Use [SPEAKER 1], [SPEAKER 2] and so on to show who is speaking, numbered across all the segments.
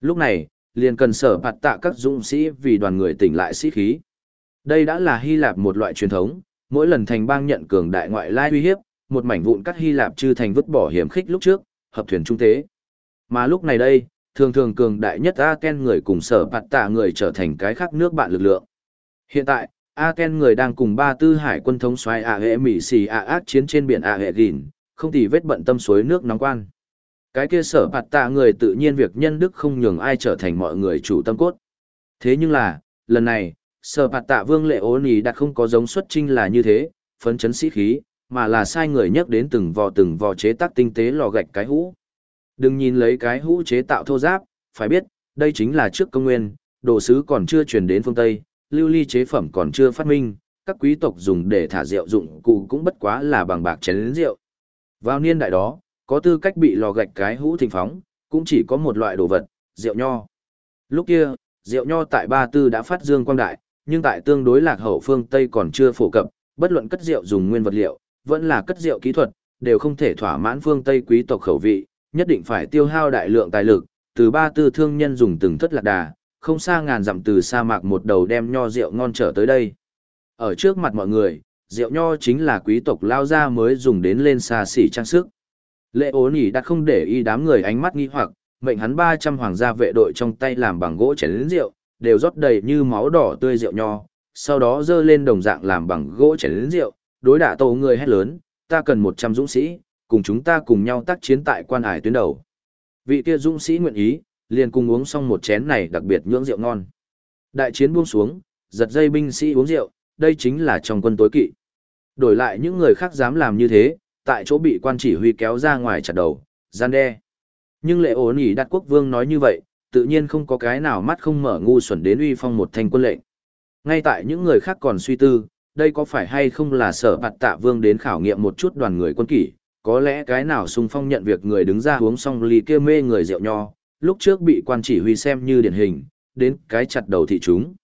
[SPEAKER 1] Lúc này, liền cần sở phạt tạ các dũng sĩ vì đoàn người tỉnh lại sĩ khí. Đây đã là Hy Lạp một loại truyền thống, mỗi lần thành bang nhận cường đại ngoại lai uy hiếp, một mảnh vụn cắt Hy Lạp chư thành vứt bỏ hiểm khích lúc trước, hợp thuyền trung tế. Mà lúc này đây, thường thường cường đại nhất Aken người cùng sở phạt tạ người trở thành cái khác nước bạn lực lượng. Hiện tại, Aken người đang cùng ba tư hải quân thống xoáy A hệ Mỹ xì A ác chiến trên biển A hệ Gìn, không thì vết bận tâm suối nước nóng quan. Cái kia sở bạt tạ người tự nhiên việc nhân đức không nhường ai trở thành mọi người chủ tâm cốt. Thế nhưng là, lần này, sở bạt tạ vương lệ ố nì đặt không có giống xuất trinh là như thế, phấn chấn sĩ khí, mà là sai người nhắc đến từng vò từng vò chế tác tinh tế lò gạch cái hũ. Đừng nhìn lấy cái hũ chế tạo thô giáp, phải biết, đây chính là trước công nguyên, đồ sứ còn chưa truyền đến phương Tây, lưu ly chế phẩm còn chưa phát minh, các quý tộc dùng để thả rượu dụng cụ cũng bất quá là bằng bạc chén rượu. Vào niên đại đó, có tư cách bị lò gạch cái hũ thịnh phóng, cũng chỉ có một loại đồ vật, rượu nho. Lúc kia, rượu nho tại Ba Tư đã phát dương quang đại, nhưng tại tương đối lạc hậu phương Tây còn chưa phổ cập, bất luận cất rượu dùng nguyên vật liệu, vẫn là cất rượu kỹ thuật, đều không thể thỏa mãn phương Tây quý tộc khẩu vị, nhất định phải tiêu hao đại lượng tài lực, từ Ba Tư thương nhân dùng từng thất lạc đà, không xa ngàn dặm từ sa mạc một đầu đem nho rượu ngon trở tới đây. Ở trước mặt mọi người, rượu nho chính là quý tộc lao ra mới dùng đến lên xa xỉ trang sức. Lệ ố nỉ đặt không để ý đám người ánh mắt nghi hoặc, mệnh hắn 300 hoàng gia vệ đội trong tay làm bằng gỗ chén lớn rượu, đều rót đầy như máu đỏ tươi rượu nho, sau đó dơ lên đồng dạng làm bằng gỗ chén lớn rượu, đối đả tổ người hét lớn, ta cần 100 dũng sĩ, cùng chúng ta cùng nhau tác chiến tại quan hải tuyến đầu. Vị kia dũng sĩ nguyện ý, liền cùng uống xong một chén này đặc biệt nhưỡng rượu ngon. Đại chiến buông xuống, giật dây binh sĩ uống rượu, đây chính là trong quân tối kỵ. Đổi lại những người khác dám làm như thế, tại chỗ bị quan chỉ huy kéo ra ngoài chặt đầu, gian đe. Nhưng lệ ổn ý đặt quốc vương nói như vậy, tự nhiên không có cái nào mắt không mở ngu xuẩn đến uy phong một thành quân lệnh. Ngay tại những người khác còn suy tư, đây có phải hay không là sở bạt tạ vương đến khảo nghiệm một chút đoàn người quân kỷ, có lẽ cái nào xung phong nhận việc người đứng ra uống xong ly kia mê người rượu nho, lúc trước bị quan chỉ huy xem như điển hình, đến cái chặt đầu thị chúng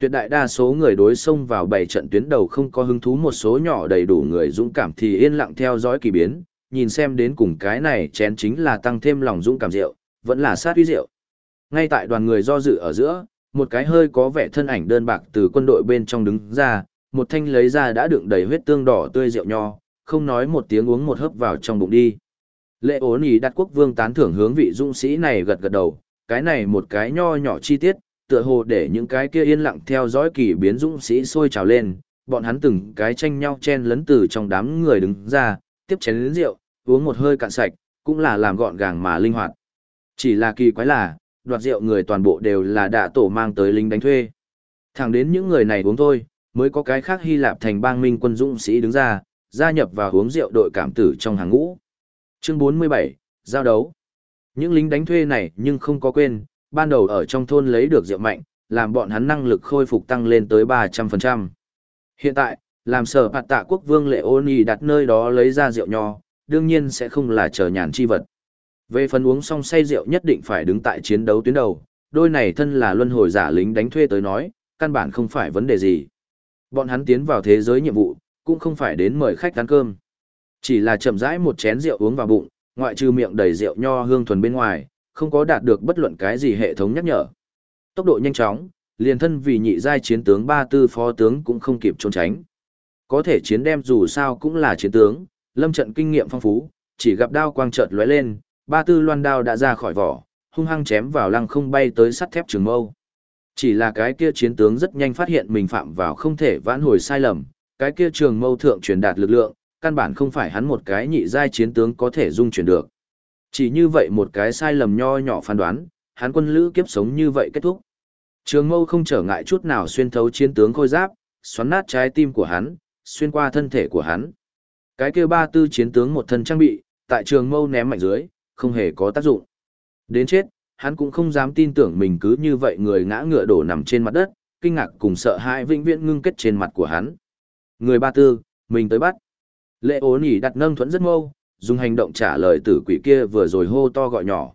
[SPEAKER 1] tuyệt đại đa số người đối xông vào bảy trận tuyến đầu không có hứng thú một số nhỏ đầy đủ người dũng cảm thì yên lặng theo dõi kỳ biến, nhìn xem đến cùng cái này chén chính là tăng thêm lòng dũng cảm rượu, vẫn là sát uy rượu. Ngay tại đoàn người do dự ở giữa, một cái hơi có vẻ thân ảnh đơn bạc từ quân đội bên trong đứng ra, một thanh lấy ra đã đựng đầy huyết tương đỏ tươi rượu nho, không nói một tiếng uống một hớp vào trong bụng đi. Lệ ố ý đặt quốc vương tán thưởng hướng vị dũng sĩ này gật gật đầu, cái này một cái nho nhỏ chi tiết, tựa hồ để những cái kia yên lặng theo dõi kỳ biến dũng sĩ sôi trào lên, bọn hắn từng cái tranh nhau chen lấn từ trong đám người đứng ra, tiếp chén lớn rượu, uống một hơi cạn sạch, cũng là làm gọn gàng mà linh hoạt. Chỉ là kỳ quái là, đoạt rượu người toàn bộ đều là đạ tổ mang tới lính đánh thuê. Thẳng đến những người này uống thôi, mới có cái khác Hy Lạp thành bang minh quân dũng sĩ đứng ra, gia nhập vào uống rượu đội cảm tử trong hàng ngũ. Chương 47, Giao đấu. Những lính đánh thuê này nhưng không có quên, ban đầu ở trong thôn lấy được rượu mạnh, làm bọn hắn năng lực khôi phục tăng lên tới 300%. Hiện tại, làm sở bạt tạ quốc vương lệ ô nì đặt nơi đó lấy ra rượu nho, đương nhiên sẽ không là chờ nhàn chi vật. Về phần uống xong say rượu nhất định phải đứng tại chiến đấu tuyến đầu, đôi này thân là luân hồi giả lính đánh thuê tới nói, căn bản không phải vấn đề gì. Bọn hắn tiến vào thế giới nhiệm vụ, cũng không phải đến mời khách ăn cơm. Chỉ là chậm rãi một chén rượu uống vào bụng, ngoại trừ miệng đầy rượu nho hương thuần bên ngoài, không có đạt được bất luận cái gì hệ thống nhắc nhở. Tốc độ nhanh chóng, liền thân vì nhị giai chiến tướng ba tư phó tướng cũng không kịp trốn tránh. Có thể chiến đem dù sao cũng là chiến tướng, lâm trận kinh nghiệm phong phú, chỉ gặp đao quang chợt lóe lên, ba tư loan đao đã ra khỏi vỏ, hung hăng chém vào lăng không bay tới sắt thép trường mâu. Chỉ là cái kia chiến tướng rất nhanh phát hiện mình phạm vào không thể vãn hồi sai lầm, cái kia trường mâu thượng truyền đạt lực lượng, căn bản không phải hắn một cái nhị giai chiến tướng có thể dung chuyển được. Chỉ như vậy một cái sai lầm nho nhỏ phán đoán, hán quân lữ kiếp sống như vậy kết thúc. Trường mâu không trở ngại chút nào xuyên thấu chiến tướng khôi giáp, xoắn nát trái tim của hắn, xuyên qua thân thể của hắn. Cái kia ba tư chiến tướng một thân trang bị, tại trường mâu ném mạnh dưới, không hề có tác dụng. Đến chết, hắn cũng không dám tin tưởng mình cứ như vậy người ngã ngựa đổ nằm trên mặt đất, kinh ngạc cùng sợ hãi vĩnh viễn ngưng kết trên mặt của hắn. Người ba tư, mình tới bắt. Lệ ố nỉ đặt nâng thuẫn rất mâu, dùng hành động trả lời tử quỷ kia vừa rồi hô to gọi nhỏ.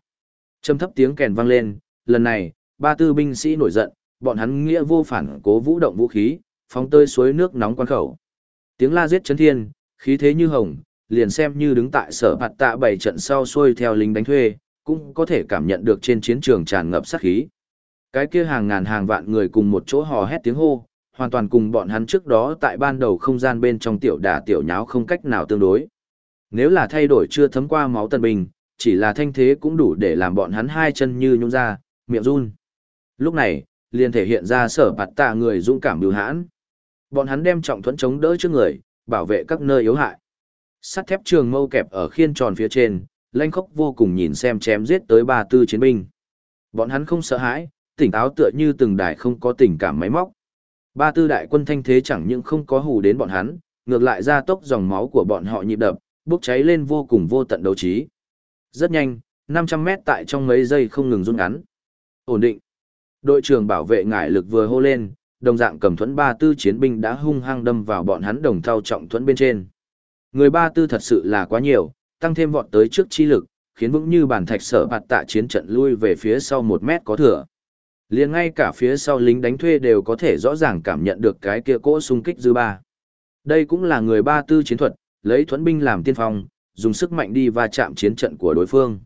[SPEAKER 1] châm thấp tiếng kèn vang lên, lần này, ba tư binh sĩ nổi giận, bọn hắn nghĩa vô phản cố vũ động vũ khí, phóng tơi suối nước nóng quan khẩu. Tiếng la giết chấn thiên, khí thế như hồng, liền xem như đứng tại sở bạt tạ bảy trận sau xuôi theo lính đánh thuê, cũng có thể cảm nhận được trên chiến trường tràn ngập sát khí. Cái kia hàng ngàn hàng vạn người cùng một chỗ hò hét tiếng hô, hoàn toàn cùng bọn hắn trước đó tại ban đầu không gian bên trong tiểu đả tiểu nháo không cách nào tương đối. Nếu là thay đổi chưa thấm qua máu tần bình, chỉ là thanh thế cũng đủ để làm bọn hắn hai chân như nhung ra, miệng run. Lúc này, liền thể hiện ra sở bạt tạ người dũng cảm biểu hãn. Bọn hắn đem trọng thuẫn chống đỡ trước người, bảo vệ các nơi yếu hại. Sắt thép trường mâu kẹp ở khiên tròn phía trên, lanh khốc vô cùng nhìn xem chém giết tới ba tư chiến binh. Bọn hắn không sợ hãi, tỉnh táo tựa như từng đài không có tình cảm máy móc. Ba tư đại quân thanh thế chẳng những không có hù đến bọn hắn, ngược lại ra tốc dòng máu của bọn họ nhịp đập, bốc cháy lên vô cùng vô tận đấu trí. Rất nhanh, 500 mét tại trong mấy giây không ngừng rút ngắn. Ổn định. Đội trưởng bảo vệ ngải lực vừa hô lên, đồng dạng cầm thuẫn ba tư chiến binh đã hung hăng đâm vào bọn hắn đồng thao trọng thuẫn bên trên. Người ba tư thật sự là quá nhiều, tăng thêm vọt tới trước chi lực, khiến vững như bản thạch sở bạt tạ chiến trận lui về phía sau một mét có thừa. liền ngay cả phía sau lính đánh thuê đều có thể rõ ràng cảm nhận được cái kia cỗ xung kích dư ba. Đây cũng là người ba tư chiến thuật, lấy thuẫn binh làm tiên phong, dùng sức mạnh đi va chạm chiến trận của đối phương.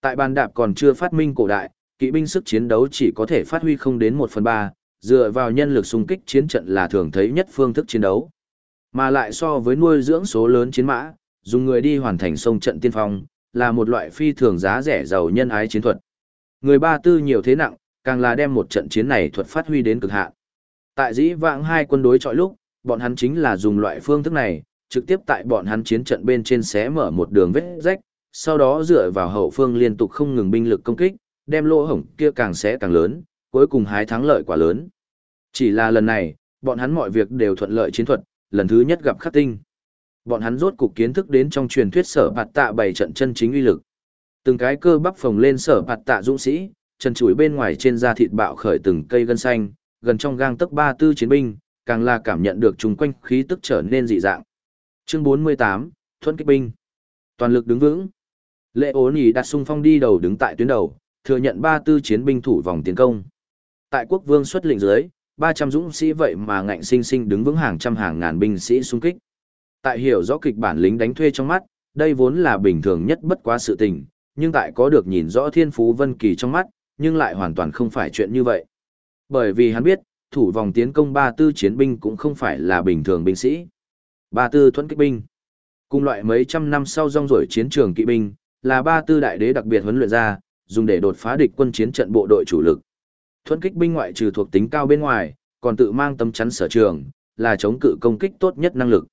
[SPEAKER 1] Tại bàn đạp còn chưa phát minh cổ đại, kỵ binh sức chiến đấu chỉ có thể phát huy không đến 1 phần 3, dựa vào nhân lực xung kích chiến trận là thường thấy nhất phương thức chiến đấu. Mà lại so với nuôi dưỡng số lớn chiến mã, dùng người đi hoàn thành sông trận tiên phong, là một loại phi thường giá rẻ giàu nhân ái chiến thuật. Người ba tư nhiều thế nặng, càng là đem một trận chiến này thuật phát huy đến cực hạn. Tại dĩ vãng hai quân đối chọi lúc, bọn hắn chính là dùng loại phương thức này, trực tiếp tại bọn hắn chiến trận bên trên xé mở một đường vết rách, sau đó dựa vào hậu phương liên tục không ngừng binh lực công kích, đem lỗ hổng kia càng xé càng lớn, cuối cùng hái thắng lợi quả lớn. Chỉ là lần này, bọn hắn mọi việc đều thuận lợi chiến thuật, lần thứ nhất gặp khắc tinh. Bọn hắn rốt cục kiến thức đến trong truyền thuyết sở bạt tạ bảy trận chân chính uy lực. Từng cái cơ bắp phồng lên sở bạt tạ dũng sĩ, chân chuỗi bên ngoài trên da thịt bạo khởi từng cây gân xanh, gần trong gang tấc ba tư chiến binh, càng là cảm nhận được chúng quanh khí tức trở nên dị dạng. Chương 48, thuẫn kích binh. Toàn lực đứng vững. Lệ ố nhì đặt sung phong đi đầu đứng tại tuyến đầu, thừa nhận ba tư chiến binh thủ vòng tiến công. Tại quốc vương xuất lệnh dưới, 300 dũng sĩ vậy mà ngạnh sinh sinh đứng vững hàng trăm hàng ngàn binh sĩ xung kích. Tại hiểu rõ kịch bản lính đánh thuê trong mắt, đây vốn là bình thường nhất bất quá sự tình, nhưng tại có được nhìn rõ thiên phú vân kỳ trong mắt, nhưng lại hoàn toàn không phải chuyện như vậy. Bởi vì hắn biết, thủ vòng tiến công ba tư chiến binh cũng không phải là bình thường binh sĩ. Ba tư thuẫn kích binh. Cùng loại mấy trăm năm sau rong rổi chiến trường kỵ binh, là ba tư đại đế đặc biệt huấn luyện ra, dùng để đột phá địch quân chiến trận bộ đội chủ lực. Thuẫn kích binh ngoại trừ thuộc tính cao bên ngoài, còn tự mang tấm chắn sở trường, là chống cự công kích tốt nhất năng lực.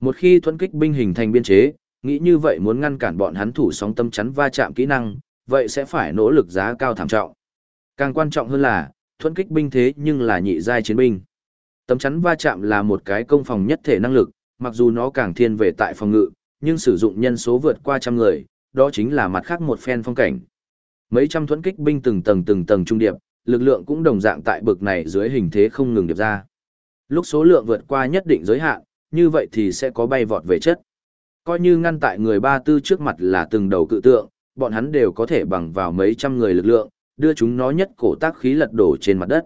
[SPEAKER 1] Một khi thuẫn kích binh hình thành biên chế, nghĩ như vậy muốn ngăn cản bọn hắn thủ sóng tâm chắn va chạm kỹ năng, vậy sẽ phải nỗ lực giá cao thảm trọng. Càng quan trọng hơn là, thuẫn kích binh thế nhưng là nhị giai chiến binh. Tấm chắn va chạm là một cái công phòng nhất thể năng lực, mặc dù nó càng thiên về tại phòng ngự, nhưng sử dụng nhân số vượt qua trăm người, đó chính là mặt khác một phen phong cảnh. Mấy trăm thuẫn kích binh từng tầng từng tầng trung điệp, lực lượng cũng đồng dạng tại bực này dưới hình thế không ngừng điệp ra. Lúc số lượng vượt qua nhất định giới hạn, như vậy thì sẽ có bay vọt về chất. Coi như ngăn tại người ba tư trước mặt là từng đầu cự tượng, bọn hắn đều có thể bằng vào mấy trăm người lực lượng, đưa chúng nó nhất cổ tác khí lật đổ trên mặt đất.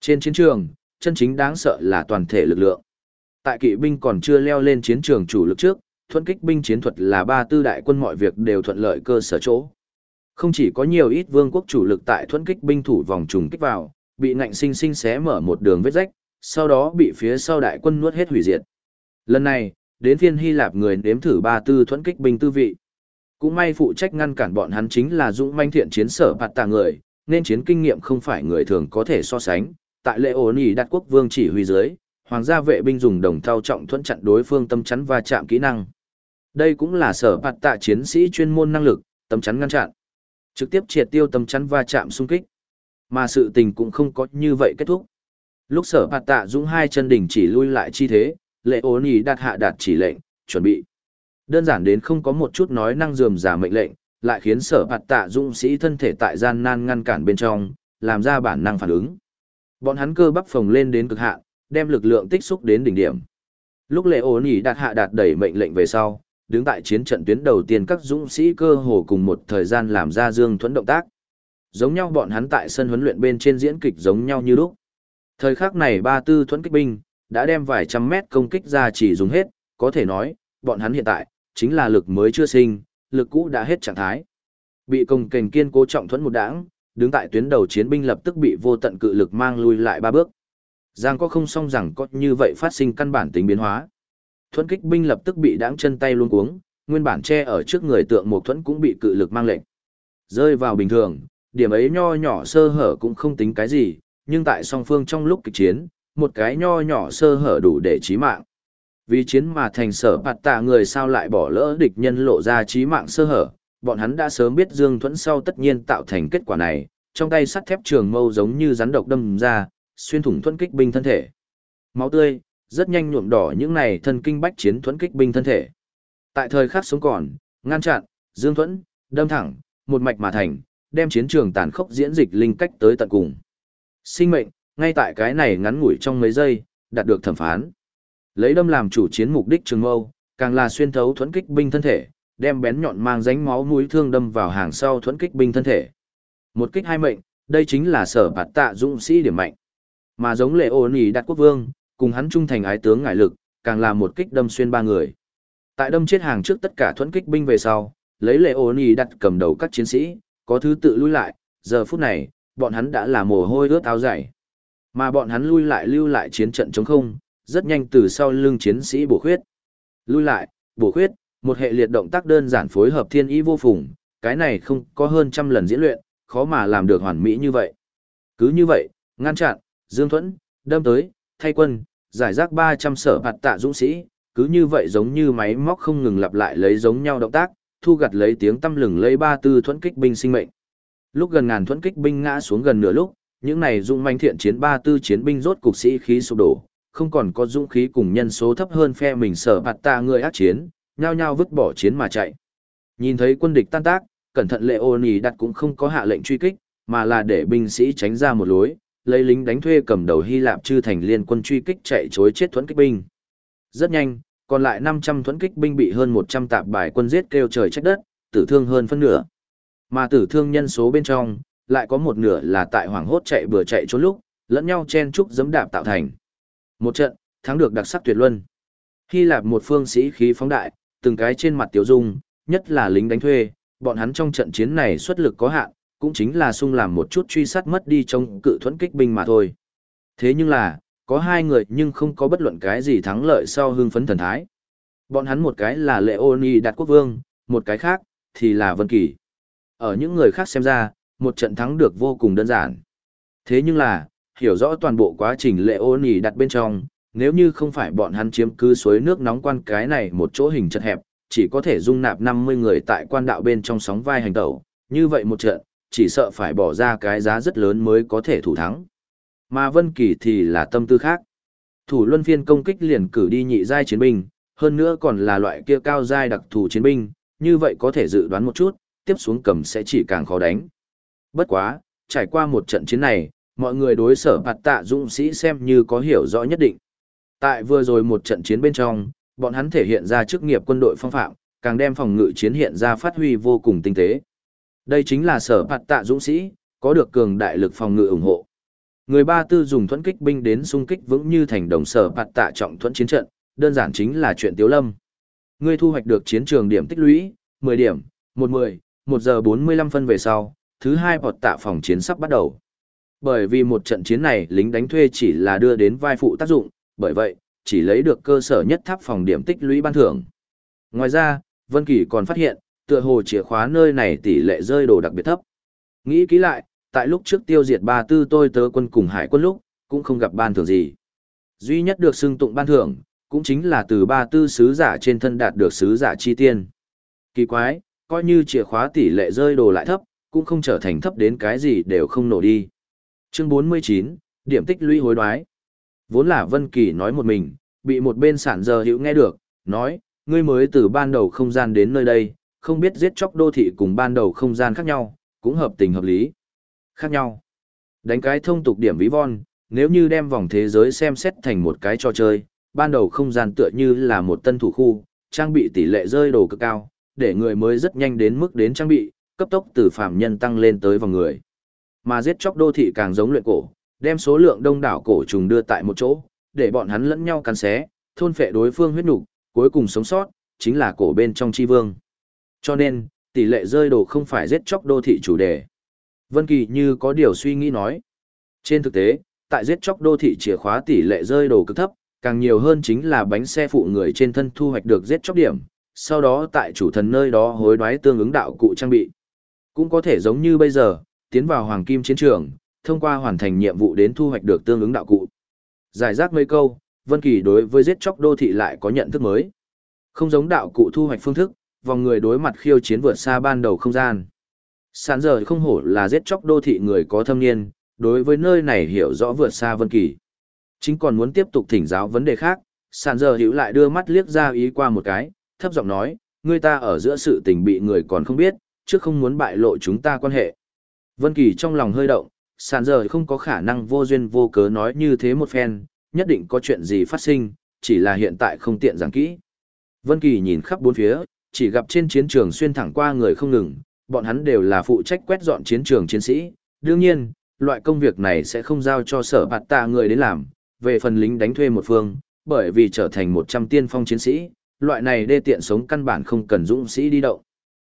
[SPEAKER 1] Trên chiến trường, chân chính đáng sợ là toàn thể lực lượng. Tại kỵ binh còn chưa leo lên chiến trường chủ lực trước, thuận kích binh chiến thuật là ba tư đại quân mọi việc đều thuận lợi cơ sở chỗ. Không chỉ có nhiều ít vương quốc chủ lực tại thuận kích binh thủ vòng trùng kích vào, bị ngạnh sinh sinh xé mở một đường vết rách, sau đó bị phía sau đại quân nuốt hết hủy diệt. Lần này, đến phiên Hy Lạp người nếm thử ba tư thuẫn kích binh tư vị. Cũng may phụ trách ngăn cản bọn hắn chính là dũng manh thiện chiến sở bạt tà người, nên chiến kinh nghiệm không phải người thường có thể so sánh. Tại lễ ổn ỉ đặt quốc vương chỉ huy dưới, hoàng gia vệ binh dùng đồng thao trọng thuẫn chặn đối phương tâm chắn và chạm kỹ năng. Đây cũng là sở bạt tạ chiến sĩ chuyên môn năng lực, tâm chắn ngăn chặn trực tiếp triệt tiêu tâm chắn va chạm xung kích. Mà sự tình cũng không có như vậy kết thúc. Lúc sở bạt tạ dũng hai chân đỉnh chỉ lui lại chi thế, lệ ố nhì đạt hạ đạt chỉ lệnh, chuẩn bị. Đơn giản đến không có một chút nói năng dườm giả mệnh lệnh, lại khiến sở bạt tạ dũng sĩ thân thể tại gian nan ngăn cản bên trong, làm ra bản năng phản ứng. Bọn hắn cơ bắp phồng lên đến cực hạn, đem lực lượng tích xúc đến đỉnh điểm. Lúc lệ ổn nhì đạt hạ đạt đẩy mệnh lệnh về sau, đứng tại chiến trận tuyến đầu tiên các dũng sĩ cơ hồ cùng một thời gian làm ra dương thuẫn động tác. Giống nhau bọn hắn tại sân huấn luyện bên trên diễn kịch giống nhau như lúc. Thời khắc này ba tư thuẫn kích binh, đã đem vài trăm mét công kích ra chỉ dùng hết, có thể nói, bọn hắn hiện tại, chính là lực mới chưa sinh, lực cũ đã hết trạng thái. Bị công kềnh kiên cố trọng thuẫn một đảng, đứng tại tuyến đầu chiến binh lập tức bị vô tận cự lực mang lui lại ba bước. Giang có không song rằng có như vậy phát sinh căn bản tính biến hóa. Thuẫn kích binh lập tức bị đáng chân tay luôn cuống, nguyên bản che ở trước người tượng một thuẫn cũng bị cự lực mang lệnh. Rơi vào bình thường, điểm ấy nho nhỏ sơ hở cũng không tính cái gì, nhưng tại song phương trong lúc kịch chiến, một cái nho nhỏ sơ hở đủ để chí mạng. Vì chiến mà thành sở bạt tạ người sao lại bỏ lỡ địch nhân lộ ra chí mạng sơ hở, bọn hắn đã sớm biết Dương Thuẫn sau tất nhiên tạo thành kết quả này, trong tay sắt thép trường mâu giống như rắn độc đâm ra, xuyên thủng thuẫn kích binh thân thể. Máu tươi, rất nhanh nhuộm đỏ những này thân kinh bách chiến thuẫn kích binh thân thể. Tại thời khắc sống còn, ngăn chặn, Dương Thuẫn, đâm thẳng, một mạch mà thành, đem chiến trường tàn khốc diễn dịch linh cách tới tận cùng. Sinh mệnh, ngay tại cái này ngắn ngủi trong mấy giây, đạt được thẩm phán. Lấy đâm làm chủ chiến mục đích trường mâu, càng là xuyên thấu thuẫn kích binh thân thể, đem bén nhọn mang ránh máu mũi thương đâm vào hàng sau thuẫn kích binh thân thể. Một kích hai mệnh, đây chính là sở bạt tạ dũng sĩ điểm mạnh. Mà giống lệ ôn ý đặt quốc vương, cùng hắn trung thành ái tướng ngải lực, càng là một kích đâm xuyên ba người. Tại đâm chết hàng trước tất cả thuẫn kích binh về sau, lấy lệ ôn ý đặt cầm đầu các chiến sĩ, có thứ tự lui lại, giờ phút này, bọn hắn đã là mồ hôi ướt áo dày. Mà bọn hắn lui lại lưu lại chiến trận chống không, rất nhanh từ sau lưng chiến sĩ bổ khuyết. Lui lại, bổ khuyết, một hệ liệt động tác đơn giản phối hợp thiên ý vô phùng, cái này không có hơn trăm lần diễn luyện, khó mà làm được hoàn mỹ như vậy. Cứ như vậy, ngăn chặn, dương thuẫn, đâm tới, thay quân, giải rác 300 sở bạt tạ dũng sĩ, cứ như vậy giống như máy móc không ngừng lặp lại lấy giống nhau động tác, thu gặt lấy tiếng tâm lừng lấy ba tư thuẫn kích binh sinh mệnh. Lúc gần ngàn thuẫn kích binh ngã xuống gần nửa lúc, những này dung manh thiện chiến ba tư chiến binh rốt cục sĩ khí sụp đổ, không còn có dũng khí cùng nhân số thấp hơn phe mình sở bạt tạ người ác chiến, nhao nhao vứt bỏ chiến mà chạy. Nhìn thấy quân địch tan tác, cẩn thận lệ ô nì đặt cũng không có hạ lệnh truy kích, mà là để binh sĩ tránh ra một lối, lấy lính đánh thuê cầm đầu Hy Lạp chư thành liên quân truy kích chạy chối chết thuẫn kích binh. Rất nhanh, còn lại 500 thuẫn kích binh bị hơn 100 tạp bài quân giết kêu trời trách đất, tử thương hơn phân nửa. Mà tử thương nhân số bên trong, lại có một nửa là tại hoảng hốt chạy bừa chạy trốn lúc, lẫn nhau chen chúc giấm đạp tạo thành. Một trận, thắng được đặc sắc tuyệt luân. Hy Lạp một phương sĩ khí phóng đại, từng cái trên mặt tiểu dung, nhất là lính đánh thuê, bọn hắn trong trận chiến này xuất lực có hạn, cũng chính là sung làm một chút truy sát mất đi trong cự thuẫn kích binh mà thôi. Thế nhưng là, có hai người nhưng không có bất luận cái gì thắng lợi sau hương phấn thần thái. Bọn hắn một cái là Lệ Leoni Đạt Quốc Vương, một cái khác, thì là Vân Kỳ. Ở những người khác xem ra, một trận thắng được vô cùng đơn giản. Thế nhưng là, hiểu rõ toàn bộ quá trình Lệ Leoni đặt bên trong, nếu như không phải bọn hắn chiếm cứ suối nước nóng quan cái này một chỗ hình chật hẹp, chỉ có thể dung nạp 50 người tại quan đạo bên trong sóng vai hành tẩu, như vậy một trận, chỉ sợ phải bỏ ra cái giá rất lớn mới có thể thủ thắng. Mà Vân Kỳ thì là tâm tư khác. Thủ luân phiên công kích liền cử đi nhị giai chiến binh, hơn nữa còn là loại kia cao giai đặc thù chiến binh, như vậy có thể dự đoán một chút, tiếp xuống cầm sẽ chỉ càng khó đánh. Bất quá, trải qua một trận chiến này, mọi người đối sở bạt tạ dũng sĩ xem như có hiểu rõ nhất định. Tại vừa rồi một trận chiến bên trong, bọn hắn thể hiện ra chức nghiệp quân đội phong phạm, càng đem phòng ngự chiến hiện ra phát huy vô cùng tinh tế. Đây chính là sở phạt tạ dũng sĩ, có được cường đại lực phòng ngự ủng hộ. Người ba tư dùng thuẫn kích binh đến xung kích vững như thành đồng sở phạt tạ trọng thuẫn chiến trận, đơn giản chính là chuyện tiếu lâm. Ngươi thu hoạch được chiến trường điểm tích lũy, 10 điểm, 110, 1 giờ 45 phân về sau, thứ hai bọt tạ phòng chiến sắp bắt đầu. Bởi vì một trận chiến này lính đánh thuê chỉ là đưa đến vai phụ tác dụng, bởi vậy, chỉ lấy được cơ sở nhất tháp phòng điểm tích lũy ban thưởng. Ngoài ra, Vân Kỳ còn phát hiện, tựa hồ chìa khóa nơi này tỷ lệ rơi đồ đặc biệt thấp. Nghĩ kỹ lại, tại lúc trước tiêu diệt ba tư tôi tớ quân cùng hải quân lúc, cũng không gặp ban thưởng gì. Duy nhất được xưng tụng ban thưởng, cũng chính là từ ba tư sứ giả trên thân đạt được sứ giả chi tiên. Kỳ quái, coi như chìa khóa tỷ lệ rơi đồ lại thấp, cũng không trở thành thấp đến cái gì đều không nổ đi. Chương 49, điểm tích lũy hối đoái. Vốn là Vân Kỳ nói một mình, bị một bên sản giờ hữu nghe được, nói, ngươi mới từ ban đầu không gian đến nơi đây, không biết giết chóc đô thị cùng ban đầu không gian khác nhau, cũng hợp tình hợp lý. Khác nhau. Đánh cái thông tục điểm ví von, nếu như đem vòng thế giới xem xét thành một cái trò chơi, ban đầu không gian tựa như là một tân thủ khu, trang bị tỷ lệ rơi đồ cực cao, để người mới rất nhanh đến mức đến trang bị, cấp tốc từ phạm nhân tăng lên tới vòng người. Mà giết chóc đô thị càng giống luyện cổ, đem số lượng đông đảo cổ trùng đưa tại một chỗ, để bọn hắn lẫn nhau cắn xé, thôn phệ đối phương huyết nục, cuối cùng sống sót, chính là cổ bên trong chi vương. Cho nên, tỷ lệ rơi đồ không phải giết chóc đô thị chủ đề. Vân Kỳ như có điều suy nghĩ nói. Trên thực tế, tại giết chóc đô thị chìa khóa tỷ lệ rơi đồ cực thấp, càng nhiều hơn chính là bánh xe phụ người trên thân thu hoạch được giết chóc điểm, sau đó tại chủ thần nơi đó hối đoái tương ứng đạo cụ trang bị. Cũng có thể giống như bây giờ, tiến vào hoàng kim chiến trường, thông qua hoàn thành nhiệm vụ đến thu hoạch được tương ứng đạo cụ. Giải rác mấy câu, Vân Kỳ đối với giết chóc đô thị lại có nhận thức mới. Không giống đạo cụ thu hoạch phương thức, vòng người đối mặt khiêu chiến vượt xa ban đầu không gian. Sản giờ không hổ là giết chóc đô thị người có thâm niên, đối với nơi này hiểu rõ vượt xa Vân Kỳ. Chính còn muốn tiếp tục thỉnh giáo vấn đề khác, sản giờ hiểu lại đưa mắt liếc ra ý qua một cái, thấp giọng nói, người ta ở giữa sự tình bị người còn không biết, chứ không muốn bại lộ chúng ta quan hệ. Vân Kỳ trong lòng hơi động, sản giờ không có khả năng vô duyên vô cớ nói như thế một phen, nhất định có chuyện gì phát sinh, chỉ là hiện tại không tiện giảng kỹ. Vân Kỳ nhìn khắp bốn phía, chỉ gặp trên chiến trường xuyên thẳng qua người không ngừng, bọn hắn đều là phụ trách quét dọn chiến trường chiến sĩ. Đương nhiên, loại công việc này sẽ không giao cho sở bạt tạ người đến làm, về phần lính đánh thuê một phương, bởi vì trở thành 100 tiên phong chiến sĩ, loại này đê tiện sống căn bản không cần dũng sĩ đi động.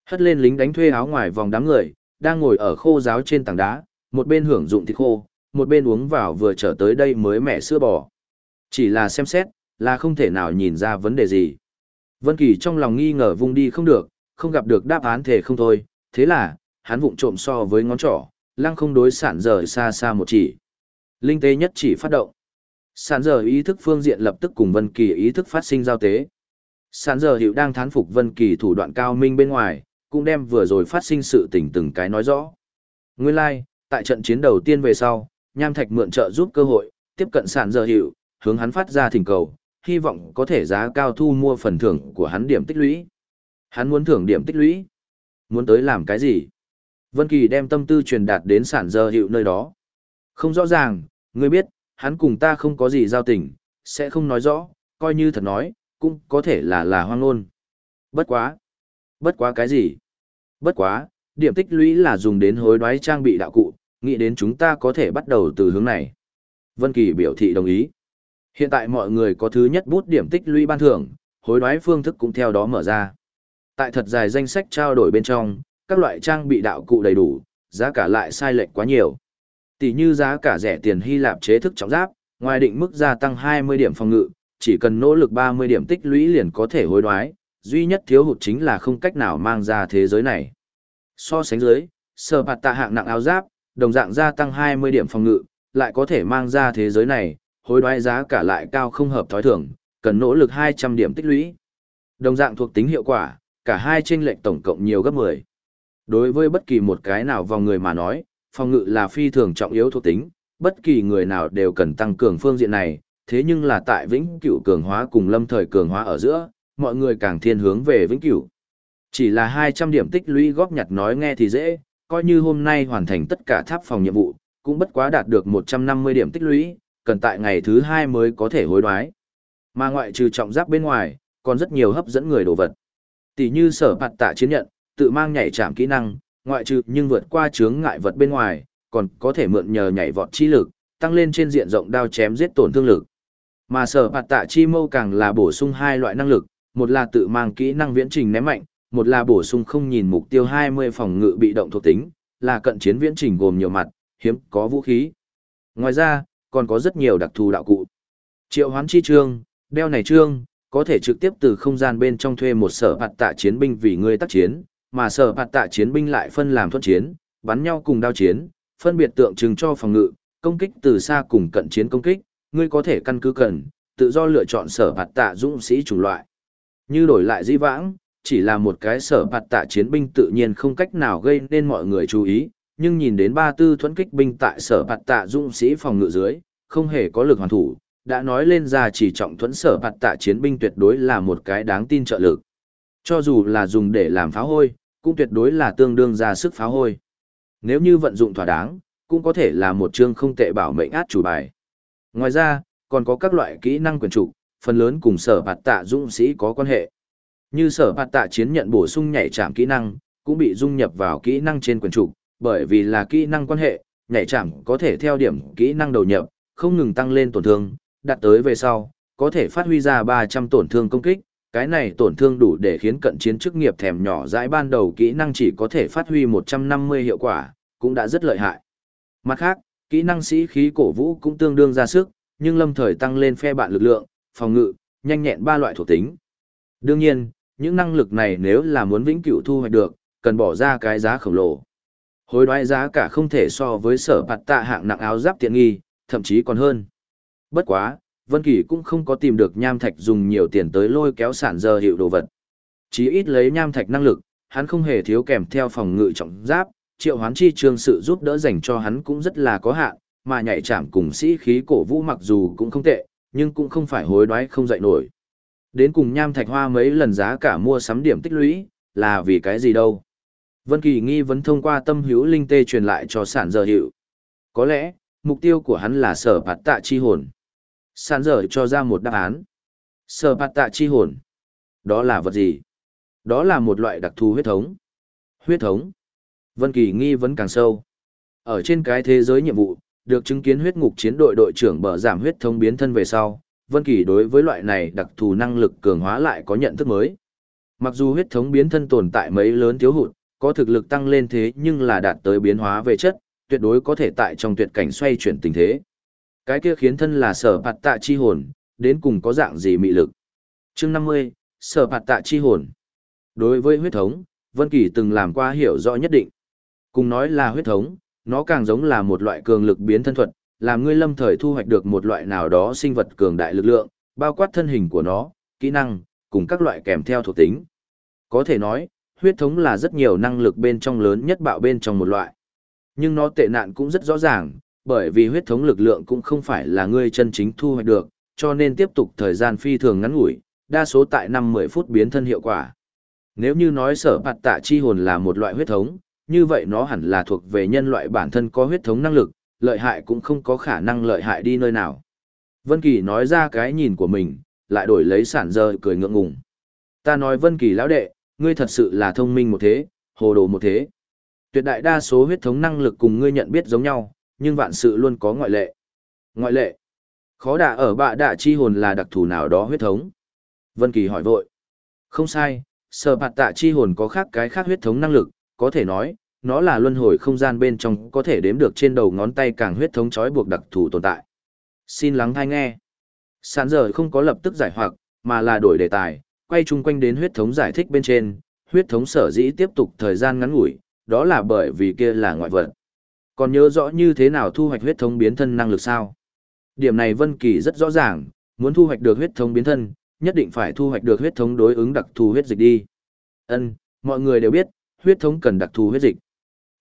[SPEAKER 1] Hất lên lính đánh thuê áo ngoài vòng đám người, đang ngồi ở khô giáo trên tảng đá, một bên hưởng dụng thịt khô, một bên uống vào vừa trở tới đây mới mẻ sữa bò. Chỉ là xem xét, là không thể nào nhìn ra vấn đề gì. Vân Kỳ trong lòng nghi ngờ vung đi không được, không gặp được đáp án thể không thôi, thế là, hắn vụng trộm so với ngón trỏ, lăng không đối sản giờ xa xa một chỉ. Linh tế nhất chỉ phát động. Sản giờ ý thức phương diện lập tức cùng Vân Kỳ ý thức phát sinh giao tế. Sản giờ hiểu đang thán phục Vân Kỳ thủ đoạn cao minh bên ngoài, cũng đem vừa rồi phát sinh sự tình từng cái nói rõ. Nguyên lai, like, tại trận chiến đầu tiên về sau, Nham Thạch mượn trợ giúp cơ hội, tiếp cận sản giờ hiệu, hướng hắn phát ra thỉnh cầu, hy vọng có thể giá cao thu mua phần thưởng của hắn điểm tích lũy. Hắn muốn thưởng điểm tích lũy. Muốn tới làm cái gì? Vân Kỳ đem tâm tư truyền đạt đến sản giờ hiệu nơi đó. Không rõ ràng, ngươi biết, hắn cùng ta không có gì giao tình, sẽ không nói rõ, coi như thật nói, cũng có thể là là hoang ngôn. Bất quá. Bất quá cái gì? Bất quá, điểm tích lũy là dùng đến hối đoái trang bị đạo cụ, nghĩ đến chúng ta có thể bắt đầu từ hướng này. Vân Kỳ biểu thị đồng ý. Hiện tại mọi người có thứ nhất bút điểm tích lũy ban thưởng, hối đoái phương thức cũng theo đó mở ra. Tại thật dài danh sách trao đổi bên trong, các loại trang bị đạo cụ đầy đủ, giá cả lại sai lệch quá nhiều. Tỷ như giá cả rẻ tiền Hy Lạp chế thức trọng giáp, ngoài định mức gia tăng 20 điểm phòng ngự, chỉ cần nỗ lực 30 điểm tích lũy liền có thể hối đoái, duy nhất thiếu hụt chính là không cách nào mang ra thế giới này. So sánh dưới, sở bạt tạ hạng nặng áo giáp, đồng dạng gia tăng 20 điểm phòng ngự, lại có thể mang ra thế giới này, hối đoái giá cả lại cao không hợp thói thường, cần nỗ lực 200 điểm tích lũy. Đồng dạng thuộc tính hiệu quả, cả hai chênh lệch tổng cộng nhiều gấp 10. Đối với bất kỳ một cái nào vào người mà nói, phòng ngự là phi thường trọng yếu thuộc tính, bất kỳ người nào đều cần tăng cường phương diện này, thế nhưng là tại vĩnh cửu cường hóa cùng lâm thời cường hóa ở giữa, mọi người càng thiên hướng về vĩnh cửu. Chỉ là 200 điểm tích lũy góp nhặt nói nghe thì dễ, coi như hôm nay hoàn thành tất cả tháp phòng nhiệm vụ, cũng bất quá đạt được 150 điểm tích lũy, cần tại ngày thứ hai mới có thể hối đoái. Mà ngoại trừ trọng giáp bên ngoài, còn rất nhiều hấp dẫn người đồ vật. Tỷ như sở phạt tạ chiến nhận, tự mang nhảy chạm kỹ năng, ngoại trừ nhưng vượt qua chướng ngại vật bên ngoài, còn có thể mượn nhờ nhảy vọt chi lực, tăng lên trên diện rộng đao chém giết tổn thương lực. Mà sở phạt tạ chi mâu càng là bổ sung hai loại năng lực, một là tự mang kỹ năng viễn trình ném mạnh, một là bổ sung không nhìn mục tiêu 20 phòng ngự bị động thuộc tính, là cận chiến viễn trình gồm nhiều mặt, hiếm có vũ khí. Ngoài ra, còn có rất nhiều đặc thù đạo cụ. Triệu hoán chi trương, đeo này trương, có thể trực tiếp từ không gian bên trong thuê một sở phạt tạ chiến binh vì ngươi tác chiến, mà sở phạt tạ chiến binh lại phân làm thuận chiến, bắn nhau cùng đao chiến, phân biệt tượng trưng cho phòng ngự, công kích từ xa cùng cận chiến công kích, ngươi có thể căn cứ cần, tự do lựa chọn sở phạt tạ dũng sĩ chủng loại. Như đổi lại di vãng, chỉ là một cái sở phạt tạ chiến binh tự nhiên không cách nào gây nên mọi người chú ý, nhưng nhìn đến ba tư thuẫn kích binh tại sở bạt tạ dũng sĩ phòng ngự dưới, không hề có lực hoàn thủ, đã nói lên ra chỉ trọng thuẫn sở bạt tạ chiến binh tuyệt đối là một cái đáng tin trợ lực. Cho dù là dùng để làm pháo hôi, cũng tuyệt đối là tương đương ra sức pháo hôi. Nếu như vận dụng thỏa đáng, cũng có thể là một chương không tệ bảo mệnh át chủ bài. Ngoài ra, còn có các loại kỹ năng quyền trụ, phần lớn cùng sở bạt tạ dũng sĩ có quan hệ. Như sở bạt tạ chiến nhận bổ sung nhảy chạm kỹ năng, cũng bị dung nhập vào kỹ năng trên quyền trụ, bởi vì là kỹ năng quan hệ, nhảy chạm có thể theo điểm kỹ năng đầu nhập, không ngừng tăng lên tổn thương, đạt tới về sau, có thể phát huy ra 300 tổn thương công kích, cái này tổn thương đủ để khiến cận chiến chức nghiệp thèm nhỏ dãi ban đầu kỹ năng chỉ có thể phát huy 150 hiệu quả, cũng đã rất lợi hại. Mặt khác, kỹ năng sĩ khí cổ vũ cũng tương đương ra sức, nhưng lâm thời tăng lên phe bạn lực lượng, phòng ngự, nhanh nhẹn ba loại thuộc tính. Đương nhiên, những năng lực này nếu là muốn vĩnh cửu thu hoạch được, cần bỏ ra cái giá khổng lồ. Hối đoái giá cả không thể so với sở bạt tạ hạng nặng áo giáp tiện nghi, thậm chí còn hơn. Bất quá, Vân Kỳ cũng không có tìm được nham thạch dùng nhiều tiền tới lôi kéo sản giờ hiệu đồ vật. chí ít lấy nham thạch năng lực, hắn không hề thiếu kèm theo phòng ngự trọng giáp, triệu hoán chi trường sự giúp đỡ dành cho hắn cũng rất là có hạn, mà nhảy chạm cùng sĩ khí cổ vũ mặc dù cũng không tệ, nhưng cũng không phải hối đoái không dậy nổi. Đến cùng nham thạch hoa mấy lần giá cả mua sắm điểm tích lũy, là vì cái gì đâu. Vân Kỳ nghi vấn thông qua tâm hữu linh tê truyền lại cho sản giờ hiệu. Có lẽ, mục tiêu của hắn là sở bạt tạ chi hồn. Sản giờ cho ra một đáp án. Sở bạt tạ chi hồn. Đó là vật gì? Đó là một loại đặc thù huyết thống. Huyết thống. Vân Kỳ nghi vấn càng sâu. Ở trên cái thế giới nhiệm vụ, được chứng kiến huyết ngục chiến đội đội trưởng bở giảm huyết thống biến thân về sau, Vân Kỳ đối với loại này đặc thù năng lực cường hóa lại có nhận thức mới. Mặc dù huyết thống biến thân tồn tại mấy lớn thiếu hụt, có thực lực tăng lên thế nhưng là đạt tới biến hóa về chất, tuyệt đối có thể tại trong tuyệt cảnh xoay chuyển tình thế. Cái kia khiến thân là sở bạt tạ chi hồn, đến cùng có dạng gì mị lực. Chương 50, sở bạt tạ chi hồn. Đối với huyết thống, Vân Kỳ từng làm qua hiểu rõ nhất định. Cùng nói là huyết thống, nó càng giống là một loại cường lực biến thân thuật, làm ngươi lâm thời thu hoạch được một loại nào đó sinh vật cường đại lực lượng, bao quát thân hình của nó, kỹ năng, cùng các loại kèm theo thuộc tính. Có thể nói, huyết thống là rất nhiều năng lực bên trong lớn nhất bạo bên trong một loại. Nhưng nó tệ nạn cũng rất rõ ràng, bởi vì huyết thống lực lượng cũng không phải là ngươi chân chính thu hoạch được, cho nên tiếp tục thời gian phi thường ngắn ngủi, đa số tại 5-10 phút biến thân hiệu quả. Nếu như nói sở bạt tạ chi hồn là một loại huyết thống, như vậy nó hẳn là thuộc về nhân loại bản thân có huyết thống năng lực, lợi hại cũng không có khả năng lợi hại đi nơi nào. Vân Kỳ nói ra cái nhìn của mình, lại đổi lấy sản rơi cười ngượng ngùng. Ta nói Vân Kỳ lão đệ, ngươi thật sự là thông minh một thế, hồ đồ một thế. Tuyệt đại đa số huyết thống năng lực cùng ngươi nhận biết giống nhau, nhưng vạn sự luôn có ngoại lệ. Ngoại lệ? Khó đả ở bạ đạ chi hồn là đặc thù nào đó huyết thống. Vân Kỳ hỏi vội. Không sai, sở bạt tạ chi hồn có khác cái khác huyết thống năng lực, có thể nói, nó là luân hồi không gian bên trong có thể đếm được trên đầu ngón tay càng huyết thống trói buộc đặc thù tồn tại. Xin lắng thai nghe. Sản giờ không có lập tức giải hoặc, mà là đổi đề tài, quay chung quanh đến huyết thống giải thích bên trên, huyết thống sở dĩ tiếp tục thời gian ngắn ngủi, đó là bởi vì kia là ngoại vật. Còn nhớ rõ như thế nào thu hoạch huyết thống biến thân năng lực sao? Điểm này Vân Kỳ rất rõ ràng, muốn thu hoạch được huyết thống biến thân, nhất định phải thu hoạch được huyết thống đối ứng đặc thù huyết dịch đi. Ân, mọi người đều biết, huyết thống cần đặc thù huyết dịch.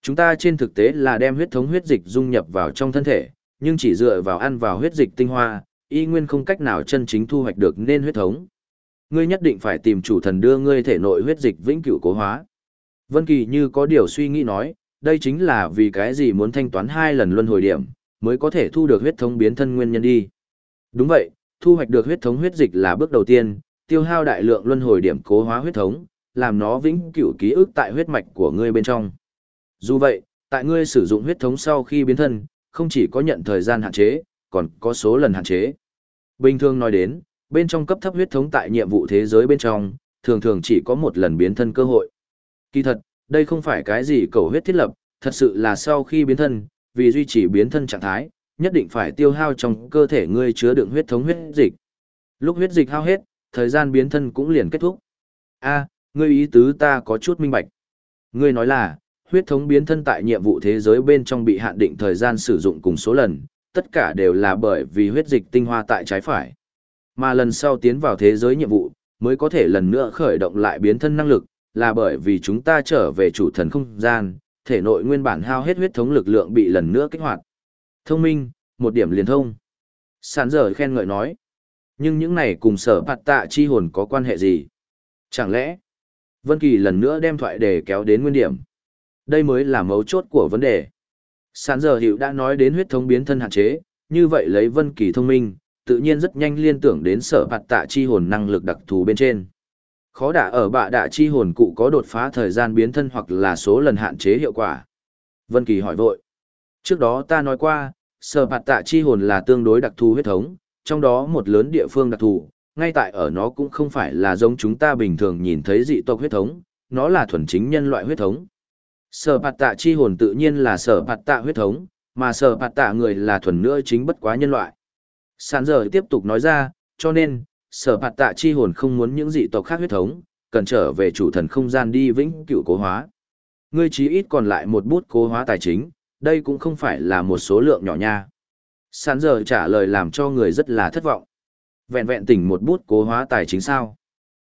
[SPEAKER 1] Chúng ta trên thực tế là đem huyết thống huyết dịch dung nhập vào trong thân thể, nhưng chỉ dựa vào ăn vào huyết dịch tinh hoa, y nguyên không cách nào chân chính thu hoạch được nên huyết thống. Ngươi nhất định phải tìm chủ thần đưa ngươi thể nội huyết dịch vĩnh cửu cố hóa. Vân Kỳ như có điều suy nghĩ nói, đây chính là vì cái gì muốn thanh toán hai lần luân hồi điểm, mới có thể thu được huyết thống biến thân nguyên nhân đi. Đúng vậy, thu hoạch được huyết thống huyết dịch là bước đầu tiên, tiêu hao đại lượng luân hồi điểm cố hóa huyết thống, làm nó vĩnh cửu ký ức tại huyết mạch của ngươi bên trong. Dù vậy, tại ngươi sử dụng huyết thống sau khi biến thân, không chỉ có nhận thời gian hạn chế, còn có số lần hạn chế. Bình thường nói đến, bên trong cấp thấp huyết thống tại nhiệm vụ thế giới bên trong, thường thường chỉ có một lần biến thân cơ hội. Kỳ thật, đây không phải cái gì cầu huyết thiết lập, thật sự là sau khi biến thân, vì duy trì biến thân trạng thái, nhất định phải tiêu hao trong cơ thể ngươi chứa đựng huyết thống huyết dịch. Lúc huyết dịch hao hết, thời gian biến thân cũng liền kết thúc. A, ngươi ý tứ ta có chút minh bạch. Ngươi nói là, huyết thống biến thân tại nhiệm vụ thế giới bên trong bị hạn định thời gian sử dụng cùng số lần, tất cả đều là bởi vì huyết dịch tinh hoa tại trái phải. Mà lần sau tiến vào thế giới nhiệm vụ, mới có thể lần nữa khởi động lại biến thân năng lực, là bởi vì chúng ta trở về chủ thần không gian, thể nội nguyên bản hao hết huyết thống lực lượng bị lần nữa kích hoạt. Thông minh, một điểm liền thông. Sản giờ khen ngợi nói. Nhưng những này cùng sở bạt tạ chi hồn có quan hệ gì? Chẳng lẽ, Vân Kỳ lần nữa đem thoại để kéo đến nguyên điểm. Đây mới là mấu chốt của vấn đề. Sản giờ hiệu đã nói đến huyết thống biến thân hạn chế, như vậy lấy Vân Kỳ thông minh, tự nhiên rất nhanh liên tưởng đến sở bạt tạ chi hồn năng lực đặc thù bên trên. Khó đả ở bạ đạ chi hồn cụ có đột phá thời gian biến thân hoặc là số lần hạn chế hiệu quả. Vân Kỳ hỏi vội. Trước đó ta nói qua, sở bạt tạ chi hồn là tương đối đặc thù huyết thống, trong đó một lớn địa phương đặc thù, ngay tại ở nó cũng không phải là giống chúng ta bình thường nhìn thấy dị tộc huyết thống, nó là thuần chính nhân loại huyết thống. Sở bạt tạ chi hồn tự nhiên là sở bạt tạ huyết thống, mà sở bạt tạ người là thuần nữa chính bất quá nhân loại. Sàn giờ tiếp tục nói ra, cho nên, sở bạt tạ chi hồn không muốn những dị tộc khác huyết thống, cần trở về chủ thần không gian đi vĩnh cửu cố hóa. Ngươi chí ít còn lại một bút cố hóa tài chính, đây cũng không phải là một số lượng nhỏ nha. Sàn giờ trả lời làm cho người rất là thất vọng. Vẹn vẹn tỉnh một bút cố hóa tài chính sao.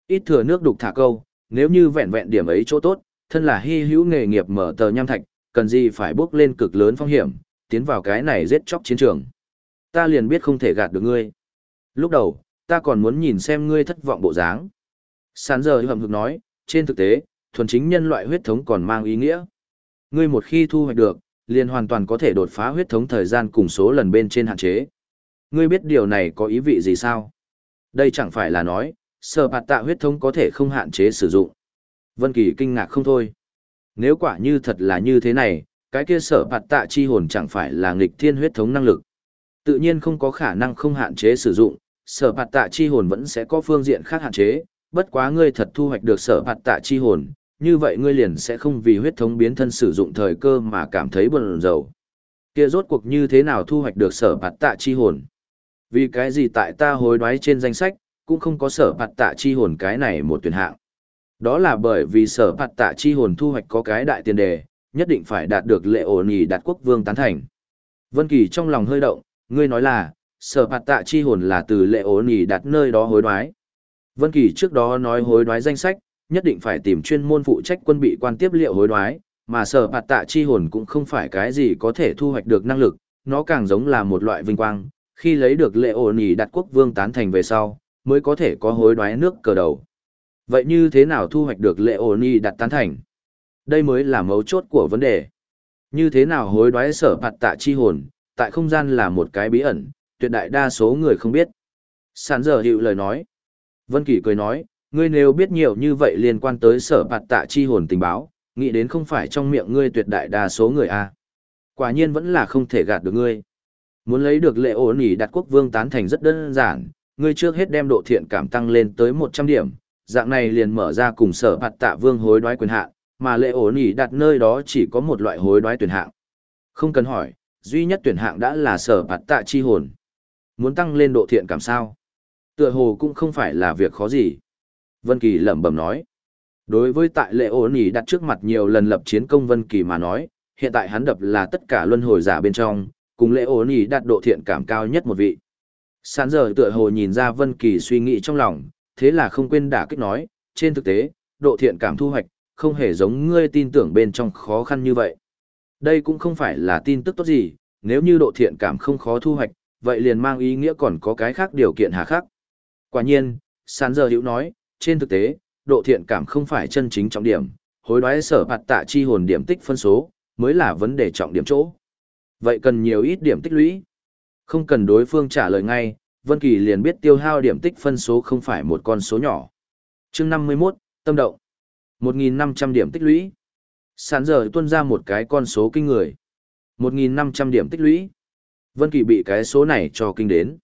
[SPEAKER 1] Ít thừa nước đục thả câu, nếu như vẹn vẹn điểm ấy chỗ tốt, thân là hy hữu nghề nghiệp mở tờ nham thạch, cần gì phải bước lên cực lớn phong hiểm, tiến vào cái này giết chóc chiến trường. Ta liền biết không thể gạt được ngươi. Lúc đầu, ta còn muốn nhìn xem ngươi thất vọng bộ dáng. Sán giờ hầm hực nói, trên thực tế, thuần chính nhân loại huyết thống còn mang ý nghĩa. Ngươi một khi thu hoạch được, liền hoàn toàn có thể đột phá huyết thống thời gian cùng số lần bên trên hạn chế. Ngươi biết điều này có ý vị gì sao? Đây chẳng phải là nói, sở bạt tạ huyết thống có thể không hạn chế sử dụng. Vân Kỳ kinh ngạc không thôi. Nếu quả như thật là như thế này, cái kia sở bạt tạ chi hồn chẳng phải là nghịch thiên huyết thống năng lực. Tự nhiên không có khả năng không hạn chế sử dụng, sở bạt tạ chi hồn vẫn sẽ có phương diện khác hạn chế, bất quá ngươi thật thu hoạch được sở bạt tạ chi hồn, như vậy ngươi liền sẽ không vì huyết thống biến thân sử dụng thời cơ mà cảm thấy buồn rầu. Kia rốt cuộc như thế nào thu hoạch được sở bạt tạ chi hồn? Vì cái gì tại ta hối đoái trên danh sách, cũng không có sở bạt tạ chi hồn cái này một tuyển hạng. Đó là bởi vì sở bạt tạ chi hồn thu hoạch có cái đại tiền đề, nhất định phải đạt được lệ ổn nhì đạt quốc vương tán thành. Vân Kỳ trong lòng hơi động, ngươi nói là, sở phạt tạ chi hồn là từ lệ ố nỉ đặt nơi đó hối đoái. Vân Kỳ trước đó nói hối đoái danh sách, nhất định phải tìm chuyên môn phụ trách quân bị quan tiếp liệu hối đoái, mà sở phạt tạ chi hồn cũng không phải cái gì có thể thu hoạch được năng lực, nó càng giống là một loại vinh quang, khi lấy được lệ ổ nỉ đặt quốc vương tán thành về sau, mới có thể có hối đoái nước cờ đầu. Vậy như thế nào thu hoạch được lệ ổ nỉ đặt tán thành? Đây mới là mấu chốt của vấn đề. Như thế nào hối đoái sở phạt tạ chi hồn, tại không gian là một cái bí ẩn, tuyệt đại đa số người không biết. Sản giờ hiệu lời nói. Vân Kỳ cười nói, ngươi nếu biết nhiều như vậy liên quan tới sở bạt tạ chi hồn tình báo, nghĩ đến không phải trong miệng ngươi tuyệt đại đa số người a. Quả nhiên vẫn là không thể gạt được ngươi. Muốn lấy được lệ ổn nghỉ đặt quốc vương tán thành rất đơn giản, ngươi trước hết đem độ thiện cảm tăng lên tới 100 điểm, dạng này liền mở ra cùng sở bạt tạ vương hối đoái quyền hạn, mà lệ ổn nghỉ đặt nơi đó chỉ có một loại hối đoái tuyển hạng. Không cần hỏi, duy nhất tuyển hạng đã là sở bạt tạ chi hồn. Muốn tăng lên độ thiện cảm sao? Tựa hồ cũng không phải là việc khó gì. Vân Kỳ lẩm bẩm nói. Đối với tại lệ ổn ý đặt trước mặt nhiều lần lập chiến công Vân Kỳ mà nói, hiện tại hắn đập là tất cả luân hồi giả bên trong, cùng lệ ổn ý đạt độ thiện cảm cao nhất một vị. Sán giờ tựa hồ nhìn ra Vân Kỳ suy nghĩ trong lòng, thế là không quên đả kích nói, trên thực tế, độ thiện cảm thu hoạch, không hề giống ngươi tin tưởng bên trong khó khăn như vậy. Đây cũng không phải là tin tức tốt gì, nếu như độ thiện cảm không khó thu hoạch, vậy liền mang ý nghĩa còn có cái khác điều kiện hà khắc. Quả nhiên, Sán giờ hữu nói, trên thực tế, độ thiện cảm không phải chân chính trọng điểm, hối đoái sở bạt tạ chi hồn điểm tích phân số, mới là vấn đề trọng điểm chỗ. Vậy cần nhiều ít điểm tích lũy. Không cần đối phương trả lời ngay, Vân Kỳ liền biết tiêu hao điểm tích phân số không phải một con số nhỏ. Chương 51, tâm động. 1.500 điểm tích lũy. Sàn giờ tuân ra một cái con số kinh người. 1.500 điểm tích lũy. Vân Kỳ bị cái số này cho kinh đến.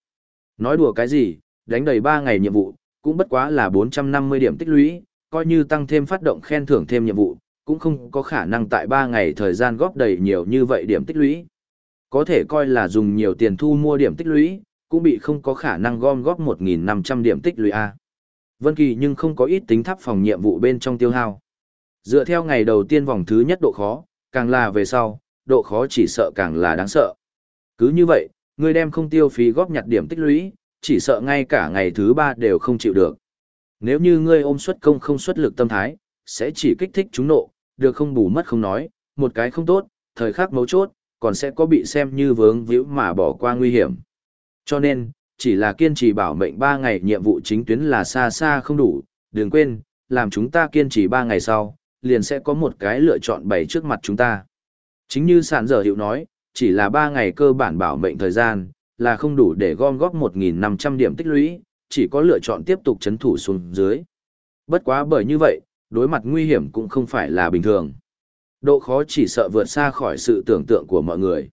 [SPEAKER 1] Nói đùa cái gì, đánh đầy 3 ngày nhiệm vụ, cũng bất quá là 450 điểm tích lũy, coi như tăng thêm phát động khen thưởng thêm nhiệm vụ, cũng không có khả năng tại 3 ngày thời gian góp đầy nhiều như vậy điểm tích lũy. Có thể coi là dùng nhiều tiền thu mua điểm tích lũy, cũng bị không có khả năng gom góp 1.500 điểm tích lũy A. Vân Kỳ nhưng không có ít tính thắp phòng nhiệm vụ bên trong tiêu hao. Dựa theo ngày đầu tiên vòng thứ nhất độ khó, càng là về sau, độ khó chỉ sợ càng là đáng sợ. Cứ như vậy, ngươi đem không tiêu phí góp nhặt điểm tích lũy, chỉ sợ ngay cả ngày thứ ba đều không chịu được. Nếu như ngươi ôm xuất công không xuất lực tâm thái, sẽ chỉ kích thích chúng nộ, được không bù mất không nói, một cái không tốt, thời khắc mấu chốt, còn sẽ có bị xem như vướng víu mà bỏ qua nguy hiểm. Cho nên, chỉ là kiên trì bảo mệnh 3 ngày nhiệm vụ chính tuyến là xa xa không đủ, đừng quên, làm chúng ta kiên trì 3 ngày sau, liền sẽ có một cái lựa chọn bày trước mặt chúng ta. Chính như sản giờ hiệu nói, chỉ là 3 ngày cơ bản bảo mệnh thời gian, là không đủ để gom góp 1.500 điểm tích lũy, chỉ có lựa chọn tiếp tục chấn thủ xuống dưới. Bất quá bởi như vậy, đối mặt nguy hiểm cũng không phải là bình thường. Độ khó chỉ sợ vượt xa khỏi sự tưởng tượng của mọi người.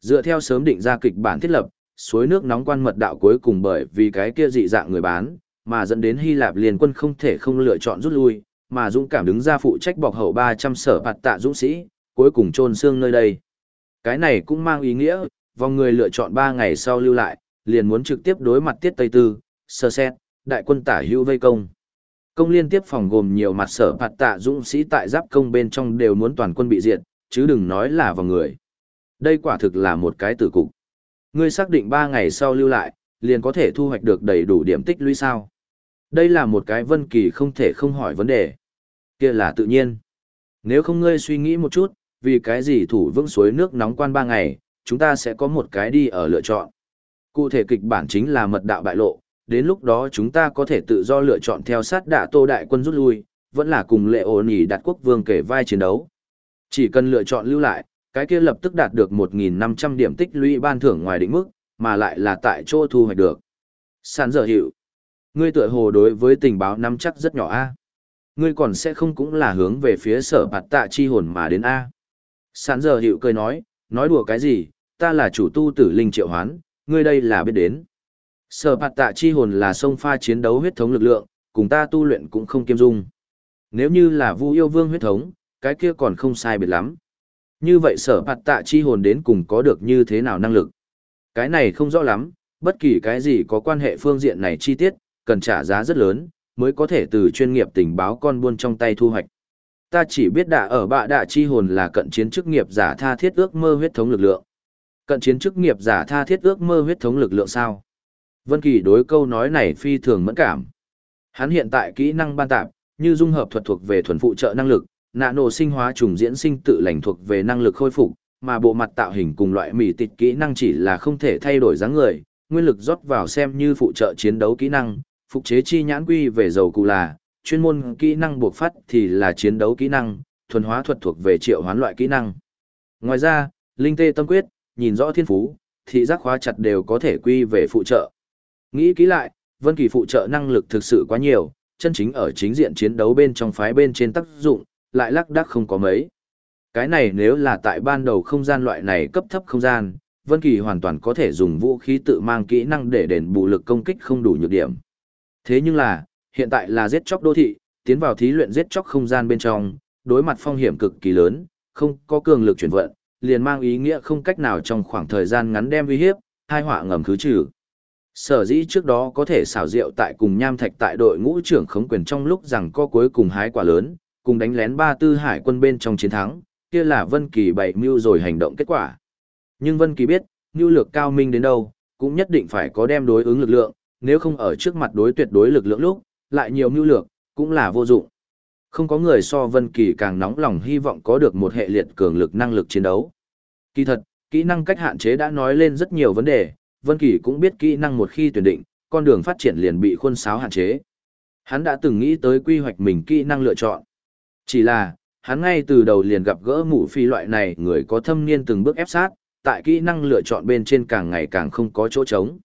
[SPEAKER 1] Dựa theo sớm định ra kịch bản thiết lập, suối nước nóng quan mật đạo cuối cùng bởi vì cái kia dị dạng người bán, mà dẫn đến Hy Lạp liền quân không thể không lựa chọn rút lui, mà dũng cảm đứng ra phụ trách bọc hậu 300 sở bạt tạ dũng sĩ, cuối cùng chôn xương nơi đây. Cái này cũng mang ý nghĩa, vòng người lựa chọn 3 ngày sau lưu lại, liền muốn trực tiếp đối mặt tiết Tây Tư, sơ xét, đại quân tả hữu vây công. Công liên tiếp phòng gồm nhiều mặt sở bạt tạ dũng sĩ tại giáp công bên trong đều muốn toàn quân bị diệt, chứ đừng nói là vòng người. Đây quả thực là một cái tử cục. Ngươi xác định 3 ngày sau lưu lại, liền có thể thu hoạch được đầy đủ điểm tích lũy sao. Đây là một cái vân kỳ không thể không hỏi vấn đề kia là tự nhiên. Nếu không ngươi suy nghĩ một chút, vì cái gì thủ vững suối nước nóng quan ba ngày, chúng ta sẽ có một cái đi ở lựa chọn. Cụ thể kịch bản chính là mật đạo bại lộ, đến lúc đó chúng ta có thể tự do lựa chọn theo sát đạ tô đại quân rút lui, vẫn là cùng lệ ổn nhỉ đặt quốc vương kể vai chiến đấu. Chỉ cần lựa chọn lưu lại, cái kia lập tức đạt được 1.500 điểm tích lũy ban thưởng ngoài định mức, mà lại là tại chỗ thu hoạch được. Sản dở hiệu. Ngươi tựa hồ đối với tình báo nắm chắc rất nhỏ A. Ngươi còn sẽ không cũng là hướng về phía sở bạt tạ chi hồn mà đến A. Sản giờ hiệu cười nói, nói đùa cái gì, ta là chủ tu tử linh triệu hoán, ngươi đây là biết đến. Sở bạt tạ chi hồn là sông pha chiến đấu huyết thống lực lượng, cùng ta tu luyện cũng không kiêm dung. Nếu như là vu yêu vương huyết thống, cái kia còn không sai biệt lắm. Như vậy sở bạt tạ chi hồn đến cùng có được như thế nào năng lực? Cái này không rõ lắm, bất kỳ cái gì có quan hệ phương diện này chi tiết, cần trả giá rất lớn, mới có thể từ chuyên nghiệp tình báo con buôn trong tay thu hoạch. Ta chỉ biết đạ ở bạ đạ chi hồn là cận chiến chức nghiệp giả tha thiết ước mơ huyết thống lực lượng. Cận chiến chức nghiệp giả tha thiết ước mơ huyết thống lực lượng sao? Vân Kỳ đối câu nói này phi thường mẫn cảm. Hắn hiện tại kỹ năng ban tạp, như dung hợp thuật thuộc về thuần phụ trợ năng lực, nano sinh hóa trùng diễn sinh tự lành thuộc về năng lực khôi phục, mà bộ mặt tạo hình cùng loại mỉ tịt kỹ năng chỉ là không thể thay đổi dáng người, nguyên lực rót vào xem như phụ trợ chiến đấu kỹ năng, phục chế chi nhãn quy về dầu cụ là, chuyên môn kỹ năng buộc phát thì là chiến đấu kỹ năng, thuần hóa thuật thuộc về triệu hoán loại kỹ năng. Ngoài ra, linh tê tâm quyết, nhìn rõ thiên phú, thị giác khóa chặt đều có thể quy về phụ trợ. Nghĩ kỹ lại, Vân Kỳ phụ trợ năng lực thực sự quá nhiều, chân chính ở chính diện chiến đấu bên trong phái bên trên tác dụng, lại lắc đắc không có mấy. Cái này nếu là tại ban đầu không gian loại này cấp thấp không gian, Vân Kỳ hoàn toàn có thể dùng vũ khí tự mang kỹ năng để đền bù lực công kích không đủ nhược điểm. Thế nhưng là, hiện tại là giết chóc đô thị, tiến vào thí luyện giết chóc không gian bên trong, đối mặt phong hiểm cực kỳ lớn, không có cường lực chuyển vận, liền mang ý nghĩa không cách nào trong khoảng thời gian ngắn đem uy hiếp, hai họa ngầm khứ trừ. Sở dĩ trước đó có thể xảo diệu tại cùng nham thạch tại đội ngũ trưởng khống quyền trong lúc rằng có cuối cùng hái quả lớn, cùng đánh lén ba tư hải quân bên trong chiến thắng, kia là Vân Kỳ bày mưu rồi hành động kết quả. Nhưng Vân Kỳ biết, nhu lược cao minh đến đâu, cũng nhất định phải có đem đối ứng lực lượng, nếu không ở trước mặt đối tuyệt đối lực lượng lúc, lại nhiều nhu lược, cũng là vô dụng. Không có người so Vân Kỳ càng nóng lòng hy vọng có được một hệ liệt cường lực năng lực chiến đấu. Kỳ thật, kỹ năng cách hạn chế đã nói lên rất nhiều vấn đề, Vân Kỳ cũng biết kỹ năng một khi tuyển định, con đường phát triển liền bị khuôn sáo hạn chế. Hắn đã từng nghĩ tới quy hoạch mình kỹ năng lựa chọn. Chỉ là, hắn ngay từ đầu liền gặp gỡ mụ phi loại này người có thâm niên từng bước ép sát, tại kỹ năng lựa chọn bên trên càng ngày càng không có chỗ trống.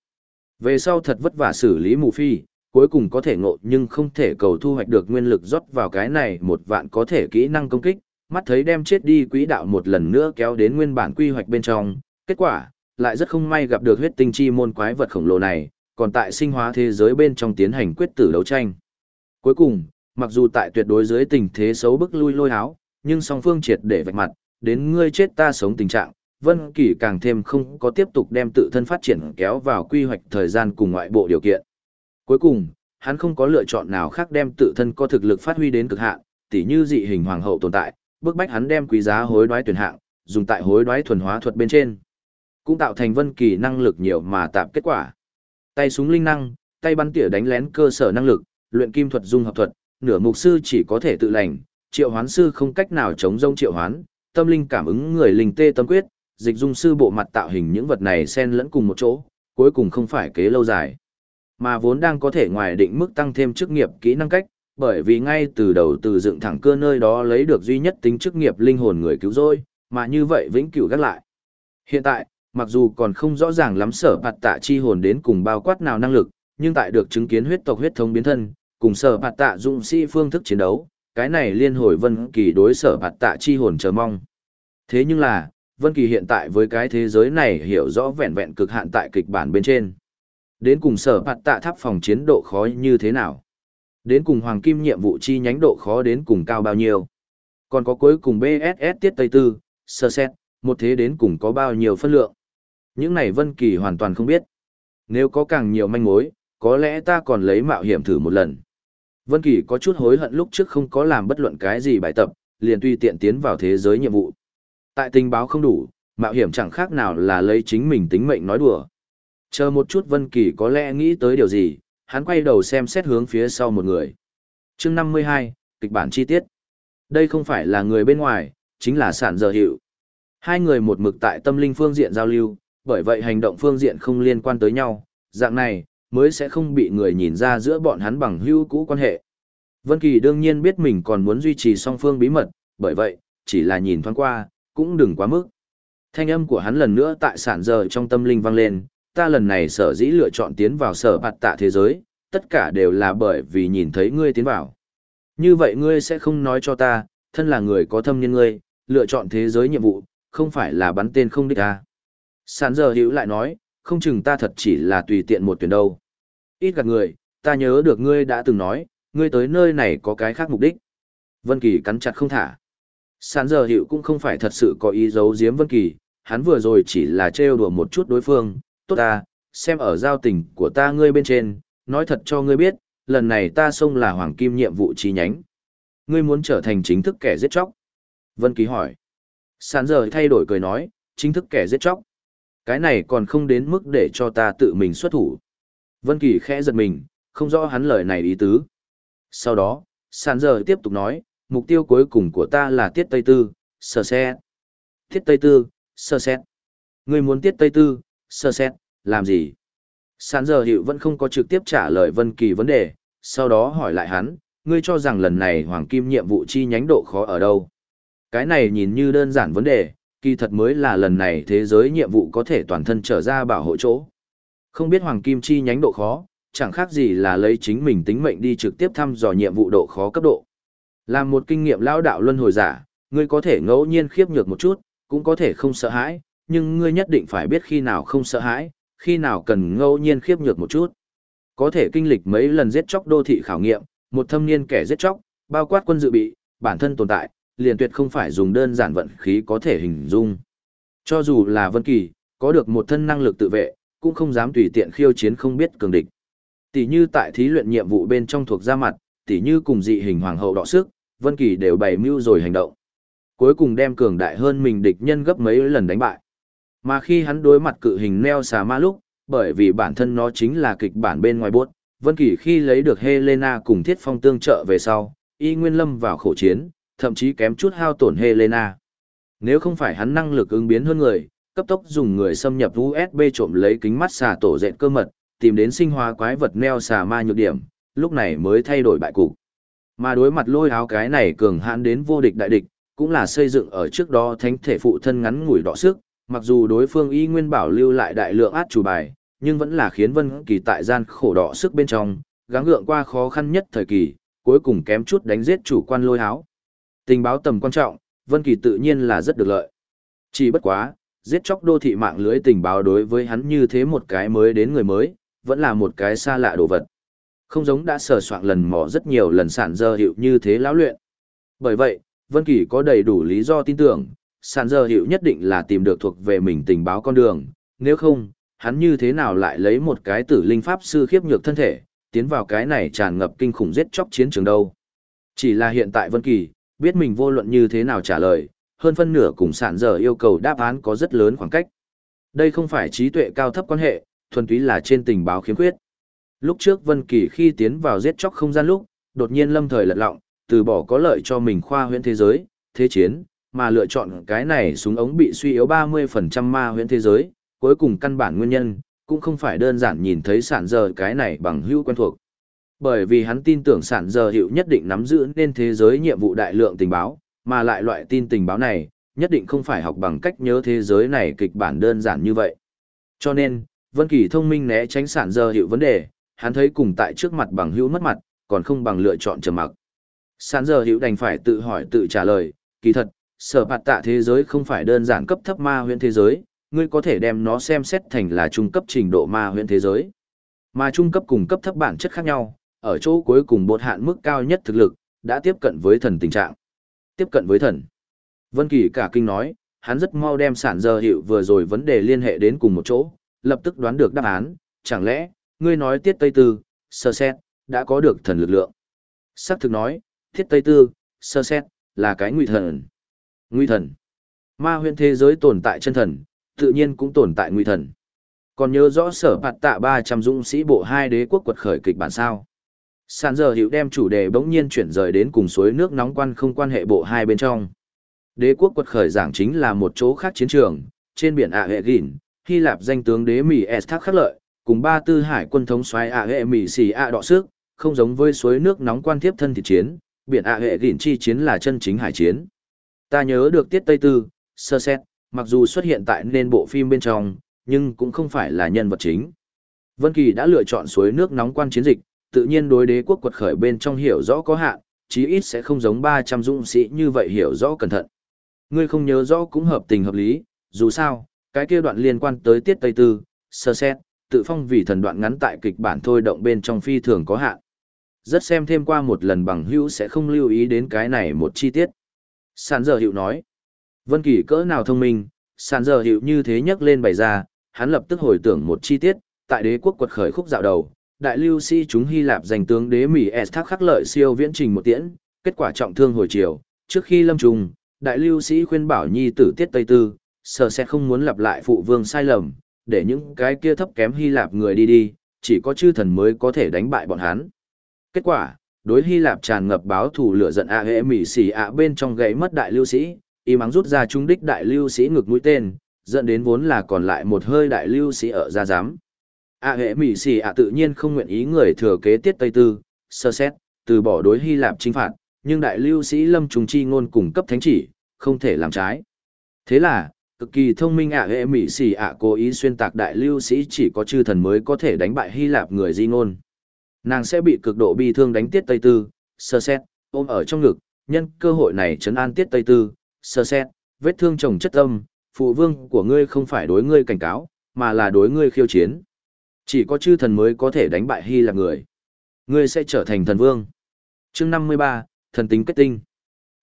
[SPEAKER 1] Về sau thật vất vả xử lý mù phi, cuối cùng có thể ngộ nhưng không thể cầu thu hoạch được nguyên lực rót vào cái này một vạn có thể kỹ năng công kích, mắt thấy đem chết đi quỹ đạo một lần nữa kéo đến nguyên bản quy hoạch bên trong, kết quả, lại rất không may gặp được huyết tinh chi môn quái vật khổng lồ này, còn tại sinh hóa thế giới bên trong tiến hành quyết tử đấu tranh. Cuối cùng, mặc dù tại tuyệt đối dưới tình thế xấu bức lui lôi háo, nhưng song phương triệt để vạch mặt, đến ngươi chết ta sống tình trạng, Vân Kỳ càng thêm không có tiếp tục đem tự thân phát triển kéo vào quy hoạch thời gian cùng ngoại bộ điều kiện. Cuối cùng, hắn không có lựa chọn nào khác đem tự thân có thực lực phát huy đến cực hạn, tỉ như dị hình hoàng hậu tồn tại, bức bách hắn đem quý giá hối đoái tuyển hạng, dùng tại hối đoái thuần hóa thuật bên trên. Cũng tạo thành Vân Kỳ năng lực nhiều mà tạm kết quả. Tay súng linh năng, tay bắn tỉa đánh lén cơ sở năng lực, luyện kim thuật dung hợp thuật, nửa mục sư chỉ có thể tự lành, triệu hoán sư không cách nào chống rông triệu hoán, tâm linh cảm ứng người linh tê tâm quyết, dịch dung sư bộ mặt tạo hình những vật này xen lẫn cùng một chỗ, cuối cùng không phải kế lâu dài. Mà vốn đang có thể ngoài định mức tăng thêm chức nghiệp kỹ năng cách, bởi vì ngay từ đầu từ dựng thẳng cơ nơi đó lấy được duy nhất tính chức nghiệp linh hồn người cứu rỗi, mà như vậy vĩnh cửu gác lại. Hiện tại, mặc dù còn không rõ ràng lắm sở bạt tạ chi hồn đến cùng bao quát nào năng lực, nhưng tại được chứng kiến huyết tộc huyết thống biến thân, cùng sở bạt tạ dụng sĩ phương thức chiến đấu, cái này liên hồi vân kỳ đối sở bạt tạ chi hồn chờ mong. Thế nhưng là, Vân Kỳ hiện tại với cái thế giới này hiểu rõ vẹn vẹn cực hạn tại kịch bản bên trên. Đến cùng sở bạt tạ tháp phòng chiến độ khó như thế nào? Đến cùng hoàng kim nhiệm vụ chi nhánh độ khó đến cùng cao bao nhiêu? Còn có cuối cùng BSS tiết Tây Tư, sơ xét, một thế đến cùng có bao nhiêu phân lượng? Những này Vân Kỳ hoàn toàn không biết. Nếu có càng nhiều manh mối, có lẽ ta còn lấy mạo hiểm thử một lần. Vân Kỳ có chút hối hận lúc trước không có làm bất luận cái gì bài tập, liền tùy tiện tiến vào thế giới nhiệm vụ. Tại tình báo không đủ, mạo hiểm chẳng khác nào là lấy chính mình tính mệnh nói đùa. Chờ một chút Vân Kỳ có lẽ nghĩ tới điều gì, hắn quay đầu xem xét hướng phía sau một người. Chương 52, kịch bản chi tiết. Đây không phải là người bên ngoài, chính là sản giờ hiệu. Hai người một mực tại tâm linh phương diện giao lưu, bởi vậy hành động phương diện không liên quan tới nhau, dạng này mới sẽ không bị người nhìn ra giữa bọn hắn bằng hữu cũ quan hệ. Vân Kỳ đương nhiên biết mình còn muốn duy trì song phương bí mật, bởi vậy, chỉ là nhìn thoáng qua, cũng đừng quá mức. Thanh âm của hắn lần nữa tại sản giờ trong tâm linh vang lên, ta lần này sở dĩ lựa chọn tiến vào sở bạt tạ thế giới, tất cả đều là bởi vì nhìn thấy ngươi tiến vào. Như vậy ngươi sẽ không nói cho ta, thân là người có thâm nhân ngươi, lựa chọn thế giới nhiệm vụ, không phải là bắn tên không đích ta. Sản giờ hữu lại nói, không chừng ta thật chỉ là tùy tiện một tuyển đâu. Ít gặp người, ta nhớ được ngươi đã từng nói, ngươi tới nơi này có cái khác mục đích. Vân Kỳ cắn chặt không thả. Sán giờ hiệu cũng không phải thật sự có ý giấu giếm Vân Kỳ, hắn vừa rồi chỉ là trêu đùa một chút đối phương, tốt ta, xem ở giao tình của ta ngươi bên trên, nói thật cho ngươi biết, lần này ta xông là hoàng kim nhiệm vụ chi nhánh. Ngươi muốn trở thành chính thức kẻ giết chóc. Vân Kỳ hỏi. Sán giờ thay đổi cười nói, chính thức kẻ giết chóc. Cái này còn không đến mức để cho ta tự mình xuất thủ. Vân Kỳ khẽ giật mình, không rõ hắn lời này ý tứ. Sau đó, Sán giờ tiếp tục nói, mục tiêu cuối cùng của ta là tiết Tây Tư, sơ xét. Tiết Tây Tư, sơ xét. Ngươi muốn tiết Tây Tư, sơ xét, làm gì? sán giờ hiệu vẫn không có trực tiếp trả lời Vân Kỳ vấn đề, sau đó hỏi lại hắn, ngươi cho rằng lần này Hoàng Kim nhiệm vụ chi nhánh độ khó ở đâu? Cái này nhìn như đơn giản vấn đề, kỳ thật mới là lần này thế giới nhiệm vụ có thể toàn thân trở ra bảo hộ chỗ. Không biết Hoàng Kim chi nhánh độ khó, chẳng khác gì là lấy chính mình tính mệnh đi trực tiếp thăm dò nhiệm vụ độ khó cấp độ. Làm một kinh nghiệm lao đạo luân hồi giả, ngươi có thể ngẫu nhiên khiếp nhược một chút, cũng có thể không sợ hãi, nhưng ngươi nhất định phải biết khi nào không sợ hãi, khi nào cần ngẫu nhiên khiếp nhược một chút. Có thể kinh lịch mấy lần giết chóc đô thị khảo nghiệm, một thâm niên kẻ giết chóc, bao quát quân dự bị, bản thân tồn tại, liền tuyệt không phải dùng đơn giản vận khí có thể hình dung. Cho dù là Vân Kỳ, có được một thân năng lực tự vệ, cũng không dám tùy tiện khiêu chiến không biết cường địch. Tỷ như tại thí luyện nhiệm vụ bên trong thuộc ra mặt, tỷ như cùng dị hình hoàng hậu đọ sức, Vân Kỳ đều bày mưu rồi hành động. Cuối cùng đem cường đại hơn mình địch nhân gấp mấy lần đánh bại. Mà khi hắn đối mặt cự hình neo xà ma lúc, bởi vì bản thân nó chính là kịch bản bên ngoài buốt, Vân Kỳ khi lấy được Helena cùng Thiết Phong tương trợ về sau, y nguyên lâm vào khổ chiến, thậm chí kém chút hao tổn Helena. Nếu không phải hắn năng lực ứng biến hơn người, cấp tốc dùng người xâm nhập USB trộm lấy kính mắt xà tổ dệt cơ mật, tìm đến sinh hóa quái vật neo xà ma nhược điểm, lúc này mới thay đổi bại cục. Mà đối mặt lôi áo cái này cường hãn đến vô địch đại địch, cũng là xây dựng ở trước đó thánh thể phụ thân ngắn ngủi đỏ sức, mặc dù đối phương y nguyên bảo lưu lại đại lượng át chủ bài, nhưng vẫn là khiến Vân Kỳ tại gian khổ đỏ sức bên trong, gắng gượng qua khó khăn nhất thời kỳ, cuối cùng kém chút đánh giết chủ quan lôi áo. Tình báo tầm quan trọng, Vân Kỳ tự nhiên là rất được lợi. Chỉ bất quá, giết chóc đô thị mạng lưới tình báo đối với hắn như thế một cái mới đến người mới, vẫn là một cái xa lạ đồ vật. Không giống đã sờ soạn lần mò rất nhiều lần sản dơ hiệu như thế lão luyện. Bởi vậy, Vân Kỳ có đầy đủ lý do tin tưởng, sản dơ hiệu nhất định là tìm được thuộc về mình tình báo con đường, nếu không, hắn như thế nào lại lấy một cái tử linh pháp sư khiếp nhược thân thể, tiến vào cái này tràn ngập kinh khủng giết chóc chiến trường đâu. Chỉ là hiện tại Vân Kỳ, biết mình vô luận như thế nào trả lời, hơn phân nửa cùng sản dơ yêu cầu đáp án có rất lớn khoảng cách. Đây không phải trí tuệ cao thấp quan hệ, thuần túy là trên tình báo khiếm khuyết. Lúc trước Vân Kỳ khi tiến vào giết chóc không gian lúc, đột nhiên lâm thời lật lọng, từ bỏ có lợi cho mình khoa huyễn thế giới, thế chiến, mà lựa chọn cái này súng ống bị suy yếu 30% ma huyễn thế giới, cuối cùng căn bản nguyên nhân, cũng không phải đơn giản nhìn thấy sản giờ cái này bằng hữu quen thuộc. Bởi vì hắn tin tưởng sản giờ hiệu nhất định nắm giữ nên thế giới nhiệm vụ đại lượng tình báo, mà lại loại tin tình báo này, nhất định không phải học bằng cách nhớ thế giới này kịch bản đơn giản như vậy. Cho nên, Vân Kỳ thông minh né tránh sản giờ hiệu vấn đề, hắn thấy cùng tại trước mặt bằng hữu mất mặt, còn không bằng lựa chọn trầm mặc. Sản giờ hữu đành phải tự hỏi tự trả lời, kỳ thật, sở bạt tạ thế giới không phải đơn giản cấp thấp ma huyễn thế giới, ngươi có thể đem nó xem xét thành là trung cấp trình độ ma huyễn thế giới. Mà trung cấp cùng cấp thấp bản chất khác nhau, ở chỗ cuối cùng bột hạn mức cao nhất thực lực, đã tiếp cận với thần tình trạng. Tiếp cận với thần. Vân Kỳ cả kinh nói, hắn rất mau đem sản giờ hiệu vừa rồi vấn đề liên hệ đến cùng một chỗ, lập tức đoán được đáp án, chẳng lẽ, ngươi nói tiết Tây Tư, sơ xét, đã có được thần lực lượng. Sắc thực nói, Thiết Tây Tư, sơ xét, là cái nguy thần. Nguy thần. Ma huyễn thế giới tồn tại chân thần, tự nhiên cũng tồn tại nguy thần. Còn nhớ rõ sở bạt tạ 300 dũng sĩ bộ hai đế quốc quật khởi kịch bản sao. Sàn giờ hữu đem chủ đề bỗng nhiên chuyển rời đến cùng suối nước nóng quan không quan hệ bộ hai bên trong. Đế quốc quật khởi giảng chính là một chỗ khác chiến trường, trên biển ạ hệ gỉn, Hy Lạp danh tướng đế Mỹ S thác khắc lợi, cùng ba tư hải quân thống xoáy ạ hệ Mỹ xì ạ đọ sức, không giống với suối nước nóng quan thiếp thân thị chiến, biển ạ hệ gỉn chi chiến là chân chính hải chiến. Ta nhớ được tiết Tây Tư, sơ xét, mặc dù xuất hiện tại nên bộ phim bên trong, nhưng cũng không phải là nhân vật chính. Vân Kỳ đã lựa chọn suối nước nóng quan chiến dịch, tự nhiên đối đế quốc quật khởi bên trong hiểu rõ có hạn, chí ít sẽ không giống 300 dũng sĩ như vậy hiểu rõ cẩn thận. Ngươi không nhớ rõ cũng hợp tình hợp lý, dù sao, cái kia đoạn liên quan tới tiết Tây Tư, sơ xét, tự phong vì thần đoạn ngắn tại kịch bản thôi động bên trong phi thường có hạn. Rất xem thêm qua một lần bằng hữu sẽ không lưu ý đến cái này một chi tiết. Sàn giờ hiệu nói. Vân Kỳ cỡ nào thông minh, sàn giờ hiệu như thế nhắc lên bày ra, hắn lập tức hồi tưởng một chi tiết, tại đế quốc quật khởi khúc dạo đầu, đại lưu sĩ chúng Hy Lạp giành tướng đế Mỹ S thác khắc lợi siêu viễn trình một tiễn, kết quả trọng thương hồi chiều, trước khi lâm trùng, đại lưu sĩ khuyên bảo nhi tử tiết Tây Tư, sợ sẽ không muốn lặp lại phụ vương sai lầm, để những cái kia thấp kém Hy Lạp người đi đi, chỉ có chư thần mới có thể đánh bại bọn hắn. Kết quả, đối Hy Lạp tràn ngập báo thủ lửa giận a hệ mỹ xỉ ạ bên trong gãy mất đại lưu sĩ, y mắng rút ra trung đích đại lưu sĩ ngực mũi tên, dẫn đến vốn là còn lại một hơi đại lưu sĩ ở ra giám. A hệ mỹ xỉ ạ tự nhiên không nguyện ý người thừa kế tiết Tây Tư, sơ xét, từ bỏ đối Hy Lạp chính phạt, nhưng đại lưu sĩ lâm trùng chi ngôn cùng cấp thánh chỉ, không thể làm trái. Thế là, cực kỳ thông minh ạ hệ mỹ xỉ ạ cố ý xuyên tạc đại lưu sĩ chỉ có chư thần mới có thể đánh bại Hy Lạp người di ngôn. Nàng sẽ bị cực độ bi thương đánh tiết Tây Tư, sơ xét, ôm ở trong ngực, nhân cơ hội này chấn an tiết Tây Tư, sơ xét, vết thương chồng chất tâm, phụ vương của ngươi không phải đối ngươi cảnh cáo, mà là đối ngươi khiêu chiến. Chỉ có chư thần mới có thể đánh bại Hy Lạp người. Ngươi sẽ trở thành thần vương. chương 53, thần tính kết tinh.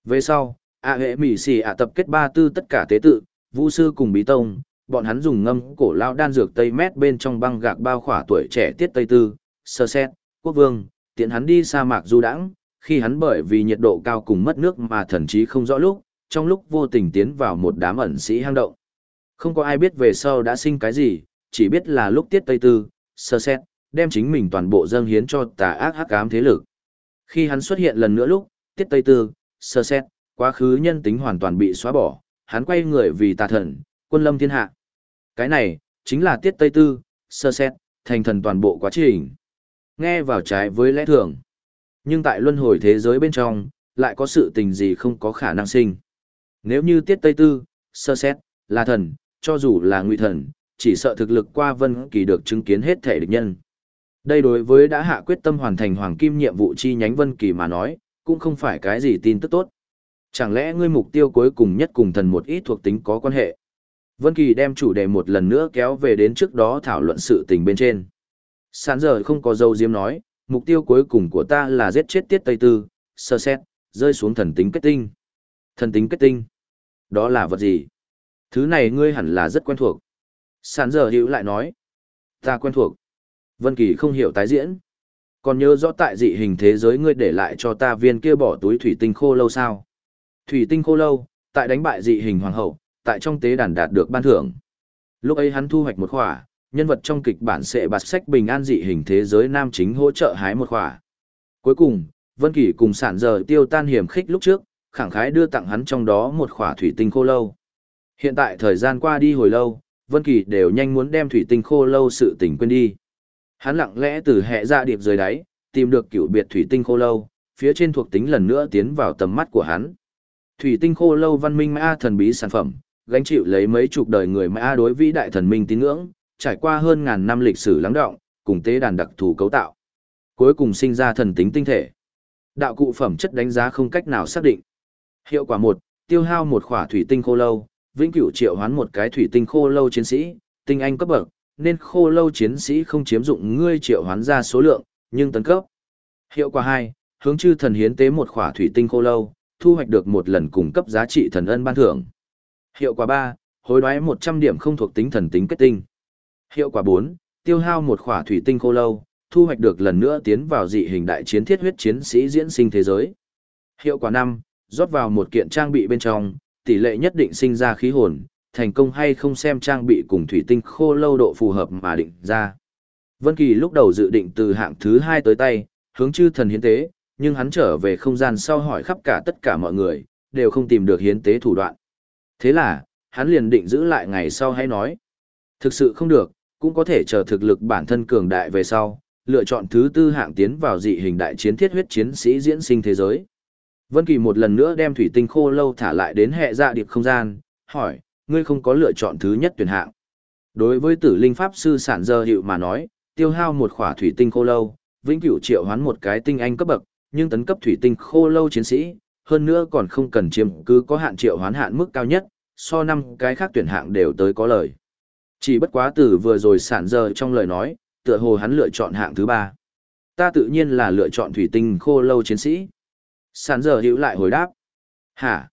[SPEAKER 1] Về sau, ạ hệ mỹ xì ạ tập kết ba tư tất cả tế tự, Vu sư cùng bí tông, bọn hắn dùng ngâm cổ lao đan dược tây mét bên trong băng gạc bao khỏa tuổi trẻ tiết tây tư, sơ xét, quốc vương, tiện hắn đi sa mạc du đãng, khi hắn bởi vì nhiệt độ cao cùng mất nước mà thần chí không rõ lúc, trong lúc vô tình tiến vào một đám ẩn sĩ hang động. Không có ai biết về sau đã sinh cái gì, chỉ biết là lúc tiết tây tư, sơ xét, đem chính mình toàn bộ dâng hiến cho tà ác hắc ám thế lực. Khi hắn xuất hiện lần nữa lúc, tiết tây tư, sơ xét, quá khứ nhân tính hoàn toàn bị xóa bỏ, hắn quay người vì tà thần, quân lâm thiên hạ. Cái này, chính là tiết tây tư, sơ xét, thành thần toàn bộ quá trình. Nghe vào trái với lẽ thường. Nhưng tại luân hồi thế giới bên trong, lại có sự tình gì không có khả năng sinh. Nếu như tiết tây tư, sơ xét, là thần, cho dù là nguy thần, chỉ sợ thực lực qua vân kỳ được chứng kiến hết thể địch nhân. Đây đối với đã hạ quyết tâm hoàn thành hoàng kim nhiệm vụ chi nhánh vân kỳ mà nói, cũng không phải cái gì tin tức tốt. Chẳng lẽ ngươi mục tiêu cuối cùng nhất cùng thần một ít thuộc tính có quan hệ? Vân Kỳ đem chủ đề một lần nữa kéo về đến trước đó thảo luận sự tình bên trên. Sán giờ không có dâu diêm nói, mục tiêu cuối cùng của ta là giết chết tiết Tây Tư, sơ xét, rơi xuống thần tính kết tinh. Thần tính kết tinh? Đó là vật gì? Thứ này ngươi hẳn là rất quen thuộc. Sán giờ hữu lại nói. Ta quen thuộc. Vân Kỳ không hiểu tái diễn. Còn nhớ rõ tại dị hình thế giới ngươi để lại cho ta viên kia bỏ túi thủy tinh khô lâu sao? Thủy tinh khô lâu, tại đánh bại dị hình hoàng hậu, tại trong tế đàn đạt được ban thưởng. Lúc ấy hắn thu hoạch một khỏa, nhân vật trong kịch bản sẽ bạt sách bình an dị hình thế giới nam chính hỗ trợ hái một khỏa. Cuối cùng, Vân Kỳ cùng sản giờ tiêu tan hiểm khích lúc trước, khẳng khái đưa tặng hắn trong đó một khỏa thủy tinh khô lâu. Hiện tại thời gian qua đi hồi lâu, Vân Kỳ đều nhanh muốn đem thủy tinh khô lâu sự tình quên đi. Hắn lặng lẽ từ hệ ra điệp dưới đáy, tìm được cựu biệt thủy tinh khô lâu, phía trên thuộc tính lần nữa tiến vào tầm mắt của hắn. Thủy tinh khô lâu văn minh ma thần bí sản phẩm, gánh chịu lấy mấy chục đời người ma đối vĩ đại thần minh tín ngưỡng, trải qua hơn ngàn năm lịch sử lắng đọng, cùng tế đàn đặc thù cấu tạo. Cuối cùng sinh ra thần tính tinh thể. Đạo cụ phẩm chất đánh giá không cách nào xác định. Hiệu quả một, tiêu hao một khỏa thủy tinh khô lâu, vĩnh cửu triệu hoán một cái thủy tinh khô lâu chiến sĩ, tinh anh cấp bậc, nên khô lâu chiến sĩ không chiếm dụng ngươi triệu hoán ra số lượng, nhưng tấn cấp. Hiệu quả 2, hướng chư thần hiến tế một khỏa thủy tinh khô lâu, thu hoạch được một lần cung cấp giá trị thần ân ban thưởng. Hiệu quả 3, hối đoái 100 điểm không thuộc tính thần tính kết tinh. Hiệu quả 4, tiêu hao một khỏa thủy tinh khô lâu, thu hoạch được lần nữa tiến vào dị hình đại chiến thiết huyết chiến sĩ diễn sinh thế giới. Hiệu quả 5, rót vào một kiện trang bị bên trong, tỷ lệ nhất định sinh ra khí hồn, thành công hay không xem trang bị cùng thủy tinh khô lâu độ phù hợp mà định ra. Vân Kỳ lúc đầu dự định từ hạng thứ 2 tới tay, hướng chư thần hiến tế, nhưng hắn trở về không gian sau hỏi khắp cả tất cả mọi người, đều không tìm được hiến tế thủ đoạn. Thế là, hắn liền định giữ lại ngày sau hay nói. Thực sự không được, cũng có thể chờ thực lực bản thân cường đại về sau, lựa chọn thứ tư hạng tiến vào dị hình đại chiến thiết huyết chiến sĩ diễn sinh thế giới. Vân Kỳ một lần nữa đem thủy tinh khô lâu thả lại đến hệ dạ điệp không gian, hỏi, ngươi không có lựa chọn thứ nhất tuyển hạng. Đối với tử linh pháp sư sản giờ hiệu mà nói, tiêu hao một khỏa thủy tinh khô lâu, vĩnh cửu triệu hoán một cái tinh anh cấp bậc, nhưng tấn cấp thủy tinh khô lâu chiến sĩ, hơn nữa còn không cần chiếm cứ có hạn triệu hoán hạn mức cao nhất, so năm cái khác tuyển hạng đều tới có lời. Chỉ bất quá từ vừa rồi sản giờ trong lời nói, tựa hồ hắn lựa chọn hạng thứ ba. Ta tự nhiên là lựa chọn thủy tinh khô lâu chiến sĩ. Sản giờ hữu lại hồi đáp. Hả?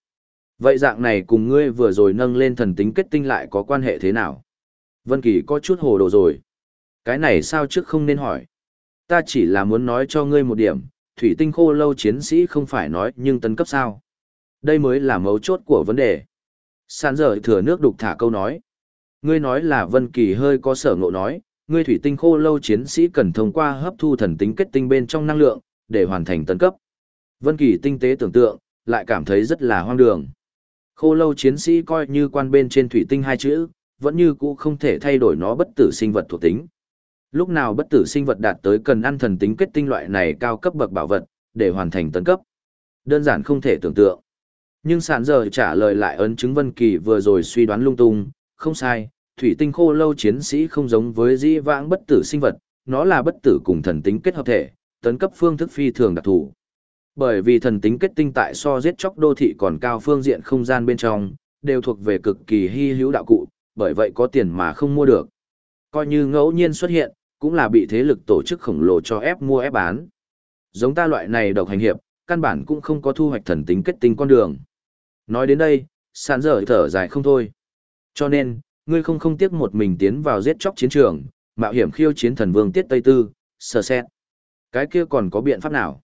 [SPEAKER 1] Vậy dạng này cùng ngươi vừa rồi nâng lên thần tính kết tinh lại có quan hệ thế nào? Vân Kỳ có chút hồ đồ rồi. Cái này sao trước không nên hỏi. Ta chỉ là muốn nói cho ngươi một điểm, thủy tinh khô lâu chiến sĩ không phải nói nhưng tấn cấp sao. Đây mới là mấu chốt của vấn đề. san dở thừa nước đục thả câu nói. Ngươi nói là Vân Kỳ hơi có sở ngộ nói, ngươi thủy tinh khô lâu chiến sĩ cần thông qua hấp thu thần tính kết tinh bên trong năng lượng, để hoàn thành tấn cấp. Vân Kỳ tinh tế tưởng tượng, lại cảm thấy rất là hoang đường. Khô lâu chiến sĩ coi như quan bên trên thủy tinh hai chữ, vẫn như cũ không thể thay đổi nó bất tử sinh vật thuộc tính. Lúc nào bất tử sinh vật đạt tới cần ăn thần tính kết tinh loại này cao cấp bậc bảo vật, để hoàn thành tấn cấp. Đơn giản không thể tưởng tượng. Nhưng sản giờ trả lời lại ấn chứng Vân Kỳ vừa rồi suy đoán lung tung, không sai, thủy tinh khô lâu chiến sĩ không giống với dĩ vãng bất tử sinh vật, nó là bất tử cùng thần tính kết hợp thể, tấn cấp phương thức phi thường đặc thù. Bởi vì thần tính kết tinh tại so giết chóc đô thị còn cao phương diện không gian bên trong, đều thuộc về cực kỳ hy hữu đạo cụ, bởi vậy có tiền mà không mua được. Coi như ngẫu nhiên xuất hiện, cũng là bị thế lực tổ chức khổng lồ cho ép mua ép bán. Giống ta loại này độc hành hiệp, căn bản cũng không có thu hoạch thần tính kết tinh con đường. Nói đến đây, sàn dở thở dài không thôi. Cho nên, ngươi không không tiếc một mình tiến vào giết chóc chiến trường, mạo hiểm khiêu chiến thần vương tiết Tây Tư, sờ xét. Cái kia còn có biện pháp nào?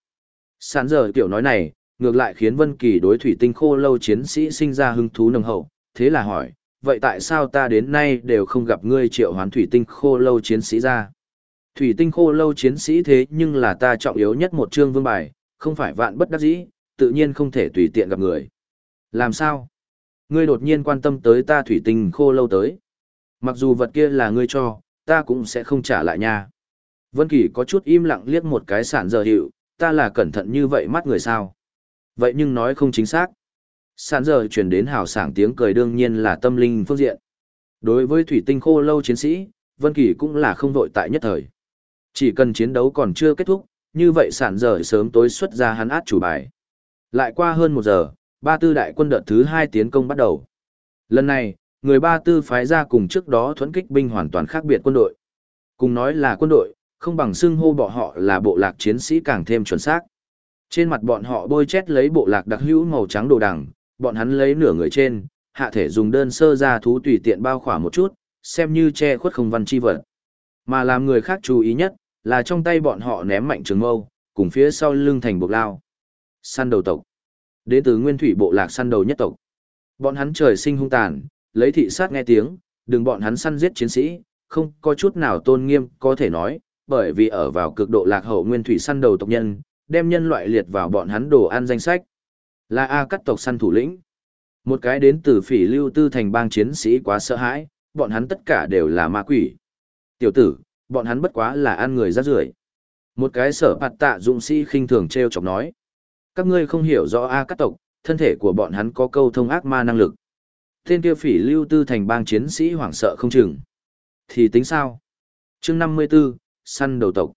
[SPEAKER 1] Sàn dở kiểu nói này, ngược lại khiến Vân Kỳ đối thủy tinh khô lâu chiến sĩ sinh ra hứng thú nồng hậu, thế là hỏi, vậy tại sao ta đến nay đều không gặp ngươi triệu hoán thủy tinh khô lâu chiến sĩ ra? Thủy tinh khô lâu chiến sĩ thế nhưng là ta trọng yếu nhất một chương vương bài, không phải vạn bất đắc dĩ, tự nhiên không thể tùy tiện gặp người. Làm sao? Ngươi đột nhiên quan tâm tới ta thủy tinh khô lâu tới. Mặc dù vật kia là ngươi cho, ta cũng sẽ không trả lại nha. Vân Kỳ có chút im lặng liếc một cái sản giờ hiệu, ta là cẩn thận như vậy mắt người sao. Vậy nhưng nói không chính xác. Sản giờ truyền đến hào sảng tiếng cười đương nhiên là tâm linh phương diện. Đối với thủy tinh khô lâu chiến sĩ, Vân Kỳ cũng là không vội tại nhất thời. Chỉ cần chiến đấu còn chưa kết thúc, như vậy sản dở sớm tối xuất ra hắn át chủ bài. Lại qua hơn một giờ, ba tư đại quân đợt thứ hai tiến công bắt đầu. Lần này, người ba tư phái ra cùng trước đó thuẫn kích binh hoàn toàn khác biệt quân đội. Cùng nói là quân đội, không bằng xưng hô bọn họ là bộ lạc chiến sĩ càng thêm chuẩn xác. Trên mặt bọn họ bôi chét lấy bộ lạc đặc hữu màu trắng đồ đằng, bọn hắn lấy nửa người trên, hạ thể dùng đơn sơ ra thú tùy tiện bao khỏa một chút, xem như che khuất không văn chi vật. Mà làm người khác chú ý nhất, là trong tay bọn họ ném mạnh trường mâu, cùng phía sau lưng thành buộc lao. Săn đầu tộc. Đến từ nguyên thủy bộ lạc săn đầu nhất tộc. Bọn hắn trời sinh hung tàn, lấy thị sát nghe tiếng, đừng bọn hắn săn giết chiến sĩ, không có chút nào tôn nghiêm có thể nói, bởi vì ở vào cực độ lạc hậu nguyên thủy săn đầu tộc nhân, đem nhân loại liệt vào bọn hắn đồ ăn danh sách. Là A cắt tộc săn thủ lĩnh. Một cái đến từ phỉ lưu tư thành bang chiến sĩ quá sợ hãi, bọn hắn tất cả đều là ma quỷ. Tiểu tử, bọn hắn bất quá là ăn người rác rưởi. Một cái sở bạt tạ dụng sĩ khinh thường treo chọc nói. Các ngươi không hiểu rõ A các tộc, thân thể của bọn hắn có câu thông ác ma năng lực. Tên kia phỉ lưu tư thành bang chiến sĩ hoảng sợ không chừng. Thì tính sao? chương 54, săn đầu tộc.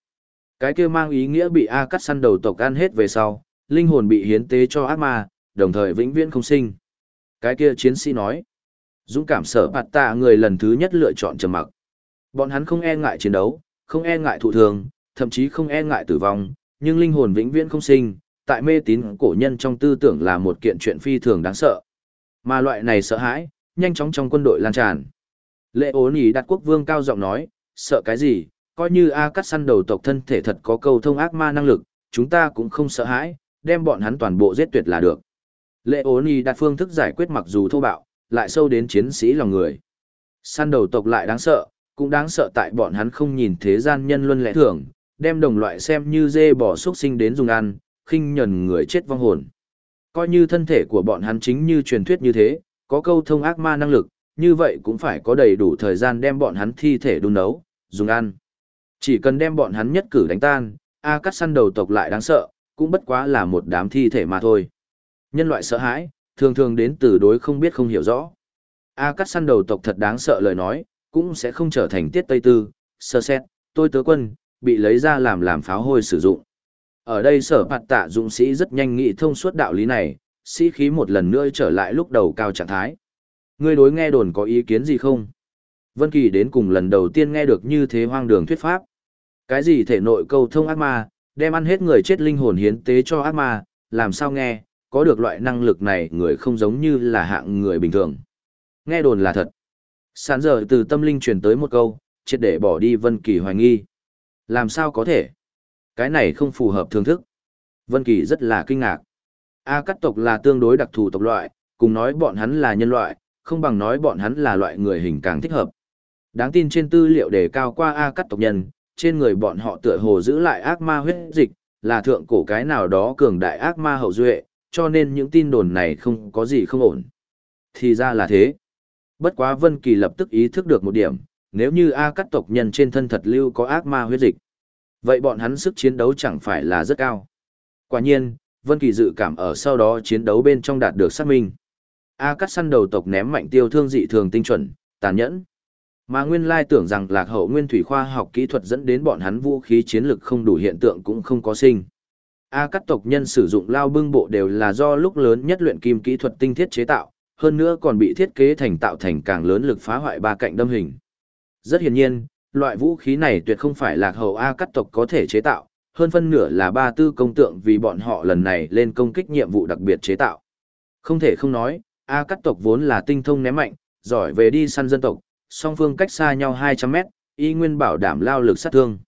[SPEAKER 1] Cái kia mang ý nghĩa bị A cắt săn đầu tộc ăn hết về sau, linh hồn bị hiến tế cho ác ma, đồng thời vĩnh viễn không sinh. Cái kia chiến sĩ nói. Dũng cảm sở bạt tạ người lần thứ nhất lựa chọn trầm mặc. Bọn hắn không e ngại chiến đấu, không e ngại thụ thường, thậm chí không e ngại tử vong, nhưng linh hồn vĩnh viễn không sinh, tại mê tín cổ nhân trong tư tưởng là một kiện chuyện phi thường đáng sợ. Mà loại này sợ hãi, nhanh chóng trong quân đội lan tràn. Lệ ố nỉ đặt quốc vương cao giọng nói, sợ cái gì, coi như A cắt săn đầu tộc thân thể thật có câu thông ác ma năng lực, chúng ta cũng không sợ hãi, đem bọn hắn toàn bộ giết tuyệt là được. Lệ ố nỉ đặt phương thức giải quyết mặc dù thô bạo, lại sâu đến chiến sĩ lòng người. Săn đầu tộc lại đáng sợ, cũng đáng sợ tại bọn hắn không nhìn thế gian nhân luân lẽ thường, đem đồng loại xem như dê bò xuất sinh đến dùng ăn, khinh nhẫn người chết vong hồn. Coi như thân thể của bọn hắn chính như truyền thuyết như thế, có câu thông ác ma năng lực, như vậy cũng phải có đầy đủ thời gian đem bọn hắn thi thể đun nấu, dùng ăn. Chỉ cần đem bọn hắn nhất cử đánh tan, A cắt săn đầu tộc lại đáng sợ, cũng bất quá là một đám thi thể mà thôi. Nhân loại sợ hãi, thường thường đến từ đối không biết không hiểu rõ. A cắt săn đầu tộc thật đáng sợ lời nói, cũng sẽ không trở thành tiết tây tư, sơ xét, tôi tớ quân, bị lấy ra làm làm pháo hôi sử dụng. Ở đây sở phạt tạ dũng sĩ rất nhanh nghị thông suốt đạo lý này, sĩ khí một lần nữa trở lại lúc đầu cao trạng thái. Ngươi đối nghe đồn có ý kiến gì không? Vân Kỳ đến cùng lần đầu tiên nghe được như thế hoang đường thuyết pháp. Cái gì thể nội câu thông ác ma, đem ăn hết người chết linh hồn hiến tế cho ác ma, làm sao nghe, có được loại năng lực này người không giống như là hạng người bình thường. Nghe đồn là thật. Sán giờ từ tâm linh truyền tới một câu, triệt để bỏ đi Vân Kỳ hoài nghi. Làm sao có thể? Cái này không phù hợp thường thức. Vân Kỳ rất là kinh ngạc. A cắt tộc là tương đối đặc thù tộc loại, cùng nói bọn hắn là nhân loại, không bằng nói bọn hắn là loại người hình càng thích hợp. Đáng tin trên tư liệu đề cao qua A cắt tộc nhân, trên người bọn họ tựa hồ giữ lại ác ma huyết dịch, là thượng cổ cái nào đó cường đại ác ma hậu duệ, cho nên những tin đồn này không có gì không ổn. Thì ra là thế. Bất quá Vân Kỳ lập tức ý thức được một điểm, nếu như A cắt tộc nhân trên thân thật lưu có ác ma huyết dịch, vậy bọn hắn sức chiến đấu chẳng phải là rất cao. Quả nhiên, Vân Kỳ dự cảm ở sau đó chiến đấu bên trong đạt được xác minh. A cắt săn đầu tộc ném mạnh tiêu thương dị thường tinh chuẩn, tàn nhẫn. Mà nguyên lai tưởng rằng lạc hậu nguyên thủy khoa học kỹ thuật dẫn đến bọn hắn vũ khí chiến lực không đủ hiện tượng cũng không có sinh. A cắt tộc nhân sử dụng lao bưng bộ đều là do lúc lớn nhất luyện kim kỹ thuật tinh thiết chế tạo, hơn nữa còn bị thiết kế thành tạo thành càng lớn lực phá hoại ba cạnh đâm hình. Rất hiển nhiên, loại vũ khí này tuyệt không phải lạc hậu A cắt tộc có thể chế tạo, hơn phân nửa là ba tư công tượng vì bọn họ lần này lên công kích nhiệm vụ đặc biệt chế tạo. Không thể không nói, A cắt tộc vốn là tinh thông ném mạnh, giỏi về đi săn dân tộc, song phương cách xa nhau 200 mét, y nguyên bảo đảm lao lực sát thương.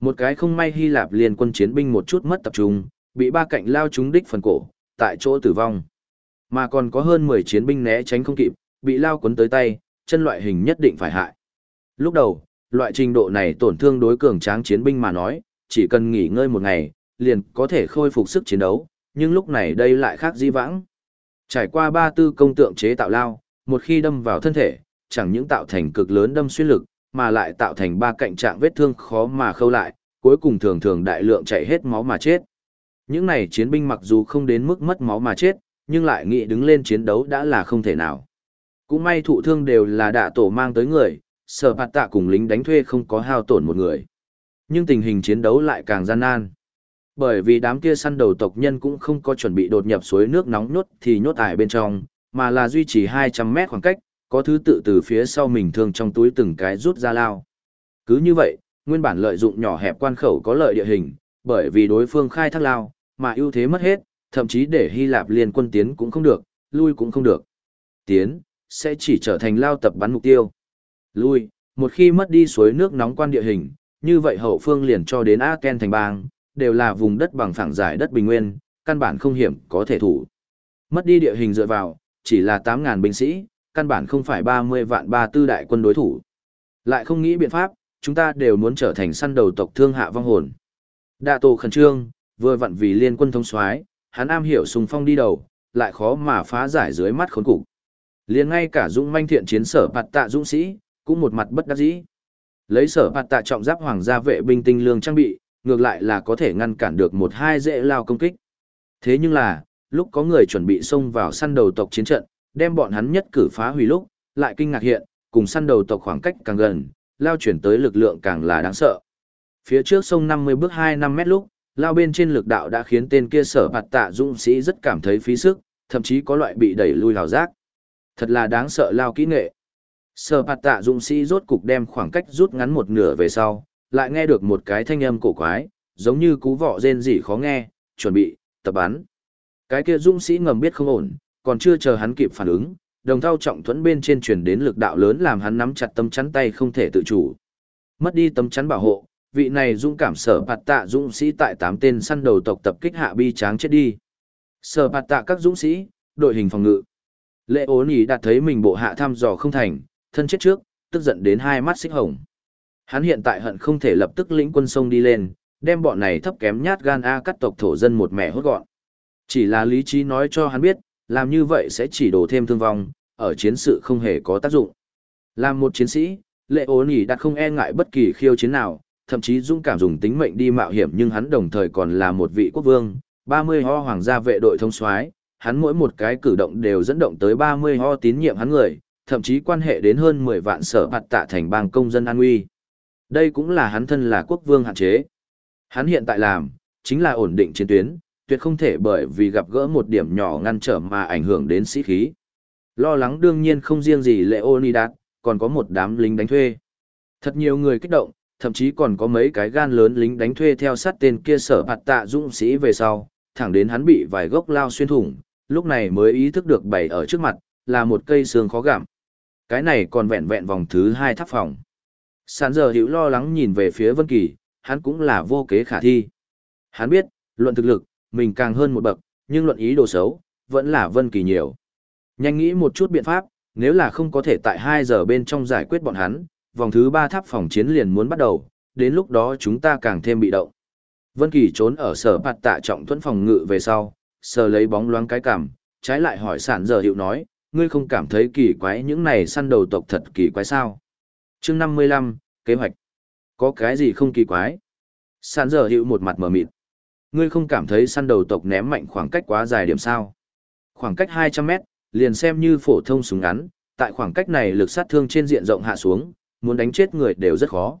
[SPEAKER 1] Một cái không may Hy Lạp liền quân chiến binh một chút mất tập trung, bị ba cạnh lao trúng đích phần cổ, tại chỗ tử vong. Mà còn có hơn 10 chiến binh né tránh không kịp, bị lao cuốn tới tay, chân loại hình nhất định phải hại. Lúc đầu, loại trình độ này tổn thương đối cường tráng chiến binh mà nói, chỉ cần nghỉ ngơi một ngày, liền có thể khôi phục sức chiến đấu, nhưng lúc này đây lại khác di vãng. Trải qua ba tư công tượng chế tạo lao, một khi đâm vào thân thể, chẳng những tạo thành cực lớn đâm xuyên lực, mà lại tạo thành ba cạnh trạng vết thương khó mà khâu lại, cuối cùng thường thường đại lượng chảy hết máu mà chết. Những này chiến binh mặc dù không đến mức mất máu mà chết, nhưng lại nghĩ đứng lên chiến đấu đã là không thể nào. Cũng may thụ thương đều là đạ tổ mang tới người, sở bạt tạ cùng lính đánh thuê không có hao tổn một người. Nhưng tình hình chiến đấu lại càng gian nan. Bởi vì đám kia săn đầu tộc nhân cũng không có chuẩn bị đột nhập suối nước nóng nhốt thì nhốt ải bên trong, mà là duy trì 200 mét khoảng cách, có thứ tự từ phía sau mình thương trong túi từng cái rút ra lao. Cứ như vậy, nguyên bản lợi dụng nhỏ hẹp quan khẩu có lợi địa hình, bởi vì đối phương khai thác lao, mà ưu thế mất hết, thậm chí để Hy Lạp liên quân tiến cũng không được, lui cũng không được. Tiến, sẽ chỉ trở thành lao tập bắn mục tiêu. Lui, một khi mất đi suối nước nóng quan địa hình, như vậy hậu phương liền cho đến Aken thành bang, đều là vùng đất bằng phẳng giải đất bình nguyên, căn bản không hiểm có thể thủ. Mất đi địa hình dựa vào, chỉ là 8.000 binh sĩ, căn bản không phải 30 vạn ba tư đại quân đối thủ. Lại không nghĩ biện pháp, chúng ta đều muốn trở thành săn đầu tộc thương hạ vong hồn. Đạ tổ khẩn trương, vừa vặn vì liên quân thông soái, hắn am hiểu sùng phong đi đầu, lại khó mà phá giải dưới mắt khốn cục. Liền ngay cả dũng manh thiện chiến sở bạt tạ dũng sĩ, cũng một mặt bất đắc dĩ. Lấy sở bạt tạ trọng giáp hoàng gia vệ binh tinh lương trang bị, ngược lại là có thể ngăn cản được một hai dễ lao công kích. Thế nhưng là, lúc có người chuẩn bị xông vào săn đầu tộc chiến trận, đem bọn hắn nhất cử phá hủy lúc, lại kinh ngạc hiện, cùng săn đầu tộc khoảng cách càng gần, lao chuyển tới lực lượng càng là đáng sợ. Phía trước sông 50 bước 2 5 mét lúc, lao bên trên lực đạo đã khiến tên kia sở bạt tạ dũng sĩ rất cảm thấy phí sức, thậm chí có loại bị đẩy lui hào giác. Thật là đáng sợ lao kỹ nghệ. Sở bạt tạ dũng sĩ rốt cục đem khoảng cách rút ngắn một nửa về sau, lại nghe được một cái thanh âm cổ quái, giống như cú vọ rên rỉ khó nghe, chuẩn bị, tập bắn. Cái kia dũng sĩ ngầm biết không ổn, còn chưa chờ hắn kịp phản ứng, đồng thao trọng thuẫn bên trên truyền đến lực đạo lớn làm hắn nắm chặt tấm chắn tay không thể tự chủ. Mất đi tấm chắn bảo hộ, vị này dũng cảm sở bạt tạ dũng sĩ tại tám tên săn đầu tộc tập kích hạ bi tráng chết đi. Sở bạt tạ các dũng sĩ, đội hình phòng ngự. Lệ ố nỉ đạt thấy mình bộ hạ thăm dò không thành, thân chết trước, tức giận đến hai mắt xích hồng. Hắn hiện tại hận không thể lập tức lĩnh quân sông đi lên, đem bọn này thấp kém nhát gan A cắt tộc thổ dân một mẻ hốt gọn. Chỉ là lý trí nói cho hắn biết, làm như vậy sẽ chỉ đổ thêm thương vong, ở chiến sự không hề có tác dụng. Làm một chiến sĩ, lệ ố nỉ đạt không e ngại bất kỳ khiêu chiến nào, thậm chí dũng cảm dùng tính mệnh đi mạo hiểm nhưng hắn đồng thời còn là một vị quốc vương, 30 ho hoàng gia vệ đội thông soái, hắn mỗi một cái cử động đều dẫn động tới 30 ho tín nhiệm hắn người, thậm chí quan hệ đến hơn 10 vạn sở hạt tạ thành bang công dân an nguy. Đây cũng là hắn thân là quốc vương hạn chế. Hắn hiện tại làm, chính là ổn định chiến tuyến, tuyệt không thể bởi vì gặp gỡ một điểm nhỏ ngăn trở mà ảnh hưởng đến sĩ khí. Lo lắng đương nhiên không riêng gì Leonidas, còn có một đám lính đánh thuê. Thật nhiều người kích động, thậm chí còn có mấy cái gan lớn lính đánh thuê theo sát tên kia sở hạt tạ dũng sĩ về sau, thẳng đến hắn bị vài gốc lao xuyên thủng, lúc này mới ý thức được bày ở trước mặt, là một cây xương khó gặm. Cái này còn vẹn vẹn vòng thứ hai tháp phòng. Sàn giờ hiểu lo lắng nhìn về phía Vân Kỳ, hắn cũng là vô kế khả thi. Hắn biết, luận thực lực, mình càng hơn một bậc, nhưng luận ý đồ xấu, vẫn là Vân Kỳ nhiều. Nhanh nghĩ một chút biện pháp, nếu là không có thể tại 2 giờ bên trong giải quyết bọn hắn, vòng thứ ba tháp phòng chiến liền muốn bắt đầu, đến lúc đó chúng ta càng thêm bị động. Vân Kỳ trốn ở sở bạt tạ trọng thuẫn phòng ngự về sau, sờ lấy bóng loáng cái cằm, trái lại hỏi sản giờ hiệu nói, ngươi không cảm thấy kỳ quái những này săn đầu tộc thật kỳ quái sao? Chương 55, kế hoạch. Có cái gì không kỳ quái? Sản giờ hiệu một mặt mở mịt. Ngươi không cảm thấy săn đầu tộc ném mạnh khoảng cách quá dài điểm sao? Khoảng cách 200 mét, liền xem như phổ thông súng ngắn, tại khoảng cách này lực sát thương trên diện rộng hạ xuống, muốn đánh chết người đều rất khó.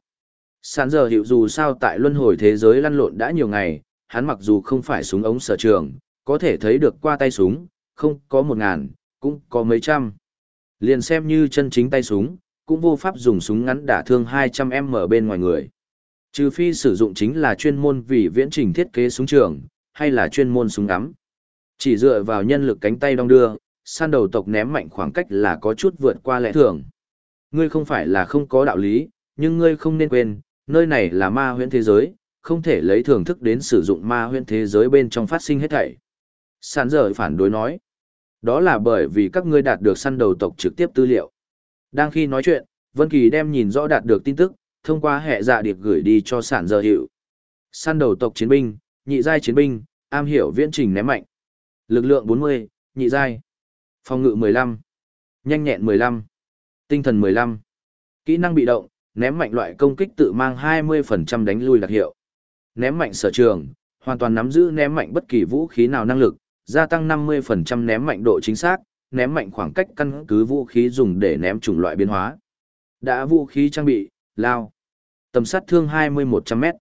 [SPEAKER 1] Sản giờ hiệu dù sao tại luân hồi thế giới lăn lộn đã nhiều ngày, hắn mặc dù không phải súng ống sở trường, có thể thấy được qua tay súng, không có một ngàn, cũng có mấy trăm. Liền xem như chân chính tay súng, cũng vô pháp dùng súng ngắn đả thương 200m bên ngoài người. Trừ phi sử dụng chính là chuyên môn vì viễn trình thiết kế súng trường, hay là chuyên môn súng ngắm. Chỉ dựa vào nhân lực cánh tay đong đưa, san đầu tộc ném mạnh khoảng cách là có chút vượt qua lẽ thường. Ngươi không phải là không có đạo lý, nhưng ngươi không nên quên, nơi này là ma huyễn thế giới, không thể lấy thưởng thức đến sử dụng ma huyễn thế giới bên trong phát sinh hết thảy. Sản giờ phản đối nói. Đó là bởi vì các ngươi đạt được săn đầu tộc trực tiếp tư liệu. Đang khi nói chuyện, Vân Kỳ đem nhìn rõ đạt được tin tức, thông qua hệ dạ điệp gửi đi cho sản giờ hiệu. Săn đầu tộc chiến binh, nhị giai chiến binh, am hiểu viễn trình ném mạnh. Lực lượng 40, nhị giai. Phòng ngự 15. Nhanh nhẹn 15. Tinh thần 15. Kỹ năng bị động, ném mạnh loại công kích tự mang 20% đánh lui đặc hiệu. Ném mạnh sở trường, hoàn toàn nắm giữ ném mạnh bất kỳ vũ khí nào năng lực, gia tăng 50% ném mạnh độ chính xác, ném mạnh khoảng cách căn cứ vũ khí dùng để ném chủng loại biến hóa. Đã vũ khí trang bị, lao. Tầm sát thương 20-100m.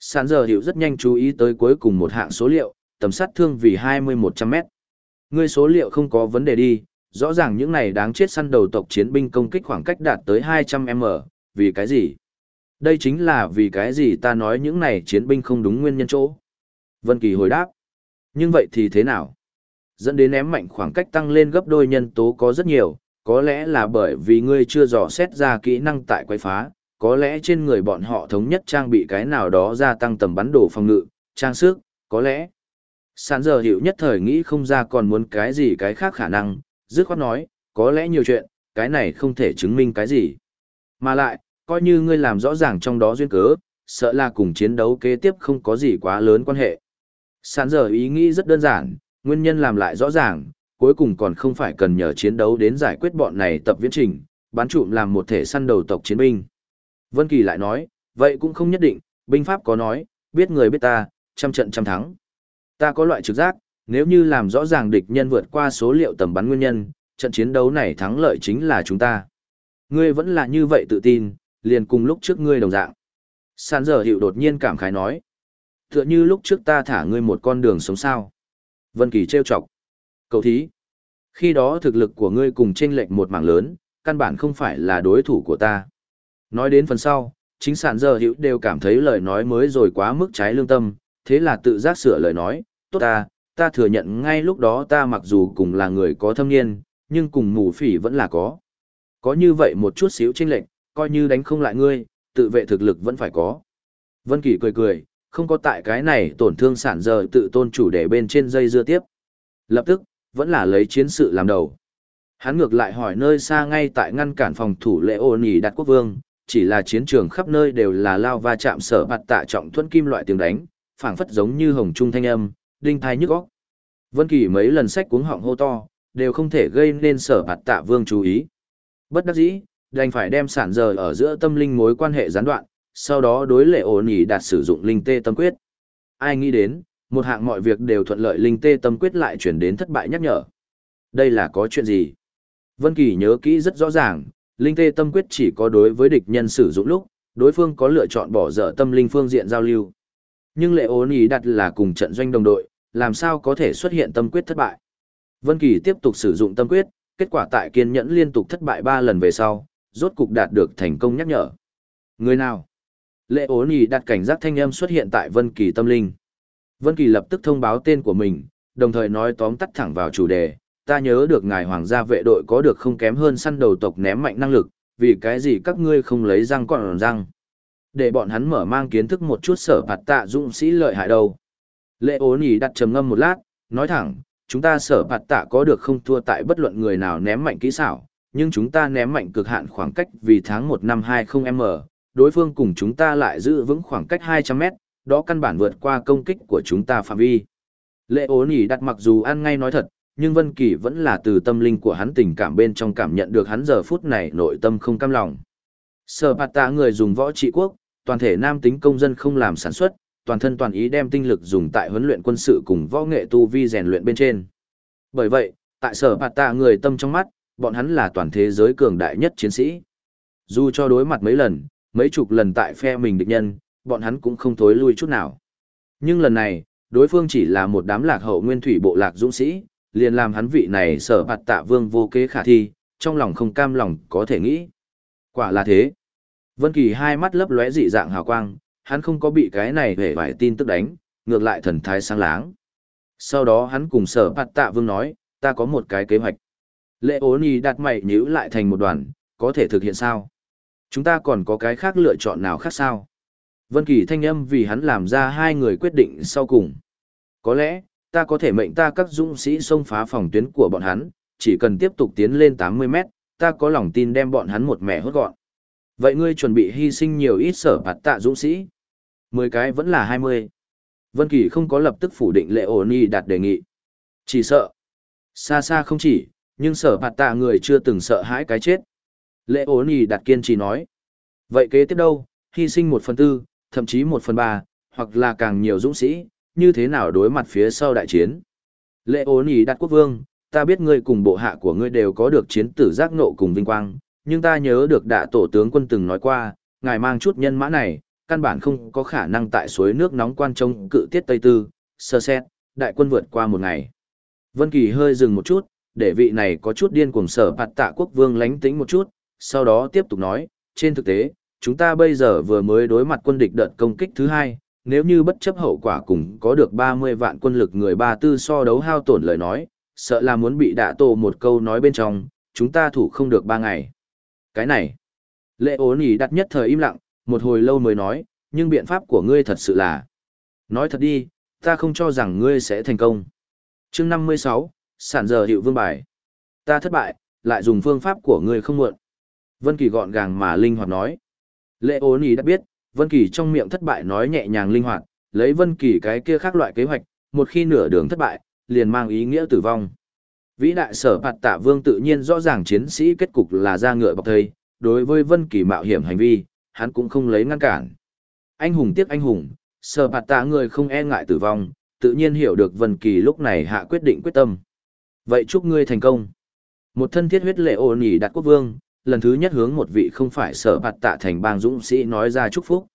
[SPEAKER 1] Sản giờ hiểu rất nhanh chú ý tới cuối cùng một hạng số liệu, tầm sát thương vì 20-100m. Ngươi số liệu không có vấn đề đi, rõ ràng những này đáng chết săn đầu tộc chiến binh công kích khoảng cách đạt tới 200m, vì cái gì? Đây chính là vì cái gì ta nói những này chiến binh không đúng nguyên nhân chỗ. Vân Kỳ hồi đáp. Nhưng vậy thì thế nào? Dẫn đến ném mạnh khoảng cách tăng lên gấp đôi nhân tố có rất nhiều, có lẽ là bởi vì ngươi chưa dò xét ra kỹ năng tại quay phá, có lẽ trên người bọn họ thống nhất trang bị cái nào đó gia tăng tầm bắn đổ phòng ngự, trang sức, có lẽ. Sản giờ hiểu nhất thời nghĩ không ra còn muốn cái gì cái khác khả năng, dứt khoát nói, có lẽ nhiều chuyện, cái này không thể chứng minh cái gì. Mà lại, coi như ngươi làm rõ ràng trong đó duyên cớ, sợ là cùng chiến đấu kế tiếp không có gì quá lớn quan hệ. Sản giờ ý nghĩ rất đơn giản, nguyên nhân làm lại rõ ràng, cuối cùng còn không phải cần nhờ chiến đấu đến giải quyết bọn này tập viễn trình, bán trụm làm một thể săn đầu tộc chiến binh. Vân Kỳ lại nói, vậy cũng không nhất định, binh pháp có nói, biết người biết ta, trăm trận trăm thắng. Ta có loại trực giác, nếu như làm rõ ràng địch nhân vượt qua số liệu tầm bắn nguyên nhân, trận chiến đấu này thắng lợi chính là chúng ta. Ngươi vẫn là như vậy tự tin, liền cùng lúc trước ngươi đồng dạng. Sàn giờ hiệu đột nhiên cảm khái nói. Tựa như lúc trước ta thả ngươi một con đường sống sao. Vân Kỳ trêu chọc. Cầu thí. Khi đó thực lực của ngươi cùng chênh lệch một mảng lớn, căn bản không phải là đối thủ của ta. Nói đến phần sau, chính sản giờ hữu đều cảm thấy lời nói mới rồi quá mức trái lương tâm, thế là tự giác sửa lời nói, tốt ta, ta thừa nhận ngay lúc đó ta mặc dù cùng là người có thâm niên, nhưng cùng mù phỉ vẫn là có. Có như vậy một chút xíu chênh lệch, coi như đánh không lại ngươi, tự vệ thực lực vẫn phải có. Vân Kỳ cười cười, không có tại cái này tổn thương sản giờ tự tôn chủ để bên trên dây dưa tiếp. Lập tức, vẫn là lấy chiến sự làm đầu. Hắn ngược lại hỏi nơi xa ngay tại ngăn cản phòng thủ lệ ô nhì đặt quốc vương, chỉ là chiến trường khắp nơi đều là lao va chạm sở bạt tạ trọng thuẫn kim loại tiếng đánh, phảng phất giống như hồng trung thanh âm, đinh thai nhức óc. Vân Kỳ mấy lần sách cuống họng hô to, đều không thể gây nên sở bạt tạ vương chú ý. Bất đắc dĩ, đành phải đem sản giờ ở giữa tâm linh mối quan hệ gián đoạn, sau đó đối lệ ổn nhỉ đạt sử dụng linh tê tâm quyết. Ai nghĩ đến, một hạng mọi việc đều thuận lợi linh tê tâm quyết lại chuyển đến thất bại nhắc nhở. Đây là có chuyện gì? Vân Kỳ nhớ kỹ rất rõ ràng, linh tê tâm quyết chỉ có đối với địch nhân sử dụng lúc, đối phương có lựa chọn bỏ dở tâm linh phương diện giao lưu. Nhưng lệ ổn nhỉ đạt là cùng trận doanh đồng đội, làm sao có thể xuất hiện tâm quyết thất bại? Vân Kỳ tiếp tục sử dụng tâm quyết, kết quả tại kiên nhẫn liên tục thất bại 3 lần về sau, rốt cục đạt được thành công nhắc nhở. Người nào? Lệ ố nì đặt cảnh giác thanh âm xuất hiện tại Vân Kỳ tâm linh. Vân Kỳ lập tức thông báo tên của mình, đồng thời nói tóm tắt thẳng vào chủ đề. Ta nhớ được ngài hoàng gia vệ đội có được không kém hơn săn đầu tộc ném mạnh năng lực, vì cái gì các ngươi không lấy răng còn răng. Để bọn hắn mở mang kiến thức một chút sở phạt tạ dũng sĩ lợi hại đâu. Lệ ố nhì đặt trầm ngâm một lát, nói thẳng, chúng ta sở bạt tạ có được không thua tại bất luận người nào ném mạnh kỹ xảo, nhưng chúng ta ném mạnh cực hạn khoảng cách vì tháng 1 năm 20M, đối phương cùng chúng ta lại giữ vững khoảng cách 200 mét, đó căn bản vượt qua công kích của chúng ta phạm vi. Lệ ố nhì đặt mặc dù ăn ngay nói thật, nhưng Vân Kỳ vẫn là từ tâm linh của hắn tình cảm bên trong cảm nhận được hắn giờ phút này nội tâm không cam lòng. Sở bạt tạ người dùng võ trị quốc, toàn thể nam tính công dân không làm sản xuất, toàn thân toàn ý đem tinh lực dùng tại huấn luyện quân sự cùng võ nghệ tu vi rèn luyện bên trên. Bởi vậy, tại sở bạt tạ người tâm trong mắt, bọn hắn là toàn thế giới cường đại nhất chiến sĩ. Dù cho đối mặt mấy lần, mấy chục lần tại phe mình địch nhân, bọn hắn cũng không thối lui chút nào. Nhưng lần này, đối phương chỉ là một đám lạc hậu nguyên thủy bộ lạc dũng sĩ, liền làm hắn vị này sở bạt tạ vương vô kế khả thi, trong lòng không cam lòng có thể nghĩ. Quả là thế. Vân Kỳ hai mắt lấp lóe dị dạng hào quang, hắn không có bị cái này hề vài tin tức đánh, ngược lại thần thái sáng láng. Sau đó hắn cùng sở bạt tạ vương nói, ta có một cái kế hoạch. Lệ ố nì đặt mày nhíu lại thành một đoàn, có thể thực hiện sao? Chúng ta còn có cái khác lựa chọn nào khác sao? Vân Kỳ thanh âm vì hắn làm ra hai người quyết định sau cùng. Có lẽ, ta có thể mệnh ta các dũng sĩ xông phá phòng tuyến của bọn hắn, chỉ cần tiếp tục tiến lên 80 mét, ta có lòng tin đem bọn hắn một mẻ hốt gọn. Vậy ngươi chuẩn bị hy sinh nhiều ít sở bạt tạ dũng sĩ? 10 cái vẫn là 20. Vân Kỳ không có lập tức phủ định lệ ổ ni đạt đề nghị. Chỉ sợ. Xa xa không chỉ, nhưng sở bạt tạ người chưa từng sợ hãi cái chết. Lệ ổ ni đạt kiên trì nói. Vậy kế tiếp đâu, hy sinh một phần tư, thậm chí một phần ba, hoặc là càng nhiều dũng sĩ, như thế nào đối mặt phía sau đại chiến. Lệ ổ ni đạt quốc vương, ta biết ngươi cùng bộ hạ của ngươi đều có được chiến tử giác nộ cùng vinh quang, nhưng ta nhớ được đạ tổ tướng quân từng nói qua, ngài mang chút nhân mã này, căn bản không có khả năng tại suối nước nóng quan trông cự tiết Tây Tư, sơ xét, đại quân vượt qua một ngày. Vân Kỳ hơi dừng một chút, để vị này có chút điên cuồng sở bạt tạ quốc vương lánh tính một chút, sau đó tiếp tục nói, trên thực tế, chúng ta bây giờ vừa mới đối mặt quân địch đợt công kích thứ hai, nếu như bất chấp hậu quả cùng có được 30 vạn quân lực người ba tư so đấu hao tổn lời nói, sợ là muốn bị đạ tổ một câu nói bên trong, chúng ta thủ không được ba ngày. Cái này, lệ ố nỉ đặt nhất thời im lặng, một hồi lâu mới nói, nhưng biện pháp của ngươi thật sự là. Nói thật đi, ta không cho rằng ngươi sẽ thành công. chương 56, sản giờ hiệu vương bài. Ta thất bại, lại dùng phương pháp của ngươi không muộn. Vân Kỳ gọn gàng mà linh hoạt nói. Lệ ố nì đã biết, Vân Kỳ trong miệng thất bại nói nhẹ nhàng linh hoạt, lấy Vân Kỳ cái kia khác loại kế hoạch, một khi nửa đường thất bại, liền mang ý nghĩa tử vong. Vĩ đại sở phạt tạ vương tự nhiên rõ ràng chiến sĩ kết cục là ra ngựa bọc thây, đối với Vân Kỳ mạo hiểm hành vi, hắn cũng không lấy ngăn cản. Anh hùng tiếc anh hùng, sở bạt tạ người không e ngại tử vong, tự nhiên hiểu được Vân Kỳ lúc này hạ quyết định quyết tâm. Vậy chúc ngươi thành công. Một thân thiết huyết lệ ôn nhỉ đặt quốc vương, lần thứ nhất hướng một vị không phải sở bạt tạ thành bang dũng sĩ nói ra chúc phúc.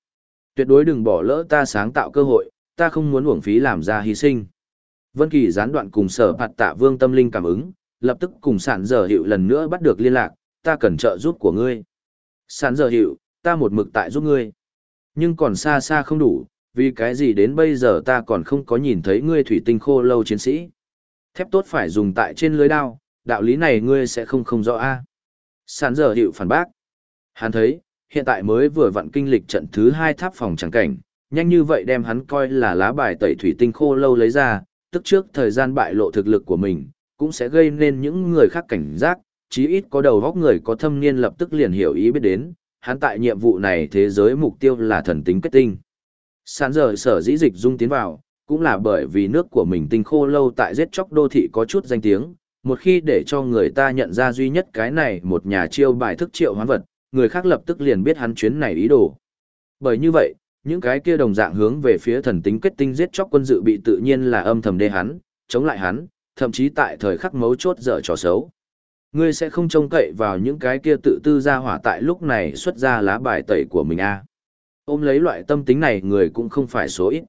[SPEAKER 1] Tuyệt đối đừng bỏ lỡ ta sáng tạo cơ hội, ta không muốn uổng phí làm ra hy sinh. Vân Kỳ gián đoạn cùng sở bạt tạ vương tâm linh cảm ứng, lập tức cùng sản giờ hiệu lần nữa bắt được liên lạc, ta cần trợ giúp của ngươi. Sản giờ hiệu, ta một mực tại giúp ngươi. Nhưng còn xa xa không đủ, vì cái gì đến bây giờ ta còn không có nhìn thấy ngươi thủy tinh khô lâu chiến sĩ. Thép tốt phải dùng tại trên lưới đao, đạo lý này ngươi sẽ không không rõ a. Sản giờ hiệu phản bác. Hắn thấy, hiện tại mới vừa vặn kinh lịch trận thứ hai tháp phòng trắng cảnh, nhanh như vậy đem hắn coi là lá bài tẩy thủy tinh khô lâu lấy ra, tức trước thời gian bại lộ thực lực của mình, cũng sẽ gây nên những người khác cảnh giác, chí ít có đầu góc người có thâm niên lập tức liền hiểu ý biết đến, hắn tại nhiệm vụ này thế giới mục tiêu là thần tính kết tinh. Sản giờ sở dĩ dịch dung tiến vào, cũng là bởi vì nước của mình tinh khô lâu tại giết chóc đô thị có chút danh tiếng, một khi để cho người ta nhận ra duy nhất cái này một nhà chiêu bài thức triệu hoán vật, người khác lập tức liền biết hắn chuyến này ý đồ. Bởi như vậy, những cái kia đồng dạng hướng về phía thần tính kết tinh giết chóc quân dự bị tự nhiên là âm thầm đê hắn, chống lại hắn, thậm chí tại thời khắc mấu chốt dở trò xấu. Ngươi sẽ không trông cậy vào những cái kia tự tư ra hỏa tại lúc này xuất ra lá bài tẩy của mình a. À. Ôm lấy loại tâm tính này người cũng không phải số ít.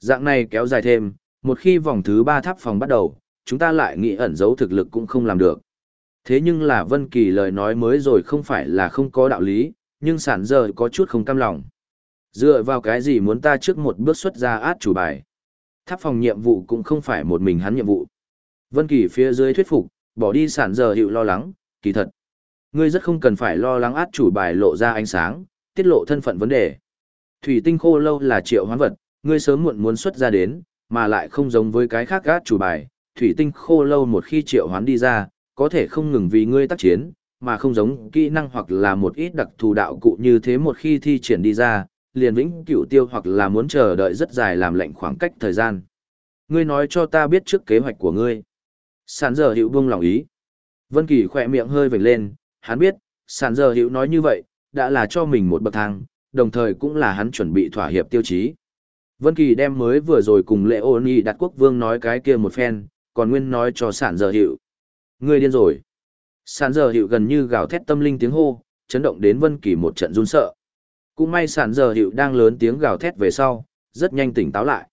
[SPEAKER 1] Dạng này kéo dài thêm, một khi vòng thứ ba tháp phòng bắt đầu, chúng ta lại nghĩ ẩn giấu thực lực cũng không làm được. Thế nhưng là Vân Kỳ lời nói mới rồi không phải là không có đạo lý, nhưng sản giờ có chút không cam lòng. Dựa vào cái gì muốn ta trước một bước xuất ra át chủ bài. Tháp phòng nhiệm vụ cũng không phải một mình hắn nhiệm vụ. Vân Kỳ phía dưới thuyết phục, bỏ đi sản giờ hiệu lo lắng, kỳ thật. Ngươi rất không cần phải lo lắng át chủ bài lộ ra ánh sáng, tiết lộ thân phận vấn đề. Thủy tinh khô lâu là triệu hoán vật, ngươi sớm muộn muốn xuất ra đến, mà lại không giống với cái khác át chủ bài. Thủy tinh khô lâu một khi triệu hoán đi ra, có thể không ngừng vì ngươi tác chiến, mà không giống kỹ năng hoặc là một ít đặc thù đạo cụ như thế một khi thi triển đi ra, liền vĩnh cửu tiêu hoặc là muốn chờ đợi rất dài làm lệnh khoảng cách thời gian. Ngươi nói cho ta biết trước kế hoạch của ngươi. Sản giờ hiệu buông lòng ý. Vân Kỳ khỏe miệng hơi vểnh lên, hắn biết, sản giờ hiệu nói như vậy, đã là cho mình một bậc thang, đồng thời cũng là hắn chuẩn bị thỏa hiệp tiêu chí. Vân Kỳ đem mới vừa rồi cùng Lệ Ôn Nhi đặt quốc vương nói cái kia một phen, còn nguyên nói cho sản giờ hiệu. Ngươi điên rồi. Sản giờ hiệu gần như gào thét tâm linh tiếng hô, chấn động đến Vân Kỳ một trận run sợ. Cũng may sản giờ hiệu đang lớn tiếng gào thét về sau, rất nhanh tỉnh táo lại.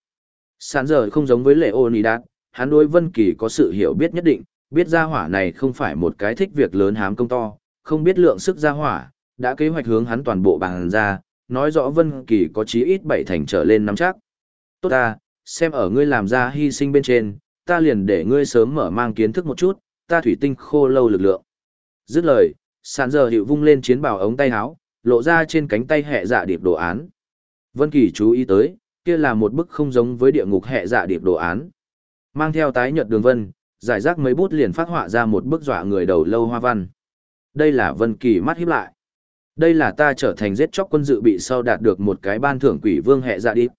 [SPEAKER 1] Sản giờ không giống với Lệ Ôn Nhi đạt, hắn đối Vân Kỳ có sự hiểu biết nhất định, biết gia hỏa này không phải một cái thích việc lớn hám công to, không biết lượng sức gia hỏa, đã kế hoạch hướng hắn toàn bộ bằng ra, nói rõ Vân Kỳ có chí ít bảy thành trở lên nắm chắc. Tốt ta, xem ở ngươi làm ra hy sinh bên trên, ta liền để ngươi sớm mở mang kiến thức một chút, ta thủy tinh khô lâu lực lượng. Dứt lời, sàn giờ hiệu vung lên chiến bào ống tay áo, lộ ra trên cánh tay hệ dạ điệp đồ án. Vân Kỳ chú ý tới, kia là một bức không giống với địa ngục hệ dạ điệp đồ án. Mang theo tái nhợt đường vân, giải rác mấy bút liền phát họa ra một bức dọa người đầu lâu hoa văn. Đây là Vân Kỳ mắt híp lại. Đây là ta trở thành giết chóc quân dự bị sau đạt được một cái ban thưởng quỷ vương hệ dạ điệp.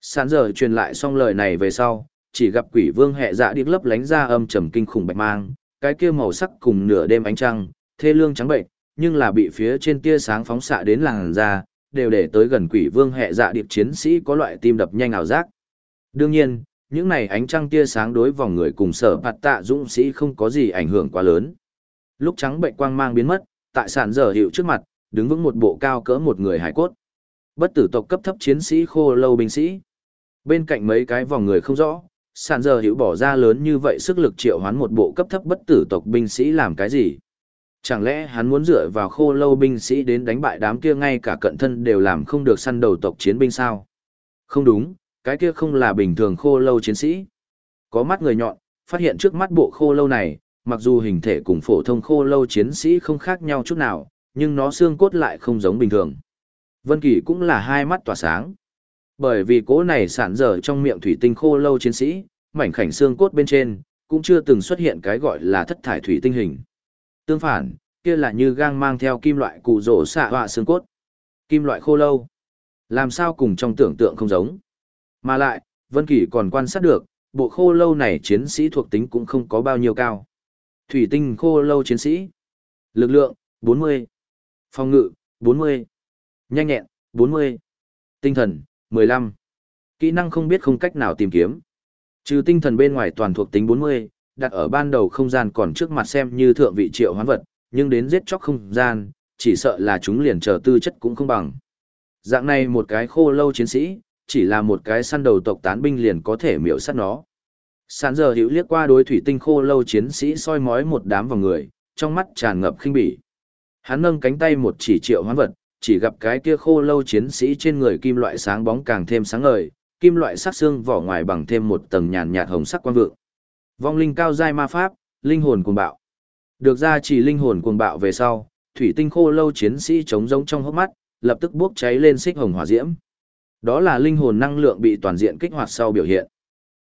[SPEAKER 1] Sán giờ truyền lại xong lời này về sau, chỉ gặp quỷ vương hệ dạ điệp lấp lánh ra âm trầm kinh khủng bạch mang, cái kia màu sắc cùng nửa đêm ánh trăng, thê lương trắng bệnh, nhưng là bị phía trên tia sáng phóng xạ đến làn da, đều để tới gần quỷ vương hệ dạ điệp chiến sĩ có loại tim đập nhanh ảo giác. Đương nhiên, những này ánh trăng tia sáng đối vòng người cùng sở bạt tạ dũng sĩ không có gì ảnh hưởng quá lớn. Lúc trắng bệnh quang mang biến mất, tại sản giờ hiệu trước mặt, đứng vững một bộ cao cỡ một người hải cốt. Bất tử tộc cấp thấp chiến sĩ khô lâu binh sĩ. Bên cạnh mấy cái vòng người không rõ, sản giờ hiệu bỏ ra lớn như vậy sức lực triệu hoán một bộ cấp thấp bất tử tộc binh sĩ làm cái gì? Chẳng lẽ hắn muốn dựa vào khô lâu binh sĩ đến đánh bại đám kia ngay cả cận thân đều làm không được săn đầu tộc chiến binh sao? Không đúng, cái kia không là bình thường khô lâu chiến sĩ. Có mắt người nhọn, phát hiện trước mắt bộ khô lâu này, mặc dù hình thể cùng phổ thông khô lâu chiến sĩ không khác nhau chút nào, nhưng nó xương cốt lại không giống bình thường. Vân Kỳ cũng là hai mắt tỏa sáng. Bởi vì cố này sản dở trong miệng thủy tinh khô lâu chiến sĩ, mảnh khảnh xương cốt bên trên, cũng chưa từng xuất hiện cái gọi là thất thải thủy tinh hình. Tương phản, kia là như gang mang theo kim loại cụ rổ xạ họa xương cốt. Kim loại khô lâu. Làm sao cùng trong tưởng tượng không giống. Mà lại, Vân Kỳ còn quan sát được, bộ khô lâu này chiến sĩ thuộc tính cũng không có bao nhiêu cao. Thủy tinh khô lâu chiến sĩ. Lực lượng, 40. Phòng ngự, 40. Nhanh nhẹn, 40. Tinh thần, 15. Kỹ năng không biết không cách nào tìm kiếm. Trừ tinh thần bên ngoài toàn thuộc tính 40, đặt ở ban đầu không gian còn trước mặt xem như thượng vị triệu hoán vật, nhưng đến giết chóc không gian, chỉ sợ là chúng liền chờ tư chất cũng không bằng. Dạng này một cái khô lâu chiến sĩ, chỉ là một cái săn đầu tộc tán binh liền có thể miểu sát nó. Sán giờ hữu liếc qua đối thủy tinh khô lâu chiến sĩ soi mói một đám vào người, trong mắt tràn ngập khinh bỉ. Hắn nâng cánh tay một chỉ triệu hoán vật, chỉ gặp cái kia khô lâu chiến sĩ trên người kim loại sáng bóng càng thêm sáng ngời, kim loại sắc xương vỏ ngoài bằng thêm một tầng nhàn nhạt hồng sắc quang vượng. Vong linh cao giai ma pháp, linh hồn cuồng bạo. Được ra chỉ linh hồn cuồng bạo về sau, thủy tinh khô lâu chiến sĩ chống giống trong hốc mắt, lập tức bốc cháy lên xích hồng hỏa diễm. Đó là linh hồn năng lượng bị toàn diện kích hoạt sau biểu hiện.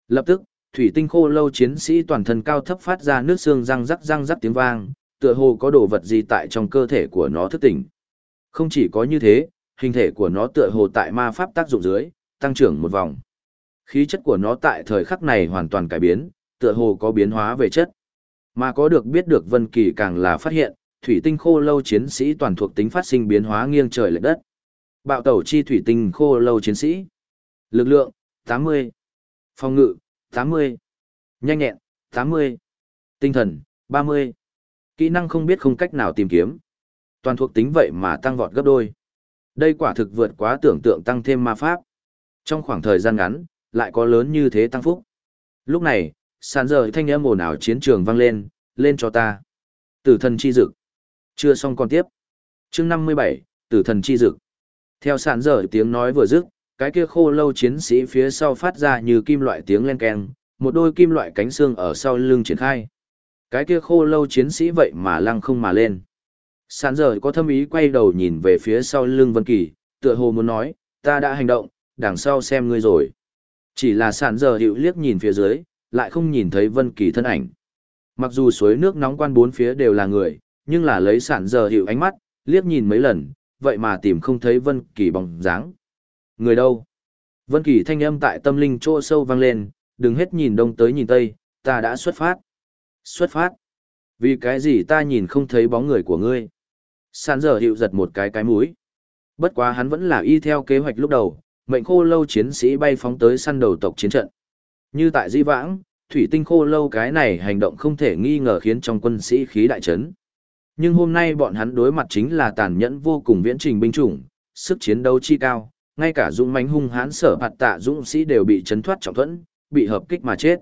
[SPEAKER 1] Lập tức, thủy tinh khô lâu chiến sĩ toàn thân cao thấp phát ra nước xương răng rắc răng rắc tiếng vang, tựa hồ có đồ vật gì tại trong cơ thể của nó thức tỉnh. Không chỉ có như thế, hình thể của nó tựa hồ tại ma pháp tác dụng dưới, tăng trưởng một vòng. Khí chất của nó tại thời khắc này hoàn toàn cải biến, tựa hồ có biến hóa về chất. Mà có được biết được Vân Kỳ càng là phát hiện, thủy tinh khô lâu chiến sĩ toàn thuộc tính phát sinh biến hóa nghiêng trời lệch đất. Bạo tẩu chi thủy tinh khô lâu chiến sĩ. Lực lượng 80, phòng ngự 80, nhanh nhẹn 80, tinh thần 30. Kỹ năng không biết không cách nào tìm kiếm. Toàn thuộc tính vậy mà tăng vọt gấp đôi. Đây quả thực vượt quá tưởng tượng tăng thêm ma pháp. Trong khoảng thời gian ngắn, lại có lớn như thế tăng phúc. Lúc này, sàn giờ thanh âm ồn ào chiến trường vang lên, lên cho ta. Tử thần chi dực. Chưa xong còn tiếp. chương 57, tử thần chi dực. Theo sàn dở tiếng nói vừa dứt, cái kia khô lâu chiến sĩ phía sau phát ra như kim loại tiếng len keng, một đôi kim loại cánh xương ở sau lưng triển khai. Cái kia khô lâu chiến sĩ vậy mà lăng không mà lên. Sàn dở có thâm ý quay đầu nhìn về phía sau lưng Vân Kỳ, tựa hồ muốn nói, ta đã hành động, đằng sau xem ngươi rồi. Chỉ là sàn dở hiệu liếc nhìn phía dưới, lại không nhìn thấy Vân Kỳ thân ảnh. Mặc dù suối nước nóng quan bốn phía đều là người, nhưng là lấy sàn dở hiệu ánh mắt, liếc nhìn mấy lần, vậy mà tìm không thấy Vân Kỳ bóng dáng. Người đâu? Vân Kỳ thanh âm tại tâm linh chỗ sâu vang lên, đừng hết nhìn đông tới nhìn tây, ta đã xuất phát. Xuất phát? Vì cái gì ta nhìn không thấy bóng người của ngươi? Sàn giờ hiệu giật một cái cái mũi. Bất quá hắn vẫn là y theo kế hoạch lúc đầu, mệnh khô lâu chiến sĩ bay phóng tới săn đầu tộc chiến trận. Như tại di vãng, thủy tinh khô lâu cái này hành động không thể nghi ngờ khiến trong quân sĩ khí đại chấn. Nhưng hôm nay bọn hắn đối mặt chính là tàn nhẫn vô cùng viễn trình binh chủng, sức chiến đấu chi cao, ngay cả dũng mãnh hung hãn sở hạt tạ dũng sĩ đều bị chấn thoát trọng thuẫn, bị hợp kích mà chết.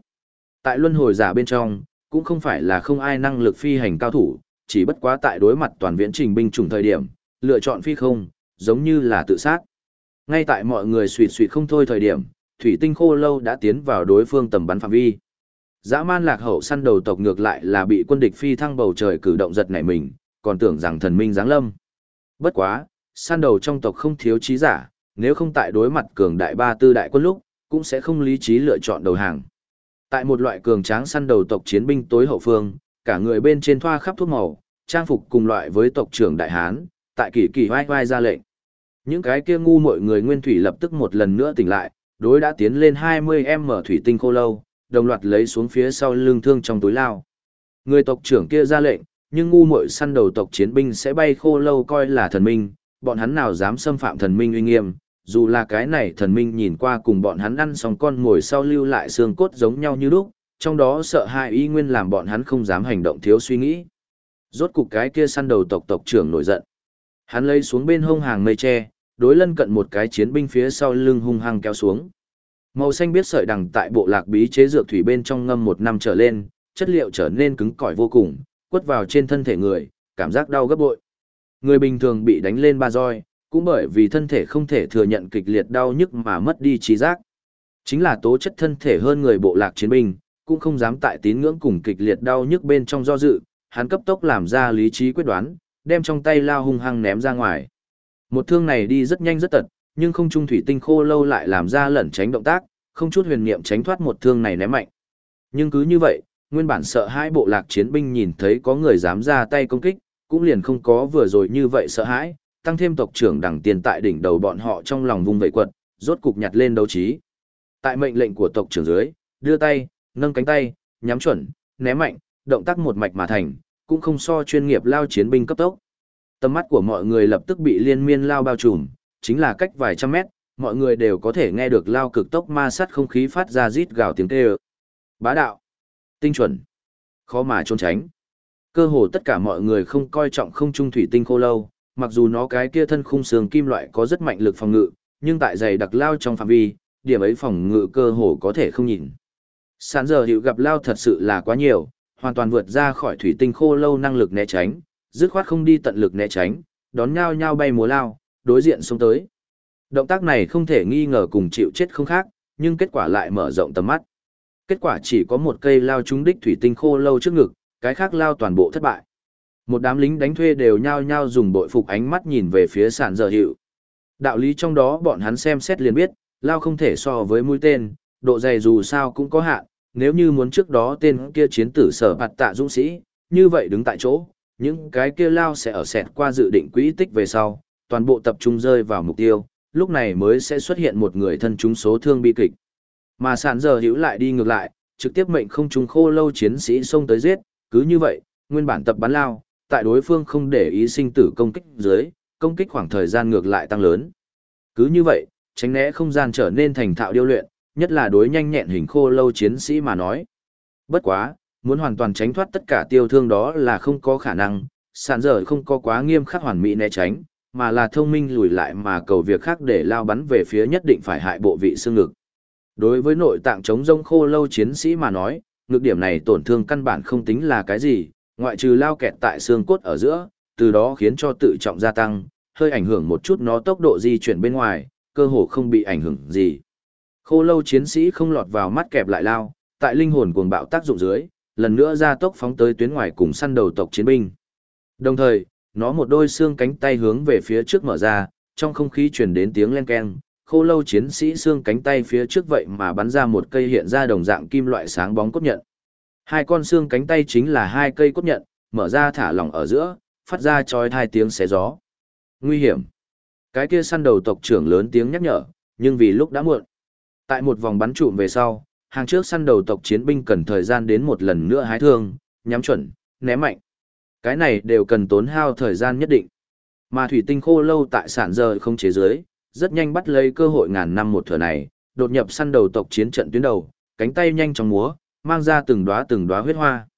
[SPEAKER 1] Tại luân hồi giả bên trong, cũng không phải là không ai năng lực phi hành cao thủ, chỉ bất quá tại đối mặt toàn viễn trình binh chủng thời điểm, lựa chọn phi không, giống như là tự sát. Ngay tại mọi người suýt suýt không thôi thời điểm, thủy tinh khô lâu đã tiến vào đối phương tầm bắn phạm vi. Dã man lạc hậu săn đầu tộc ngược lại là bị quân địch phi thăng bầu trời cử động giật nảy mình, còn tưởng rằng thần minh giáng lâm. Bất quá, săn đầu trong tộc không thiếu trí giả, nếu không tại đối mặt cường đại ba tư đại quân lúc, cũng sẽ không lý trí lựa chọn đầu hàng. Tại một loại cường tráng săn đầu tộc chiến binh tối hậu phương, cả người bên trên thoa khắp thuốc màu, trang phục cùng loại với tộc trưởng đại hán, tại kỳ kỳ vai vai ra lệnh. Những cái kia ngu mọi người nguyên thủy lập tức một lần nữa tỉnh lại, đối đã tiến lên 20m thủy tinh khô lâu, đồng loạt lấy xuống phía sau lưng thương trong túi lao. Người tộc trưởng kia ra lệnh, nhưng ngu muội săn đầu tộc chiến binh sẽ bay khô lâu coi là thần minh, bọn hắn nào dám xâm phạm thần minh uy nghiêm, dù là cái này thần minh nhìn qua cùng bọn hắn ăn xong con ngồi sau lưu lại xương cốt giống nhau như lúc, trong đó sợ hãi y nguyên làm bọn hắn không dám hành động thiếu suy nghĩ. Rốt cục cái kia săn đầu tộc tộc trưởng nổi giận. Hắn lấy xuống bên hông hàng mây tre, đối lân cận một cái chiến binh phía sau lưng hung hăng kéo xuống. Màu xanh biết sợi đằng tại bộ lạc bí chế dược thủy bên trong ngâm một năm trở lên, chất liệu trở nên cứng cỏi vô cùng, quất vào trên thân thể người, cảm giác đau gấp bội. Người bình thường bị đánh lên ba roi, cũng bởi vì thân thể không thể thừa nhận kịch liệt đau nhức mà mất đi trí giác. Chính là tố chất thân thể hơn người bộ lạc chiến binh, cũng không dám tại tín ngưỡng cùng kịch liệt đau nhức bên trong do dự, hắn cấp tốc làm ra lý trí quyết đoán, đem trong tay lao hung hăng ném ra ngoài. Một thương này đi rất nhanh rất tật, nhưng không trung thủy tinh khô lâu lại làm ra lẩn tránh động tác, không chút huyền niệm tránh thoát một thương này ném mạnh. Nhưng cứ như vậy, nguyên bản sợ hãi bộ lạc chiến binh nhìn thấy có người dám ra tay công kích, cũng liền không có vừa rồi như vậy sợ hãi, tăng thêm tộc trưởng đẳng tiền tại đỉnh đầu bọn họ trong lòng vung vẩy quật, rốt cục nhặt lên đấu trí. Tại mệnh lệnh của tộc trưởng dưới, đưa tay, nâng cánh tay, nhắm chuẩn, ném mạnh, động tác một mạch mà thành, cũng không so chuyên nghiệp lao chiến binh cấp tốc. Tầm mắt của mọi người lập tức bị liên miên lao bao trùm, chính là cách vài trăm mét, mọi người đều có thể nghe được lao cực tốc ma sát không khí phát ra rít gào tiếng kêu. Bá đạo, tinh chuẩn, khó mà trốn tránh. Cơ hồ tất cả mọi người không coi trọng không trung thủy tinh khô lâu, mặc dù nó cái kia thân khung xương kim loại có rất mạnh lực phòng ngự, nhưng tại dày đặc lao trong phạm vi, điểm ấy phòng ngự cơ hồ có thể không nhìn. Sán giờ hiệu gặp lao thật sự là quá nhiều, hoàn toàn vượt ra khỏi thủy tinh khô lâu năng lực né tránh, dứt khoát không đi tận lực né tránh, đón nhau nhau bay múa lao, đối diện xuống tới. Động tác này không thể nghi ngờ cùng chịu chết không khác, nhưng kết quả lại mở rộng tầm mắt. Kết quả chỉ có một cây lao trúng đích thủy tinh khô lâu trước ngực, cái khác lao toàn bộ thất bại. Một đám lính đánh thuê đều nhao nhao dùng bội phục ánh mắt nhìn về phía sàn giờ hiệu. Đạo lý trong đó bọn hắn xem xét liền biết, lao không thể so với mũi tên, độ dày dù sao cũng có hạn, nếu như muốn trước đó tên kia chiến tử sở bạt tạ dũng sĩ, như vậy đứng tại chỗ, những cái kia lao sẽ ở sẹt qua dự định quỹ tích về sau, toàn bộ tập trung rơi vào mục tiêu, lúc này mới sẽ xuất hiện một người thân chúng số thương bi kịch. Mà sản giờ hữu lại đi ngược lại, trực tiếp mệnh không trùng khô lâu chiến sĩ xông tới giết, cứ như vậy, nguyên bản tập bắn lao, tại đối phương không để ý sinh tử công kích dưới, công kích khoảng thời gian ngược lại tăng lớn. Cứ như vậy, tránh né không gian trở nên thành thạo điêu luyện, nhất là đối nhanh nhẹn hình khô lâu chiến sĩ mà nói. Bất quá, muốn hoàn toàn tránh thoát tất cả tiêu thương đó là không có khả năng, sản dở không có quá nghiêm khắc hoàn mỹ né tránh, mà là thông minh lùi lại mà cầu việc khác để lao bắn về phía nhất định phải hại bộ vị xương ngực. Đối với nội tạng chống rông khô lâu chiến sĩ mà nói, ngực điểm này tổn thương căn bản không tính là cái gì, ngoại trừ lao kẹt tại xương cốt ở giữa, từ đó khiến cho tự trọng gia tăng, hơi ảnh hưởng một chút nó tốc độ di chuyển bên ngoài, cơ hồ không bị ảnh hưởng gì. Khô lâu chiến sĩ không lọt vào mắt kẹp lại lao, tại linh hồn cuồng bạo tác dụng dưới, lần nữa ra tốc phóng tới tuyến ngoài cùng săn đầu tộc chiến binh. Đồng thời, nó một đôi xương cánh tay hướng về phía trước mở ra, trong không khí truyền đến tiếng len keng, khô lâu chiến sĩ xương cánh tay phía trước vậy mà bắn ra một cây hiện ra đồng dạng kim loại sáng bóng cốt nhận. Hai con xương cánh tay chính là hai cây cốt nhận, mở ra thả lỏng ở giữa, phát ra chói hai tiếng xé gió. Nguy hiểm. Cái kia săn đầu tộc trưởng lớn tiếng nhắc nhở, nhưng vì lúc đã muộn. Tại một vòng bắn trụm về sau, hàng trước săn đầu tộc chiến binh cần thời gian đến một lần nữa hái thương, nhắm chuẩn, ném mạnh. Cái này đều cần tốn hao thời gian nhất định. Mà thủy tinh khô lâu tại sản giờ không chế giới, rất nhanh bắt lấy cơ hội ngàn năm một thừa này, đột nhập săn đầu tộc chiến trận tuyến đầu, cánh tay nhanh trong múa, mang ra từng đóa từng đóa huyết hoa.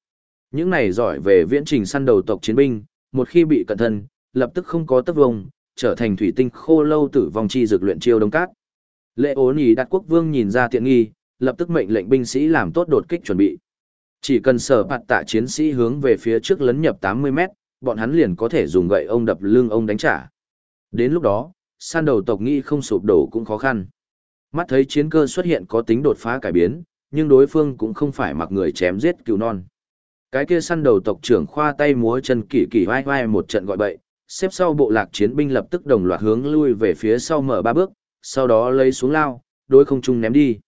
[SPEAKER 1] Những này giỏi về viễn trình săn đầu tộc chiến binh, một khi bị cẩn thân, lập tức không có tấp vùng, trở thành thủy tinh khô lâu tử vong chi dược luyện chiêu đông cát. Lệ ốn ý đặt quốc vương nhìn ra tiện nghi, lập tức mệnh lệnh binh sĩ làm tốt đột kích chuẩn bị. Chỉ cần sở bạt tạ chiến sĩ hướng về phía trước lấn nhập 80 mét, bọn hắn liền có thể dùng gậy ông đập lưng ông đánh trả. Đến lúc đó, san đầu tộc nghi không sụp đổ cũng khó khăn. Mắt thấy chiến cơ xuất hiện có tính đột phá cải biến, nhưng đối phương cũng không phải mặc người chém giết cứu non. Cái kia săn đầu tộc trưởng khoa tay múa chân kỳ kỳ vai vai một trận gọi bậy, xếp sau bộ lạc chiến binh lập tức đồng loạt hướng lui về phía sau mở ba bước, sau đó lấy xuống lao, đối không trung ném đi.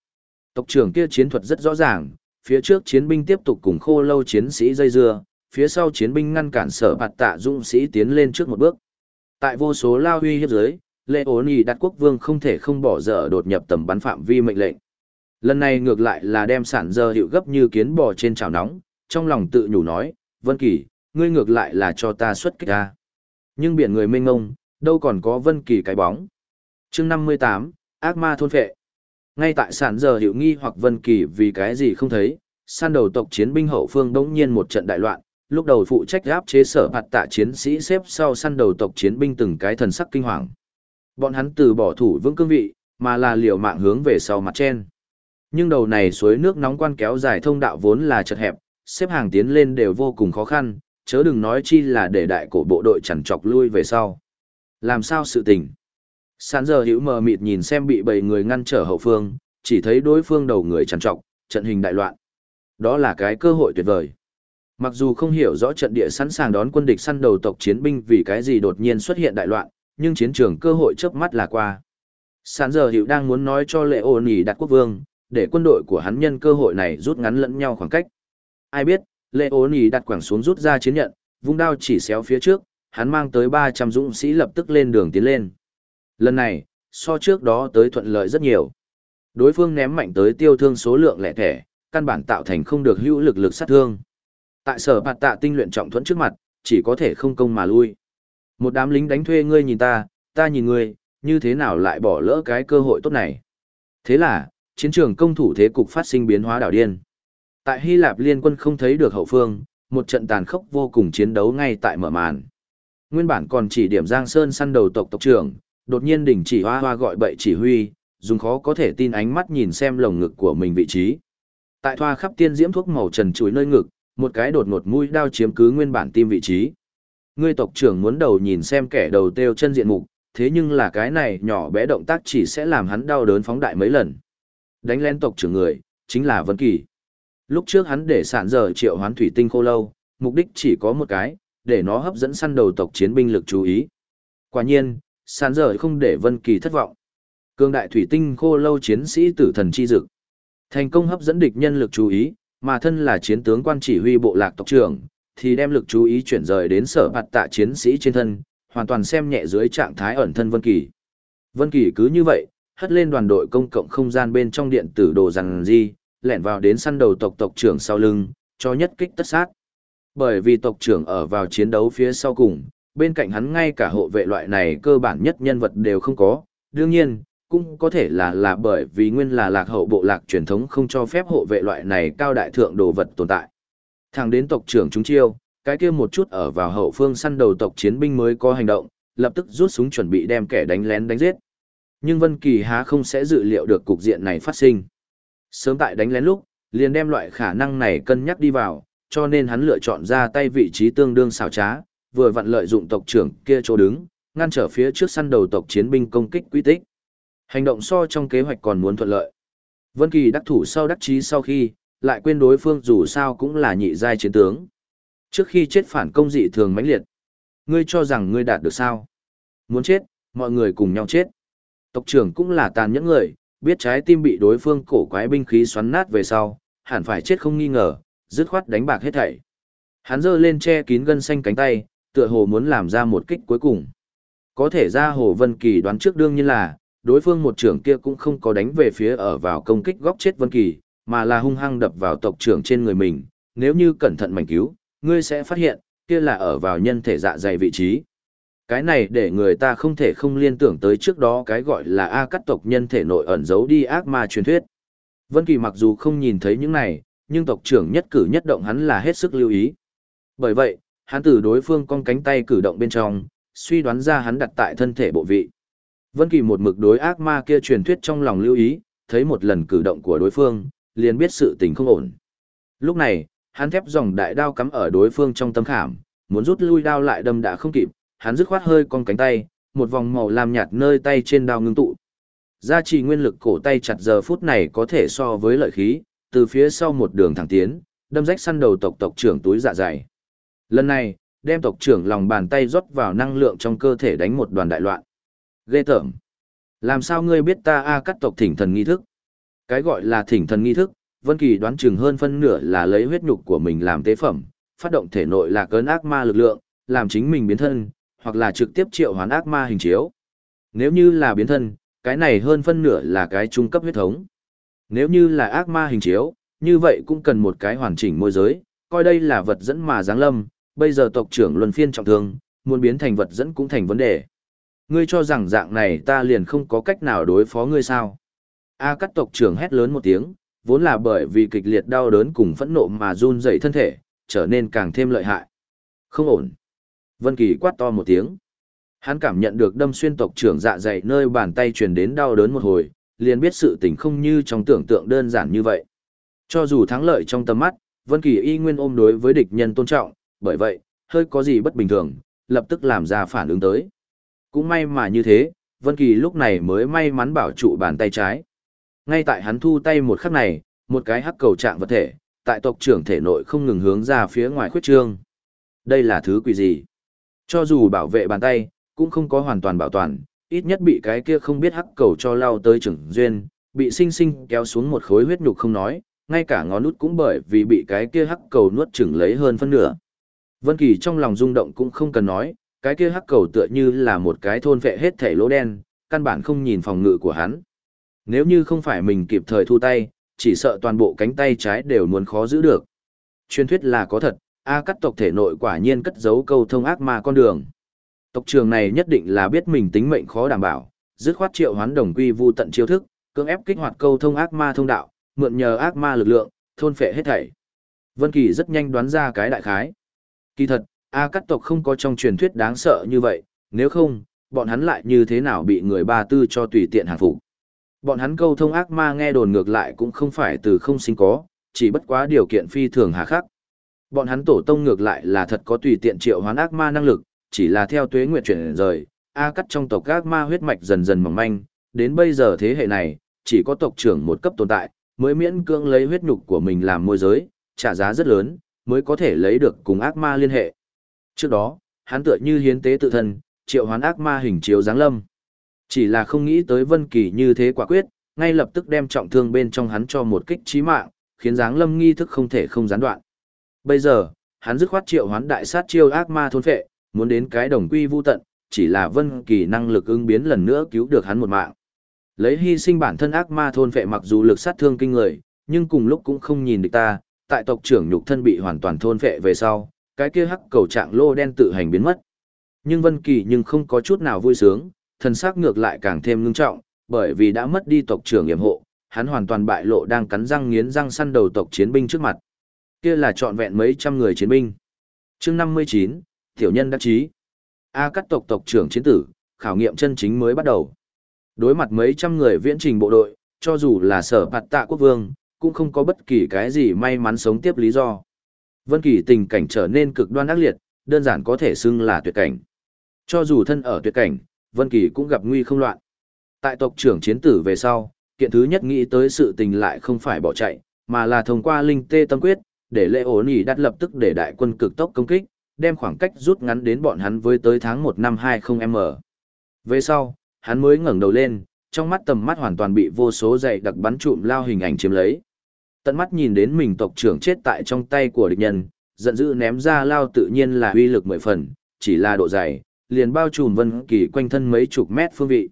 [SPEAKER 1] Tộc trưởng kia chiến thuật rất rõ ràng, phía trước chiến binh tiếp tục cùng khô lâu chiến sĩ dây dưa, phía sau chiến binh ngăn cản sở bạt tạ dũng sĩ tiến lên trước một bước. Tại vô số lao huy hiếp dưới, lệ ố nì đặt quốc vương không thể không bỏ dở đột nhập tầm bắn phạm vi mệnh lệnh. Lần này ngược lại là đem sản dơ hiệu gấp như kiến bò trên chảo nóng, trong lòng tự nhủ nói, Vân Kỳ, ngươi ngược lại là cho ta xuất kích ra. Nhưng biển người mênh ngông, đâu còn có Vân Kỳ cái bóng. chương 58, ác ma thôn phệ. Ngay tại sản giờ hiệu nghi hoặc Vân Kỳ vì cái gì không thấy, san đầu tộc chiến binh hậu phương đống nhiên một trận đại loạn, lúc đầu phụ trách áp chế sở hạt tạ chiến sĩ xếp sau săn đầu tộc chiến binh từng cái thần sắc kinh hoàng. Bọn hắn từ bỏ thủ vững cương vị, mà là liều mạng hướng về sau mặt trên. Nhưng đầu này suối nước nóng quan kéo dài thông đạo vốn là chật hẹp, xếp hàng tiến lên đều vô cùng khó khăn, chớ đừng nói chi là để đại cổ bộ đội chằn chọc lui về sau. Làm sao sự tình? Sán giờ hữu mờ mịt nhìn xem bị bầy người ngăn trở hậu phương, chỉ thấy đối phương đầu người trằn trọc, trận hình đại loạn. Đó là cái cơ hội tuyệt vời. Mặc dù không hiểu rõ trận địa sẵn sàng đón quân địch săn đầu tộc chiến binh vì cái gì đột nhiên xuất hiện đại loạn, nhưng chiến trường cơ hội chớp mắt là qua. Sán giờ hữu đang muốn nói cho lệ ôn nhì đặt quốc vương, để quân đội của hắn nhân cơ hội này rút ngắn lẫn nhau khoảng cách. Ai biết, lệ ôn nhì đặt quảng xuống rút ra chiến nhận, vung đao chỉ xéo phía trước, hắn mang tới 300 dũng sĩ lập tức lên đường tiến lên. Lần này, so trước đó tới thuận lợi rất nhiều. Đối phương ném mạnh tới tiêu thương số lượng lẻ thẻ, căn bản tạo thành không được hữu lực lực sát thương. Tại sở bạt tạ tinh luyện trọng thuẫn trước mặt, chỉ có thể không công mà lui. Một đám lính đánh thuê ngươi nhìn ta, ta nhìn ngươi, như thế nào lại bỏ lỡ cái cơ hội tốt này. Thế là, chiến trường công thủ thế cục phát sinh biến hóa đảo điên. Tại Hy Lạp liên quân không thấy được hậu phương, một trận tàn khốc vô cùng chiến đấu ngay tại mở màn. Nguyên bản còn chỉ điểm Giang Sơn săn đầu tộc tộc trưởng, đột nhiên đình chỉ hoa hoa gọi bậy chỉ huy, dùng khó có thể tin ánh mắt nhìn xem lồng ngực của mình vị trí. Tại thoa khắp tiên diễm thuốc màu trần chuối nơi ngực, một cái đột ngột mũi đao chiếm cứ nguyên bản tim vị trí. Ngươi tộc trưởng muốn đầu nhìn xem kẻ đầu têu chân diện mục, thế nhưng là cái này nhỏ bé động tác chỉ sẽ làm hắn đau đớn phóng đại mấy lần. Đánh lên tộc trưởng người, chính là Vân Kỳ. Lúc trước hắn để sản giờ triệu hoán thủy tinh khô lâu, mục đích chỉ có một cái, để nó hấp dẫn săn đầu tộc chiến binh lực chú ý. Quả nhiên, sàn dở không để Vân Kỳ thất vọng. Cương đại thủy tinh khô lâu chiến sĩ tử thần chi dực. Thành công hấp dẫn địch nhân lực chú ý, mà thân là chiến tướng quan chỉ huy bộ lạc tộc trưởng, thì đem lực chú ý chuyển rời đến sở bạt tạ chiến sĩ trên thân, hoàn toàn xem nhẹ dưới trạng thái ẩn thân Vân Kỳ. Vân Kỳ cứ như vậy, hất lên đoàn đội công cộng không gian bên trong điện tử đồ rằng gì, lẻn vào đến săn đầu tộc tộc trưởng sau lưng, cho nhất kích tất sát. Bởi vì tộc trưởng ở vào chiến đấu phía sau cùng, bên cạnh hắn ngay cả hộ vệ loại này cơ bản nhất nhân vật đều không có, đương nhiên, cũng có thể là là bởi vì nguyên là lạc hậu bộ lạc truyền thống không cho phép hộ vệ loại này cao đại thượng đồ vật tồn tại. Thằng đến tộc trưởng chúng chiêu, cái kia một chút ở vào hậu phương săn đầu tộc chiến binh mới có hành động, lập tức rút súng chuẩn bị đem kẻ đánh lén đánh giết. Nhưng Vân Kỳ há không sẽ dự liệu được cục diện này phát sinh. Sớm tại đánh lén lúc, liền đem loại khả năng này cân nhắc đi vào, cho nên hắn lựa chọn ra tay vị trí tương đương xảo trá, vừa vặn lợi dụng tộc trưởng kia chỗ đứng, ngăn trở phía trước săn đầu tộc chiến binh công kích quy tích. Hành động so trong kế hoạch còn muốn thuận lợi. Vân Kỳ đắc thủ sau đắc chí sau khi, lại quên đối phương dù sao cũng là nhị giai chiến tướng. Trước khi chết phản công dị thường mãnh liệt. Ngươi cho rằng ngươi đạt được sao? Muốn chết, mọi người cùng nhau chết. Tộc trưởng cũng là tàn nhẫn người, biết trái tim bị đối phương cổ quái binh khí xoắn nát về sau, hẳn phải chết không nghi ngờ, dứt khoát đánh bạc hết thảy. Hắn giơ lên che kín gân xanh cánh tay, tựa hồ muốn làm ra một kích cuối cùng. Có thể ra Hồ Vân Kỳ đoán trước đương nhiên là, đối phương một trưởng kia cũng không có đánh về phía ở vào công kích góc chết Vân Kỳ, mà là hung hăng đập vào tộc trưởng trên người mình, nếu như cẩn thận mảnh cứu, ngươi sẽ phát hiện, kia là ở vào nhân thể dạ dày vị trí. Cái này để người ta không thể không liên tưởng tới trước đó cái gọi là A cắt tộc nhân thể nội ẩn giấu đi ác ma truyền thuyết. Vân Kỳ mặc dù không nhìn thấy những này, nhưng tộc trưởng nhất cử nhất động hắn là hết sức lưu ý. Bởi vậy, hắn từ đối phương cong cánh tay cử động bên trong, suy đoán ra hắn đặt tại thân thể bộ vị. Vân Kỳ một mực đối ác ma kia truyền thuyết trong lòng lưu ý, thấy một lần cử động của đối phương, liền biết sự tình không ổn. Lúc này, hắn thép dòng đại đao cắm ở đối phương trong tâm khảm, muốn rút lui đao lại đâm đã không kịp, hắn dứt khoát hơi cong cánh tay, một vòng màu lam nhạt nơi tay trên đao ngưng tụ. Gia trì nguyên lực cổ tay chặt giờ phút này có thể so với lợi khí, từ phía sau một đường thẳng tiến, đâm rách săn đầu tộc tộc trưởng túi dạ dày. Lần này, đem tộc trưởng lòng bàn tay rót vào năng lượng trong cơ thể đánh một đoàn đại loạn. Ghê tởm. Làm sao ngươi biết ta A cắt tộc thỉnh thần nghi thức? Cái gọi là thỉnh thần nghi thức, Vân Kỳ đoán chừng hơn phân nửa là lấy huyết nhục của mình làm tế phẩm, phát động thể nội là cơn ác ma lực lượng, làm chính mình biến thân, hoặc là trực tiếp triệu hoán ác ma hình chiếu. Nếu như là biến thân, cái này hơn phân nửa là cái trung cấp huyết thống. Nếu như là ác ma hình chiếu, như vậy cũng cần một cái hoàn chỉnh môi giới, coi đây là vật dẫn mà giáng lâm, bây giờ tộc trưởng luân phiên trọng thương, muốn biến thành vật dẫn cũng thành vấn đề. Ngươi cho rằng dạng này ta liền không có cách nào đối phó ngươi sao? A cắt tộc trưởng hét lớn một tiếng, vốn là bởi vì kịch liệt đau đớn cùng phẫn nộ mà run dậy thân thể, trở nên càng thêm lợi hại. Không ổn. Vân Kỳ quát to một tiếng. Hắn cảm nhận được đâm xuyên tộc trưởng dạ dày nơi bàn tay truyền đến đau đớn một hồi, liền biết sự tình không như trong tưởng tượng đơn giản như vậy. Cho dù thắng lợi trong tầm mắt, Vân Kỳ y nguyên ôm đối với địch nhân tôn trọng, bởi vậy, hơi có gì bất bình thường, lập tức làm ra phản ứng tới. Cũng may mà như thế, Vân Kỳ lúc này mới may mắn bảo trụ bàn tay trái. Ngay tại hắn thu tay một khắc này, một cái hắc cầu trạng vật thể, tại tộc trưởng thể nội không ngừng hướng ra phía ngoài khuyết trương. Đây là thứ quỷ gì? Cho dù bảo vệ bàn tay, cũng không có hoàn toàn bảo toàn, ít nhất bị cái kia không biết hắc cầu cho lao tới trưởng duyên, bị sinh sinh kéo xuống một khối huyết nhục không nói, ngay cả ngón nút cũng bởi vì bị cái kia hắc cầu nuốt chửng lấy hơn phân nửa. Vân Kỳ trong lòng rung động cũng không cần nói, cái kia hắc cầu tựa như là một cái thôn vệ hết thảy lỗ đen, căn bản không nhìn phòng ngự của hắn. Nếu như không phải mình kịp thời thu tay, chỉ sợ toàn bộ cánh tay trái đều muốn khó giữ được. Truyền thuyết là có thật, A cắt tộc thể nội quả nhiên cất giấu câu thông ác ma con đường. Tộc trường này nhất định là biết mình tính mệnh khó đảm bảo, dứt khoát triệu hoán đồng quy vu tận chiêu thức, cưỡng ép kích hoạt câu thông ác ma thông đạo, mượn nhờ ác ma lực lượng, thôn phệ hết thảy. Vân Kỳ rất nhanh đoán ra cái đại khái. Kỳ thật, A cắt tộc không có trong truyền thuyết đáng sợ như vậy, nếu không, bọn hắn lại như thế nào bị người ba tư cho tùy tiện hàng phục. Bọn hắn câu thông ác ma nghe đồn ngược lại cũng không phải từ không sinh có, chỉ bất quá điều kiện phi thường hà khắc. Bọn hắn tổ tông ngược lại là thật có tùy tiện triệu hoán ác ma năng lực, chỉ là theo tuế nguyệt chuyển rời, A cắt trong tộc ác ma huyết mạch dần dần mỏng manh, đến bây giờ thế hệ này, chỉ có tộc trưởng một cấp tồn tại, mới miễn cưỡng lấy huyết nhục của mình làm môi giới, trả giá rất lớn, mới có thể lấy được cùng ác ma liên hệ. Trước đó, hắn tựa như hiến tế tự thân, triệu hoán ác ma hình chiếu giáng lâm. Chỉ là không nghĩ tới Vân Kỳ như thế quả quyết, ngay lập tức đem trọng thương bên trong hắn cho một kích chí mạng, khiến giáng lâm nghi thức không thể không gián đoạn. Bây giờ, hắn dứt khoát triệu hoán đại sát chiêu ác ma thôn phệ, muốn đến cái đồng quy vu tận, chỉ là Vân Kỳ năng lực ứng biến lần nữa cứu được hắn một mạng. Lấy hy sinh bản thân ác ma thôn phệ mặc dù lực sát thương kinh người, nhưng cùng lúc cũng không nhìn được ta, tại tộc trưởng nhục thân bị hoàn toàn thôn phệ về sau, cái kia hắc cầu trạng lô đen tự hành biến mất. Nhưng Vân Kỳ nhưng không có chút nào vui sướng, thần sắc ngược lại càng thêm ngưng trọng, bởi vì đã mất đi tộc trưởng yểm hộ, hắn hoàn toàn bại lộ đang cắn răng nghiến răng săn đầu tộc chiến binh trước mặt. Kia là trọn vẹn mấy trăm người chiến binh. Chương 59, tiểu nhân đắc chí. A cắt tộc tộc trưởng chiến tử, khảo nghiệm chân chính mới bắt đầu. Đối mặt mấy trăm người viễn trình bộ đội, cho dù là sở bạt tạ quốc vương, cũng không có bất kỳ cái gì may mắn sống tiếp lý do. Vân Kỳ tình cảnh trở nên cực đoan ác liệt, đơn giản có thể xưng là tuyệt cảnh. Cho dù thân ở tuyệt cảnh, Vân Kỳ cũng gặp nguy không loạn. Tại tộc trưởng chiến tử về sau, kiện thứ nhất nghĩ tới sự tình lại không phải bỏ chạy, mà là thông qua linh tê tâm quyết, để lệ ổn ý đặt lập tức để đại quân cực tốc công kích, đem khoảng cách rút ngắn đến bọn hắn với tới tháng 1 năm 20M. Về sau, hắn mới ngẩng đầu lên, trong mắt tầm mắt hoàn toàn bị vô số dày đặc bắn trụm lao hình ảnh chiếm lấy. Tận mắt nhìn đến mình tộc trưởng chết tại trong tay của địch nhân, giận dữ ném ra lao tự nhiên là uy lực mười phần, chỉ là độ dày, liền bao trùm vân kỳ quanh thân mấy chục mét phương vị.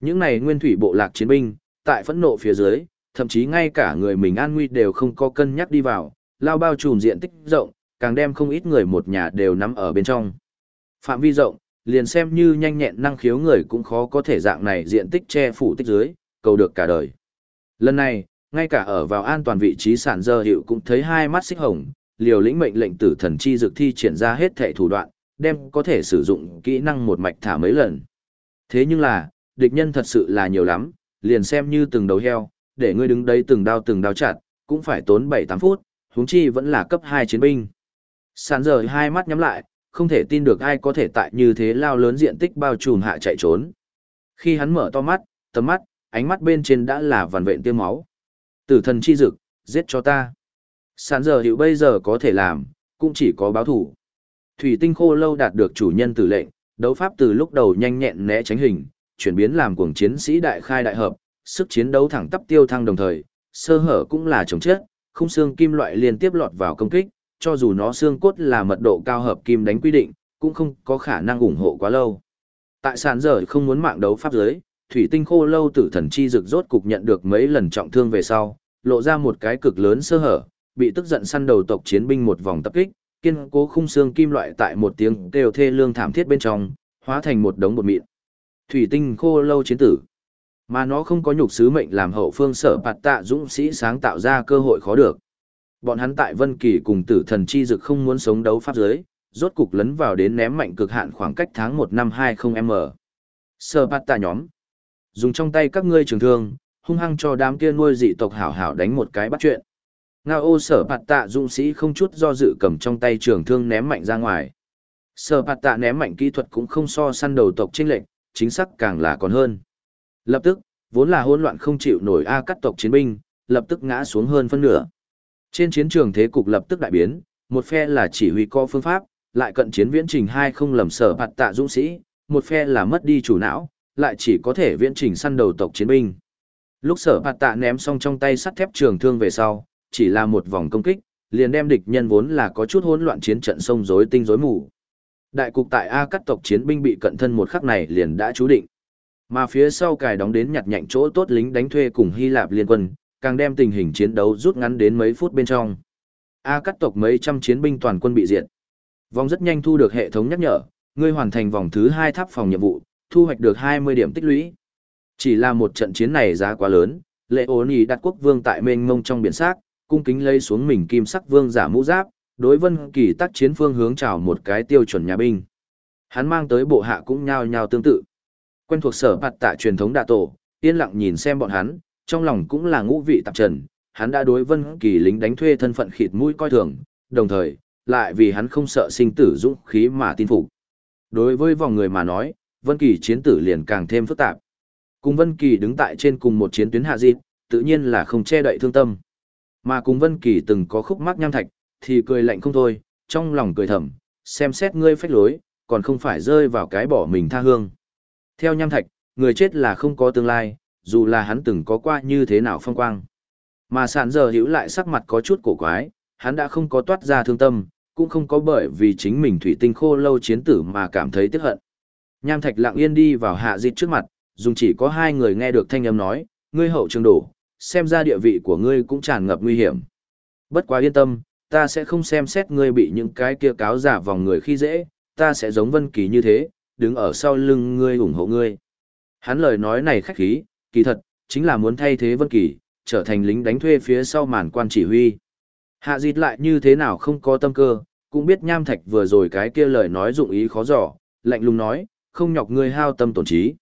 [SPEAKER 1] Những này nguyên thủy bộ lạc chiến binh, tại phẫn nộ phía dưới, thậm chí ngay cả người mình an nguy đều không có cân nhắc đi vào, lao bao trùm diện tích rộng, càng đem không ít người một nhà đều nắm ở bên trong. Phạm vi rộng, liền xem như nhanh nhẹn năng khiếu người cũng khó có thể dạng này diện tích che phủ tích dưới, cầu được cả đời. Lần này, ngay cả ở vào an toàn vị trí sản dơ hiệu cũng thấy hai mắt xích hồng, liều lĩnh mệnh lệnh tử thần chi dược thi triển ra hết thệ thủ đoạn, đem có thể sử dụng kỹ năng một mạch thả mấy lần. Thế nhưng là, địch nhân thật sự là nhiều lắm, liền xem như từng đầu heo, để ngươi đứng đây từng đao từng đao chặt, cũng phải tốn 7-8 phút, huống chi vẫn là cấp 2 chiến binh. Sản giờ hai mắt nhắm lại, không thể tin được ai có thể tại như thế lao lớn diện tích bao trùm hạ chạy trốn. Khi hắn mở to mắt, tầm mắt, ánh mắt bên trên đã là vằn vện tiêu máu. Tử thần chi dực, giết cho ta. Sản giờ hiệu bây giờ có thể làm, cũng chỉ có báo thủ. Thủy tinh khô lâu đạt được chủ nhân tử lệnh, đấu pháp từ lúc đầu nhanh nhẹn né tránh hình, chuyển biến làm cuồng chiến sĩ đại khai đại hợp, sức chiến đấu thẳng tắp tiêu thăng đồng thời, sơ hở cũng là chống chết, khung xương kim loại liên tiếp lọt vào công kích, cho dù nó xương cốt là mật độ cao hợp kim đánh quy định, cũng không có khả năng ủng hộ quá lâu. Tại sàn giờ không muốn mạng đấu pháp giới, thủy tinh khô lâu tử thần chi rực rốt cục nhận được mấy lần trọng thương về sau, lộ ra một cái cực lớn sơ hở, bị tức giận săn đầu tộc chiến binh một vòng tập kích, kiên cố khung xương kim loại tại một tiếng kêu thê lương thảm thiết bên trong, hóa thành một đống bột mịn. Thủy tinh khô lâu chiến tử. Mà nó không có nhục sứ mệnh làm hậu phương sở bạt tạ dũng sĩ sáng tạo ra cơ hội khó được. Bọn hắn tại Vân Kỳ cùng tử thần chi dực không muốn sống đấu pháp giới, rốt cục lấn vào đến ném mạnh cực hạn khoảng cách tháng 1 năm 20M. Sở bạt tạ nhóm. Dùng trong tay các ngươi trường thương, hung hăng cho đám kia nuôi dị tộc hảo hảo đánh một cái bắt chuyện. Ngao ô sở bạt tạ dũng sĩ không chút do dự cầm trong tay trường thương ném mạnh ra ngoài. Sở bạt tạ ném mạnh kỹ thuật cũng không so săn đầu tộc trinh lệnh, chính xác càng là còn hơn. Lập tức, vốn là hỗn loạn không chịu nổi A cắt tộc chiến binh, lập tức ngã xuống hơn phân nửa. Trên chiến trường thế cục lập tức đại biến, một phe là chỉ huy co phương pháp, lại cận chiến viễn trình hai không lầm sở bạt tạ dũng sĩ, một phe là mất đi chủ não, lại chỉ có thể viễn trình săn đầu tộc chiến binh. Lúc sở bạt tạ ném xong trong tay sắt thép trường thương về sau, chỉ là một vòng công kích, liền đem địch nhân vốn là có chút hỗn loạn chiến trận sông rối tinh rối mù. Đại cục tại A cắt tộc chiến binh bị cận thân một khắc này liền đã chú định. Mà phía sau cài đóng đến nhặt nhạnh chỗ tốt lính đánh thuê cùng Hy Lạp liên quân, càng đem tình hình chiến đấu rút ngắn đến mấy phút bên trong. A cắt tộc mấy trăm chiến binh toàn quân bị diệt. Vòng rất nhanh thu được hệ thống nhắc nhở, ngươi hoàn thành vòng thứ hai tháp phòng nhiệm vụ, thu hoạch được 20 điểm tích lũy. Chỉ là một trận chiến này giá quá lớn, lệ ổn ý đặt quốc vương tại mênh mông trong biển xác cung kính lấy xuống mình kim sắc vương giả mũ giáp, đối vân kỳ tác chiến phương hướng chào một cái tiêu chuẩn nhà binh. Hắn mang tới bộ hạ cũng nhao nhao tương tự. Quen thuộc sở bạt tạ truyền thống đạ tổ, yên lặng nhìn xem bọn hắn, trong lòng cũng là ngũ vị tạp trần, hắn đã đối vân kỳ lính đánh thuê thân phận khịt mũi coi thường, đồng thời, lại vì hắn không sợ sinh tử dũng khí mà tin phục. Đối với vòng người mà nói, Vân Kỳ chiến tử liền càng thêm phức tạp. Cùng Vân Kỳ đứng tại trên cùng một chiến tuyến hạ dịp, tự nhiên là không che đậy thương tâm. Mà cùng Vân Kỳ từng có khúc mắc nham thạch, thì cười lạnh không thôi, trong lòng cười thầm, xem xét ngươi phách lối, còn không phải rơi vào cái bỏ mình tha hương. Theo nham thạch, người chết là không có tương lai, dù là hắn từng có qua như thế nào phong quang. Mà sản giờ hiểu lại sắc mặt có chút cổ quái, hắn đã không có toát ra thương tâm, cũng không có bởi vì chính mình thủy tinh khô lâu chiến tử mà cảm thấy tiếc hận. Nham thạch lặng yên đi vào hạ dịch trước mặt, dùng chỉ có hai người nghe được thanh âm nói, ngươi hậu trường đổ, xem ra địa vị của ngươi cũng tràn ngập nguy hiểm. Bất quá yên tâm, ta sẽ không xem xét ngươi bị những cái kia cáo giả vòng người khi dễ, ta sẽ giống Vân Kỳ như thế, đứng ở sau lưng ngươi ủng hộ ngươi. Hắn lời nói này khách khí, kỳ thật, chính là muốn thay thế Vân Kỳ, trở thành lính đánh thuê phía sau màn quan chỉ huy. Hạ dịt lại như thế nào không có tâm cơ, cũng biết nham thạch vừa rồi cái kia lời nói dụng ý khó dò, lạnh lùng nói, không nhọc ngươi hao tâm tổn trí.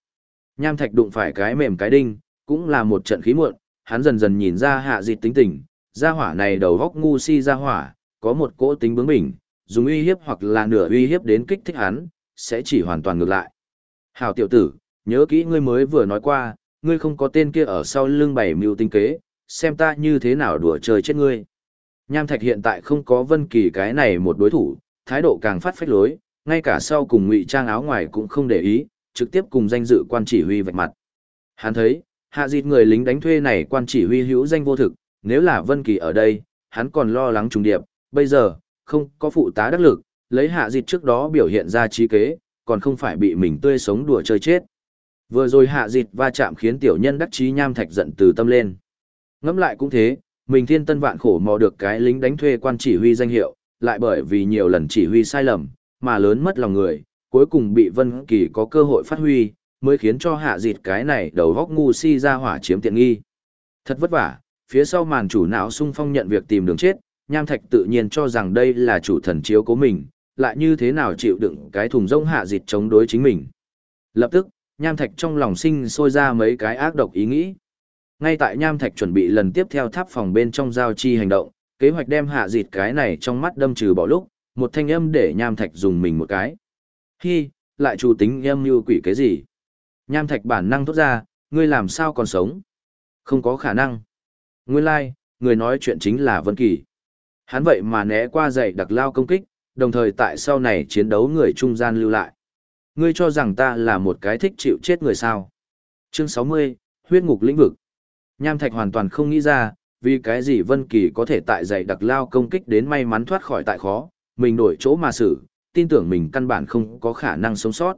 [SPEAKER 1] Nham thạch đụng phải cái mềm cái đinh, cũng là một trận khí muộn, hắn dần dần nhìn ra hạ dịch tính tình, gia hỏa này đầu góc ngu si gia hỏa, có một cỗ tính bướng bỉnh, dùng uy hiếp hoặc là nửa uy hiếp đến kích thích hắn, sẽ chỉ hoàn toàn ngược lại. Hảo tiểu tử, nhớ kỹ ngươi mới vừa nói qua, ngươi không có tên kia ở sau lưng bảy mưu tinh kế, xem ta như thế nào đùa chơi chết ngươi. Nham Thạch hiện tại không có Vân Kỳ cái này một đối thủ, thái độ càng phát phách lối, ngay cả sau cùng ngụy trang áo ngoài cũng không để ý, trực tiếp cùng danh dự quan chỉ huy vạch mặt. Hắn thấy, hạ dịt người lính đánh thuê này quan chỉ huy hữu danh vô thực, nếu là Vân Kỳ ở đây, hắn còn lo lắng trùng điệp, bây giờ, không có phụ tá đắc lực, lấy hạ dịt trước đó biểu hiện ra trí kế, còn không phải bị mình tươi sống đùa chơi chết. Vừa rồi hạ dịt va chạm khiến tiểu nhân đắc chí nham thạch giận từ tâm lên. Ngẫm lại cũng thế, mình thiên tân vạn khổ mò được cái lính đánh thuê quan chỉ huy danh hiệu, lại bởi vì nhiều lần chỉ huy sai lầm, mà lớn mất lòng người, cuối cùng bị Vân Kỳ có cơ hội phát huy, mới khiến cho hạ dịt cái này đầu góc ngu si ra hỏa chiếm tiện nghi. Thật vất vả, phía sau màn chủ não sung phong nhận việc tìm đường chết, Nham Thạch tự nhiên cho rằng đây là chủ thần chiếu của mình, lại như thế nào chịu đựng cái thùng rông hạ dịt chống đối chính mình. Lập tức, Nham Thạch trong lòng sinh sôi ra mấy cái ác độc ý nghĩ. Ngay tại Nham Thạch chuẩn bị lần tiếp theo tháp phòng bên trong giao chi hành động, kế hoạch đem hạ dịt cái này trong mắt đâm trừ bỏ lúc, một thanh âm để Nham Thạch dùng mình một cái. Hi, lại chủ tính âm như quỷ cái gì? Nham Thạch bản năng thốt ra, ngươi làm sao còn sống? Không có khả năng. Nguyên lai, like, người nói chuyện chính là Vân Kỳ. Hắn vậy mà né qua dậy đặc lao công kích, đồng thời tại sau này chiến đấu người trung gian lưu lại. Ngươi cho rằng ta là một cái thích chịu chết người sao? Chương 60, huyết ngục lĩnh vực. Nham Thạch hoàn toàn không nghĩ ra, vì cái gì Vân Kỳ có thể tại dạy đặc lao công kích đến may mắn thoát khỏi tại khó, mình đổi chỗ mà xử, tin tưởng mình căn bản không có khả năng sống sót.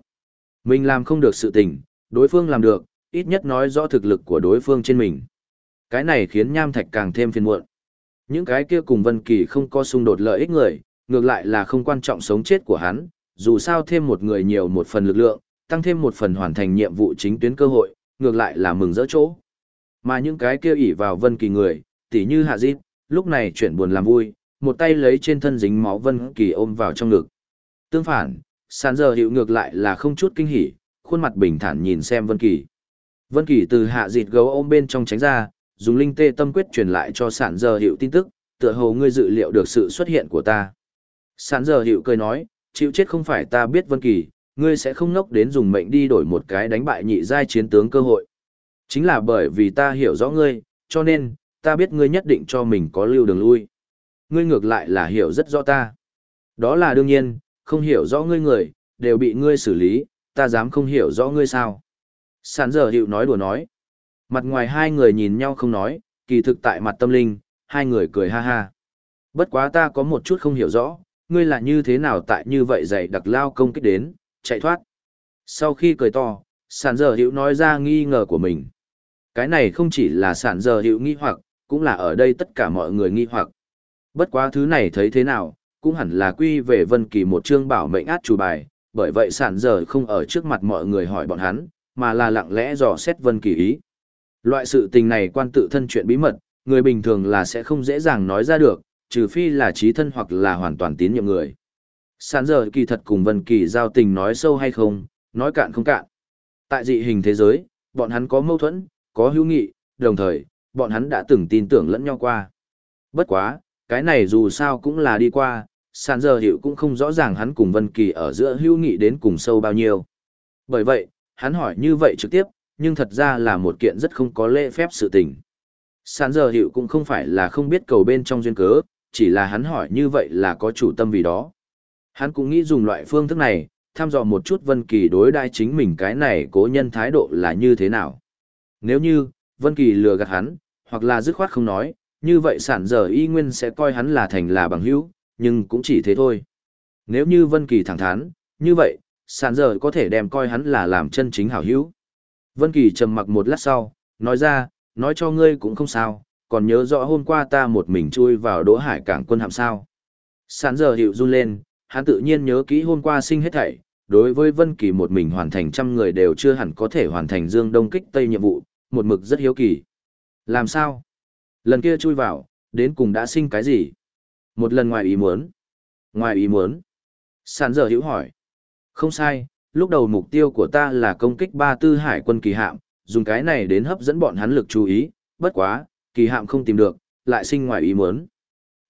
[SPEAKER 1] Mình làm không được sự tình, đối phương làm được, ít nhất nói rõ thực lực của đối phương trên mình. Cái này khiến Nham Thạch càng thêm phiền muộn. Những cái kia cùng Vân Kỳ không có xung đột lợi ích người, ngược lại là không quan trọng sống chết của hắn, dù sao thêm một người nhiều một phần lực lượng, tăng thêm một phần hoàn thành nhiệm vụ chính tuyến cơ hội, ngược lại là mừng rỡ chỗ. Mà những cái kia ỷ vào Vân Kỳ người, tỉ như Hạ Dịch, lúc này chuyển buồn làm vui, một tay lấy trên thân dính máu Vân Kỳ ôm vào trong ngực. Tương phản, sàn giờ hiệu ngược lại là không chút kinh hỉ, khuôn mặt bình thản nhìn xem Vân Kỳ. Vân Kỳ từ Hạ dịt gấu ôm bên trong tránh ra, dùng linh tê tâm quyết truyền lại cho Sàn giờ hiệu tin tức, tựa hồ ngươi dự liệu được sự xuất hiện của ta. Sàn giờ hiệu cười nói, chịu chết không phải ta biết Vân Kỳ, ngươi sẽ không nốc đến dùng mệnh đi đổi một cái đánh bại nhị giai chiến tướng cơ hội. Chính là bởi vì ta hiểu rõ ngươi, cho nên, ta biết ngươi nhất định cho mình có lưu đường lui. Ngươi ngược lại là hiểu rất rõ ta. Đó là đương nhiên, không hiểu rõ ngươi người, đều bị ngươi xử lý, ta dám không hiểu rõ ngươi sao. Sản giờ hiệu nói đùa nói. Mặt ngoài hai người nhìn nhau không nói, kỳ thực tại mặt tâm linh, hai người cười ha ha. Bất quá ta có một chút không hiểu rõ, ngươi là như thế nào tại như vậy dạy đặc lao công kích đến, chạy thoát. Sau khi cười to, sản giờ hiệu nói ra nghi ngờ của mình. Cái này không chỉ là sản giờ hiệu nghi hoặc, cũng là ở đây tất cả mọi người nghi hoặc. Bất quá thứ này thấy thế nào, cũng hẳn là quy về Vân Kỳ một chương bảo mệnh át chủ bài, bởi vậy sản giờ không ở trước mặt mọi người hỏi bọn hắn, mà là lặng lẽ dò xét Vân Kỳ ý. Loại sự tình này quan tự thân chuyện bí mật, người bình thường là sẽ không dễ dàng nói ra được, trừ phi là trí thân hoặc là hoàn toàn tín nhiệm người. Sản giờ kỳ thật cùng Vân Kỳ giao tình nói sâu hay không, nói cạn không cạn. Tại dị hình thế giới, bọn hắn có mâu thuẫn, có hữu nghị, đồng thời, bọn hắn đã từng tin tưởng lẫn nhau qua. Bất quá, cái này dù sao cũng là đi qua, sàn giờ hiệu cũng không rõ ràng hắn cùng Vân Kỳ ở giữa hữu nghị đến cùng sâu bao nhiêu. Bởi vậy, hắn hỏi như vậy trực tiếp, nhưng thật ra là một kiện rất không có lễ phép sự tình. Sàn giờ hiệu cũng không phải là không biết cầu bên trong duyên cớ, chỉ là hắn hỏi như vậy là có chủ tâm vì đó. Hắn cũng nghĩ dùng loại phương thức này, thăm dò một chút Vân Kỳ đối đai chính mình cái này cố nhân thái độ là như thế nào. Nếu như, Vân Kỳ lừa gạt hắn, hoặc là dứt khoát không nói, như vậy sản giờ y nguyên sẽ coi hắn là thành là bằng hữu, nhưng cũng chỉ thế thôi. Nếu như Vân Kỳ thẳng thắn, như vậy, sản giờ có thể đem coi hắn là làm chân chính hảo hữu. Vân Kỳ trầm mặc một lát sau, nói ra, nói cho ngươi cũng không sao, còn nhớ rõ hôm qua ta một mình chui vào đỗ hải cảng quân hạm sao. Sản giờ hiệu run lên, hắn tự nhiên nhớ kỹ hôm qua sinh hết thảy, đối với Vân Kỳ một mình hoàn thành trăm người đều chưa hẳn có thể hoàn thành Dương Đông kích Tây nhiệm vụ, một mực rất hiếu kỳ. Làm sao? Lần kia chui vào, đến cùng đã sinh cái gì? Một lần ngoài ý muốn. Ngoài ý muốn. Sản giờ hữu hỏi. Không sai, lúc đầu mục tiêu của ta là công kích ba tư hải quân kỳ hạm, dùng cái này đến hấp dẫn bọn hắn lực chú ý, bất quá, kỳ hạm không tìm được, lại sinh ngoài ý muốn.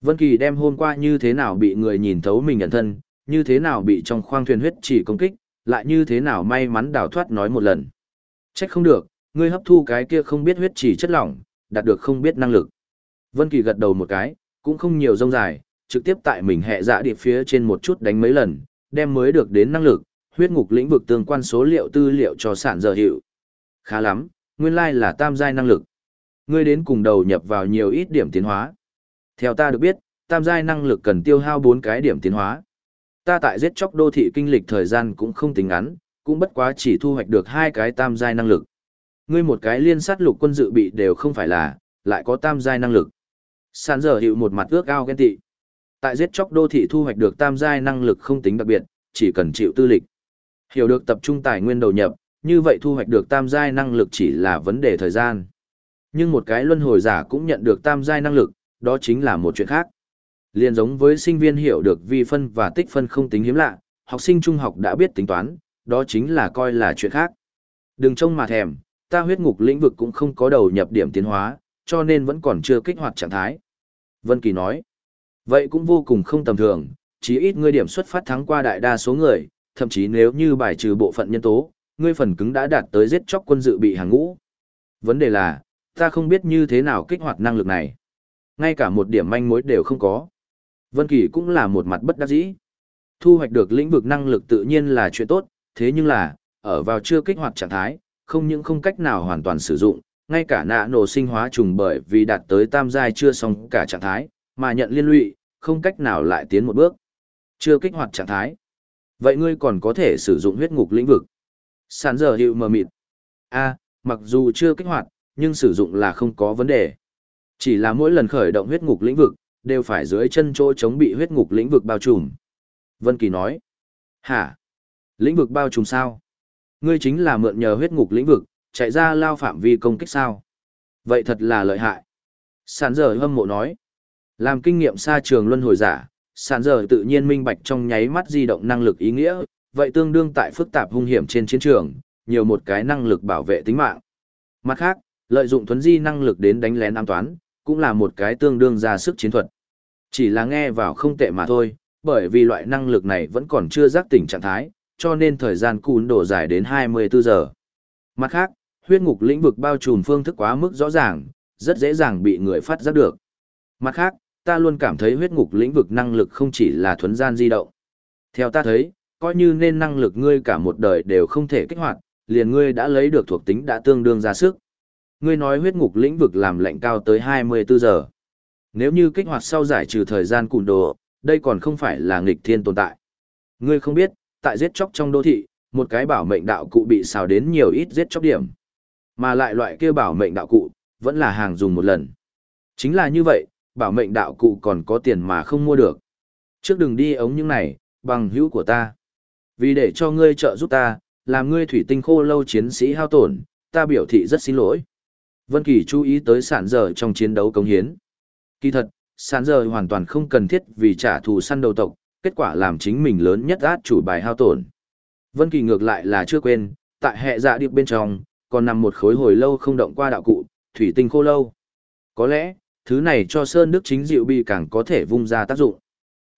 [SPEAKER 1] Vân Kỳ đem hôm qua như thế nào bị người nhìn thấu mình nhận thân, như thế nào bị trong khoang thuyền huyết chỉ công kích, lại như thế nào may mắn đào thoát nói một lần. Trách không được, ngươi hấp thu cái kia không biết huyết chỉ chất lỏng, đạt được không biết năng lực. Vân Kỳ gật đầu một cái, cũng không nhiều rông dài, trực tiếp tại mình hệ dạ địa phía trên một chút đánh mấy lần, đem mới được đến năng lực, huyết ngục lĩnh vực tương quan số liệu tư liệu cho sản giờ hiệu. Khá lắm, nguyên lai là tam giai năng lực. Ngươi đến cùng đầu nhập vào nhiều ít điểm tiến hóa. Theo ta được biết, tam giai năng lực cần tiêu hao 4 cái điểm tiến hóa. Ta tại giết chóc đô thị kinh lịch thời gian cũng không tính ngắn, cũng bất quá chỉ thu hoạch được hai cái tam giai năng lực. Ngươi một cái liên sát lục quân dự bị đều không phải là, lại có tam giai năng lực. Sàn giờ hiệu một mặt ước ao ghen tị. Tại giết chóc đô thị thu hoạch được tam giai năng lực không tính đặc biệt, chỉ cần chịu tư lịch. Hiểu được tập trung tài nguyên đầu nhập, như vậy thu hoạch được tam giai năng lực chỉ là vấn đề thời gian. Nhưng một cái luân hồi giả cũng nhận được tam giai năng lực, đó chính là một chuyện khác. Liên giống với sinh viên hiểu được vi phân và tích phân không tính hiếm lạ, học sinh trung học đã biết tính toán, đó chính là coi là chuyện khác. Đừng trông mà thèm, ta huyết ngục lĩnh vực cũng không có đầu nhập điểm tiến hóa, cho nên vẫn còn chưa kích hoạt trạng thái. Vân Kỳ nói, vậy cũng vô cùng không tầm thường, chí ít ngươi điểm xuất phát thắng qua đại đa số người, thậm chí nếu như bài trừ bộ phận nhân tố, ngươi phần cứng đã đạt tới giết chóc quân dự bị hàng ngũ. Vấn đề là, ta không biết như thế nào kích hoạt năng lực này. Ngay cả một điểm manh mối đều không có. Vân Kỳ cũng là một mặt bất đắc dĩ. Thu hoạch được lĩnh vực năng lực tự nhiên là chuyện tốt, thế nhưng là, ở vào chưa kích hoạt trạng thái, không những không cách nào hoàn toàn sử dụng, ngay cả nạ nổ sinh hóa trùng bởi vì đạt tới tam giai chưa xong cả trạng thái, mà nhận liên lụy, không cách nào lại tiến một bước. Chưa kích hoạt trạng thái. Vậy ngươi còn có thể sử dụng huyết ngục lĩnh vực. Sản giờ hiệu mờ mịt. A, mặc dù chưa kích hoạt, nhưng sử dụng là không có vấn đề. Chỉ là mỗi lần khởi động huyết ngục lĩnh vực, đều phải dưới chân chỗ chống bị huyết ngục lĩnh vực bao trùm. Vân Kỳ nói. Hả? Lĩnh vực bao trùm sao? Ngươi chính là mượn nhờ huyết ngục lĩnh vực, chạy ra lao phạm vi công kích sao? Vậy thật là lợi hại. Sản giờ hâm mộ nói. Làm kinh nghiệm xa trường luân hồi giả, sản giờ tự nhiên minh bạch trong nháy mắt di động năng lực ý nghĩa, vậy tương đương tại phức tạp hung hiểm trên chiến trường, nhiều một cái năng lực bảo vệ tính mạng. Mặt khác, lợi dụng thuấn di năng lực đến đánh lén an toán, cũng là một cái tương đương ra sức chiến thuật. Chỉ là nghe vào không tệ mà thôi, bởi vì loại năng lực này vẫn còn chưa giác tỉnh trạng thái, cho nên thời gian cún đổ dài đến 24 giờ. Mặt khác, huyết ngục lĩnh vực bao trùm phương thức quá mức rõ ràng, rất dễ dàng bị người phát giác được. Mặt khác, ta luôn cảm thấy huyết ngục lĩnh vực năng lực không chỉ là thuấn gian di động. Theo ta thấy, coi như nên năng lực ngươi cả một đời đều không thể kích hoạt, liền ngươi đã lấy được thuộc tính đã tương đương ra sức. Ngươi nói huyết ngục lĩnh vực làm lệnh cao tới 24 giờ. Nếu như kích hoạt sau giải trừ thời gian cùn đồ, đây còn không phải là nghịch thiên tồn tại. Ngươi không biết, tại giết chóc trong đô thị, một cái bảo mệnh đạo cụ bị xào đến nhiều ít giết chóc điểm. Mà lại loại kia bảo mệnh đạo cụ, vẫn là hàng dùng một lần. Chính là như vậy, bảo mệnh đạo cụ còn có tiền mà không mua được. Trước đừng đi ống những này, bằng hữu của ta. Vì để cho ngươi trợ giúp ta, làm ngươi thủy tinh khô lâu chiến sĩ hao tổn, ta biểu thị rất xin lỗi. Vân Kỳ chú ý tới sản giờ trong chiến đấu công hiến. Kỳ thật, sản giờ hoàn toàn không cần thiết vì trả thù săn đầu tộc, kết quả làm chính mình lớn nhất át chủ bài hao tổn. Vân Kỳ ngược lại là chưa quên, tại hệ dạ điệp bên trong, còn nằm một khối hồi lâu không động qua đạo cụ, thủy tinh khô lâu. Có lẽ, thứ này cho Sơn Đức chính dịu bị càng có thể vung ra tác dụng.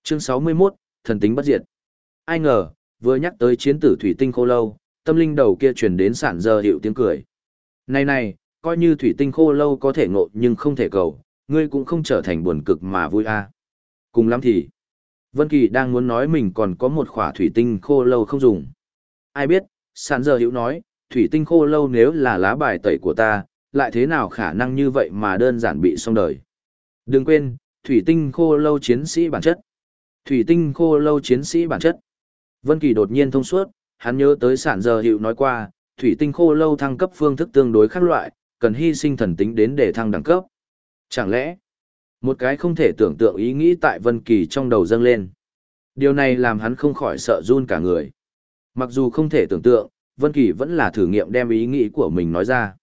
[SPEAKER 1] Chương 61, thần tính bất diệt. Ai ngờ, vừa nhắc tới chiến tử thủy tinh khô lâu, tâm linh đầu kia truyền đến sản giờ hiệu tiếng cười. Này này, coi như thủy tinh khô lâu có thể ngộ nhưng không thể cầu, ngươi cũng không trở thành buồn cực mà vui a. Cùng lắm thì, Vân Kỳ đang muốn nói mình còn có một khỏa thủy tinh khô lâu không dùng. Ai biết, sản giờ hiểu nói, thủy tinh khô lâu nếu là lá bài tẩy của ta, lại thế nào khả năng như vậy mà đơn giản bị xong đời. Đừng quên, thủy tinh khô lâu chiến sĩ bản chất. Thủy tinh khô lâu chiến sĩ bản chất. Vân Kỳ đột nhiên thông suốt, hắn nhớ tới sản giờ hiệu nói qua, thủy tinh khô lâu thăng cấp phương thức tương đối khác loại, cần hy sinh thần tính đến để thăng đẳng cấp. Chẳng lẽ, một cái không thể tưởng tượng ý nghĩ tại Vân Kỳ trong đầu dâng lên. Điều này làm hắn không khỏi sợ run cả người. Mặc dù không thể tưởng tượng, Vân Kỳ vẫn là thử nghiệm đem ý nghĩ của mình nói ra.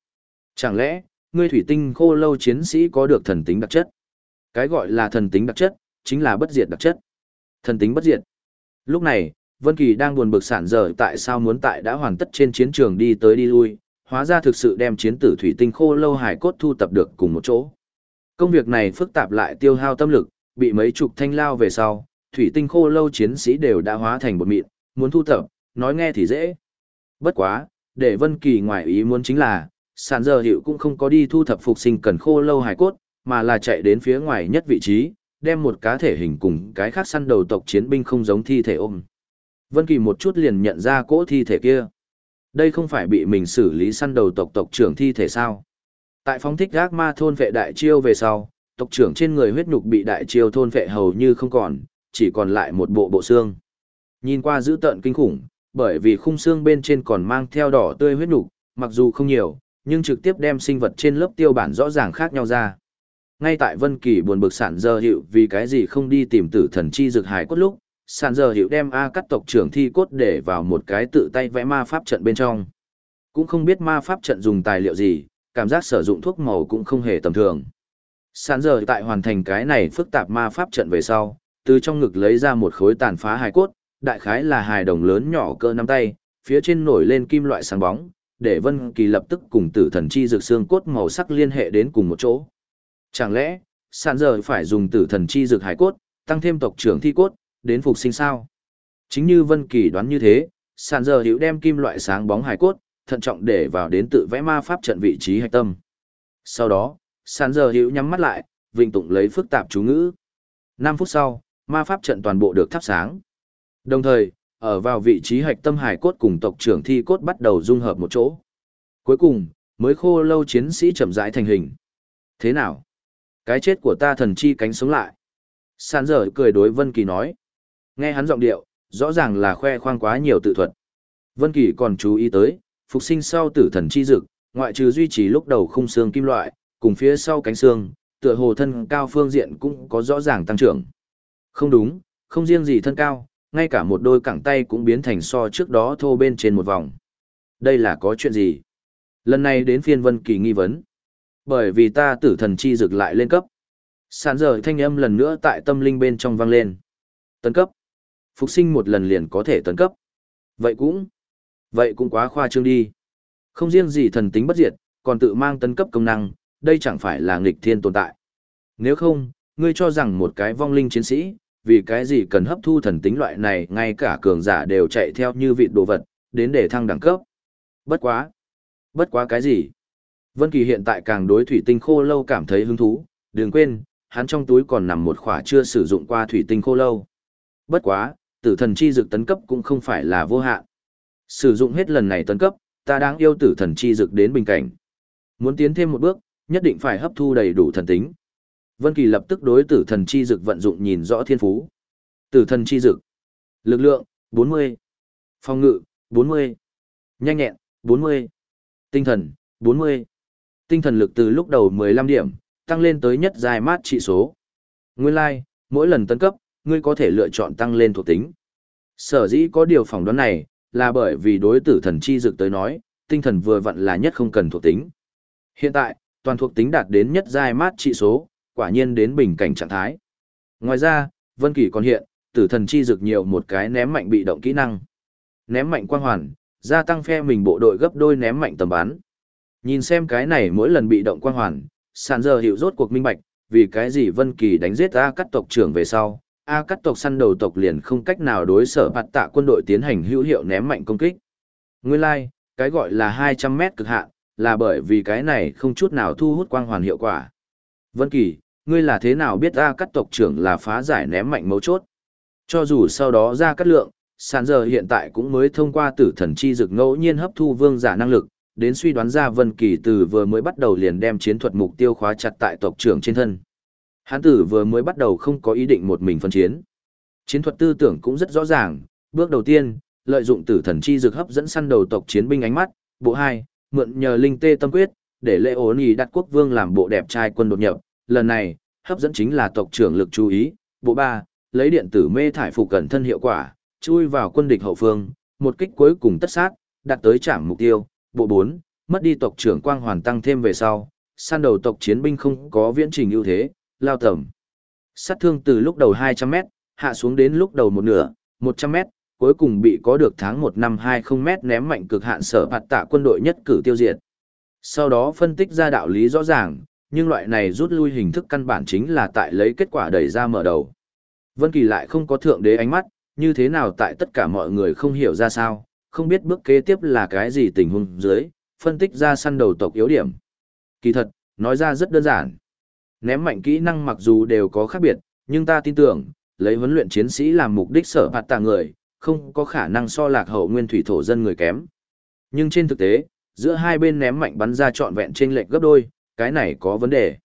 [SPEAKER 1] Chẳng lẽ, ngươi thủy tinh khô lâu chiến sĩ có được thần tính đặc chất? Cái gọi là thần tính đặc chất, chính là bất diệt đặc chất. Thần tính bất diệt. Lúc này, Vân Kỳ đang buồn bực sản dở tại sao muốn tại đã hoàn tất trên chiến trường đi tới đi lui, hóa ra thực sự đem chiến tử thủy tinh khô lâu hải cốt thu tập được cùng một chỗ. Công việc này phức tạp lại tiêu hao tâm lực, bị mấy chục thanh lao về sau, thủy tinh khô lâu chiến sĩ đều đã hóa thành bột mịn, muốn thu thập, nói nghe thì dễ. Bất quá, để Vân Kỳ ngoài ý muốn chính là, sản giờ hiệu cũng không có đi thu thập phục sinh cần khô lâu hải cốt, mà là chạy đến phía ngoài nhất vị trí, đem một cá thể hình cùng cái khác săn đầu tộc chiến binh không giống thi thể ôm. Vân Kỳ một chút liền nhận ra cỗ thi thể kia. Đây không phải bị mình xử lý săn đầu tộc tộc trưởng thi thể sao? Tại phóng thích gác ma thôn vệ đại chiêu về sau, tộc trưởng trên người huyết nhục bị đại chiêu thôn vệ hầu như không còn, chỉ còn lại một bộ bộ xương. Nhìn qua dữ tợn kinh khủng, bởi vì khung xương bên trên còn mang theo đỏ tươi huyết nhục, mặc dù không nhiều, nhưng trực tiếp đem sinh vật trên lớp tiêu bản rõ ràng khác nhau ra. Ngay tại Vân Kỳ buồn bực sản giờ hiệu vì cái gì không đi tìm tử thần chi dược hải cốt lúc, sản giờ hiệu đem A cắt tộc trưởng thi cốt để vào một cái tự tay vẽ ma pháp trận bên trong. Cũng không biết ma pháp trận dùng tài liệu gì, cảm giác sử dụng thuốc màu cũng không hề tầm thường. Sản giờ tại hoàn thành cái này phức tạp ma pháp trận về sau, từ trong ngực lấy ra một khối tàn phá hài cốt, đại khái là hài đồng lớn nhỏ cỡ nắm tay, phía trên nổi lên kim loại sáng bóng, để Vân Kỳ lập tức cùng tử thần chi dược xương cốt màu sắc liên hệ đến cùng một chỗ. Chẳng lẽ, sản giờ phải dùng tử thần chi dược hải cốt, tăng thêm tộc trưởng thi cốt, đến phục sinh sao? Chính như Vân Kỳ đoán như thế, sản giờ hữu đem kim loại sáng bóng hải cốt, thận trọng để vào đến tự vẽ ma pháp trận vị trí hạch tâm. Sau đó, sàn giờ hữu nhắm mắt lại, vịnh tụng lấy phức tạp chú ngữ. 5 phút sau, ma pháp trận toàn bộ được thắp sáng. Đồng thời, ở vào vị trí hạch tâm hải cốt cùng tộc trưởng thi cốt bắt đầu dung hợp một chỗ. Cuối cùng, mới khô lâu chiến sĩ chậm rãi thành hình. Thế nào? Cái chết của ta thần chi cánh sống lại. Sàn dở cười đối Vân Kỳ nói. Nghe hắn giọng điệu, rõ ràng là khoe khoang quá nhiều tự thuật. Vân Kỳ còn chú ý tới, phục sinh sau tử thần chi dực, ngoại trừ duy trì lúc đầu khung xương kim loại, cùng phía sau cánh xương, tựa hồ thân cao phương diện cũng có rõ ràng tăng trưởng. Không đúng, không riêng gì thân cao, ngay cả một đôi cẳng tay cũng biến thành so trước đó thô bên trên một vòng. Đây là có chuyện gì? Lần này đến phiên Vân Kỳ nghi vấn. Bởi vì ta tử thần chi dực lại lên cấp. Sàn giờ thanh âm lần nữa tại tâm linh bên trong vang lên. Tấn cấp. Phục sinh một lần liền có thể tấn cấp. Vậy cũng. Vậy cũng quá khoa trương đi. Không riêng gì thần tính bất diệt, còn tự mang tấn cấp công năng, đây chẳng phải là nghịch thiên tồn tại. Nếu không, ngươi cho rằng một cái vong linh chiến sĩ, vì cái gì cần hấp thu thần tính loại này ngay cả cường giả đều chạy theo như vị đồ vật, đến để thăng đẳng cấp. Bất quá. Bất quá cái gì? Vân Kỳ hiện tại càng đối thủy tinh khô lâu cảm thấy hứng thú, đừng quên, hắn trong túi còn nằm một khỏa chưa sử dụng qua thủy tinh khô lâu. Bất quá, tử thần chi dược tấn cấp cũng không phải là vô hạn. Sử dụng hết lần này tấn cấp, ta đang yêu tử thần chi dược đến bình cảnh. Muốn tiến thêm một bước, nhất định phải hấp thu đầy đủ thần tính. Vân Kỳ lập tức đối tử thần chi dược vận dụng nhìn rõ thiên phú. Tử thần chi dược. Lực lượng 40, phòng ngự 40, nhanh nhẹn 40, tinh thần 40. Tinh thần lực từ lúc đầu 15 điểm, tăng lên tới nhất dài mát trị số. Nguyên lai, like, mỗi lần tấn cấp, ngươi có thể lựa chọn tăng lên thuộc tính. Sở dĩ có điều phỏng đoán này, là bởi vì đối tử thần chi dược tới nói, tinh thần vừa vặn là nhất không cần thuộc tính. Hiện tại, toàn thuộc tính đạt đến nhất giai mát trị số, quả nhiên đến bình cảnh trạng thái. Ngoài ra, Vân Kỳ còn hiện, tử thần chi dược nhiều một cái ném mạnh bị động kỹ năng. Ném mạnh quang hoàn, gia tăng phe mình bộ đội gấp đôi ném mạnh tầm bắn. Nhìn xem cái này mỗi lần bị động quang hoàn, sàn giờ hiểu rốt cuộc minh bạch, vì cái gì Vân Kỳ đánh giết ra cắt tộc trưởng về sau, A cắt tộc săn đầu tộc liền không cách nào đối sở bạt tạ quân đội tiến hành hữu hiệu ném mạnh công kích. Nguyên lai, like, cái gọi là 200 mét cực hạn, là bởi vì cái này không chút nào thu hút quang hoàn hiệu quả. Vân Kỳ, ngươi là thế nào biết A cắt tộc trưởng là phá giải ném mạnh mấu chốt? Cho dù sau đó ra cắt lượng, sàn giờ hiện tại cũng mới thông qua tử thần chi dực ngẫu nhiên hấp thu vương giả năng lực, đến suy đoán ra Vân Kỳ từ vừa mới bắt đầu liền đem chiến thuật mục tiêu khóa chặt tại tộc trưởng trên thân. Hán tử vừa mới bắt đầu không có ý định một mình phân chiến. Chiến thuật tư tưởng cũng rất rõ ràng, bước đầu tiên, lợi dụng tử thần chi dược hấp dẫn săn đầu tộc chiến binh ánh mắt, bộ 2, mượn nhờ linh tê tâm quyết, để lệ ổn ý đặt quốc vương làm bộ đẹp trai quân đột nhập, lần này, hấp dẫn chính là tộc trưởng lực chú ý, bộ 3, lấy điện tử mê thải phục cẩn thân hiệu quả, chui vào quân địch hậu phương, một kích cuối cùng tất sát, đạt tới trảm mục tiêu, bộ 4, mất đi tộc trưởng quang hoàn tăng thêm về sau, săn đầu tộc chiến binh không có viễn trình ưu thế, lao tầm. Sát thương từ lúc đầu 200m, hạ xuống đến lúc đầu một nửa, 100m, cuối cùng bị có được tháng 1 năm 20m ném mạnh cực hạn sở phạt tạ quân đội nhất cử tiêu diệt. Sau đó phân tích ra đạo lý rõ ràng, nhưng loại này rút lui hình thức căn bản chính là tại lấy kết quả đẩy ra mở đầu. Vân Kỳ lại không có thượng đế ánh mắt, như thế nào tại tất cả mọi người không hiểu ra sao, không biết bước kế tiếp là cái gì tình huống dưới, phân tích ra săn đầu tộc yếu điểm. Kỳ thật, nói ra rất đơn giản. Ném mạnh kỹ năng mặc dù đều có khác biệt, nhưng ta tin tưởng, lấy huấn luyện chiến sĩ làm mục đích sở phạt tạ người, không có khả năng so lạc hậu nguyên thủy thổ dân người kém. Nhưng trên thực tế, giữa hai bên ném mạnh bắn ra trọn vẹn trên lệch gấp đôi, cái này có vấn đề.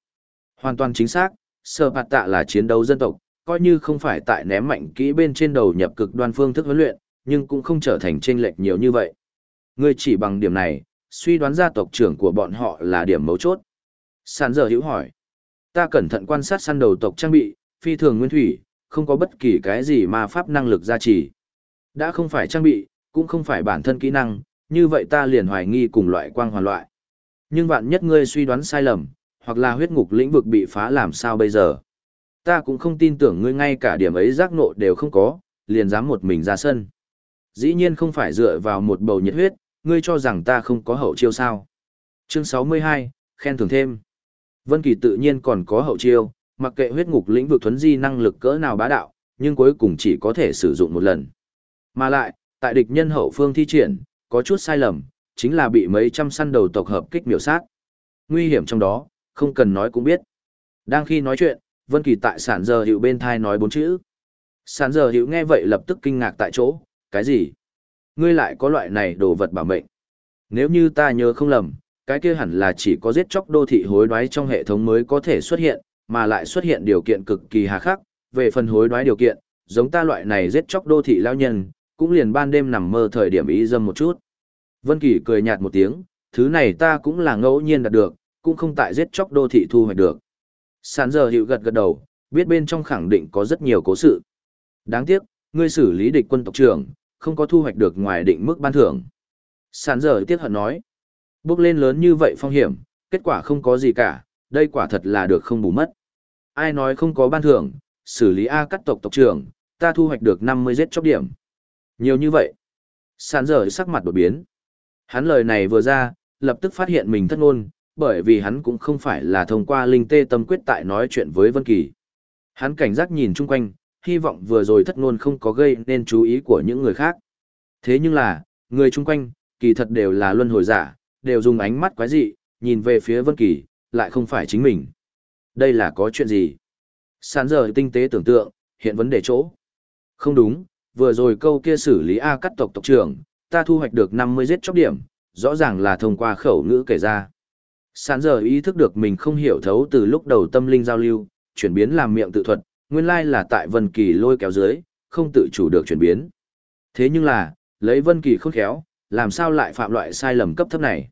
[SPEAKER 1] Hoàn toàn chính xác, sở phạt tạ là chiến đấu dân tộc, coi như không phải tại ném mạnh kỹ bên trên đầu nhập cực đoan phương thức huấn luyện, nhưng cũng không trở thành trên lệch nhiều như vậy. Ngươi chỉ bằng điểm này, suy đoán ra tộc trưởng của bọn họ là điểm mấu chốt. Sàn giờ hữu hỏi. Ta cẩn thận quan sát săn đầu tộc trang bị, phi thường nguyên thủy, không có bất kỳ cái gì mà pháp năng lực gia trì. Đã không phải trang bị, cũng không phải bản thân kỹ năng, như vậy ta liền hoài nghi cùng loại quang hoàn loại. Nhưng vạn nhất ngươi suy đoán sai lầm, hoặc là huyết ngục lĩnh vực bị phá làm sao bây giờ? Ta cũng không tin tưởng ngươi ngay cả điểm ấy giác nộ đều không có, liền dám một mình ra sân. Dĩ nhiên không phải dựa vào một bầu nhiệt huyết, ngươi cho rằng ta không có hậu chiêu sao. Chương 62, khen thưởng thêm. Vân Kỳ tự nhiên còn có hậu chiêu, mặc kệ huyết ngục lĩnh vực thuấn di năng lực cỡ nào bá đạo, nhưng cuối cùng chỉ có thể sử dụng một lần. Mà lại, tại địch nhân hậu phương thi triển, có chút sai lầm, chính là bị mấy trăm săn đầu tộc hợp kích miểu sát. Nguy hiểm trong đó, không cần nói cũng biết. Đang khi nói chuyện, Vân Kỳ tại sản giờ hiệu bên thai nói bốn chữ. Sản giờ hiệu nghe vậy lập tức kinh ngạc tại chỗ, cái gì? Ngươi lại có loại này đồ vật bảo mệnh. Nếu như ta nhớ không lầm, cái kia hẳn là chỉ có giết chóc đô thị hối đoái trong hệ thống mới có thể xuất hiện, mà lại xuất hiện điều kiện cực kỳ hà khắc, về phần hối đoái điều kiện, giống ta loại này giết chóc đô thị lao nhân, cũng liền ban đêm nằm mơ thời điểm ý dâm một chút. Vân Kỳ cười nhạt một tiếng, thứ này ta cũng là ngẫu nhiên đạt được, cũng không tại giết chóc đô thị thu hoạch được. Sản giờ hiệu gật gật đầu, biết bên trong khẳng định có rất nhiều cố sự. Đáng tiếc, ngươi xử lý địch quân tộc trưởng, không có thu hoạch được ngoài định mức ban thưởng. Sản giờ tiếc hận nói, bước lên lớn như vậy phong hiểm, kết quả không có gì cả, đây quả thật là được không bù mất. Ai nói không có ban thưởng, xử lý A cắt tộc tộc trưởng, ta thu hoạch được 50 giết chóc điểm. Nhiều như vậy. Sản giờ sắc mặt đột biến. Hắn lời này vừa ra, lập tức phát hiện mình thất ngôn, bởi vì hắn cũng không phải là thông qua linh tê tâm quyết tại nói chuyện với Vân Kỳ. Hắn cảnh giác nhìn chung quanh, hy vọng vừa rồi thất ngôn không có gây nên chú ý của những người khác. Thế nhưng là, người chung quanh, kỳ thật đều là luân hồi giả, đều dùng ánh mắt quái dị, nhìn về phía Vân Kỳ, lại không phải chính mình. Đây là có chuyện gì? Sán giờ tinh tế tưởng tượng, hiện vấn đề chỗ. Không đúng, vừa rồi câu kia xử lý A cắt tộc tộc trưởng, ta thu hoạch được 50 giết chóc điểm, rõ ràng là thông qua khẩu ngữ kể ra. Sán giờ ý thức được mình không hiểu thấu từ lúc đầu tâm linh giao lưu, chuyển biến làm miệng tự thuật, nguyên lai là tại Vân Kỳ lôi kéo dưới, không tự chủ được chuyển biến. Thế nhưng là, lấy Vân Kỳ khôn khéo, làm sao lại phạm loại sai lầm cấp thấp này?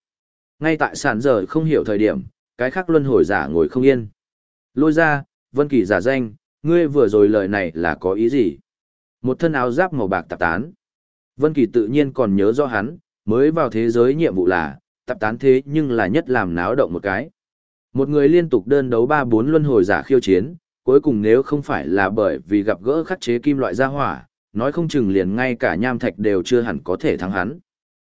[SPEAKER 1] Ngay tại sàn giờ không hiểu thời điểm, cái khác luân hồi giả ngồi không yên. Lôi ra, Vân Kỳ giả danh, ngươi vừa rồi lời này là có ý gì? Một thân áo giáp màu bạc tạp tán. Vân Kỳ tự nhiên còn nhớ rõ hắn, mới vào thế giới nhiệm vụ là, tạp tán thế nhưng là nhất làm náo động một cái. Một người liên tục đơn đấu ba bốn luân hồi giả khiêu chiến, cuối cùng nếu không phải là bởi vì gặp gỡ khắc chế kim loại gia hỏa, nói không chừng liền ngay cả nham thạch đều chưa hẳn có thể thắng hắn.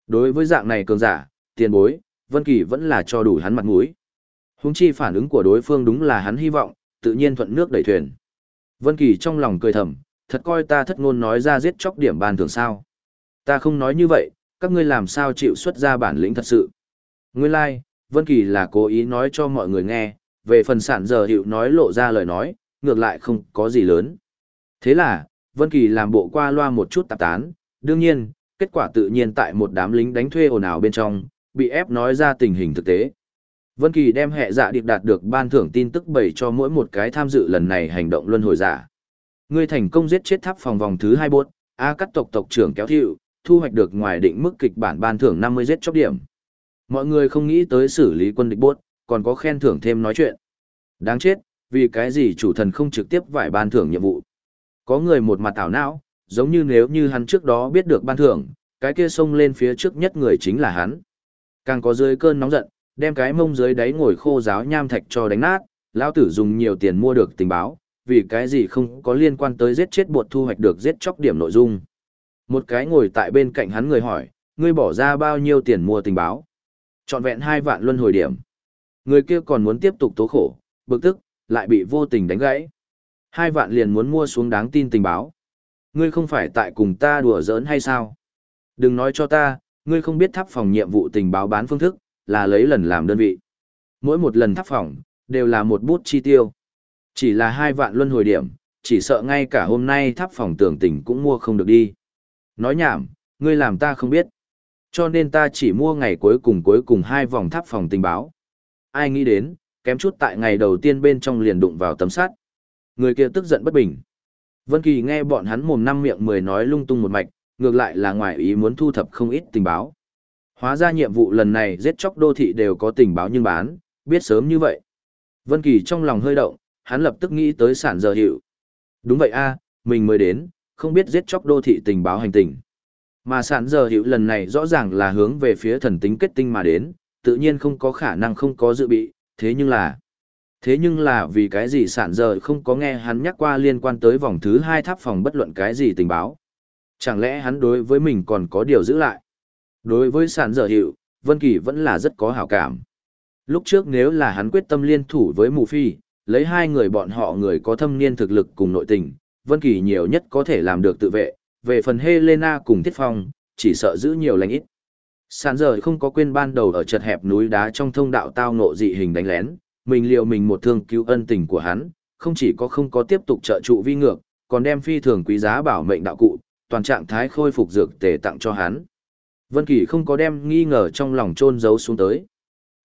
[SPEAKER 1] Đối với dạng này cường giả, tiền bối, Vân Kỳ vẫn là cho đủ hắn mặt mũi. Huống chi phản ứng của đối phương đúng là hắn hy vọng, tự nhiên thuận nước đẩy thuyền. Vân Kỳ trong lòng cười thầm, thật coi ta thất ngôn nói ra giết chóc điểm ban thường sao. Ta không nói như vậy, các ngươi làm sao chịu xuất ra bản lĩnh thật sự. Nguyên lai, like, Vân Kỳ là cố ý nói cho mọi người nghe, về phần sản giờ hiệu nói lộ ra lời nói, ngược lại không có gì lớn. Thế là, Vân Kỳ làm bộ qua loa một chút tạp tán, đương nhiên, kết quả tự nhiên tại một đám lính đánh thuê ồn ào bên trong, bị ép nói ra tình hình thực tế. Vân Kỳ đem hệ dạ điệp đạt được ban thưởng tin tức bày cho mỗi một cái tham dự lần này hành động luân hồi giả. Ngươi thành công giết chết tháp phòng vòng thứ hai bốt, A cắt tộc tộc trưởng kéo thiệu, thu hoạch được ngoài định mức kịch bản ban thưởng 50 giết chóc điểm. Mọi người không nghĩ tới xử lý quân địch bốt, còn có khen thưởng thêm nói chuyện. Đáng chết, vì cái gì chủ thần không trực tiếp vải ban thưởng nhiệm vụ. Có người một mặt ảo não, giống như nếu như hắn trước đó biết được ban thưởng, cái kia xông lên phía trước nhất người chính là hắn. Càng có dưới cơn nóng giận, đem cái mông dưới đáy ngồi khô giáo nham thạch cho đánh nát, lão tử dùng nhiều tiền mua được tình báo, vì cái gì không có liên quan tới giết chết buộc thu hoạch được giết chóc điểm nội dung. Một cái ngồi tại bên cạnh hắn người hỏi, ngươi bỏ ra bao nhiêu tiền mua tình báo? Chọn vẹn hai vạn luân hồi điểm. Người kia còn muốn tiếp tục tố khổ, bực tức, lại bị vô tình đánh gãy. Hai vạn liền muốn mua xuống đáng tin tình báo. Ngươi không phải tại cùng ta đùa giỡn hay sao? Đừng nói cho ta, ngươi không biết tháp phòng nhiệm vụ tình báo bán phương thức, là lấy lần làm đơn vị. Mỗi một lần tháp phòng, đều là một bút chi tiêu. Chỉ là hai vạn luân hồi điểm, chỉ sợ ngay cả hôm nay tháp phòng tưởng tình cũng mua không được đi. Nói nhảm, ngươi làm ta không biết. Cho nên ta chỉ mua ngày cuối cùng cuối cùng hai vòng tháp phòng tình báo. Ai nghĩ đến, kém chút tại ngày đầu tiên bên trong liền đụng vào tấm sắt. Người kia tức giận bất bình. Vân Kỳ nghe bọn hắn mồm năm miệng mười nói lung tung một mạch, ngược lại là ngoài ý muốn thu thập không ít tình báo. Hóa ra nhiệm vụ lần này giết chóc đô thị đều có tình báo nhưng bán, biết sớm như vậy. Vân Kỳ trong lòng hơi động, hắn lập tức nghĩ tới sản giờ hiệu. Đúng vậy a, mình mới đến, không biết giết chóc đô thị tình báo hành tình. Mà sản giờ hiệu lần này rõ ràng là hướng về phía thần tính kết tinh mà đến, tự nhiên không có khả năng không có dự bị, thế nhưng là... Thế nhưng là vì cái gì sản giờ không có nghe hắn nhắc qua liên quan tới vòng thứ hai tháp phòng bất luận cái gì tình báo. Chẳng lẽ hắn đối với mình còn có điều giữ lại? Đối với sản giờ hiệu, Vân Kỳ vẫn là rất có hảo cảm. Lúc trước nếu là hắn quyết tâm liên thủ với Mù Phi, lấy hai người bọn họ người có thâm niên thực lực cùng nội tình, Vân Kỳ nhiều nhất có thể làm được tự vệ, về phần Helena cùng Thiết Phong, chỉ sợ giữ nhiều lành ít. Sản giờ không có quên ban đầu ở chật hẹp núi đá trong thông đạo tao ngộ dị hình đánh lén, mình liệu mình một thương cứu ân tình của hắn, không chỉ có không có tiếp tục trợ trụ vi ngược, còn đem phi thường quý giá bảo mệnh đạo cụ, toàn trạng thái khôi phục dược tề tặng cho hắn. Vân Kỳ không có đem nghi ngờ trong lòng chôn giấu xuống tới.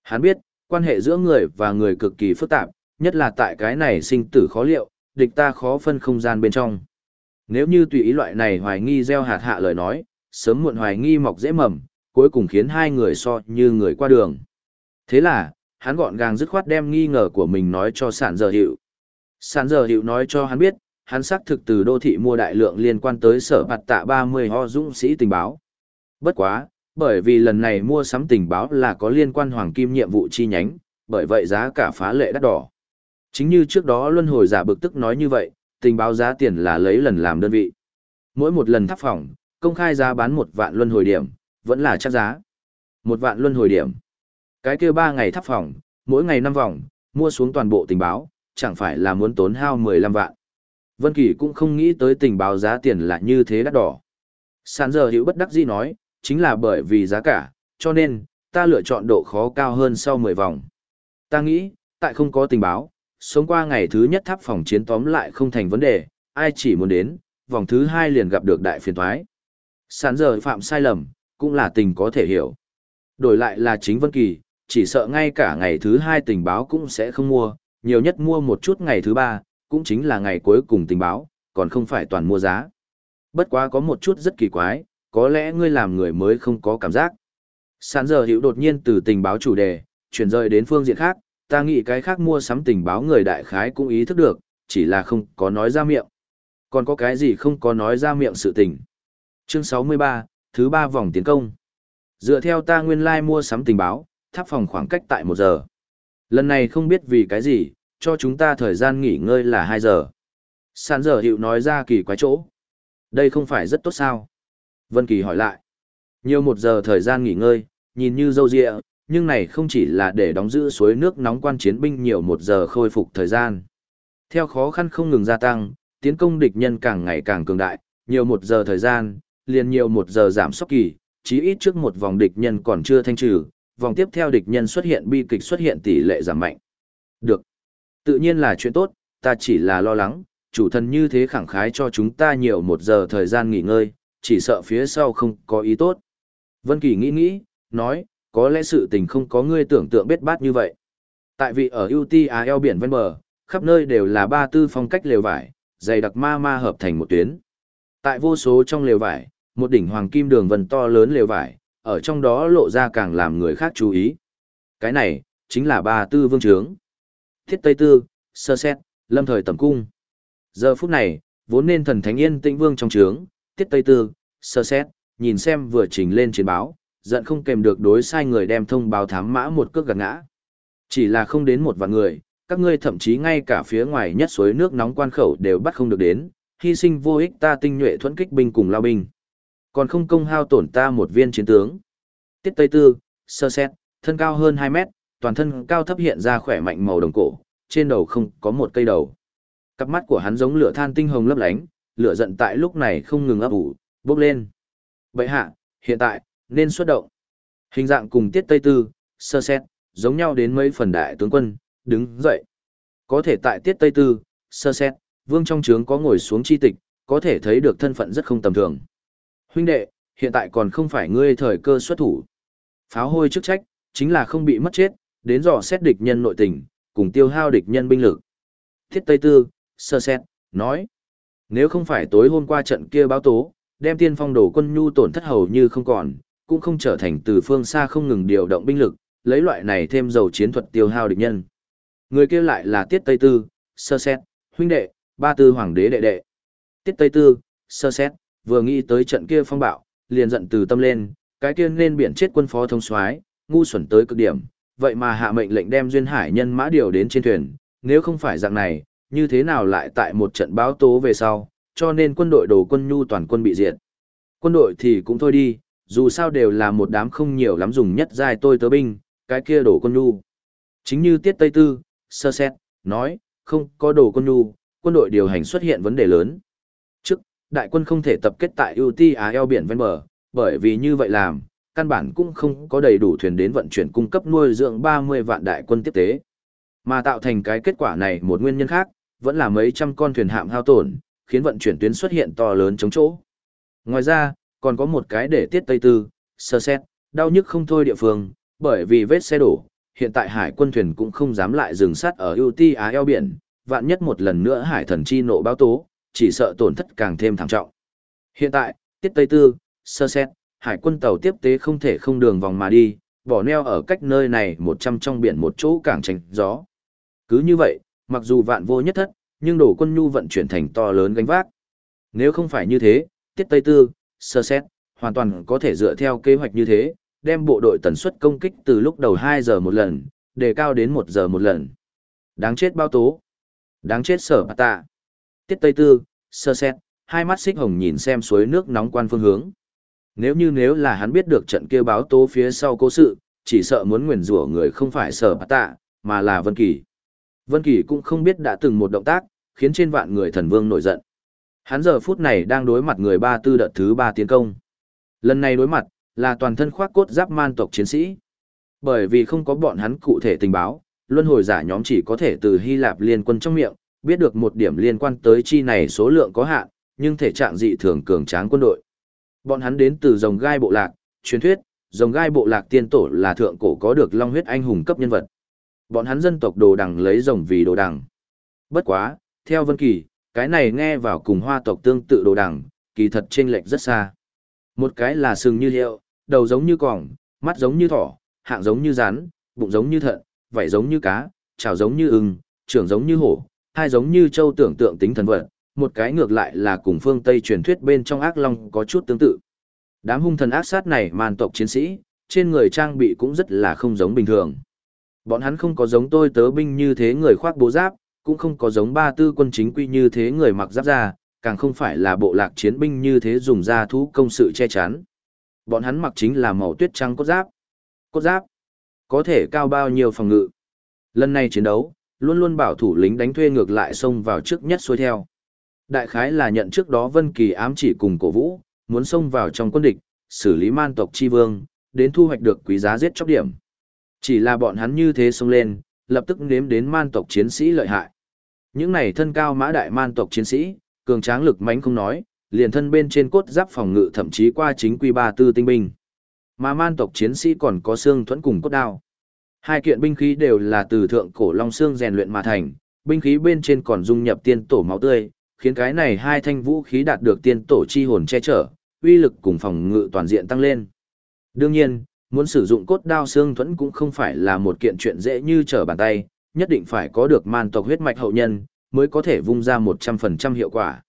[SPEAKER 1] Hắn biết, quan hệ giữa người và người cực kỳ phức tạp, nhất là tại cái này sinh tử khó liệu, địch ta khó phân không gian bên trong. Nếu như tùy ý loại này hoài nghi gieo hạt hạ lời nói, sớm muộn hoài nghi mọc dễ mầm, cuối cùng khiến hai người so như người qua đường. Thế là, hắn gọn gàng dứt khoát đem nghi ngờ của mình nói cho sản giờ hiệu. Sản giờ hiệu nói cho hắn biết, hắn xác thực từ đô thị mua đại lượng liên quan tới sở bạt tạ 30 ho dũng sĩ tình báo. Bất quá, bởi vì lần này mua sắm tình báo là có liên quan hoàng kim nhiệm vụ chi nhánh, bởi vậy giá cả phá lệ đắt đỏ. Chính như trước đó luân hồi giả bực tức nói như vậy, tình báo giá tiền là lấy lần làm đơn vị. Mỗi một lần thắp phòng, công khai giá bán một vạn luân hồi điểm, vẫn là chắc giá. Một vạn luân hồi điểm. Cái kia ba ngày thắp phòng, mỗi ngày năm vòng, mua xuống toàn bộ tình báo, chẳng phải là muốn tốn hao 15 vạn. Vân Kỳ cũng không nghĩ tới tình báo giá tiền là như thế đắt đỏ. Sản giờ hữu bất đắc dĩ nói, chính là bởi vì giá cả, cho nên, ta lựa chọn độ khó cao hơn sau 10 vòng. Ta nghĩ, tại không có tình báo, sống qua ngày thứ nhất tháp phòng chiến tóm lại không thành vấn đề, ai chỉ muốn đến, vòng thứ hai liền gặp được đại phiền thoái. Sản giờ phạm sai lầm, cũng là tình có thể hiểu. Đổi lại là chính Vân Kỳ, chỉ sợ ngay cả ngày thứ hai tình báo cũng sẽ không mua, nhiều nhất mua một chút ngày thứ ba, cũng chính là ngày cuối cùng tình báo, còn không phải toàn mua giá. Bất quá có một chút rất kỳ quái, có lẽ ngươi làm người mới không có cảm giác. Sản giờ hiểu đột nhiên từ tình báo chủ đề, chuyển rời đến phương diện khác, ta nghĩ cái khác mua sắm tình báo người đại khái cũng ý thức được, chỉ là không có nói ra miệng. Còn có cái gì không có nói ra miệng sự tình. Chương 63, thứ ba vòng tiến công. Dựa theo ta nguyên lai like mua sắm tình báo, tháp phòng khoảng cách tại một giờ. Lần này không biết vì cái gì, cho chúng ta thời gian nghỉ ngơi là hai giờ. Sàn giờ hiệu nói ra kỳ quái chỗ. Đây không phải rất tốt sao? Vân Kỳ hỏi lại. Nhiều một giờ thời gian nghỉ ngơi, nhìn như dâu dịa, nhưng này không chỉ là để đóng giữ suối nước nóng quan chiến binh nhiều một giờ khôi phục thời gian. Theo khó khăn không ngừng gia tăng, tiến công địch nhân càng ngày càng cường đại, nhiều một giờ thời gian, liền nhiều một giờ giảm sốc kỳ, chí ít trước một vòng địch nhân còn chưa thanh trừ, vòng tiếp theo địch nhân xuất hiện bi kịch xuất hiện tỷ lệ giảm mạnh. Được. Tự nhiên là chuyện tốt, ta chỉ là lo lắng, chủ thần như thế khẳng khái cho chúng ta nhiều một giờ thời gian nghỉ ngơi, chỉ sợ phía sau không có ý tốt. Vân Kỳ nghĩ nghĩ, nói, có lẽ sự tình không có ngươi tưởng tượng biết bát như vậy. Tại vì ở UTAL biển ven bờ, khắp nơi đều là ba tư phong cách lều vải, dày đặc ma ma hợp thành một tuyến. Tại vô số trong lều vải, một đỉnh hoàng kim đường vân to lớn lều vải, ở trong đó lộ ra càng làm người khác chú ý. Cái này, chính là ba tư vương trướng. Thiết Tây Tư, Sơ Xét, Lâm Thời Tầm Cung. Giờ phút này, vốn nên thần thánh yên tĩnh vương trong trướng, Tiết Tây Tư, Sơ Xét, nhìn xem vừa trình lên chiến báo, giận không kèm được đối sai người đem thông báo thám mã một cước gạt ngã. Chỉ là không đến một vạn người, các ngươi thậm chí ngay cả phía ngoài nhất suối nước nóng quan khẩu đều bắt không được đến, hy sinh vô ích ta tinh nhuệ thuẫn kích binh cùng lao binh. Còn không công hao tổn ta một viên chiến tướng. Tiết Tây Tư, sơ xét, thân cao hơn 2 mét, toàn thân cao thấp hiện ra khỏe mạnh màu đồng cổ, trên đầu không có một cây đầu. Cặp mắt của hắn giống lửa than tinh hồng lấp lánh, lửa giận tại lúc này không ngừng ấp ủ, bốc lên. Bệ hạ, hiện tại, nên xuất động. Hình dạng cùng Tiết Tây Tư, sơ xét, giống nhau đến mấy phần đại tướng quân, đứng dậy. Có thể tại tiết Tây Tư, sơ xét, vương trong trướng có ngồi xuống chi tịch, có thể thấy được thân phận rất không tầm thường. Huynh đệ, hiện tại còn không phải ngươi thời cơ xuất thủ. Pháo hôi chức trách, chính là không bị mất chết, đến dò xét địch nhân nội tình, cùng tiêu hao địch nhân binh lực. Thiết Tây Tư, sơ xét, nói. Nếu không phải tối hôm qua trận kia báo tố, đem tiên phong đổ quân nhu tổn thất hầu như không còn, cũng không trở thành từ phương xa không ngừng điều động binh lực, lấy loại này thêm dầu chiến thuật tiêu hao địch nhân. Người kia lại là Tiết Tây Tư, sơ xét, huynh đệ, ba tư hoàng đế đệ đệ. Tiết Tây Tư, sơ xét, vừa nghĩ tới trận kia phong bạo, liền giận từ tâm lên, cái kia nên biển chết quân phó thông soái, ngu xuẩn tới cực điểm, vậy mà hạ mệnh lệnh đem duyên hải nhân mã điều đến trên thuyền, nếu không phải dạng này, như thế nào lại tại một trận báo tố về sau, cho nên quân đội đồ quân nhu toàn quân bị diệt. Quân đội thì cũng thôi đi, dù sao đều là một đám không nhiều lắm dùng nhất giai tôi tớ binh, cái kia đổ quân nhu. Chính như Tiết Tây Tư, sơ xét, nói, không có đồ quân nhu, quân đội điều hành xuất hiện vấn đề lớn. Đại quân không thể tập kết tại UTI eo biển ven bờ, bởi vì như vậy làm, căn bản cũng không có đầy đủ thuyền đến vận chuyển cung cấp nuôi dưỡng 30 vạn đại quân tiếp tế. Mà tạo thành cái kết quả này một nguyên nhân khác, vẫn là mấy trăm con thuyền hạm hao tổn, khiến vận chuyển tuyến xuất hiện to lớn chống chỗ. Ngoài ra, còn có một cái để tiết tây tư, sơ xét, đau nhức không thôi địa phương, bởi vì vết xe đổ, hiện tại hải quân thuyền cũng không dám lại dừng sát ở Uti eo biển, vạn nhất một lần nữa hải thần chi nộ báo tố, chỉ sợ tổn thất càng thêm thảm trọng. Hiện tại, tiết Tây Tư, sơ xét, hải quân tàu tiếp tế không thể không đường vòng mà đi, bỏ neo ở cách nơi này 100 trong biển một chỗ cảng tránh gió. Cứ như vậy, mặc dù vạn vô nhất thất, nhưng đổ quân nhu vận chuyển thành to lớn gánh vác. Nếu không phải như thế, tiết Tây Tư, sơ xét, hoàn toàn có thể dựa theo kế hoạch như thế, đem bộ đội tần suất công kích từ lúc đầu 2 giờ một lần, đề cao đến 1 giờ một lần. Đáng chết bao tố. Đáng chết sở bà tạ. Tiết Tây Tư, sơ xét, hai mắt xích hồng nhìn xem suối nước nóng quan phương hướng. Nếu như nếu là hắn biết được trận kia báo tố phía sau cố sự, chỉ sợ muốn nguyền rủa người không phải sở bát tạ, mà là Vân Kỳ. Vân Kỳ cũng không biết đã từng một động tác, khiến trên vạn người thần vương nổi giận. Hắn giờ phút này đang đối mặt người ba tư đợt thứ ba tiến công. Lần này đối mặt, là toàn thân khoác cốt giáp man tộc chiến sĩ. Bởi vì không có bọn hắn cụ thể tình báo, luân hồi giả nhóm chỉ có thể từ Hy Lạp liên quân trong miệng, biết được một điểm liên quan tới chi này số lượng có hạn, nhưng thể trạng dị thường cường tráng quân đội. Bọn hắn đến từ dòng gai bộ lạc, truyền thuyết, dòng gai bộ lạc tiên tổ là thượng cổ có được long huyết anh hùng cấp nhân vật. Bọn hắn dân tộc đồ đằng lấy rồng vì đồ đằng. Bất quá, theo Vân Kỳ, cái này nghe vào cùng hoa tộc tương tự đồ đằng, kỳ thật chênh lệch rất xa. Một cái là sừng như liệu, đầu giống như còng, mắt giống như thỏ, hạng giống như rắn, bụng giống như thận, vảy giống như cá, chảo giống như ưng, trưởng giống như hổ, hai giống như châu tưởng tượng tính thần vật, một cái ngược lại là cùng phương Tây truyền thuyết bên trong ác long có chút tương tự. Đám hung thần ác sát này man tộc chiến sĩ, trên người trang bị cũng rất là không giống bình thường. Bọn hắn không có giống tôi tớ binh như thế người khoác bố giáp, cũng không có giống ba tư quân chính quy như thế người mặc giáp da, càng không phải là bộ lạc chiến binh như thế dùng da thú công sự che chắn. Bọn hắn mặc chính là màu tuyết trắng cốt giáp. Cốt giáp có thể cao bao nhiêu phòng ngự. Lần này chiến đấu, luôn luôn bảo thủ lính đánh thuê ngược lại xông vào trước nhất xuôi theo. Đại khái là nhận trước đó Vân Kỳ ám chỉ cùng cổ vũ, muốn xông vào trong quân địch, xử lý man tộc chi vương, đến thu hoạch được quý giá giết chóc điểm. Chỉ là bọn hắn như thế xông lên, lập tức nếm đến man tộc chiến sĩ lợi hại. Những này thân cao mã đại man tộc chiến sĩ, cường tráng lực mãnh không nói, liền thân bên trên cốt giáp phòng ngự thậm chí qua chính quy ba tư tinh binh. Mà man tộc chiến sĩ còn có xương thuẫn cùng cốt đao. Hai kiện binh khí đều là từ thượng cổ long xương rèn luyện mà thành, binh khí bên trên còn dung nhập tiên tổ máu tươi, khiến cái này hai thanh vũ khí đạt được tiên tổ chi hồn che chở, uy lực cùng phòng ngự toàn diện tăng lên. Đương nhiên, muốn sử dụng cốt đao xương thuẫn cũng không phải là một kiện chuyện dễ như trở bàn tay, nhất định phải có được man tộc huyết mạch hậu nhân, mới có thể vung ra 100% hiệu quả.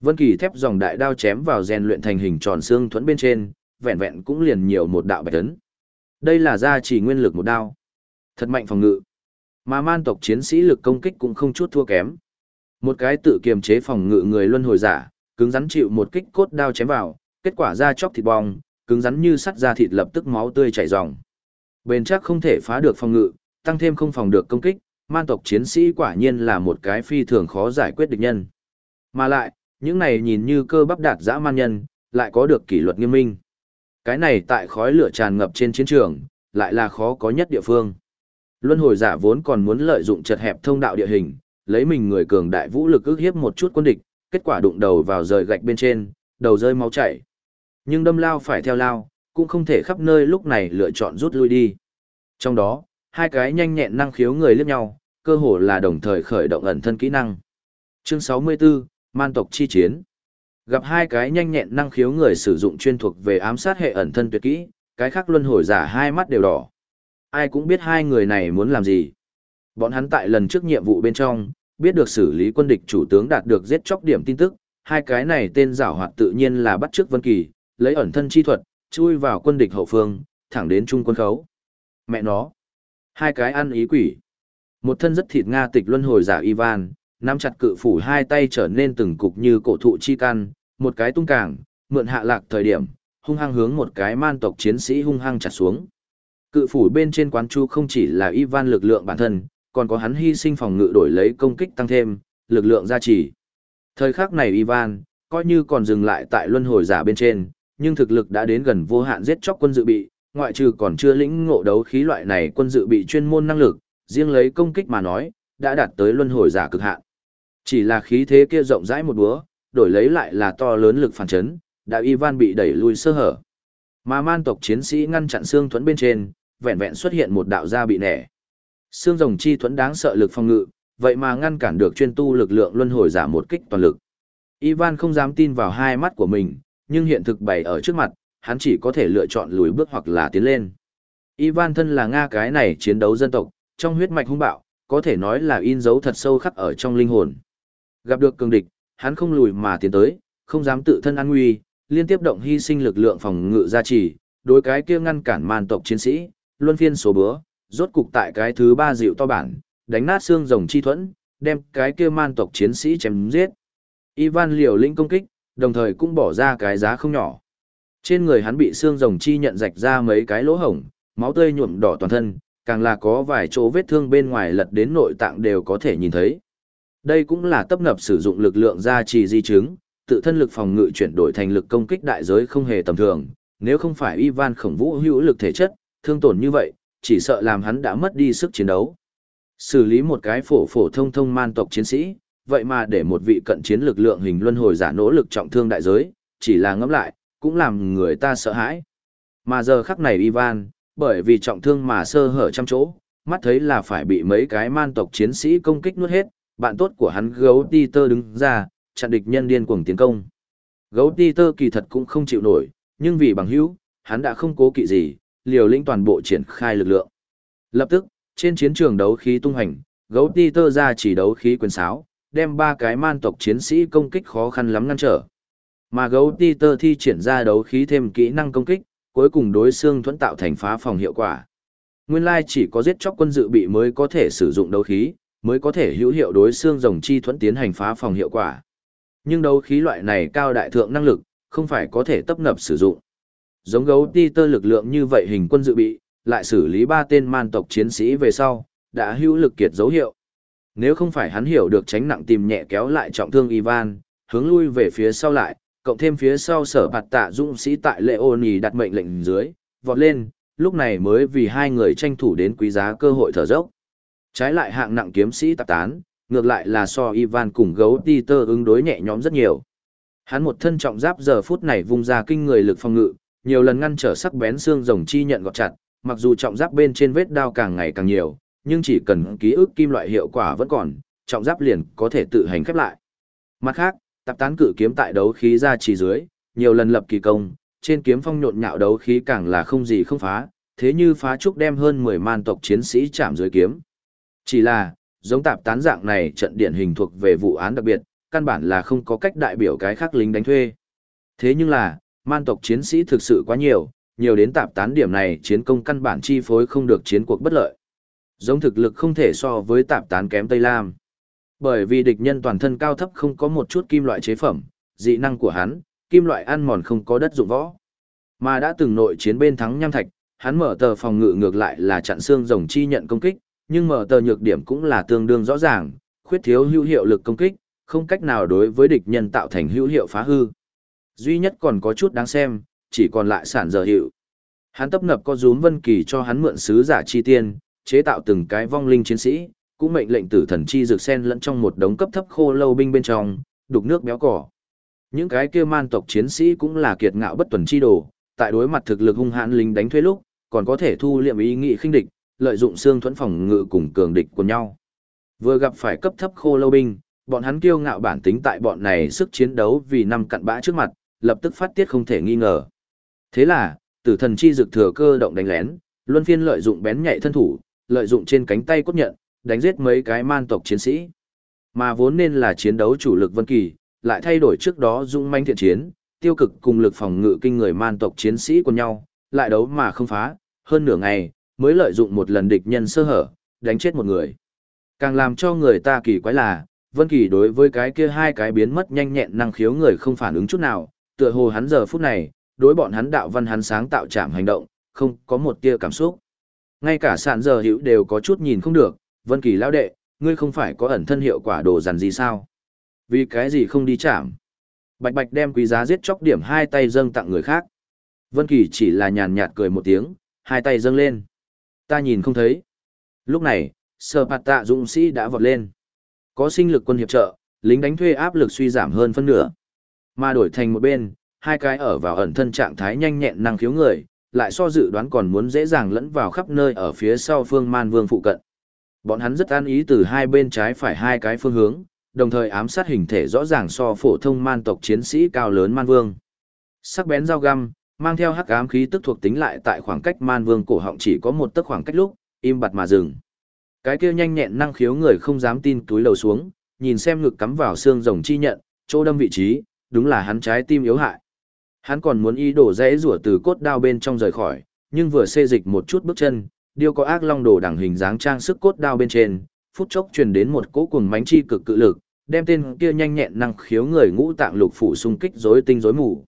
[SPEAKER 1] Vân Kỳ thép dòng đại đao chém vào rèn luyện thành hình tròn xương thuẫn bên trên, vẹn vẹn cũng liền nhiều một đạo bạch tấn. Đây là gia chỉ nguyên lực một đao. Thật mạnh phòng ngự. Mà man tộc chiến sĩ lực công kích cũng không chút thua kém. Một cái tự kiềm chế phòng ngự người luân hồi giả, cứng rắn chịu một kích cốt đao chém vào, kết quả da chóc thịt bong, cứng rắn như sắt da thịt lập tức máu tươi chảy ròng. Bền chắc không thể phá được phòng ngự, tăng thêm không phòng được công kích, man tộc chiến sĩ quả nhiên là một cái phi thường khó giải quyết địch nhân. Mà lại, những này nhìn như cơ bắp đạt dã man nhân, lại có được kỷ luật nghiêm minh. Cái này tại khói lửa tràn ngập trên chiến trường, lại là khó có nhất địa phương. Luân hồi giả vốn còn muốn lợi dụng chật hẹp thông đạo địa hình, lấy mình người cường đại vũ lực ức hiếp một chút quân địch, kết quả đụng đầu vào rời gạch bên trên, đầu rơi máu chảy. Nhưng đâm lao phải theo lao, cũng không thể khắp nơi lúc này lựa chọn rút lui đi. Trong đó, hai cái nhanh nhẹn năng khiếu người liếc nhau, cơ hồ là đồng thời khởi động ẩn thân kỹ năng. Chương 64, Man tộc chi chiến. Gặp hai cái nhanh nhẹn năng khiếu người sử dụng chuyên thuộc về ám sát hệ ẩn thân tuyệt kỹ, cái khác luân hồi giả hai mắt đều đỏ. Ai cũng biết hai người này muốn làm gì. Bọn hắn tại lần trước nhiệm vụ bên trong, biết được xử lý quân địch chủ tướng đạt được giết chóc điểm tin tức, hai cái này tên giảo hoạt tự nhiên là bắt trước Vân Kỳ, lấy ẩn thân chi thuật, chui vào quân địch hậu phương, thẳng đến trung quân khấu. Mẹ nó, hai cái ăn ý quỷ. Một thân rất thịt nga tịch luân hồi giả Ivan, nắm chặt cự phủ hai tay trở nên từng cục như cổ thụ chi căn, một cái tung cảng, mượn hạ lạc thời điểm, hung hăng hướng một cái man tộc chiến sĩ hung hăng chặt xuống. Cự phủ bên trên quán chu không chỉ là Ivan lực lượng bản thân, còn có hắn hy sinh phòng ngự đổi lấy công kích tăng thêm, lực lượng gia trì. Thời khắc này Ivan, coi như còn dừng lại tại luân hồi giả bên trên, nhưng thực lực đã đến gần vô hạn giết chóc quân dự bị, ngoại trừ còn chưa lĩnh ngộ đấu khí loại này quân dự bị chuyên môn năng lực, riêng lấy công kích mà nói, đã đạt tới luân hồi giả cực hạn. Chỉ là khí thế kia rộng rãi một búa, đổi lấy lại là to lớn lực phản chấn, đã Ivan bị đẩy lui sơ hở. Mà man tộc chiến sĩ ngăn chặn xương thuẫn bên trên, vẹn vẹn xuất hiện một đạo gia bị nẻ. Xương rồng chi thuẫn đáng sợ lực phòng ngự, vậy mà ngăn cản được chuyên tu lực lượng luân hồi giả một kích toàn lực. Ivan không dám tin vào hai mắt của mình, nhưng hiện thực bày ở trước mặt, hắn chỉ có thể lựa chọn lùi bước hoặc là tiến lên. Ivan thân là Nga cái này chiến đấu dân tộc, trong huyết mạch hung bạo, có thể nói là in dấu thật sâu khắc ở trong linh hồn. Gặp được cường địch, hắn không lùi mà tiến tới, không dám tự thân an nguy, liên tiếp động hy sinh lực lượng phòng ngự gia trì, đối cái kia ngăn cản man tộc chiến sĩ, luân phiên số bữa, rốt cục tại cái thứ ba dịu to bản, đánh nát xương rồng chi thuẫn, đem cái kia man tộc chiến sĩ chém giết. Ivan liều lĩnh công kích, đồng thời cũng bỏ ra cái giá không nhỏ. Trên người hắn bị xương rồng chi nhận rạch ra mấy cái lỗ hổng, máu tươi nhuộm đỏ toàn thân, càng là có vài chỗ vết thương bên ngoài lật đến nội tạng đều có thể nhìn thấy. Đây cũng là tập ngập sử dụng lực lượng gia trì di chứng, tự thân lực phòng ngự chuyển đổi thành lực công kích đại giới không hề tầm thường, nếu không phải Ivan khổng vũ hữu lực thể chất, thương tổn như vậy, chỉ sợ làm hắn đã mất đi sức chiến đấu. Xử lý một cái phổ phổ thông thông man tộc chiến sĩ, vậy mà để một vị cận chiến lực lượng hình luân hồi giả nỗ lực trọng thương đại giới, chỉ là ngẫm lại, cũng làm người ta sợ hãi. Mà giờ khắc này Ivan, bởi vì trọng thương mà sơ hở trăm chỗ, mắt thấy là phải bị mấy cái man tộc chiến sĩ công kích nuốt hết, bạn tốt của hắn gấu Tơ đứng ra, chặn địch nhân điên cuồng tiến công. Gấu Tơ kỳ thật cũng không chịu nổi, nhưng vì bằng hữu, hắn đã không cố kỵ gì, liều lĩnh toàn bộ triển khai lực lượng. Lập tức, trên chiến trường đấu khí tung hành, gấu Tơ ra chỉ đấu khí quyền sáo, đem ba cái man tộc chiến sĩ công kích khó khăn lắm ngăn trở. Mà gấu Tơ thi triển ra đấu khí thêm kỹ năng công kích, cuối cùng đối xương thuẫn tạo thành phá phòng hiệu quả. Nguyên lai chỉ có giết chóc quân dự bị mới có thể sử dụng đấu khí, mới có thể hữu hiệu đối xương rồng chi thuẫn tiến hành phá phòng hiệu quả. Nhưng đấu khí loại này cao đại thượng năng lực, không phải có thể tấp nập sử dụng. Giống gấu ti tơ lực lượng như vậy hình quân dự bị, lại xử lý ba tên man tộc chiến sĩ về sau, đã hữu lực kiệt dấu hiệu. Nếu không phải hắn hiểu được tránh nặng tìm nhẹ kéo lại trọng thương Ivan, hướng lui về phía sau lại, cộng thêm phía sau sở bạt tạ dũng sĩ tại lệ ô nì đặt mệnh lệnh dưới, vọt lên, lúc này mới vì hai người tranh thủ đến quý giá cơ hội thở dốc. Trái lại hạng nặng kiếm sĩ tạp tán, ngược lại là so Ivan cùng gấu Peter ứng đối nhẹ nhõm rất nhiều. Hắn một thân trọng giáp giờ phút này vung ra kinh người lực phòng ngự, nhiều lần ngăn trở sắc bén xương rồng chi nhận gọt chặt, mặc dù trọng giáp bên trên vết đao càng ngày càng nhiều, nhưng chỉ cần ký ức kim loại hiệu quả vẫn còn, trọng giáp liền có thể tự hành khép lại. Mặt khác, tập tán cự kiếm tại đấu khí ra chỉ dưới, nhiều lần lập kỳ công, trên kiếm phong nhộn nhạo đấu khí càng là không gì không phá, thế như phá trúc đem hơn 10 man tộc chiến sĩ chạm dưới kiếm. Chỉ là, giống tạp tán dạng này trận điển hình thuộc về vụ án đặc biệt, căn bản là không có cách đại biểu cái khác lính đánh thuê. Thế nhưng là, man tộc chiến sĩ thực sự quá nhiều, nhiều đến tạp tán điểm này chiến công căn bản chi phối không được chiến cuộc bất lợi. Giống thực lực không thể so với tạp tán kém Tây Lam. Bởi vì địch nhân toàn thân cao thấp không có một chút kim loại chế phẩm, dị năng của hắn, kim loại ăn mòn không có đất dụng võ. Mà đã từng nội chiến bên thắng nham thạch, hắn mở tờ phòng ngự ngược lại là chặn xương rồng chi nhận công kích, nhưng mở tờ nhược điểm cũng là tương đương rõ ràng, khuyết thiếu hữu hiệu lực công kích, không cách nào đối với địch nhân tạo thành hữu hiệu phá hư. Duy nhất còn có chút đáng xem, chỉ còn lại sản giờ hiệu. Hắn tấp nập có rúm vân kỳ cho hắn mượn sứ giả chi tiên, chế tạo từng cái vong linh chiến sĩ, cũng mệnh lệnh tử thần chi dược sen lẫn trong một đống cấp thấp khô lâu binh bên trong, đục nước béo cỏ. Những cái kia man tộc chiến sĩ cũng là kiệt ngạo bất tuần chi đồ, tại đối mặt thực lực hung hãn lính đánh thuê lúc, còn có thể thu liệm ý nghị khinh địch, lợi dụng xương thuẫn phòng ngự cùng cường địch của nhau. Vừa gặp phải cấp thấp khô lâu binh, bọn hắn kiêu ngạo bản tính tại bọn này sức chiến đấu vì năm cặn bã trước mặt, lập tức phát tiết không thể nghi ngờ. Thế là, tử thần chi dực thừa cơ động đánh lén, luân phiên lợi dụng bén nhạy thân thủ, lợi dụng trên cánh tay cốt nhận, đánh giết mấy cái man tộc chiến sĩ. Mà vốn nên là chiến đấu chủ lực Vân Kỳ, lại thay đổi trước đó dung manh thiện chiến, tiêu cực cùng lực phòng ngự kinh người man tộc chiến sĩ của nhau, lại đấu mà không phá, hơn nửa ngày, mới lợi dụng một lần địch nhân sơ hở, đánh chết một người. Càng làm cho người ta kỳ quái là, Vân Kỳ đối với cái kia hai cái biến mất nhanh nhẹn năng khiếu người không phản ứng chút nào, tựa hồ hắn giờ phút này, đối bọn hắn đạo văn hắn sáng tạo chạm hành động, không có một tia cảm xúc. Ngay cả sạn giờ hữu đều có chút nhìn không được, Vân Kỳ lão đệ, ngươi không phải có ẩn thân hiệu quả đồ dằn gì sao? Vì cái gì không đi chạm? Bạch Bạch đem quý giá giết chóc điểm hai tay dâng tặng người khác. Vân Kỳ chỉ là nhàn nhạt cười một tiếng, hai tay dâng lên. Ta nhìn không thấy. Lúc này, Sở Bạt Tạ dũng sĩ đã vọt lên. Có sinh lực quân hiệp trợ, lính đánh thuê áp lực suy giảm hơn phân nửa. Mà đổi thành một bên, hai cái ở vào ẩn thân trạng thái nhanh nhẹn năng khiếu người, lại so dự đoán còn muốn dễ dàng lẫn vào khắp nơi ở phía sau phương man vương phụ cận. Bọn hắn rất an ý từ hai bên trái phải hai cái phương hướng, đồng thời ám sát hình thể rõ ràng so phổ thông man tộc chiến sĩ cao lớn man vương. Sắc bén dao găm, mang theo hắc ám khí tức thuộc tính lại tại khoảng cách man vương cổ họng chỉ có một tấc khoảng cách lúc, im bặt mà dừng. Cái kia nhanh nhẹn năng khiếu người không dám tin túi lầu xuống, nhìn xem ngực cắm vào xương rồng chi nhận, chỗ đâm vị trí, đúng là hắn trái tim yếu hại. Hắn còn muốn ý đổ rẽ rủa từ cốt đao bên trong rời khỏi, nhưng vừa xê dịch một chút bước chân, điêu có ác long đồ đẳng hình dáng trang sức cốt đao bên trên, phút chốc truyền đến một cỗ cuồng mánh chi cực cự lực, đem tên kia nhanh nhẹn năng khiếu người ngũ tạng lục phủ xung kích rối tinh rối mù.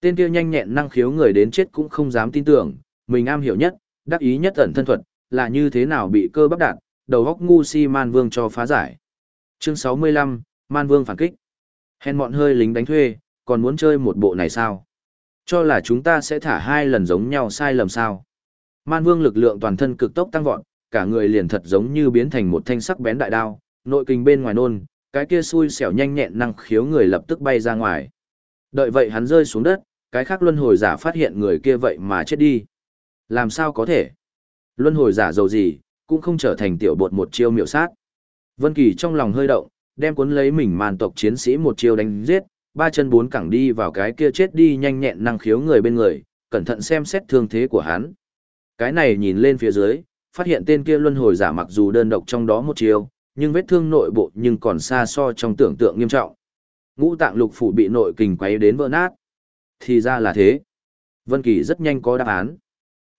[SPEAKER 1] Tên kia nhanh nhẹn năng khiếu người đến chết cũng không dám tin tưởng, mình am hiểu nhất, đắc ý nhất ẩn thân thuật, là như thế nào bị cơ bắp đạn, đầu góc ngu si man vương cho phá giải. Chương 65, Man Vương phản kích. Hèn mọn hơi lính đánh thuê, còn muốn chơi một bộ này sao? Cho là chúng ta sẽ thả hai lần giống nhau sai lầm sao? Man Vương lực lượng toàn thân cực tốc tăng vọt, cả người liền thật giống như biến thành một thanh sắc bén đại đao, nội kinh bên ngoài nôn, cái kia xui xẻo nhanh nhẹn năng khiếu người lập tức bay ra ngoài. Đợi vậy hắn rơi xuống đất, cái khác luân hồi giả phát hiện người kia vậy mà chết đi. Làm sao có thể? Luân hồi giả giàu gì, cũng không trở thành tiểu bột một chiêu miệu sát. Vân Kỳ trong lòng hơi động, đem cuốn lấy mình màn tộc chiến sĩ một chiêu đánh giết, ba chân bốn cẳng đi vào cái kia chết đi nhanh nhẹn năng khiếu người bên người, cẩn thận xem xét thương thế của hắn. Cái này nhìn lên phía dưới, phát hiện tên kia luân hồi giả mặc dù đơn độc trong đó một chiêu, nhưng vết thương nội bộ nhưng còn xa so trong tưởng tượng nghiêm trọng. Ngũ tạng lục phủ bị nội kình quấy đến vỡ nát. Thì ra là thế. Vân Kỳ rất nhanh có đáp án.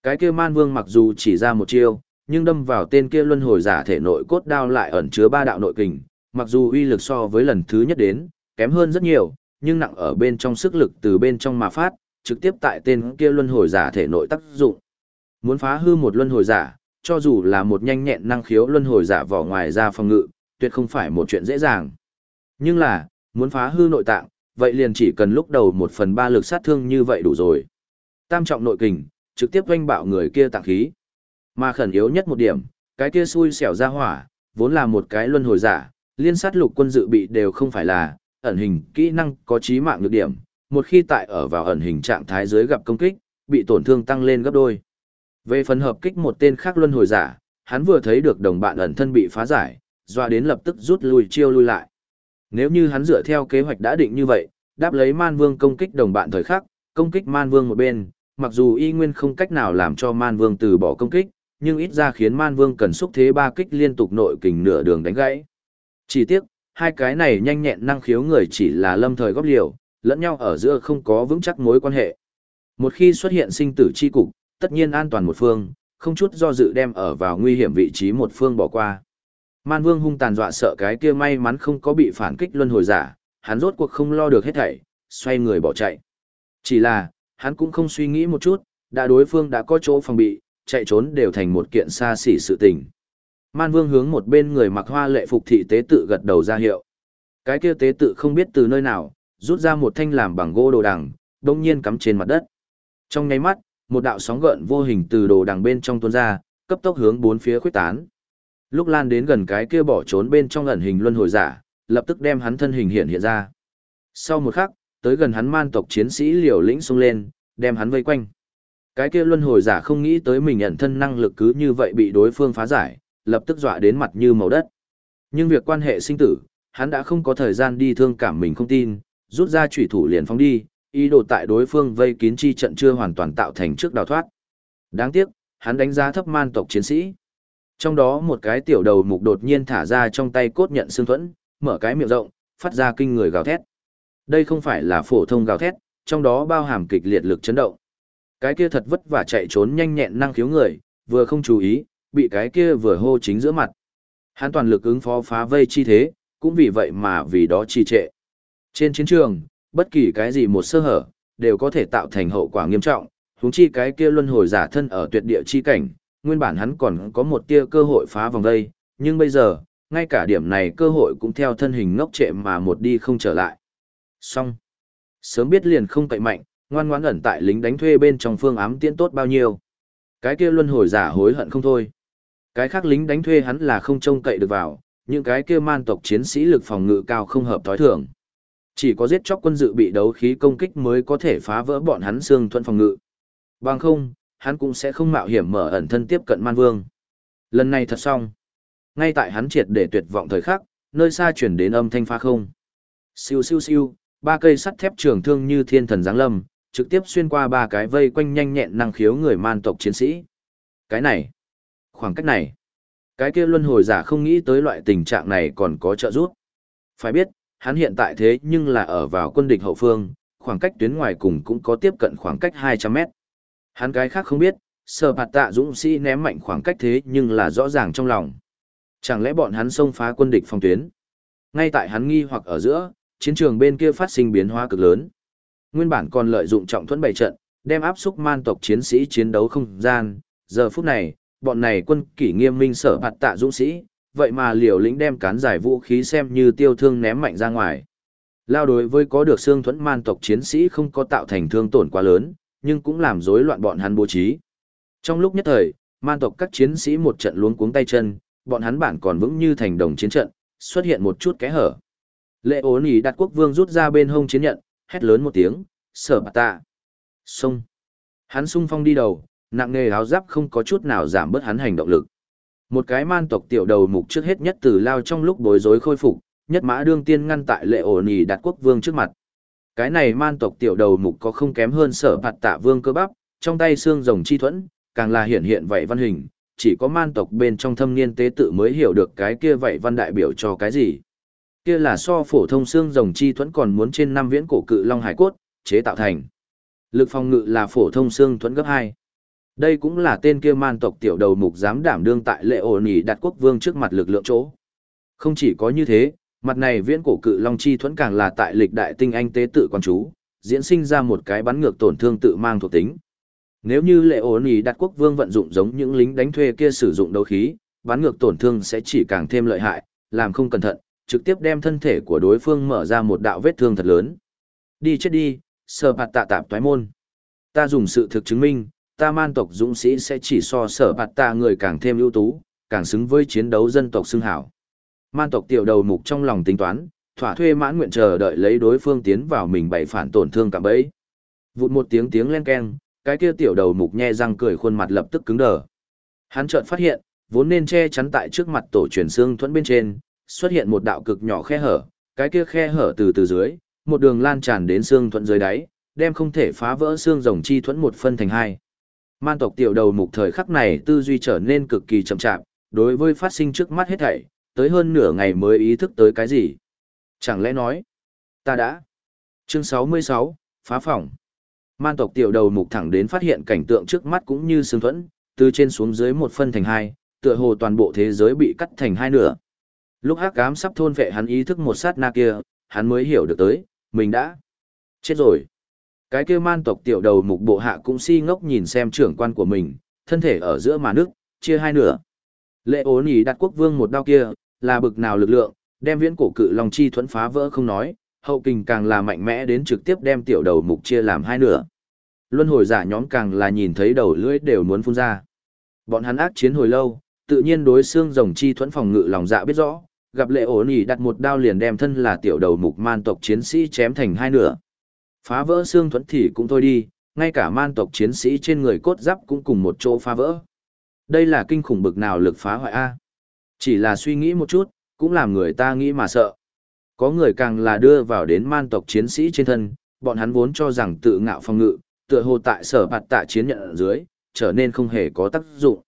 [SPEAKER 1] Cái kia man vương mặc dù chỉ ra một chiêu, nhưng đâm vào tên kia luân hồi giả thể nội cốt đao lại ẩn chứa ba đạo nội kình, mặc dù uy lực so với lần thứ nhất đến, kém hơn rất nhiều, nhưng nặng ở bên trong sức lực từ bên trong mà phát, trực tiếp tại tên kia luân hồi giả thể nội tác dụng. Muốn phá hư một luân hồi giả, cho dù là một nhanh nhẹn năng khiếu luân hồi giả vỏ ngoài ra phòng ngự, tuyệt không phải một chuyện dễ dàng. Nhưng là, muốn phá hư nội tạng, vậy liền chỉ cần lúc đầu một phần ba lực sát thương như vậy đủ rồi. Tam trọng nội kình, trực tiếp doanh bạo người kia tạng khí. Mà khẩn yếu nhất một điểm, cái kia xui xẻo ra hỏa, vốn là một cái luân hồi giả, liên sát lục quân dự bị đều không phải là, ẩn hình, kỹ năng có trí mạng nhược điểm, một khi tại ở vào ẩn hình trạng thái dưới gặp công kích, bị tổn thương tăng lên gấp đôi. Về phần hợp kích một tên khác luân hồi giả, hắn vừa thấy được đồng bạn ẩn thân bị phá giải, doa đến lập tức rút lui chiêu lui lại. Nếu như hắn dựa theo kế hoạch đã định như vậy, đáp lấy Man Vương công kích đồng bạn thời khắc, công kích Man Vương một bên, mặc dù y nguyên không cách nào làm cho Man Vương từ bỏ công kích, nhưng ít ra khiến Man Vương cần xúc thế ba kích liên tục nội kình nửa đường đánh gãy. Chỉ tiếc, hai cái này nhanh nhẹn năng khiếu người chỉ là lâm thời góp liều, lẫn nhau ở giữa không có vững chắc mối quan hệ. Một khi xuất hiện sinh tử chi cục, tất nhiên an toàn một phương, không chút do dự đem ở vào nguy hiểm vị trí một phương bỏ qua. Man Vương hung tàn dọa sợ cái kia may mắn không có bị phản kích luân hồi giả, hắn rốt cuộc không lo được hết thảy, xoay người bỏ chạy. Chỉ là, hắn cũng không suy nghĩ một chút, đã đối phương đã có chỗ phòng bị, chạy trốn đều thành một kiện xa xỉ sự tình. Man Vương hướng một bên người mặc hoa lệ phục thị tế tự gật đầu ra hiệu. Cái kia tế tự không biết từ nơi nào, rút ra một thanh làm bằng gỗ đồ đằng, đông nhiên cắm trên mặt đất. Trong nháy mắt, một đạo sóng gợn vô hình từ đồ đằng bên trong tuôn ra, cấp tốc hướng bốn phía khuếch tán. Lúc lan đến gần cái kia bỏ trốn bên trong ẩn hình luân hồi giả, lập tức đem hắn thân hình hiện hiện ra. Sau một khắc, tới gần hắn man tộc chiến sĩ liều lĩnh xông lên, đem hắn vây quanh. Cái kia luân hồi giả không nghĩ tới mình nhận thân năng lực cứ như vậy bị đối phương phá giải, lập tức dọa đến mặt như màu đất. Nhưng việc quan hệ sinh tử, hắn đã không có thời gian đi thương cảm mình không tin, rút ra chủy thủ liền phóng đi, ý đồ tại đối phương vây kín chi trận chưa hoàn toàn tạo thành trước đào thoát. Đáng tiếc, hắn đánh giá thấp man tộc chiến sĩ. Trong đó một cái tiểu đầu mục đột nhiên thả ra trong tay cốt nhận xương thuẫn, mở cái miệng rộng, phát ra kinh người gào thét. Đây không phải là phổ thông gào thét, trong đó bao hàm kịch liệt lực chấn động. Cái kia thật vất vả chạy trốn nhanh nhẹn năng khiếu người, vừa không chú ý, bị cái kia vừa hô chính giữa mặt. Hắn toàn lực ứng phó phá vây chi thế, cũng vì vậy mà vì đó trì trệ. Trên chiến trường, bất kỳ cái gì một sơ hở, đều có thể tạo thành hậu quả nghiêm trọng, huống chi cái kia luân hồi giả thân ở tuyệt địa chi cảnh, nguyên bản hắn còn có một tia cơ hội phá vòng đây nhưng bây giờ, ngay cả điểm này cơ hội cũng theo thân hình ngốc trệ mà một đi không trở lại. Xong. Sớm biết liền không cậy mạnh, ngoan ngoãn ẩn tại lính đánh thuê bên trong phương ám tiễn tốt bao nhiêu. Cái kia luân hồi giả hối hận không thôi. Cái khác lính đánh thuê hắn là không trông cậy được vào, những cái kia man tộc chiến sĩ lực phòng ngự cao không hợp thói thường. Chỉ có giết chóc quân dự bị đấu khí công kích mới có thể phá vỡ bọn hắn xương thuận phòng ngự. Bằng không, hắn cũng sẽ không mạo hiểm mở ẩn thân tiếp cận man vương. Lần này thật xong. Ngay tại hắn triệt để tuyệt vọng thời khắc, nơi xa chuyển đến âm thanh phá không. Siêu siêu siêu, ba cây sắt thép trường thương như thiên thần giáng lâm, trực tiếp xuyên qua ba cái vây quanh nhanh nhẹn năng khiếu người man tộc chiến sĩ. Cái này, khoảng cách này, cái kia luân hồi giả không nghĩ tới loại tình trạng này còn có trợ giúp. Phải biết, hắn hiện tại thế nhưng là ở vào quân địch hậu phương, khoảng cách tuyến ngoài cùng cũng có tiếp cận khoảng cách 200 mét. Hắn cái khác không biết, sở bạt tạ dũng sĩ ném mạnh khoảng cách thế nhưng là rõ ràng trong lòng. Chẳng lẽ bọn hắn xông phá quân địch phòng tuyến? Ngay tại hắn nghi hoặc ở giữa, chiến trường bên kia phát sinh biến hóa cực lớn. Nguyên bản còn lợi dụng trọng thuẫn bày trận, đem áp xúc man tộc chiến sĩ chiến đấu không gian, giờ phút này, bọn này quân kỷ nghiêm minh sở bạt tạ dũng sĩ, vậy mà liều lĩnh đem cán giải vũ khí xem như tiêu thương ném mạnh ra ngoài. Lao đối với có được xương thuẫn man tộc chiến sĩ không có tạo thành thương tổn quá lớn, nhưng cũng làm rối loạn bọn hắn bố trí. Trong lúc nhất thời, man tộc các chiến sĩ một trận luống cuống tay chân, bọn hắn bản còn vững như thành đồng chiến trận, xuất hiện một chút kẽ hở. Lệ ố nỉ đặt quốc vương rút ra bên hông chiến nhận, hét lớn một tiếng, sở bạt tạ. Xông. Hắn sung phong đi đầu, nặng nghề áo giáp không có chút nào giảm bớt hắn hành động lực. Một cái man tộc tiểu đầu mục trước hết nhất từ lao trong lúc bối rối khôi phục, nhất mã đương tiên ngăn tại lệ ổ nì đặt quốc vương trước mặt. Cái này man tộc tiểu đầu mục có không kém hơn sở bạt tạ vương cơ bắp, trong tay xương rồng chi thuẫn, càng là hiện hiện vậy văn hình, chỉ có man tộc bên trong thâm niên tế tự mới hiểu được cái kia vậy văn đại biểu cho cái gì. Kia là so phổ thông xương rồng chi thuẫn còn muốn trên năm viễn cổ cự long hải cốt, chế tạo thành. Lực phòng ngự là phổ thông xương thuẫn gấp 2. Đây cũng là tên kia man tộc tiểu đầu mục dám đảm đương tại lệ ổ nỉ đặt quốc vương trước mặt lực lượng chỗ. Không chỉ có như thế, mặt này viễn cổ cự long chi thuẫn càng là tại lịch đại tinh anh tế tự quan chú, diễn sinh ra một cái bắn ngược tổn thương tự mang thuộc tính. Nếu như lệ ổ nỉ đặt quốc vương vận dụng giống những lính đánh thuê kia sử dụng đấu khí, bắn ngược tổn thương sẽ chỉ càng thêm lợi hại, làm không cẩn thận, trực tiếp đem thân thể của đối phương mở ra một đạo vết thương thật lớn. Đi chết đi, sờ bạt tạ tạp toái môn. Ta dùng sự thực chứng minh, ta man tộc dũng sĩ sẽ chỉ so sở bạt tạ người càng thêm ưu tú, càng xứng với chiến đấu dân tộc xưng hảo. Man tộc tiểu đầu mục trong lòng tính toán, thỏa thuê mãn nguyện chờ đợi lấy đối phương tiến vào mình bày phản tổn thương cả bấy. Vụt một tiếng tiếng len keng, cái kia tiểu đầu mục nhe răng cười khuôn mặt lập tức cứng đờ. Hắn chợt phát hiện, vốn nên che chắn tại trước mặt tổ truyền xương thuẫn bên trên, xuất hiện một đạo cực nhỏ khe hở, cái kia khe hở từ từ dưới, một đường lan tràn đến xương thuẫn dưới đáy, đem không thể phá vỡ xương rồng chi thuẫn một phân thành hai. Man tộc tiểu đầu mục thời khắc này tư duy trở nên cực kỳ chậm chạp, đối với phát sinh trước mắt hết thảy, tới hơn nửa ngày mới ý thức tới cái gì. Chẳng lẽ nói, ta đã. Chương 66, phá phòng. Man tộc tiểu đầu mục thẳng đến phát hiện cảnh tượng trước mắt cũng như xương thuẫn, từ trên xuống dưới một phân thành hai, tựa hồ toàn bộ thế giới bị cắt thành hai nửa. Lúc hắc ám sắp thôn vệ hắn ý thức một sát na kia, hắn mới hiểu được tới, mình đã chết rồi. Cái kia man tộc tiểu đầu mục bộ hạ cũng si ngốc nhìn xem trưởng quan của mình, thân thể ở giữa mà nước, chia hai nửa. Lệ ố nỉ đặt quốc vương một đao kia, là bực nào lực lượng, đem viễn cổ cự long chi thuẫn phá vỡ không nói, hậu kình càng là mạnh mẽ đến trực tiếp đem tiểu đầu mục chia làm hai nửa. Luân hồi giả nhóm càng là nhìn thấy đầu lưỡi đều muốn phun ra. Bọn hắn ác chiến hồi lâu, tự nhiên đối xương rồng chi thuẫn phòng ngự lòng dạ biết rõ, gặp lệ ổ nỉ đặt một đao liền đem thân là tiểu đầu mục man tộc chiến sĩ chém thành hai nửa. Phá vỡ xương thuẫn thì cũng thôi đi, ngay cả man tộc chiến sĩ trên người cốt giáp cũng cùng một chỗ phá vỡ. Đây là kinh khủng bực nào lực phá hoại A. Chỉ là suy nghĩ một chút, cũng làm người ta nghĩ mà sợ. Có người càng là đưa vào đến man tộc chiến sĩ trên thân, bọn hắn vốn cho rằng tự ngạo phòng ngự, tựa hồ tại sở bạt tạ chiến nhận ở dưới, trở nên không hề có tác dụng.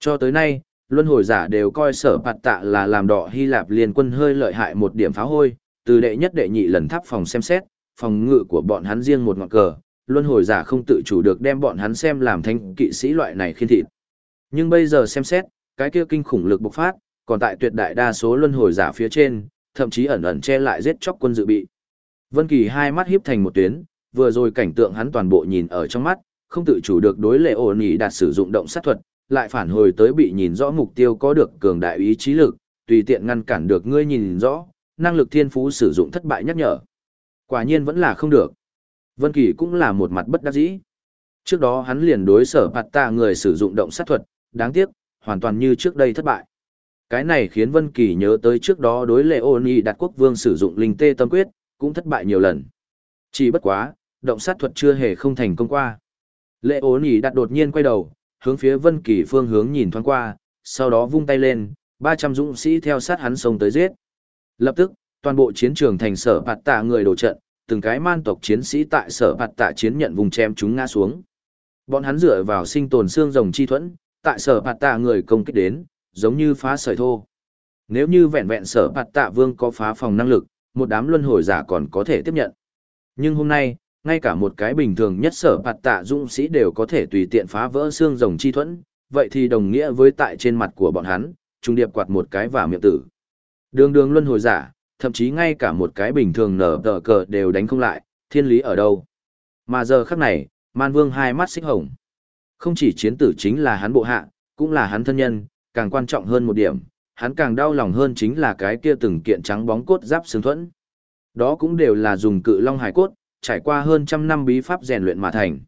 [SPEAKER 1] Cho tới nay, luân hồi giả đều coi sở bạt tạ là làm đỏ Hy Lạp liên quân hơi lợi hại một điểm phá hôi, từ đệ nhất đệ nhị lần tháp phòng xem xét, phòng ngự của bọn hắn riêng một ngọn cờ, luân hồi giả không tự chủ được đem bọn hắn xem làm thanh kỵ sĩ loại này khiên thịt. Nhưng bây giờ xem xét, cái kia kinh khủng lực bộc phát, còn tại tuyệt đại đa số luân hồi giả phía trên, thậm chí ẩn ẩn che lại giết chóc quân dự bị. Vân Kỳ hai mắt híp thành một tuyến, vừa rồi cảnh tượng hắn toàn bộ nhìn ở trong mắt, không tự chủ được đối lệ ổn nhị đạt sử dụng động sát thuật, lại phản hồi tới bị nhìn rõ mục tiêu có được cường đại ý chí lực, tùy tiện ngăn cản được ngươi nhìn rõ, năng lực thiên phú sử dụng thất bại nhắc nhở. Quả nhiên vẫn là không được. Vân Kỳ cũng là một mặt bất đắc dĩ. Trước đó hắn liền đối sở bạt tạ người sử dụng động sát thuật, đáng tiếc, hoàn toàn như trước đây thất bại. Cái này khiến Vân Kỳ nhớ tới trước đó đối lệ ôn y đặt quốc vương sử dụng linh tê tâm quyết, cũng thất bại nhiều lần. Chỉ bất quá, động sát thuật chưa hề không thành công qua. Lệ ôn y đặt đột nhiên quay đầu, hướng phía Vân Kỳ phương hướng nhìn thoáng qua, sau đó vung tay lên, 300 dũng sĩ theo sát hắn xông tới giết. Lập tức, toàn bộ chiến trường thành sở bạt tạ người đổ trận, từng cái man tộc chiến sĩ tại sở bạt tạ chiến nhận vùng chém chúng ngã xuống. Bọn hắn dựa vào sinh tồn xương rồng chi thuẫn, tại sở bạt tạ người công kích đến, giống như phá sợi thô. Nếu như vẹn vẹn sở bạt tạ vương có phá phòng năng lực, một đám luân hồi giả còn có thể tiếp nhận. Nhưng hôm nay, ngay cả một cái bình thường nhất sở bạt tạ dũng sĩ đều có thể tùy tiện phá vỡ xương rồng chi thuẫn, vậy thì đồng nghĩa với tại trên mặt của bọn hắn, trung điệp quạt một cái vào miệng tử. Đường đường luân hồi giả, thậm chí ngay cả một cái bình thường nở tờ cờ đều đánh không lại, thiên lý ở đâu. Mà giờ khắc này, man vương hai mắt xích hồng. Không chỉ chiến tử chính là hắn bộ hạ, cũng là hắn thân nhân, càng quan trọng hơn một điểm, hắn càng đau lòng hơn chính là cái kia từng kiện trắng bóng cốt giáp xương thuẫn. Đó cũng đều là dùng cự long hải cốt, trải qua hơn trăm năm bí pháp rèn luyện mà thành.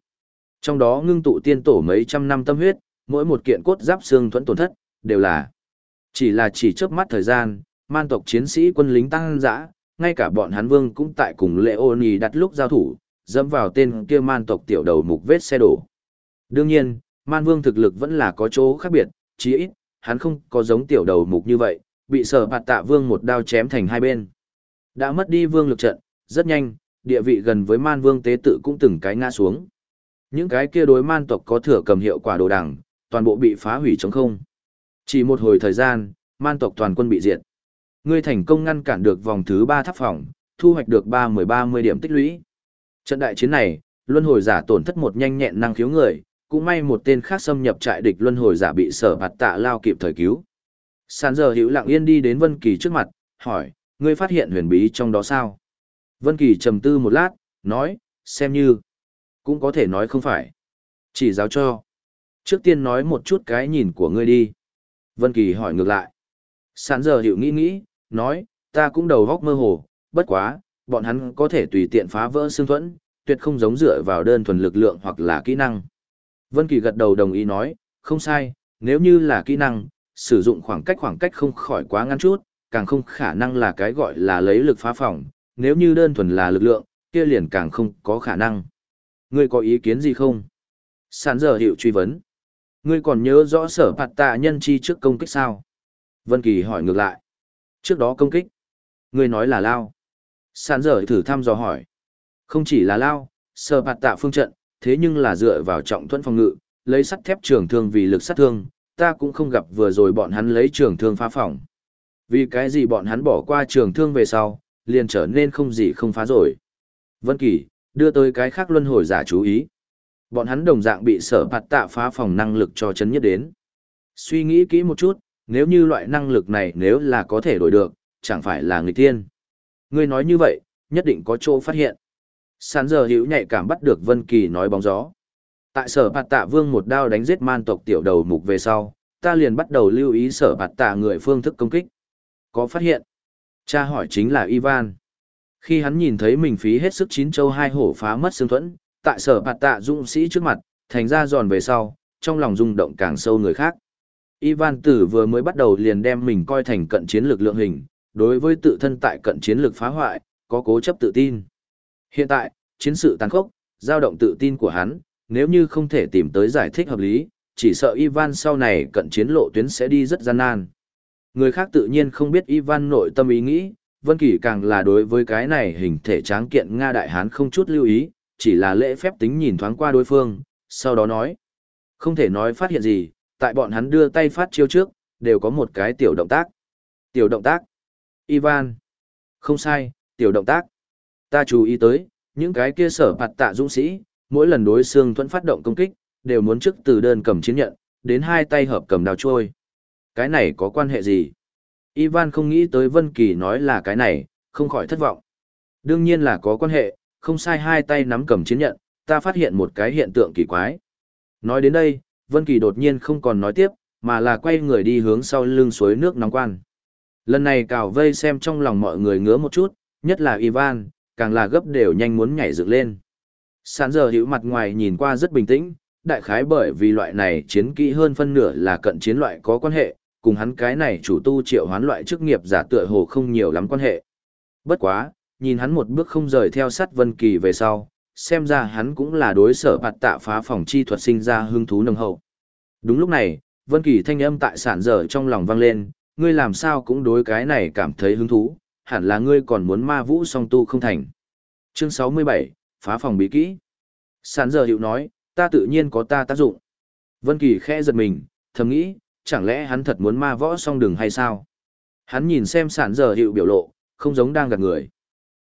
[SPEAKER 1] Trong đó ngưng tụ tiên tổ mấy trăm năm tâm huyết, mỗi một kiện cốt giáp xương thuẫn tổn thất, đều là chỉ là chỉ chớp mắt thời gian, man tộc chiến sĩ quân lính tăng dã, ngay cả bọn hắn vương cũng tại cùng lệ ô nì đặt lúc giao thủ, dẫm vào tên kia man tộc tiểu đầu mục vết xe đổ. Đương nhiên, man vương thực lực vẫn là có chỗ khác biệt, chí ít, hắn không có giống tiểu đầu mục như vậy, bị sở bạt tạ vương một đao chém thành hai bên. Đã mất đi vương lực trận, rất nhanh, địa vị gần với man vương tế tự cũng từng cái ngã xuống. Những cái kia đối man tộc có thừa cầm hiệu quả đồ đằng, toàn bộ bị phá hủy trống không. Chỉ một hồi thời gian, man tộc toàn quân bị diệt. Ngươi thành công ngăn cản được vòng thứ ba tháp phòng, thu hoạch được ba mười ba mươi điểm tích lũy. Trận đại chiến này, luân hồi giả tổn thất một nhanh nhẹn năng khiếu người, cũng may một tên khác xâm nhập trại địch luân hồi giả bị sở bạt tạ lao kịp thời cứu. Sàn giờ hữu lặng yên đi đến Vân Kỳ trước mặt, hỏi, ngươi phát hiện huyền bí trong đó sao? Vân Kỳ trầm tư một lát, nói, xem như, cũng có thể nói không phải. Chỉ giáo cho. Trước tiên nói một chút cái nhìn của ngươi đi. Vân Kỳ hỏi ngược lại. Sàn giờ hữu nghĩ nghĩ, nói, ta cũng đầu góc mơ hồ, bất quá, bọn hắn có thể tùy tiện phá vỡ xương thuẫn, tuyệt không giống dựa vào đơn thuần lực lượng hoặc là kỹ năng. Vân Kỳ gật đầu đồng ý nói, không sai, nếu như là kỹ năng, sử dụng khoảng cách khoảng cách không khỏi quá ngắn chút, càng không khả năng là cái gọi là lấy lực phá phòng, nếu như đơn thuần là lực lượng, kia liền càng không có khả năng. Ngươi có ý kiến gì không? Sản giờ hiệu truy vấn. Ngươi còn nhớ rõ sở phạt tạ nhân chi trước công kích sao? Vân Kỳ hỏi ngược lại. Trước đó công kích. người nói là lao. Sản dở thử thăm dò hỏi. Không chỉ là lao, sở phạt tạ phương trận, thế nhưng là dựa vào trọng thuẫn phòng ngự, lấy sắt thép trường thương vì lực sát thương, ta cũng không gặp vừa rồi bọn hắn lấy trường thương phá phòng. Vì cái gì bọn hắn bỏ qua trường thương về sau, liền trở nên không gì không phá rồi. Vân Kỳ, đưa tới cái khác luân hồi giả chú ý. Bọn hắn đồng dạng bị sở phạt tạ phá phòng năng lực cho chấn nhất đến. Suy nghĩ kỹ một chút, nếu như loại năng lực này nếu là có thể đổi được, chẳng phải là người tiên. Ngươi nói như vậy, nhất định có chỗ phát hiện. Sán giờ hữu nhạy cảm bắt được Vân Kỳ nói bóng gió. Tại sở bạt tạ vương một đao đánh giết man tộc tiểu đầu mục về sau, ta liền bắt đầu lưu ý sở bạt tạ người phương thức công kích. Có phát hiện? Cha hỏi chính là Ivan. Khi hắn nhìn thấy mình phí hết sức chín châu hai hổ phá mất xương thuẫn, tại sở bạt tạ dũng sĩ trước mặt, thành ra giòn về sau, trong lòng rung động càng sâu người khác. Ivan Tử vừa mới bắt đầu liền đem mình coi thành cận chiến lực lượng hình, đối với tự thân tại cận chiến lực phá hoại, có cố chấp tự tin. Hiện tại, chiến sự tàn khốc, dao động tự tin của hắn, nếu như không thể tìm tới giải thích hợp lý, chỉ sợ Ivan sau này cận chiến lộ tuyến sẽ đi rất gian nan. Người khác tự nhiên không biết Ivan nội tâm ý nghĩ, Vân Kỳ càng là đối với cái này hình thể tráng kiện Nga đại hán không chút lưu ý, chỉ là lễ phép tính nhìn thoáng qua đối phương, sau đó nói: "Không thể nói phát hiện gì, tại bọn hắn đưa tay phát chiêu trước, đều có một cái tiểu động tác." "Tiểu động tác?" "Ivan." "Không sai, tiểu động tác." Ta chú ý tới, những cái kia sở bạt tạ dũng sĩ, mỗi lần đối xương thuẫn phát động công kích, đều muốn trước từ đơn cầm chiến nhận, đến hai tay hợp cầm đào trôi. Cái này có quan hệ gì? Ivan không nghĩ tới Vân Kỳ nói là cái này, không khỏi thất vọng. Đương nhiên là có quan hệ, không sai hai tay nắm cầm chiến nhận, ta phát hiện một cái hiện tượng kỳ quái. Nói đến đây, Vân Kỳ đột nhiên không còn nói tiếp, mà là quay người đi hướng sau lưng suối nước nóng quan. Lần này cào vây xem trong lòng mọi người ngứa một chút, nhất là Ivan, càng là gấp đều nhanh muốn nhảy dựng lên. Sán giờ hữu mặt ngoài nhìn qua rất bình tĩnh, đại khái bởi vì loại này chiến kỹ hơn phân nửa là cận chiến loại có quan hệ, cùng hắn cái này chủ tu triệu hoán loại chức nghiệp giả tựa hồ không nhiều lắm quan hệ. Bất quá, nhìn hắn một bước không rời theo sát Vân Kỳ về sau, xem ra hắn cũng là đối sở bạt tạ phá phòng chi thuật sinh ra hứng thú nồng hậu. Đúng lúc này, Vân Kỳ thanh âm tại sản dở trong lòng vang lên, ngươi làm sao cũng đối cái này cảm thấy hứng thú, hẳn là ngươi còn muốn ma vũ song tu không thành. Chương 67, phá phòng bí kỹ. Sản giờ hiệu nói, ta tự nhiên có ta tác dụng. Vân Kỳ khẽ giật mình, thầm nghĩ, chẳng lẽ hắn thật muốn ma võ song đường hay sao? Hắn nhìn xem sản giờ hiệu biểu lộ, không giống đang gạt người.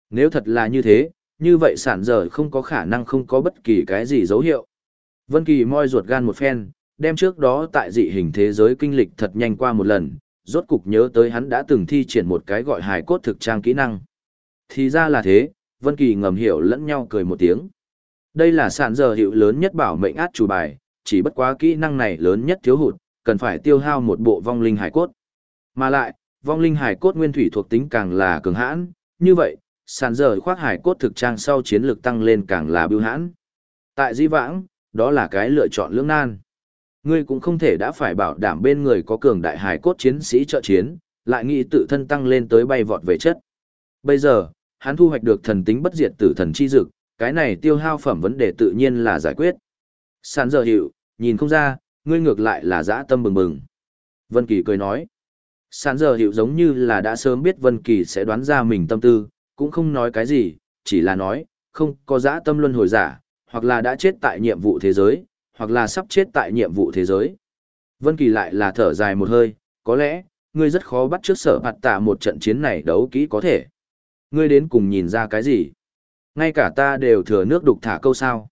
[SPEAKER 1] Nếu thật là như thế, như vậy sản giờ không có khả năng không có bất kỳ cái gì dấu hiệu. Vân Kỳ moi ruột gan một phen, đem trước đó tại dị hình thế giới kinh lịch thật nhanh qua một lần, rốt cục nhớ tới hắn đã từng thi triển một cái gọi hài cốt thực trang kỹ năng. Thì ra là thế, Vân Kỳ ngầm hiểu lẫn nhau cười một tiếng. Đây là sản giờ hiệu lớn nhất bảo mệnh át chủ bài, chỉ bất quá kỹ năng này lớn nhất thiếu hụt, cần phải tiêu hao một bộ vong linh hải cốt. Mà lại, vong linh hải cốt nguyên thủy thuộc tính càng là cường hãn, như vậy, Sàn dở khoác hải cốt thực trang sau chiến lược tăng lên càng là bưu hãn. Tại di vãng, đó là cái lựa chọn lưỡng nan. Ngươi cũng không thể đã phải bảo đảm bên người có cường đại hải cốt chiến sĩ trợ chiến, lại nghĩ tự thân tăng lên tới bay vọt về chất. Bây giờ, hắn thu hoạch được thần tính bất diệt tử thần chi dực, cái này tiêu hao phẩm vấn đề tự nhiên là giải quyết. Sàn giờ hiệu, nhìn không ra, ngươi ngược lại là dã tâm bừng bừng. Vân Kỳ cười nói. Sàn giờ hiệu giống như là đã sớm biết Vân Kỳ sẽ đoán ra mình tâm tư, cũng không nói cái gì, chỉ là nói, không có dã tâm luân hồi giả, hoặc là đã chết tại nhiệm vụ thế giới, hoặc là sắp chết tại nhiệm vụ thế giới. Vân Kỳ lại là thở dài một hơi, có lẽ, ngươi rất khó bắt trước sở hạt tạ một trận chiến này đấu kỹ có thể. Ngươi đến cùng nhìn ra cái gì? Ngay cả ta đều thừa nước đục thả câu sao.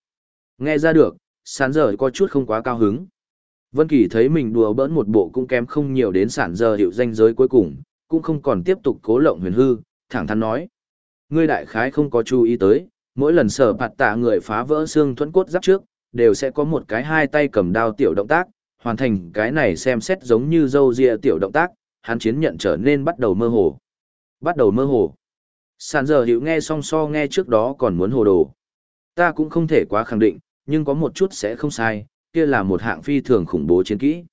[SPEAKER 1] Nghe ra được, sán giờ có chút không quá cao hứng. Vân Kỳ thấy mình đùa bỡn một bộ cũng kém không nhiều đến sản giờ hiệu danh giới cuối cùng, cũng không còn tiếp tục cố lộng huyền hư, thẳng thắn nói. Ngươi đại khái không có chú ý tới, mỗi lần sở phạt tạ người phá vỡ xương thuẫn cốt giáp trước, đều sẽ có một cái hai tay cầm đao tiểu động tác, hoàn thành cái này xem xét giống như dâu ria tiểu động tác, hắn chiến nhận trở nên bắt đầu mơ hồ. Bắt đầu mơ hồ. Sàn giờ hiểu nghe song so nghe trước đó còn muốn hồ đồ. Ta cũng không thể quá khẳng định, nhưng có một chút sẽ không sai, kia là một hạng phi thường khủng bố chiến kỹ.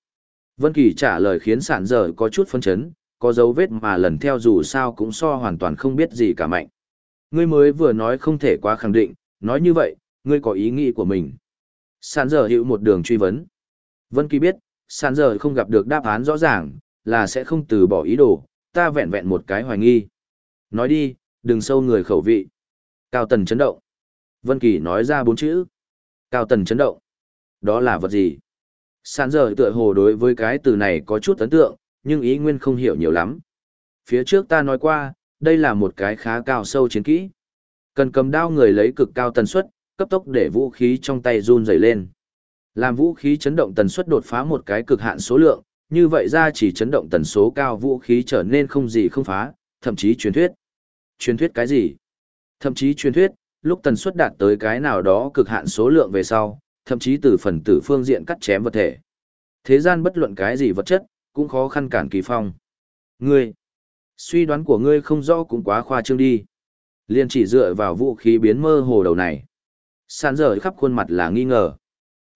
[SPEAKER 1] Vân Kỳ trả lời khiến sàn giờ có chút phân chấn, có dấu vết mà lần theo dù sao cũng so hoàn toàn không biết gì cả mạnh. Ngươi mới vừa nói không thể quá khẳng định, nói như vậy, ngươi có ý nghĩ của mình. Sàn giờ hiểu một đường truy vấn. Vân Kỳ biết, sàn giờ không gặp được đáp án rõ ràng, là sẽ không từ bỏ ý đồ, ta vẹn vẹn một cái hoài nghi. Nói đi, đừng sâu người khẩu vị. Cao tần chấn động. Vân Kỳ nói ra bốn chữ. Cao tần chấn động. Đó là vật gì? Sàn giờ tựa hồ đối với cái từ này có chút ấn tượng, nhưng ý nguyên không hiểu nhiều lắm. Phía trước ta nói qua, đây là một cái khá cao sâu chiến kỹ. Cần cầm đao người lấy cực cao tần suất, cấp tốc để vũ khí trong tay run rẩy lên. Làm vũ khí chấn động tần suất đột phá một cái cực hạn số lượng, như vậy ra chỉ chấn động tần số cao vũ khí trở nên không gì không phá, thậm chí truyền thuyết. Truyền thuyết cái gì? Thậm chí truyền thuyết, lúc tần suất đạt tới cái nào đó cực hạn số lượng về sau, thậm chí từ phần tử phương diện cắt chém vật thể. Thế gian bất luận cái gì vật chất, cũng khó khăn cản kỳ phong. Ngươi, suy đoán của ngươi không rõ cũng quá khoa trương đi. Liên chỉ dựa vào vũ khí biến mơ hồ đầu này. Sàn dở khắp khuôn mặt là nghi ngờ.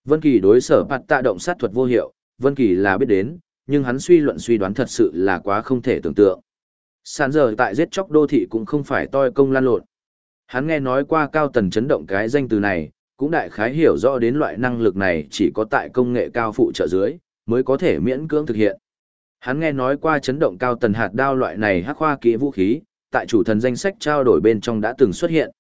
[SPEAKER 1] Vân Kỳ đối sở bạt tạ động sát thuật vô hiệu, Vân Kỳ là biết đến, nhưng hắn suy luận suy đoán thật sự là quá không thể tưởng tượng. Sàn dở tại giết chóc đô thị cũng không phải toi công lan lộn. Hắn nghe nói qua cao tần chấn động cái danh từ này, cũng đại khái hiểu rõ đến loại năng lực này chỉ có tại công nghệ cao phụ trợ dưới, mới có thể miễn cưỡng thực hiện. Hắn nghe nói qua chấn động cao tần hạt đao loại này hắc khoa kỹ vũ khí, tại chủ thần danh sách trao đổi bên trong đã từng xuất hiện.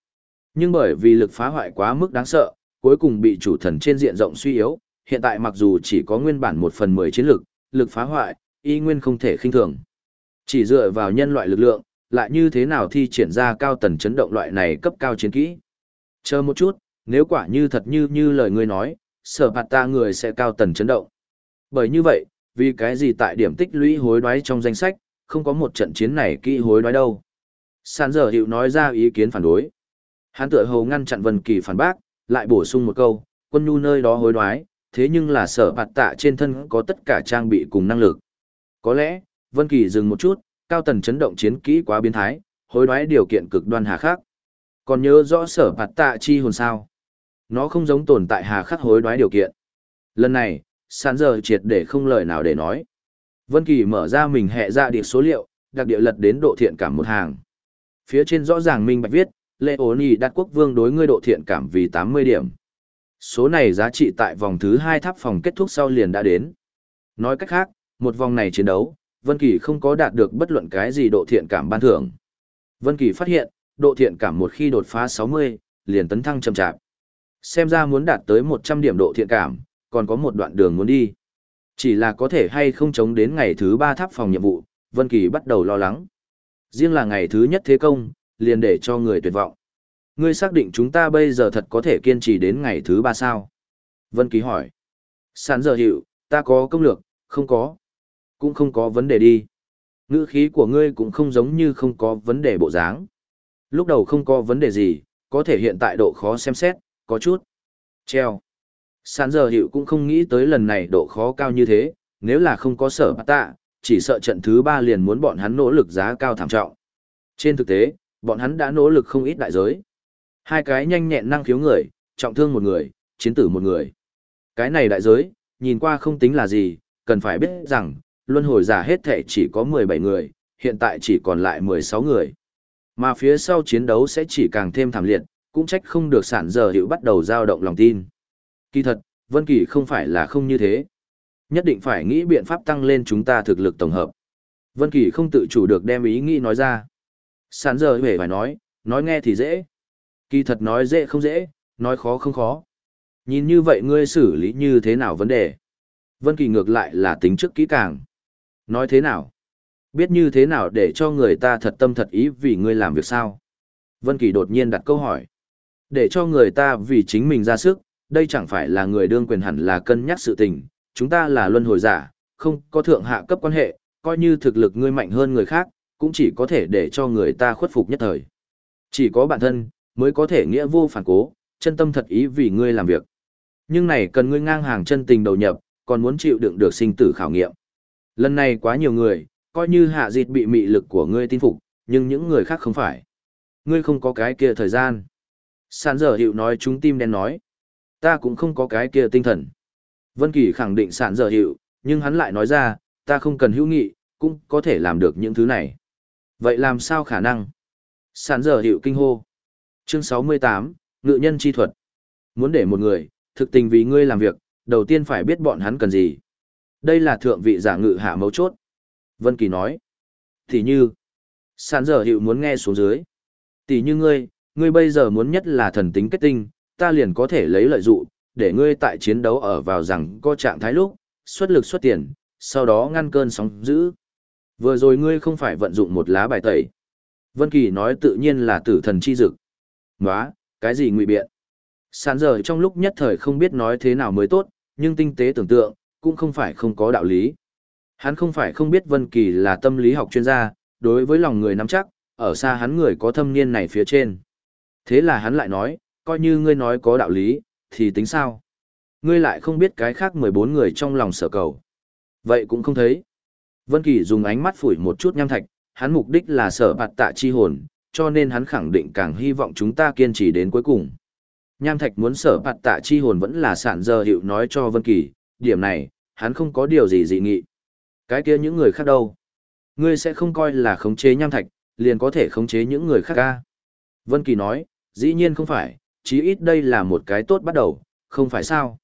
[SPEAKER 1] Nhưng bởi vì lực phá hoại quá mức đáng sợ, cuối cùng bị chủ thần trên diện rộng suy yếu, hiện tại mặc dù chỉ có nguyên bản một phần mười chiến lực, lực phá hoại, y nguyên không thể khinh thường. Chỉ dựa vào nhân loại lực lượng, lại như thế nào thi triển ra cao tần chấn động loại này cấp cao chiến kỹ. Chờ một chút, nếu quả như thật như như lời ngươi nói, sở phạt ta người sẽ cao tần chấn động. Bởi như vậy, vì cái gì tại điểm tích lũy hối đoái trong danh sách, không có một trận chiến này kỹ hối đoái đâu. Sàn giờ hiệu nói ra ý kiến phản đối. Hắn tựa hồ ngăn chặn Vân Kỳ phản bác, lại bổ sung một câu, quân nhu nơi đó hối đoái, thế nhưng là sở bạt tạ trên thân có tất cả trang bị cùng năng lực. Có lẽ, Vân Kỳ dừng một chút, cao tần chấn động chiến kỹ quá biến thái, hối đoái điều kiện cực đoan hà khắc. Còn nhớ rõ sở bạt tạ chi hồn sao? Nó không giống tồn tại hà khắc hối đoái điều kiện. Lần này, sàn giờ triệt để không lời nào để nói. Vân Kỳ mở ra mình hệ ra địa số liệu, đặc địa lật đến độ thiện cảm một hàng. Phía trên rõ ràng minh bạch viết, Lệ ổn ý đặt quốc vương đối ngươi độ thiện cảm vì 80 điểm. Số này giá trị tại vòng thứ 2 tháp phòng kết thúc sau liền đã đến. Nói cách khác, một vòng này chiến đấu, Vân Kỳ không có đạt được bất luận cái gì độ thiện cảm ban thưởng. Vân Kỳ phát hiện, độ thiện cảm một khi đột phá 60, liền tấn thăng chậm chạp. Xem ra muốn đạt tới 100 điểm độ thiện cảm, còn có một đoạn đường muốn đi. Chỉ là có thể hay không chống đến ngày thứ ba tháp phòng nhiệm vụ, Vân Kỳ bắt đầu lo lắng. Riêng là ngày thứ nhất thế công, liền để cho người tuyệt vọng. Ngươi xác định chúng ta bây giờ thật có thể kiên trì đến ngày thứ ba sao? Vân Kỳ hỏi. Sản giờ hiệu, ta có công lược, không có. Cũng không có vấn đề đi. Ngữ khí của ngươi cũng không giống như không có vấn đề bộ dáng. Lúc đầu không có vấn đề gì, có thể hiện tại độ khó xem xét, có chút. Treo. Sán giờ hiệu cũng không nghĩ tới lần này độ khó cao như thế, nếu là không có sở bát tạ, chỉ sợ trận thứ ba liền muốn bọn hắn nỗ lực giá cao thảm trọng. Trên thực tế, bọn hắn đã nỗ lực không ít đại giới. Hai cái nhanh nhẹn năng khiếu người, trọng thương một người, chiến tử một người. Cái này đại giới, nhìn qua không tính là gì, cần phải biết rằng, luân hồi giả hết thể chỉ có 17 người, hiện tại chỉ còn lại 16 người. Mà phía sau chiến đấu sẽ chỉ càng thêm thảm liệt, cũng trách không được sản giờ hiệu bắt đầu dao động lòng tin. Kỳ thật, Vân Kỳ không phải là không như thế. Nhất định phải nghĩ biện pháp tăng lên chúng ta thực lực tổng hợp. Vân Kỳ không tự chủ được đem ý nghĩ nói ra. Sản giờ hề phải nói, nói nghe thì dễ. Kỳ thật nói dễ không dễ, nói khó không khó. Nhìn như vậy ngươi xử lý như thế nào vấn đề? Vân Kỳ ngược lại là tính trước kỹ càng. Nói thế nào? Biết như thế nào để cho người ta thật tâm thật ý vì ngươi làm việc sao? Vân Kỳ đột nhiên đặt câu hỏi. Để cho người ta vì chính mình ra sức, đây chẳng phải là người đương quyền hẳn là cân nhắc sự tình, chúng ta là luân hồi giả, không có thượng hạ cấp quan hệ, coi như thực lực ngươi mạnh hơn người khác, cũng chỉ có thể để cho người ta khuất phục nhất thời. Chỉ có bản thân, mới có thể nghĩa vô phản cố, chân tâm thật ý vì ngươi làm việc. Nhưng này cần ngươi ngang hàng chân tình đầu nhập, còn muốn chịu đựng được sinh tử khảo nghiệm. Lần này quá nhiều người, coi như hạ dịt bị mị lực của ngươi tin phục, nhưng những người khác không phải. Ngươi không có cái kia thời gian. Sản dở hiệu nói chúng tim đen nói. Ta cũng không có cái kia tinh thần. Vân Kỳ khẳng định sản dở hiệu, nhưng hắn lại nói ra, ta không cần hữu nghị, cũng có thể làm được những thứ này. Vậy làm sao khả năng? Sản dở hiệu kinh hô. Chương 68, Ngự nhân chi thuật. Muốn để một người, thực tình vì ngươi làm việc, đầu tiên phải biết bọn hắn cần gì. Đây là thượng vị giả ngự hạ mấu chốt. Vân Kỳ nói. Thì như, sản dở hiệu muốn nghe xuống dưới. Tỷ như ngươi, ngươi bây giờ muốn nhất là thần tính kết tinh, ta liền có thể lấy lợi dụ, để ngươi tại chiến đấu ở vào rằng có trạng thái lúc, xuất lực xuất tiền, sau đó ngăn cơn sóng dữ. Vừa rồi ngươi không phải vận dụng một lá bài tẩy. Vân Kỳ nói tự nhiên là tử thần chi dực. Nóa, cái gì ngụy biện? Sản giờ trong lúc nhất thời không biết nói thế nào mới tốt, nhưng tinh tế tưởng tượng, cũng không phải không có đạo lý. Hắn không phải không biết Vân Kỳ là tâm lý học chuyên gia, đối với lòng người nắm chắc, ở xa hắn người có thâm niên này phía trên. Thế là hắn lại nói, coi như ngươi nói có đạo lý, thì tính sao? Ngươi lại không biết cái khác 14 người trong lòng sở cầu. Vậy cũng không thấy. Vân Kỳ dùng ánh mắt phủi một chút nham thạch, hắn mục đích là sở bạt tạ chi hồn, cho nên hắn khẳng định càng hy vọng chúng ta kiên trì đến cuối cùng. Nham thạch muốn sở bạt tạ chi hồn vẫn là sản giờ hiệu nói cho Vân Kỳ, điểm này, hắn không có điều gì dị nghị. Cái kia những người khác đâu? Ngươi sẽ không coi là khống chế nham thạch, liền có thể khống chế những người khác ca. Vân Kỳ nói, dĩ nhiên không phải, chí ít đây là một cái tốt bắt đầu, không phải sao.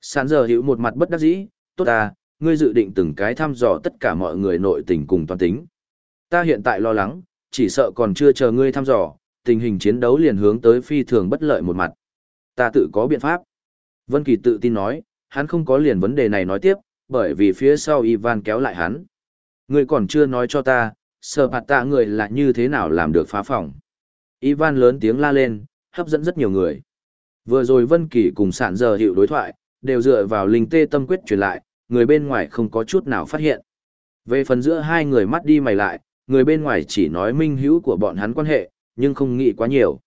[SPEAKER 1] Sản giờ hiểu một mặt bất đắc dĩ, tốt à, ngươi dự định từng cái thăm dò tất cả mọi người nội tình cùng toàn tính. Ta hiện tại lo lắng, chỉ sợ còn chưa chờ ngươi thăm dò, tình hình chiến đấu liền hướng tới phi thường bất lợi một mặt. Ta tự có biện pháp. Vân Kỳ tự tin nói, hắn không có liền vấn đề này nói tiếp, bởi vì phía sau Ivan kéo lại hắn. Ngươi còn chưa nói cho ta, sợ phạt tạ người là như thế nào làm được phá phòng. Ivan lớn tiếng la lên, hấp dẫn rất nhiều người. Vừa rồi Vân Kỳ cùng sản giờ hiệu đối thoại, đều dựa vào linh tê tâm quyết truyền lại, người bên ngoài không có chút nào phát hiện. Về phần giữa hai người mắt đi mày lại, người bên ngoài chỉ nói minh hữu của bọn hắn quan hệ, nhưng không nghĩ quá nhiều.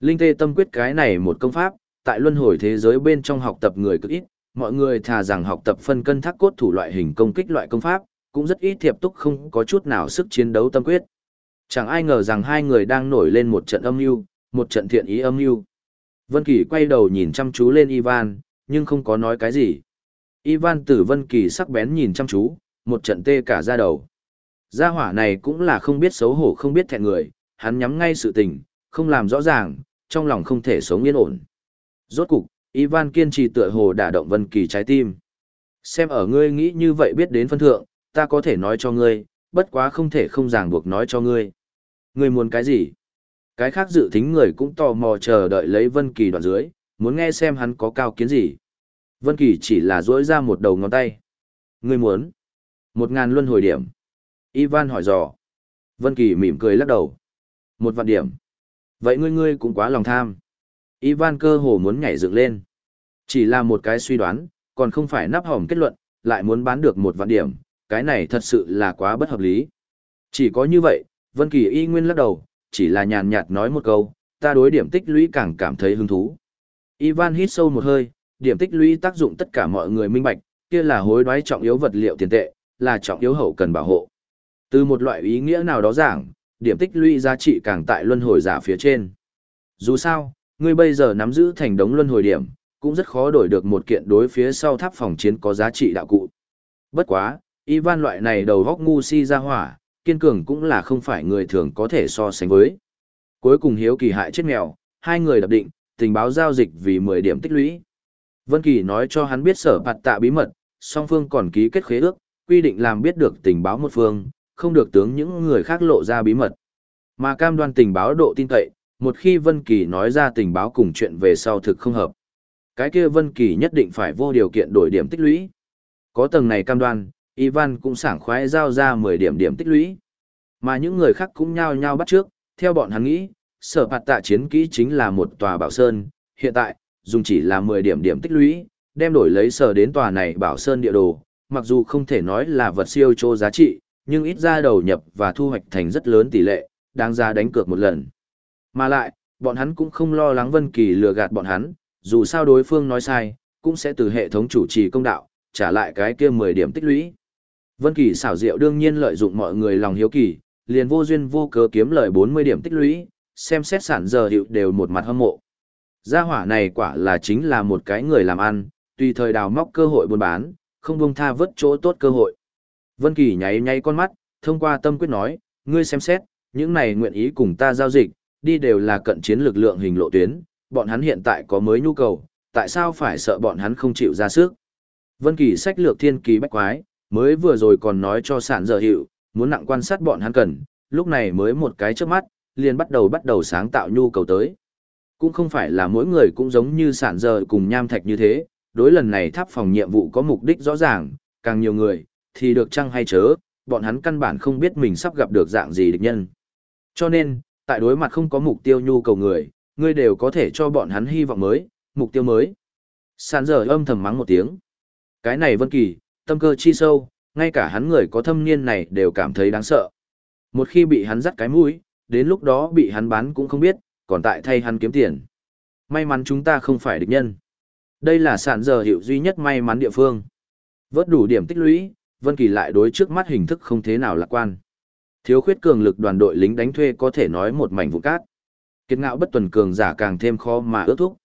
[SPEAKER 1] Linh tê tâm quyết cái này một công pháp, tại luân hồi thế giới bên trong học tập người cực ít, mọi người thà rằng học tập phân cân thác cốt thủ loại hình công kích loại công pháp, cũng rất ít thiệp túc không có chút nào sức chiến đấu tâm quyết. Chẳng ai ngờ rằng hai người đang nổi lên một trận âm mưu, một trận thiện ý âm mưu. Vân Kỳ quay đầu nhìn chăm chú lên Ivan, nhưng không có nói cái gì. Ivan tử Vân Kỳ sắc bén nhìn chăm chú, một trận tê cả da đầu. Gia hỏa này cũng là không biết xấu hổ không biết thẹn người, hắn nhắm ngay sự tình, không làm rõ ràng, trong lòng không thể sống yên ổn. Rốt cục, Ivan kiên trì tựa hồ đả động Vân Kỳ trái tim. Xem ở ngươi nghĩ như vậy biết đến phân thượng, ta có thể nói cho ngươi, bất quá không thể không ràng buộc nói cho ngươi. Ngươi muốn cái gì? Cái khác dự tính người cũng tò mò chờ đợi lấy Vân Kỳ đoạn dưới, muốn nghe xem hắn có cao kiến gì. Vân Kỳ chỉ là duỗi ra một đầu ngón tay. Ngươi muốn? Một ngàn luân hồi điểm. Ivan hỏi dò. Vân Kỳ mỉm cười lắc đầu. Một vạn điểm. Vậy ngươi ngươi cũng quá lòng tham. Ivan cơ hồ muốn nhảy dựng lên. Chỉ là một cái suy đoán, còn không phải nắp hỏng kết luận, lại muốn bán được một vạn điểm, cái này thật sự là quá bất hợp lý. Chỉ có như vậy, Vân Kỳ y nguyên lắc đầu, chỉ là nhàn nhạt nói một câu, ta đối điểm tích lũy càng cảm thấy hứng thú. Ivan hít sâu một hơi, điểm tích lũy tác dụng tất cả mọi người minh bạch, kia là hối đoái trọng yếu vật liệu tiền tệ, là trọng yếu hậu cần bảo hộ. Từ một loại ý nghĩa nào đó giảng, điểm tích lũy giá trị càng tại luân hồi giả phía trên. Dù sao, ngươi bây giờ nắm giữ thành đống luân hồi điểm, cũng rất khó đổi được một kiện đối phía sau tháp phòng chiến có giá trị đạo cụ. Bất quá, Ivan loại này đầu góc ngu si ra hỏa, kiên cường cũng là không phải người thường có thể so sánh với. Cuối cùng hiếu kỳ hại chết mèo, hai người đập định, tình báo giao dịch vì 10 điểm tích lũy. Vân Kỳ nói cho hắn biết sở bạt tạ bí mật, song phương còn ký kết khế ước, quy định làm biết được tình báo một phương, không được tướng những người khác lộ ra bí mật. Mà cam đoan tình báo độ tin cậy, một khi Vân Kỳ nói ra tình báo cùng chuyện về sau thực không hợp. Cái kia Vân Kỳ nhất định phải vô điều kiện đổi điểm tích lũy. Có tầng này cam đoan, Ivan cũng sảng khoái giao ra 10 điểm điểm tích lũy. Mà những người khác cũng nhao nhao bắt trước, theo bọn hắn nghĩ, sở phạt tạ chiến kỹ chính là một tòa bảo sơn, hiện tại, dùng chỉ là 10 điểm điểm tích lũy, đem đổi lấy sở đến tòa này bảo sơn địa đồ, mặc dù không thể nói là vật siêu chô giá trị, nhưng ít ra đầu nhập và thu hoạch thành rất lớn tỷ lệ, đáng ra đánh cược một lần. Mà lại, bọn hắn cũng không lo lắng Vân Kỳ lừa gạt bọn hắn, dù sao đối phương nói sai, cũng sẽ từ hệ thống chủ trì công đạo, trả lại cái kia 10 điểm tích lũy. Vân Kỳ xảo diệu đương nhiên lợi dụng mọi người lòng hiếu kỳ, liền vô duyên vô cớ kiếm lời 40 điểm tích lũy, xem xét sản giờ hiệu đều một mặt hâm mộ. Gia hỏa này quả là chính là một cái người làm ăn, tùy thời đào móc cơ hội buôn bán, không buông tha vớt chỗ tốt cơ hội. Vân Kỳ nháy nháy con mắt, thông qua tâm quyết nói, ngươi xem xét, những này nguyện ý cùng ta giao dịch, đi đều là cận chiến lực lượng hình lộ tuyến, bọn hắn hiện tại có mới nhu cầu, tại sao phải sợ bọn hắn không chịu ra sức. Vân Kỳ sách lược thiên kỳ bách quái, mới vừa rồi còn nói cho sản dở hiệu, muốn nặng quan sát bọn hắn cần, lúc này mới một cái trước mắt, liền bắt đầu bắt đầu sáng tạo nhu cầu tới. Cũng không phải là mỗi người cũng giống như sản dở cùng nham thạch như thế, đối lần này tháp phòng nhiệm vụ có mục đích rõ ràng, càng nhiều người, thì được chăng hay chớ, bọn hắn căn bản không biết mình sắp gặp được dạng gì địch nhân. Cho nên, tại đối mặt không có mục tiêu nhu cầu người, ngươi đều có thể cho bọn hắn hy vọng mới, mục tiêu mới. Sản dở âm thầm mắng một tiếng. Cái này vân kỳ, tâm cơ chi sâu, ngay cả hắn người có thâm niên này đều cảm thấy đáng sợ. Một khi bị hắn dắt cái mũi, đến lúc đó bị hắn bán cũng không biết, còn tại thay hắn kiếm tiền. May mắn chúng ta không phải địch nhân. Đây là sản giờ hiệu duy nhất may mắn địa phương. Vớt đủ điểm tích lũy, Vân Kỳ lại đối trước mắt hình thức không thế nào lạc quan. Thiếu khuyết cường lực đoàn đội lính đánh thuê có thể nói một mảnh vụ cát. Kiệt ngạo bất tuần cường giả càng thêm khó mà ước thúc.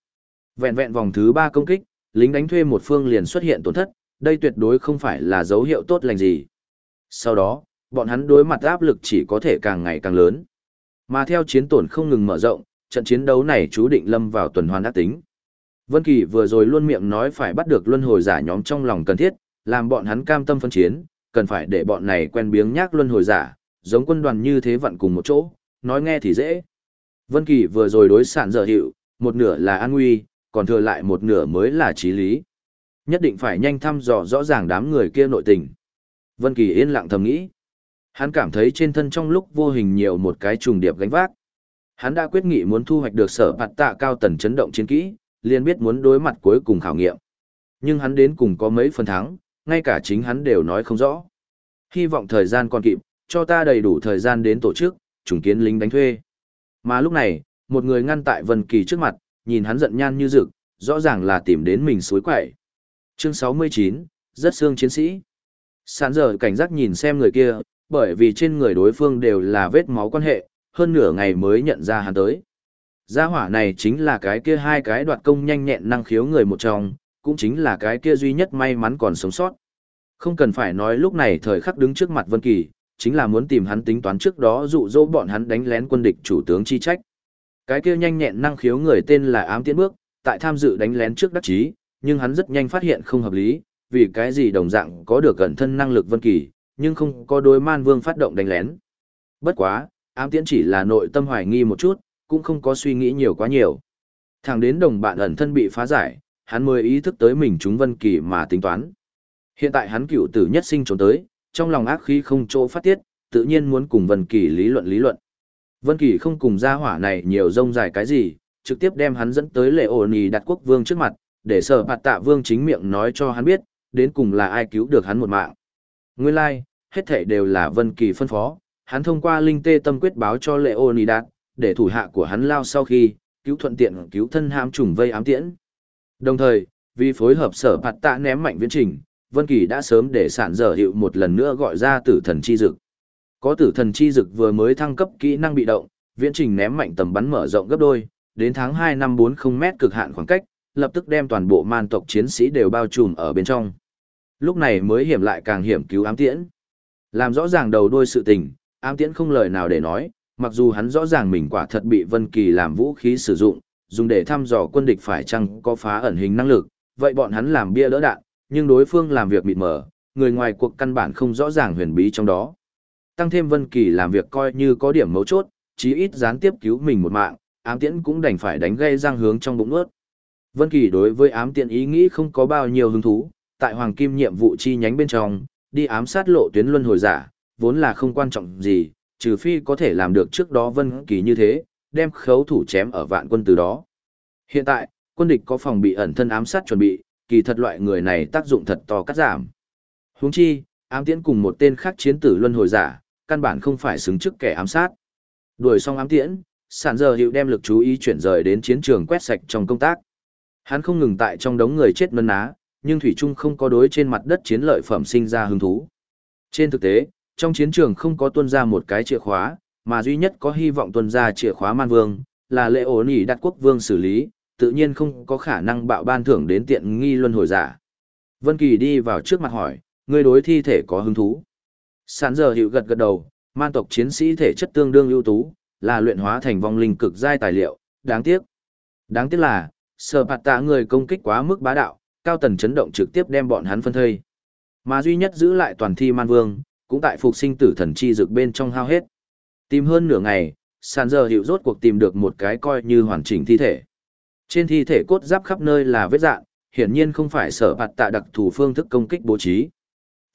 [SPEAKER 1] Vẹn vẹn vòng thứ 3 công kích, lính đánh thuê một phương liền xuất hiện tổn thất, đây tuyệt đối không phải là dấu hiệu tốt lành gì. Sau đó, bọn hắn đối mặt áp lực chỉ có thể càng ngày càng lớn. Mà theo chiến tổn không ngừng mở rộng, trận chiến đấu này chú định lâm vào tuần hoàn ác tính. Vân Kỳ vừa rồi luôn miệng nói phải bắt được luân hồi giả nhóm trong lòng cần thiết, làm bọn hắn cam tâm phân chiến, cần phải để bọn này quen biếng nhác luân hồi giả, giống quân đoàn như thế vặn cùng một chỗ, nói nghe thì dễ. Vân Kỳ vừa rồi đối sản giờ hiệu, một nửa là an nguy, còn thừa lại một nửa mới là trí lý. Nhất định phải nhanh thăm dò rõ ràng đám người kia nội tình. Vân Kỳ yên lặng thầm nghĩ. Hắn cảm thấy trên thân trong lúc vô hình nhiều một cái trùng điệp gánh vác. Hắn đã quyết nghị muốn thu hoạch được sở phạt tạ cao tần chấn động chiến kỹ, liền biết muốn đối mặt cuối cùng khảo nghiệm. Nhưng hắn đến cùng có mấy phần thắng, ngay cả chính hắn đều nói không rõ. Hy vọng thời gian còn kịp, cho ta đầy đủ thời gian đến tổ chức, trùng kiến lính đánh thuê. Mà lúc này, một người ngăn tại Vân Kỳ trước mặt, nhìn hắn giận nhan như rực, rõ ràng là tìm đến mình suối quậy. Chương 69, rất xương chiến sĩ. Sán giờ cảnh giác nhìn xem người kia, bởi vì trên người đối phương đều là vết máu quan hệ, hơn nửa ngày mới nhận ra hắn tới. Gia hỏa này chính là cái kia hai cái đoạt công nhanh nhẹn năng khiếu người một trong, cũng chính là cái kia duy nhất may mắn còn sống sót. Không cần phải nói lúc này thời khắc đứng trước mặt Vân Kỳ, chính là muốn tìm hắn tính toán trước đó dụ dỗ bọn hắn đánh lén quân địch chủ tướng chi trách. Cái kia nhanh nhẹn năng khiếu người tên là Ám Tiễn Bước, tại tham dự đánh lén trước đắc chí, nhưng hắn rất nhanh phát hiện không hợp lý, vì cái gì đồng dạng có được gần thân năng lực Vân Kỳ, nhưng không có đối Man Vương phát động đánh lén. Bất quá, Ám Tiễn chỉ là nội tâm hoài nghi một chút, cũng không có suy nghĩ nhiều quá nhiều. Thẳng đến đồng bạn ẩn thân bị phá giải, hắn mới ý thức tới mình chúng Vân Kỳ mà tính toán. Hiện tại hắn cựu tử nhất sinh trốn tới, trong lòng ác khí không chỗ phát tiết, tự nhiên muốn cùng Vân Kỳ lý luận lý luận. Vân Kỳ không cùng gia hỏa này nhiều rông dài cái gì, trực tiếp đem hắn dẫn tới lệ ổn ý đặt quốc vương trước mặt, để sở bạt tạ vương chính miệng nói cho hắn biết, đến cùng là ai cứu được hắn một mạng. Nguyên lai, like, hết thảy đều là Vân Kỳ phân phó, hắn thông qua linh tê tâm quyết báo cho lệ đạt, để thủ hạ của hắn lao sau khi, cứu thuận tiện cứu thân hãm trùng vây ám tiễn. Đồng thời, vì phối hợp sở bạt tạ ném mạnh viễn trình, Vân Kỳ đã sớm để sản dở hiệu một lần nữa gọi ra tử thần chi dực. Có tử thần chi dực vừa mới thăng cấp kỹ năng bị động, viễn trình ném mạnh tầm bắn mở rộng gấp đôi, đến tháng 2 năm 40 mét cực hạn khoảng cách, lập tức đem toàn bộ man tộc chiến sĩ đều bao trùm ở bên trong. Lúc này mới hiểm lại càng hiểm cứu ám tiễn. Làm rõ ràng đầu đuôi sự tình, ám tiễn không lời nào để nói, mặc dù hắn rõ ràng mình quả thật bị Vân Kỳ làm vũ khí sử dụng, dùng để thăm dò quân địch phải chăng có phá ẩn hình năng lực, vậy bọn hắn làm bia đỡ đạn, nhưng đối phương làm việc mịt mờ, người ngoài cuộc căn bản không rõ ràng huyền bí trong đó. Tăng thêm Vân Kỳ làm việc coi như có điểm mấu chốt, chí ít gián tiếp cứu mình một mạng, ám tiễn cũng đành phải đánh gây răng hướng trong bụng nuốt. Vân Kỳ đối với ám tiễn ý nghĩ không có bao nhiêu hứng thú, tại Hoàng Kim nhiệm vụ chi nhánh bên trong, đi ám sát lộ tuyến luân hồi giả, vốn là không quan trọng gì, trừ phi có thể làm được trước đó Vân Kỳ như thế, đem khấu thủ chém ở vạn quân từ đó. Hiện tại, quân địch có phòng bị ẩn thân ám sát chuẩn bị, kỳ thật loại người này tác dụng thật to cắt giảm. Huống chi, ám tiễn cùng một tên khác chiến tử luân hồi giả, căn bản không phải xứng chức kẻ ám sát. Đuổi xong ám tiễn, sản giờ hiệu đem lực chú ý chuyển rời đến chiến trường quét sạch trong công tác. Hắn không ngừng tại trong đống người chết nân ná, nhưng Thủy Trung không có đối trên mặt đất chiến lợi phẩm sinh ra hứng thú. Trên thực tế, trong chiến trường không có tuân ra một cái chìa khóa, mà duy nhất có hy vọng tuân ra chìa khóa man vương, là lệ ổn ỉ đặt quốc vương xử lý, tự nhiên không có khả năng bạo ban thưởng đến tiện nghi luân hồi giả. Vân Kỳ đi vào trước mặt hỏi, ngươi đối thi thể có hứng thú. Sản giờ hiệu gật gật đầu, man tộc chiến sĩ thể chất tương đương ưu tú, là luyện hóa thành vong linh cực giai tài liệu, đáng tiếc. Đáng tiếc là, sở bạt tạ người công kích quá mức bá đạo, cao tần chấn động trực tiếp đem bọn hắn phân thây. Mà duy nhất giữ lại toàn thi man vương, cũng tại phục sinh tử thần chi dược bên trong hao hết. Tìm hơn nửa ngày, sàn giờ hiệu rốt cuộc tìm được một cái coi như hoàn chỉnh thi thể. Trên thi thể cốt giáp khắp nơi là vết dạng, hiển nhiên không phải sở bạt tạ đặc thù phương thức công kích bố trí.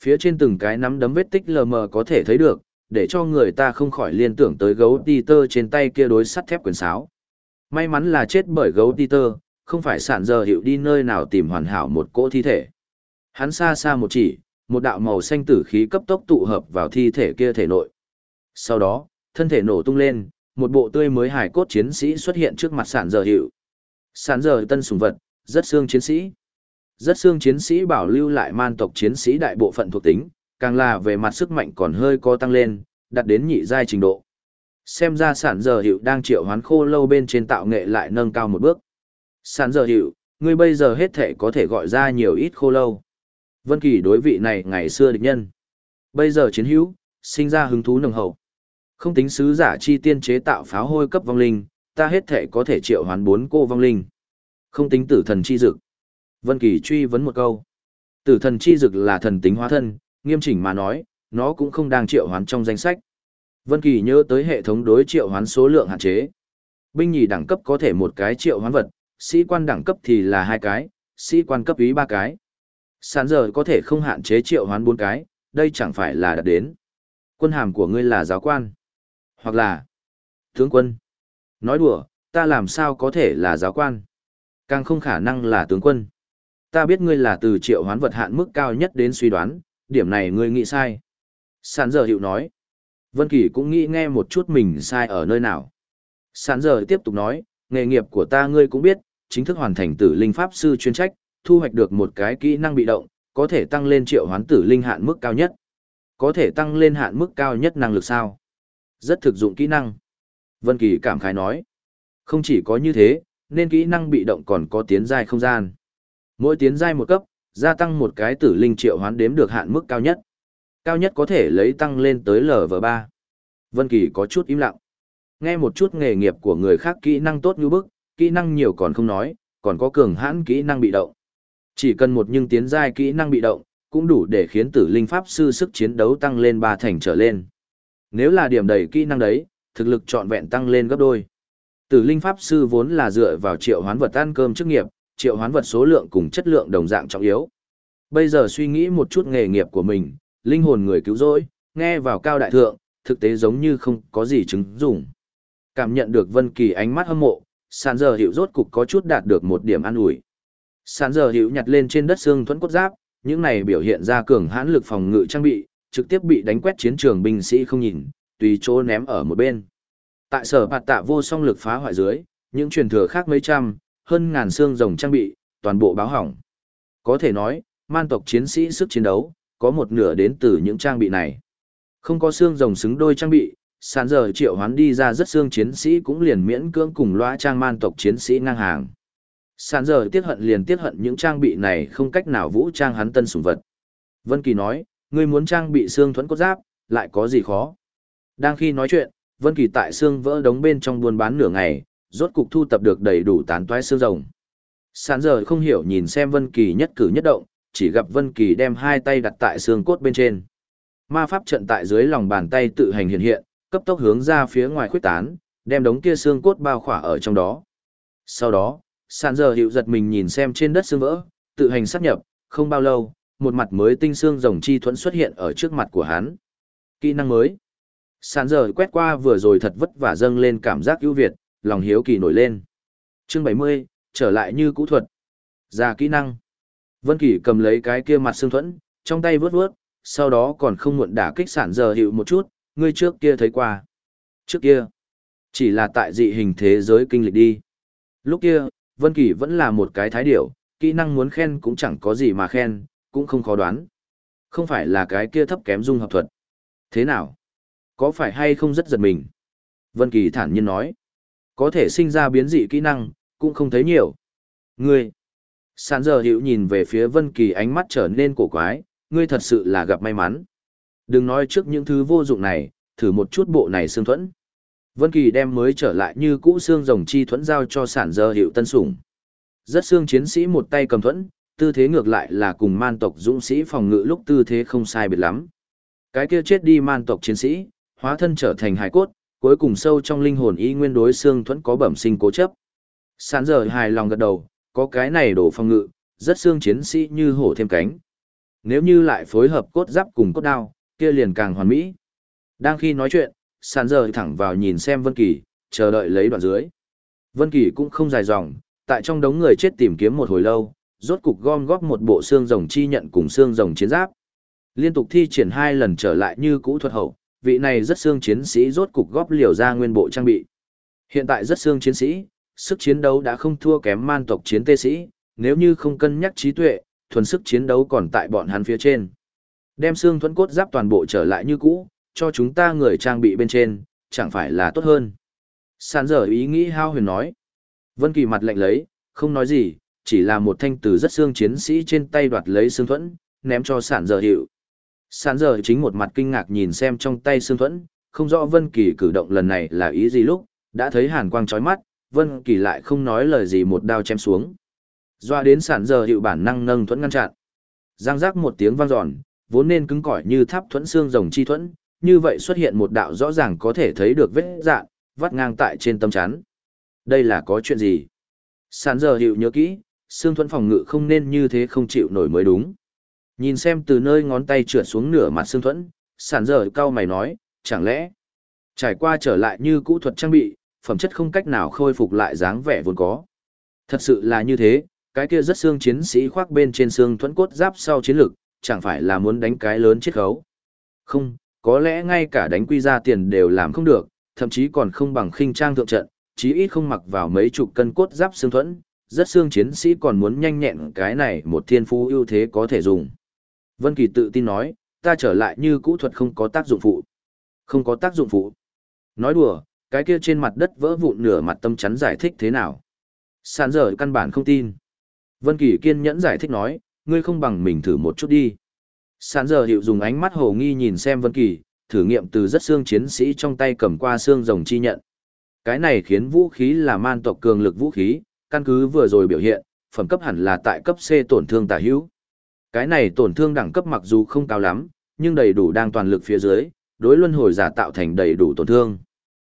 [SPEAKER 1] Phía trên từng cái nắm đấm vết tích lờ mờ có thể thấy được, để cho người ta không khỏi liên tưởng tới gấu ti tơ trên tay kia đối sắt thép quyền sáo. May mắn là chết bởi gấu ti tơ, không phải sản giờ hiệu đi nơi nào tìm hoàn hảo một cỗ thi thể. Hắn xa xa một chỉ, một đạo màu xanh tử khí cấp tốc tụ hợp vào thi thể kia thể nội. Sau đó, thân thể nổ tung lên, một bộ tươi mới hải cốt chiến sĩ xuất hiện trước mặt sản giờ hiệu. Sản giờ tân sùng vật, rất xương chiến sĩ. Rất xương chiến sĩ bảo lưu lại man tộc chiến sĩ đại bộ phận thuộc tính, càng là về mặt sức mạnh còn hơi có tăng lên, đạt đến nhị giai trình độ. Xem ra sản giờ hiệu đang triệu hoán khô lâu bên trên tạo nghệ lại nâng cao một bước. Sản giờ hiệu, ngươi bây giờ hết thể có thể gọi ra nhiều ít khô lâu. Vân Kỳ đối vị này ngày xưa địch nhân. Bây giờ chiến hữu, sinh ra hứng thú nồng hậu. Không tính sứ giả chi tiên chế tạo pháo hôi cấp vong linh, ta hết thể có thể triệu hoán bốn cô vong linh. Không tính tử thần chi dực. Vân Kỳ truy vấn một câu. Tử thần chi dực là thần tính hóa thân, nghiêm chỉnh mà nói, nó cũng không đang triệu hoán trong danh sách. Vân Kỳ nhớ tới hệ thống đối triệu hoán số lượng hạn chế. Binh nhì đẳng cấp có thể một cái triệu hoán vật, sĩ quan đẳng cấp thì là hai cái, sĩ quan cấp ý ba cái. Sản giờ có thể không hạn chế triệu hoán bốn cái, đây chẳng phải là đạt đến. Quân hàm của ngươi là giáo quan, hoặc là tướng quân. Nói đùa, ta làm sao có thể là giáo quan? Càng không khả năng là tướng quân. Ta biết ngươi là từ triệu hoán vật hạn mức cao nhất đến suy đoán, điểm này ngươi nghĩ sai. Sản giờ hiệu nói. Vân Kỳ cũng nghĩ nghe một chút mình sai ở nơi nào. Sản giờ tiếp tục nói, nghề nghiệp của ta ngươi cũng biết, chính thức hoàn thành tử linh pháp sư chuyên trách, thu hoạch được một cái kỹ năng bị động, có thể tăng lên triệu hoán tử linh hạn mức cao nhất. Có thể tăng lên hạn mức cao nhất năng lực sao? Rất thực dụng kỹ năng. Vân Kỳ cảm khái nói. Không chỉ có như thế, nên kỹ năng bị động còn có tiến giai không gian. Mỗi tiến giai một cấp, gia tăng một cái tử linh triệu hoán đếm được hạn mức cao nhất. Cao nhất có thể lấy tăng lên tới LV3. Vân Kỳ có chút im lặng. Nghe một chút nghề nghiệp của người khác kỹ năng tốt như bức, kỹ năng nhiều còn không nói, còn có cường hãn kỹ năng bị động. Chỉ cần một nhưng tiến giai kỹ năng bị động, cũng đủ để khiến tử linh pháp sư sức chiến đấu tăng lên ba thành trở lên. Nếu là điểm đầy kỹ năng đấy, thực lực trọn vẹn tăng lên gấp đôi. Tử linh pháp sư vốn là dựa vào triệu hoán vật ăn cơm chức nghiệp, triệu hoán vật số lượng cùng chất lượng đồng dạng trọng yếu. Bây giờ suy nghĩ một chút nghề nghiệp của mình, linh hồn người cứu rỗi, nghe vào cao đại thượng, thực tế giống như không có gì chứng dụng. Cảm nhận được Vân Kỳ ánh mắt hâm mộ, sàn giờ hiệu rốt cục có chút đạt được một điểm an ủi. Sàn giờ hiệu nhặt lên trên đất xương thuẫn cốt giáp, những này biểu hiện ra cường hãn lực phòng ngự trang bị, trực tiếp bị đánh quét chiến trường binh sĩ không nhìn, tùy chỗ ném ở một bên. Tại sở bạt tạ vô song lực phá hoại dưới, những truyền thừa khác mấy trăm, hơn ngàn xương rồng trang bị, toàn bộ báo hỏng. Có thể nói, man tộc chiến sĩ sức chiến đấu, có một nửa đến từ những trang bị này. Không có xương rồng xứng đôi trang bị, sàn giờ triệu hoán đi ra rất xương chiến sĩ cũng liền miễn cưỡng cùng loa trang man tộc chiến sĩ ngang hàng. Sàn giờ tiết hận liền tiết hận những trang bị này không cách nào vũ trang hắn tân sủng vật. Vân Kỳ nói, ngươi muốn trang bị xương thuẫn cốt giáp, lại có gì khó. Đang khi nói chuyện, Vân Kỳ tại xương vỡ đống bên trong buôn bán nửa ngày, rốt cục thu tập được đầy đủ tán toái xương rồng. Sàn giờ không hiểu nhìn xem Vân Kỳ nhất cử nhất động, chỉ gặp Vân Kỳ đem hai tay đặt tại xương cốt bên trên. Ma pháp trận tại dưới lòng bàn tay tự hành hiện hiện, cấp tốc hướng ra phía ngoài khuếch tán, đem đống kia xương cốt bao khỏa ở trong đó. Sau đó, sàn giờ hiệu giật mình nhìn xem trên đất xương vỡ, tự hành sát nhập, không bao lâu, một mặt mới tinh xương rồng chi thuẫn xuất hiện ở trước mặt của hắn. Kỹ năng mới. Sàn giờ quét qua vừa rồi thật vất vả dâng lên cảm giác ưu việt, lòng hiếu kỳ nổi lên. Chương 70, trở lại như cũ thuật. Ra kỹ năng. Vân Kỳ cầm lấy cái kia mặt xương thuẫn, trong tay vướt vướt, sau đó còn không muộn đả kích sản giờ hiệu một chút, ngươi trước kia thấy qua. Trước kia, chỉ là tại dị hình thế giới kinh lịch đi. Lúc kia, Vân Kỳ vẫn là một cái thái điểu, kỹ năng muốn khen cũng chẳng có gì mà khen, cũng không khó đoán. Không phải là cái kia thấp kém dung hợp thuật. Thế nào? Có phải hay không rất giật mình? Vân Kỳ thản nhiên nói. Có thể sinh ra biến dị kỹ năng, cũng không thấy nhiều. Ngươi! Sàn giờ hiểu nhìn về phía Vân Kỳ ánh mắt trở nên cổ quái, ngươi thật sự là gặp may mắn. Đừng nói trước những thứ vô dụng này, thử một chút bộ này xương thuẫn. Vân Kỳ đem mới trở lại như cũ xương rồng chi thuẫn giao cho sản giờ hiệu tân sủng. Rất xương chiến sĩ một tay cầm thuẫn, tư thế ngược lại là cùng man tộc dũng sĩ phòng ngự lúc tư thế không sai biệt lắm. Cái kia chết đi man tộc chiến sĩ, hóa thân trở thành hài cốt, cuối cùng sâu trong linh hồn y nguyên đối xương thuẫn có bẩm sinh cố chấp. Sản giờ hài lòng gật đầu, có cái này đổ phòng ngự, rất xương chiến sĩ như hổ thêm cánh. Nếu như lại phối hợp cốt giáp cùng cốt đao, kia liền càng hoàn mỹ. Đang khi nói chuyện, sàn giờ thẳng vào nhìn xem Vân Kỳ, chờ đợi lấy đoạn dưới. Vân Kỳ cũng không dài dòng, tại trong đống người chết tìm kiếm một hồi lâu, rốt cục gom góp một bộ xương rồng chi nhận cùng xương rồng chiến giáp. Liên tục thi triển hai lần trở lại như cũ thuật hậu, vị này rất xương chiến sĩ rốt cục góp liều ra nguyên bộ trang bị. Hiện tại rất xương chiến sĩ, sức chiến đấu đã không thua kém man tộc chiến tê sĩ, nếu như không cân nhắc trí tuệ, thuần sức chiến đấu còn tại bọn hắn phía trên. Đem xương thuẫn cốt giáp toàn bộ trở lại như cũ, cho chúng ta người trang bị bên trên, chẳng phải là tốt hơn. Sàn dở ý nghĩ hao huyền nói. Vân Kỳ mặt lạnh lấy, không nói gì, chỉ là một thanh từ rất xương chiến sĩ trên tay đoạt lấy xương thuẫn, ném cho sàn dở hiệu. Sàn dở chính một mặt kinh ngạc nhìn xem trong tay xương thuẫn, không rõ Vân Kỳ cử động lần này là ý gì lúc, đã thấy hàn quang chói mắt, Vân Kỳ lại không nói lời gì một đao chém xuống. Doa đến sàn dở hiệu bản năng nâng thuẫn ngăn chặn. Giang giác một tiếng vang dọn, vốn nên cứng cỏi như tháp thuẫn xương rồng chi thuẫn, như vậy xuất hiện một đạo rõ ràng có thể thấy được vết dạn, vắt ngang tại trên tâm chắn. Đây là có chuyện gì? Sán giờ hiệu nhớ kỹ, xương thuẫn phòng ngự không nên như thế không chịu nổi mới đúng. Nhìn xem từ nơi ngón tay trượt xuống nửa mặt xương thuẫn, sản giờ cao mày nói, chẳng lẽ trải qua trở lại như cũ thuật trang bị, phẩm chất không cách nào khôi phục lại dáng vẻ vốn có. Thật sự là như thế, cái kia rất xương chiến sĩ khoác bên trên xương thuẫn cốt giáp sau chiến lực, chẳng phải là muốn đánh cái lớn chiết khấu. Không, có lẽ ngay cả đánh quy ra tiền đều làm không được, thậm chí còn không bằng khinh trang thượng trận, chí ít không mặc vào mấy chục cân cốt giáp xương thuẫn, rất xương chiến sĩ còn muốn nhanh nhẹn cái này một thiên phú ưu thế có thể dùng. Vân Kỳ tự tin nói, ta trở lại như cũ thuật không có tác dụng phụ. Không có tác dụng phụ. Nói đùa, cái kia trên mặt đất vỡ vụn nửa mặt tâm chắn giải thích thế nào. Sàn dở căn bản không tin. Vân Kỳ kiên nhẫn giải thích nói, ngươi không bằng mình thử một chút đi. Sàn giờ hiệu dùng ánh mắt hồ nghi nhìn xem Vân Kỳ, thử nghiệm từ rất xương chiến sĩ trong tay cầm qua xương rồng chi nhận. Cái này khiến vũ khí là man tộc cường lực vũ khí, căn cứ vừa rồi biểu hiện, phẩm cấp hẳn là tại cấp C tổn thương tà hữu. Cái này tổn thương đẳng cấp mặc dù không cao lắm, nhưng đầy đủ đang toàn lực phía dưới, đối luân hồi giả tạo thành đầy đủ tổn thương.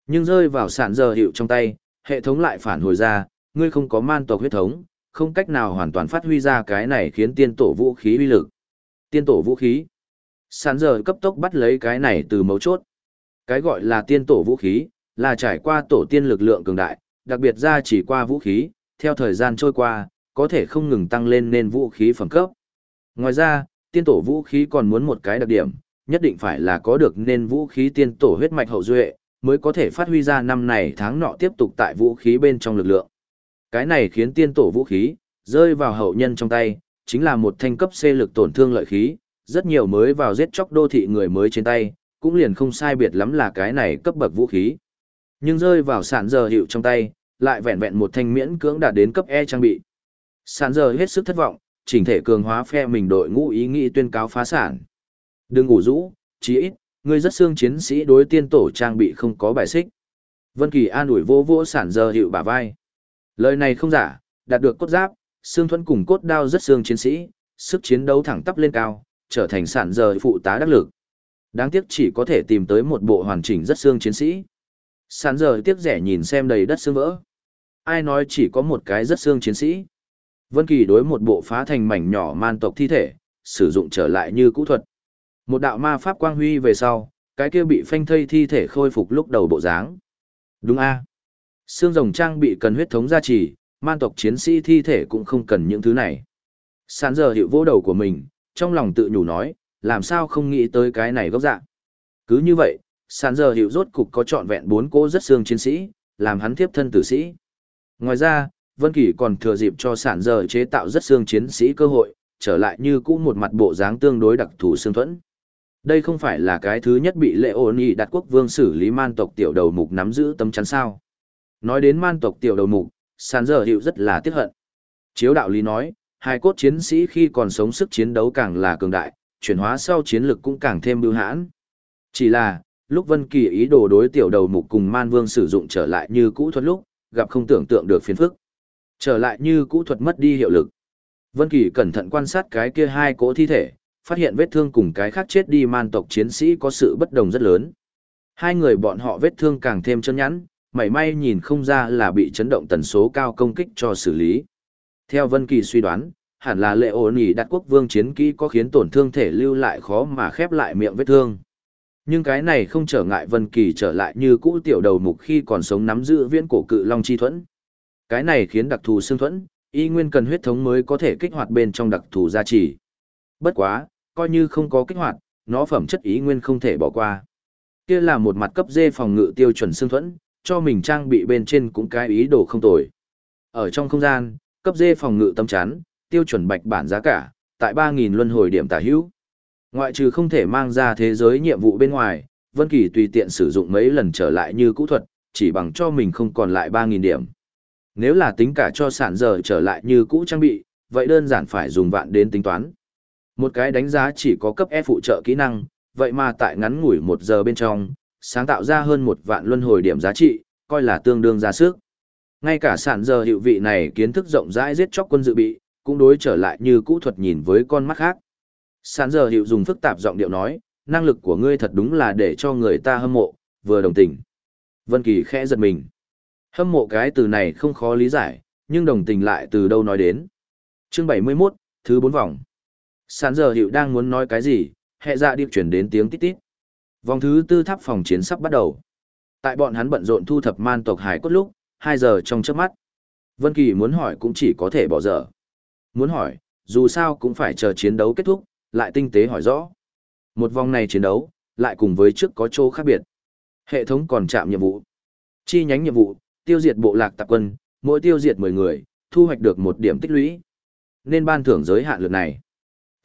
[SPEAKER 1] Nhưng rơi vào sản giờ hiệu trong tay, hệ thống lại phản hồi ra, ngươi không có man tộc huyết thống, không cách nào hoàn toàn phát huy ra cái này khiến tiên tổ vũ khí uy lực. Tiên tổ vũ khí. Sản giờ cấp tốc bắt lấy cái này từ mấu chốt. Cái gọi là tiên tổ vũ khí, là trải qua tổ tiên lực lượng cường đại, đặc biệt ra chỉ qua vũ khí, theo thời gian trôi qua, có thể không ngừng tăng lên nên vũ khí phẩm cấp. Ngoài ra, tiên tổ vũ khí còn muốn một cái đặc điểm, nhất định phải là có được nên vũ khí tiên tổ huyết mạch hậu duệ, mới có thể phát huy ra năm này tháng nọ tiếp tục tại vũ khí bên trong lực lượng. Cái này khiến tiên tổ vũ khí, rơi vào hậu nhân trong tay, chính là một thanh cấp C lực tổn thương lợi khí, rất nhiều mới vào giết chóc đô thị người mới trên tay, cũng liền không sai biệt lắm là cái này cấp bậc vũ khí. Nhưng rơi vào sản giờ hiệu trong tay, lại vẹn vẹn một thanh miễn cưỡng đạt đến cấp E trang bị. Sản giờ hết sức thất vọng, chỉnh thể cường hóa phe mình đội ngũ ý nghĩ tuyên cáo phá sản. Đừng ngủ rũ, chí ít, ngươi rất xương chiến sĩ đối tiên tổ trang bị không có bài xích. Vân Kỳ an ủi vô vô sản giờ hiệu bả vai. Lời này không giả, đạt được cốt giáp, xương thuẫn cùng cốt đao rất xương chiến sĩ, sức chiến đấu thẳng tắp lên cao, trở thành sản giờ phụ tá đắc lực. Đáng tiếc chỉ có thể tìm tới một bộ hoàn chỉnh rất xương chiến sĩ. Sản giờ tiếc rẻ nhìn xem đầy đất xương vỡ. Ai nói chỉ có một cái rất xương chiến sĩ. Vân Kỳ đối một bộ phá thành mảnh nhỏ man tộc thi thể, sử dụng trở lại như cũ thuật. Một đạo ma pháp quang huy về sau, cái kia bị phanh thây thi thể khôi phục lúc đầu bộ dáng. Đúng a. Xương rồng trang bị cần huyết thống gia trì, man tộc chiến sĩ thi thể cũng không cần những thứ này. Sán giờ hiệu vô đầu của mình, trong lòng tự nhủ nói, làm sao không nghĩ tới cái này gốc dạ. Cứ như vậy, sán giờ hiệu rốt cục có trọn vẹn bốn cô rất xương chiến sĩ, làm hắn tiếp thân tử sĩ. Ngoài ra, Vân Kỳ còn thừa dịp cho sản giờ chế tạo rất xương chiến sĩ cơ hội, trở lại như cũ một mặt bộ dáng tương đối đặc thù xương thuẫn. Đây không phải là cái thứ nhất bị lệ ổn ý đặt quốc vương xử lý man tộc tiểu đầu mục nắm giữ tấm chắn sao. Nói đến man tộc tiểu đầu mục, sàn giờ hiệu rất là tiếc hận. Chiếu đạo lý nói, hai cốt chiến sĩ khi còn sống sức chiến đấu càng là cường đại, chuyển hóa sau chiến lực cũng càng thêm bưu hãn. Chỉ là, lúc Vân Kỳ ý đồ đối tiểu đầu mục cùng man vương sử dụng trở lại như cũ thuật lúc, gặp không tưởng tượng được phiền phức. Trở lại như cũ thuật mất đi hiệu lực. Vân Kỳ cẩn thận quan sát cái kia hai cỗ thi thể, phát hiện vết thương cùng cái khác chết đi man tộc chiến sĩ có sự bất đồng rất lớn. Hai người bọn họ vết thương càng thêm chân nhẵn, mảy may nhìn không ra là bị chấn động tần số cao công kích cho xử lý. Theo Vân Kỳ suy đoán, hẳn là lệ ổn ỉ đặt quốc vương chiến kỹ có khiến tổn thương thể lưu lại khó mà khép lại miệng vết thương. Nhưng cái này không trở ngại Vân Kỳ trở lại như cũ tiểu đầu mục khi còn sống nắm giữ viễn cổ cự long chi thuẫn. Cái này khiến đặc thù xương thuẫn, y nguyên cần huyết thống mới có thể kích hoạt bên trong đặc thù gia trì. Bất quá, coi như không có kích hoạt, nó phẩm chất ý nguyên không thể bỏ qua. Kia là một mặt cấp dê phòng ngự tiêu chuẩn xương thuẫn, cho mình trang bị bên trên cũng cái ý đồ không tồi. Ở trong không gian, cấp dê phòng ngự tâm chắn, tiêu chuẩn bạch bản giá cả, tại 3.000 luân hồi điểm tả hữu. Ngoại trừ không thể mang ra thế giới nhiệm vụ bên ngoài, Vân Kỳ tùy tiện sử dụng mấy lần trở lại như cũ thuật, chỉ bằng cho mình không còn lại 3.000 điểm. Nếu là tính cả cho sản giờ trở lại như cũ trang bị, vậy đơn giản phải dùng vạn đến tính toán. Một cái đánh giá chỉ có cấp E phụ trợ kỹ năng, vậy mà tại ngắn ngủi một giờ bên trong, sáng tạo ra hơn một vạn luân hồi điểm giá trị, coi là tương đương ra sức. Ngay cả sản giờ hiệu vị này kiến thức rộng rãi giết chóc quân dự bị, cũng đối trở lại như cũ thuật nhìn với con mắt khác. Sản giờ hiệu dùng phức tạp giọng điệu nói, năng lực của ngươi thật đúng là để cho người ta hâm mộ, vừa đồng tình. Vân Kỳ khẽ giật mình. Hâm mộ cái từ này không khó lý giải, nhưng đồng tình lại từ đâu nói đến. Chương 71, thứ 4 vòng. Sản giờ hiệu đang muốn nói cái gì, hệ dạ điệp chuyển đến tiếng tít tít. Vòng thứ tư tháp phòng chiến sắp bắt đầu. Tại bọn hắn bận rộn thu thập man tộc hải cốt lúc, 2 giờ trong chớp mắt. Vân Kỳ muốn hỏi cũng chỉ có thể bỏ dở. Muốn hỏi, dù sao cũng phải chờ chiến đấu kết thúc, lại tinh tế hỏi rõ. Một vòng này chiến đấu, lại cùng với trước có chỗ khác biệt. Hệ thống còn chạm nhiệm vụ. Chi nhánh nhiệm vụ, tiêu diệt bộ lạc tạp quân, mỗi tiêu diệt 10 người, thu hoạch được một điểm tích lũy. Nên ban thưởng giới hạn lượt này.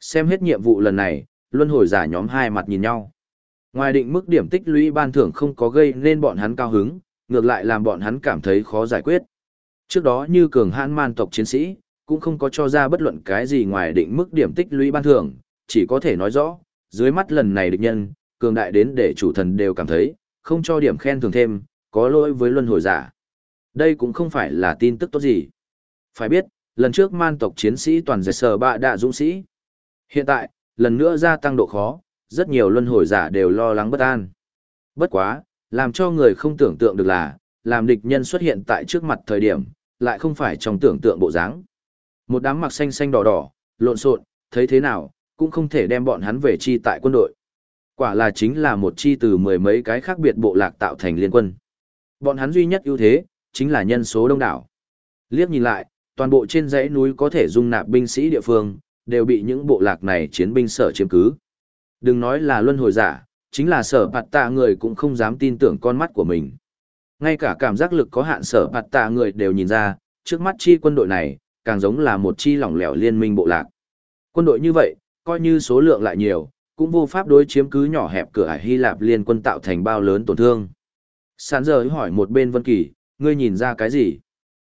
[SPEAKER 1] Xem hết nhiệm vụ lần này, luân hồi giả nhóm hai mặt nhìn nhau. Ngoài định mức điểm tích lũy ban thưởng không có gây nên bọn hắn cao hứng, ngược lại làm bọn hắn cảm thấy khó giải quyết. Trước đó như cường hãn man tộc chiến sĩ, cũng không có cho ra bất luận cái gì ngoài định mức điểm tích lũy ban thưởng, chỉ có thể nói rõ, dưới mắt lần này địch nhân, cường đại đến để chủ thần đều cảm thấy, không cho điểm khen thưởng thêm, có lỗi với luân hồi giả. Đây cũng không phải là tin tức tốt gì. Phải biết, lần trước man tộc chiến sĩ toàn giải sở bạ đạ dũng sĩ. Hiện tại, lần nữa gia tăng độ khó, rất nhiều luân hồi giả đều lo lắng bất an. Bất quá, làm cho người không tưởng tượng được là, làm địch nhân xuất hiện tại trước mặt thời điểm, lại không phải trong tưởng tượng bộ dáng. Một đám mặc xanh xanh đỏ đỏ, lộn xộn, thấy thế nào, cũng không thể đem bọn hắn về chi tại quân đội. Quả là chính là một chi từ mười mấy cái khác biệt bộ lạc tạo thành liên quân. Bọn hắn duy nhất ưu thế, chính là nhân số đông đảo. Liếc nhìn lại, toàn bộ trên dãy núi có thể dung nạp binh sĩ địa phương, đều bị những bộ lạc này chiến binh sở chiếm cứ. Đừng nói là luân hồi giả, chính là sở bạt tạ người cũng không dám tin tưởng con mắt của mình. Ngay cả cảm giác lực có hạn sở bạt tạ người đều nhìn ra, trước mắt chi quân đội này, càng giống là một chi lỏng lẻo liên minh bộ lạc. Quân đội như vậy, coi như số lượng lại nhiều, cũng vô pháp đối chiếm cứ nhỏ hẹp cửa ải Hy Lạp liên quân tạo thành bao lớn tổn thương. Sán giờ hỏi một bên Vân Kỳ, ngươi nhìn ra cái gì?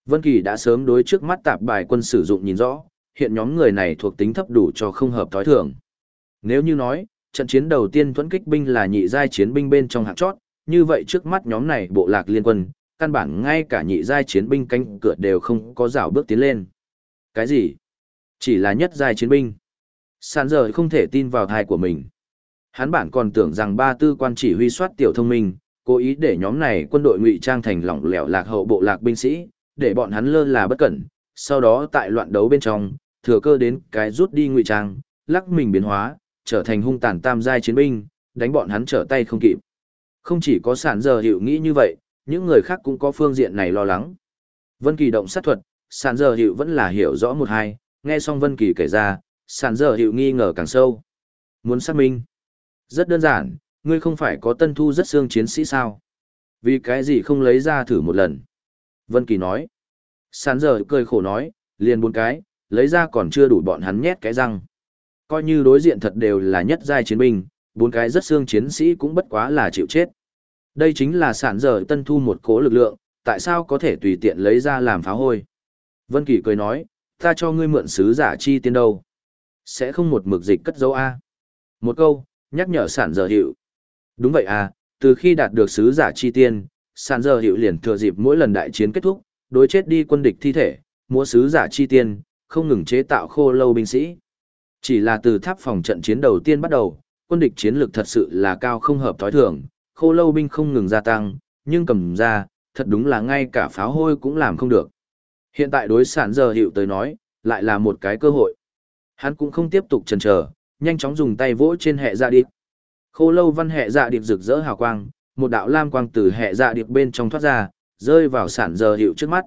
[SPEAKER 1] Vân Kỳ đã sớm đối trước mắt tạp bài quân sử dụng nhìn rõ, hiện nhóm người này thuộc tính thấp đủ cho không hợp tối thường. Nếu như nói, trận chiến đầu tiên thuẫn kích binh là nhị giai chiến binh bên trong hạng chót, như vậy trước mắt nhóm này bộ lạc liên quân, căn bản ngay cả nhị giai chiến binh canh cửa đều không có rào bước tiến lên. Cái gì? Chỉ là nhất giai chiến binh. Sàn giờ không thể tin vào thai của mình. Hắn bản còn tưởng rằng ba tư quan chỉ huy soát tiểu thông minh, cố ý để nhóm này quân đội ngụy trang thành lỏng lẻo lạc hậu bộ lạc binh sĩ, để bọn hắn lơ là bất cẩn, sau đó tại loạn đấu bên trong, thừa cơ đến cái rút đi ngụy trang, lắc mình biến hóa, trở thành hung tàn tam giai chiến binh, đánh bọn hắn trở tay không kịp. Không chỉ có sản giờ hiệu nghĩ như vậy, những người khác cũng có phương diện này lo lắng. Vân Kỳ động sát thuật, sản giờ hiệu vẫn là hiểu rõ một hai, nghe xong Vân Kỳ kể ra, sản giờ hiệu nghi ngờ càng sâu. Muốn xác minh? Rất đơn giản, ngươi không phải có tân thu rất xương chiến sĩ sao? Vì cái gì không lấy ra thử một lần? Vân Kỳ nói. Sản giờ cười khổ nói, liền bốn cái, lấy ra còn chưa đủ bọn hắn nhét cái răng. Coi như đối diện thật đều là nhất giai chiến binh, bốn cái rất xương chiến sĩ cũng bất quá là chịu chết. Đây chính là sản giờ tân thu một cố lực lượng, tại sao có thể tùy tiện lấy ra làm phá hôi. Vân Kỳ cười nói, ta cho ngươi mượn sứ giả chi tiên đâu. Sẽ không một mực dịch cất dấu A. Một câu, nhắc nhở sản giờ hiệu. Đúng vậy à, từ khi đạt được sứ giả chi tiên, sản giờ hiệu liền thừa dịp mỗi lần đại chiến kết thúc, đối chết đi quân địch thi thể, mua sứ giả chi tiên, không ngừng chế tạo khô lâu binh sĩ. Chỉ là từ tháp phòng trận chiến đầu tiên bắt đầu, quân địch chiến lược thật sự là cao không hợp thói thường, khô lâu binh không ngừng gia tăng, nhưng cầm ra, thật đúng là ngay cả pháo hôi cũng làm không được. Hiện tại đối sản giờ hiệu tới nói, lại là một cái cơ hội. Hắn cũng không tiếp tục chần chờ, nhanh chóng dùng tay vỗ trên hệ dạ điệp. Khô lâu văn hệ dạ điệp rực rỡ hào quang, một đạo lam quang từ hệ dạ điệp bên trong thoát ra, rơi vào sản giờ hiệu trước mắt.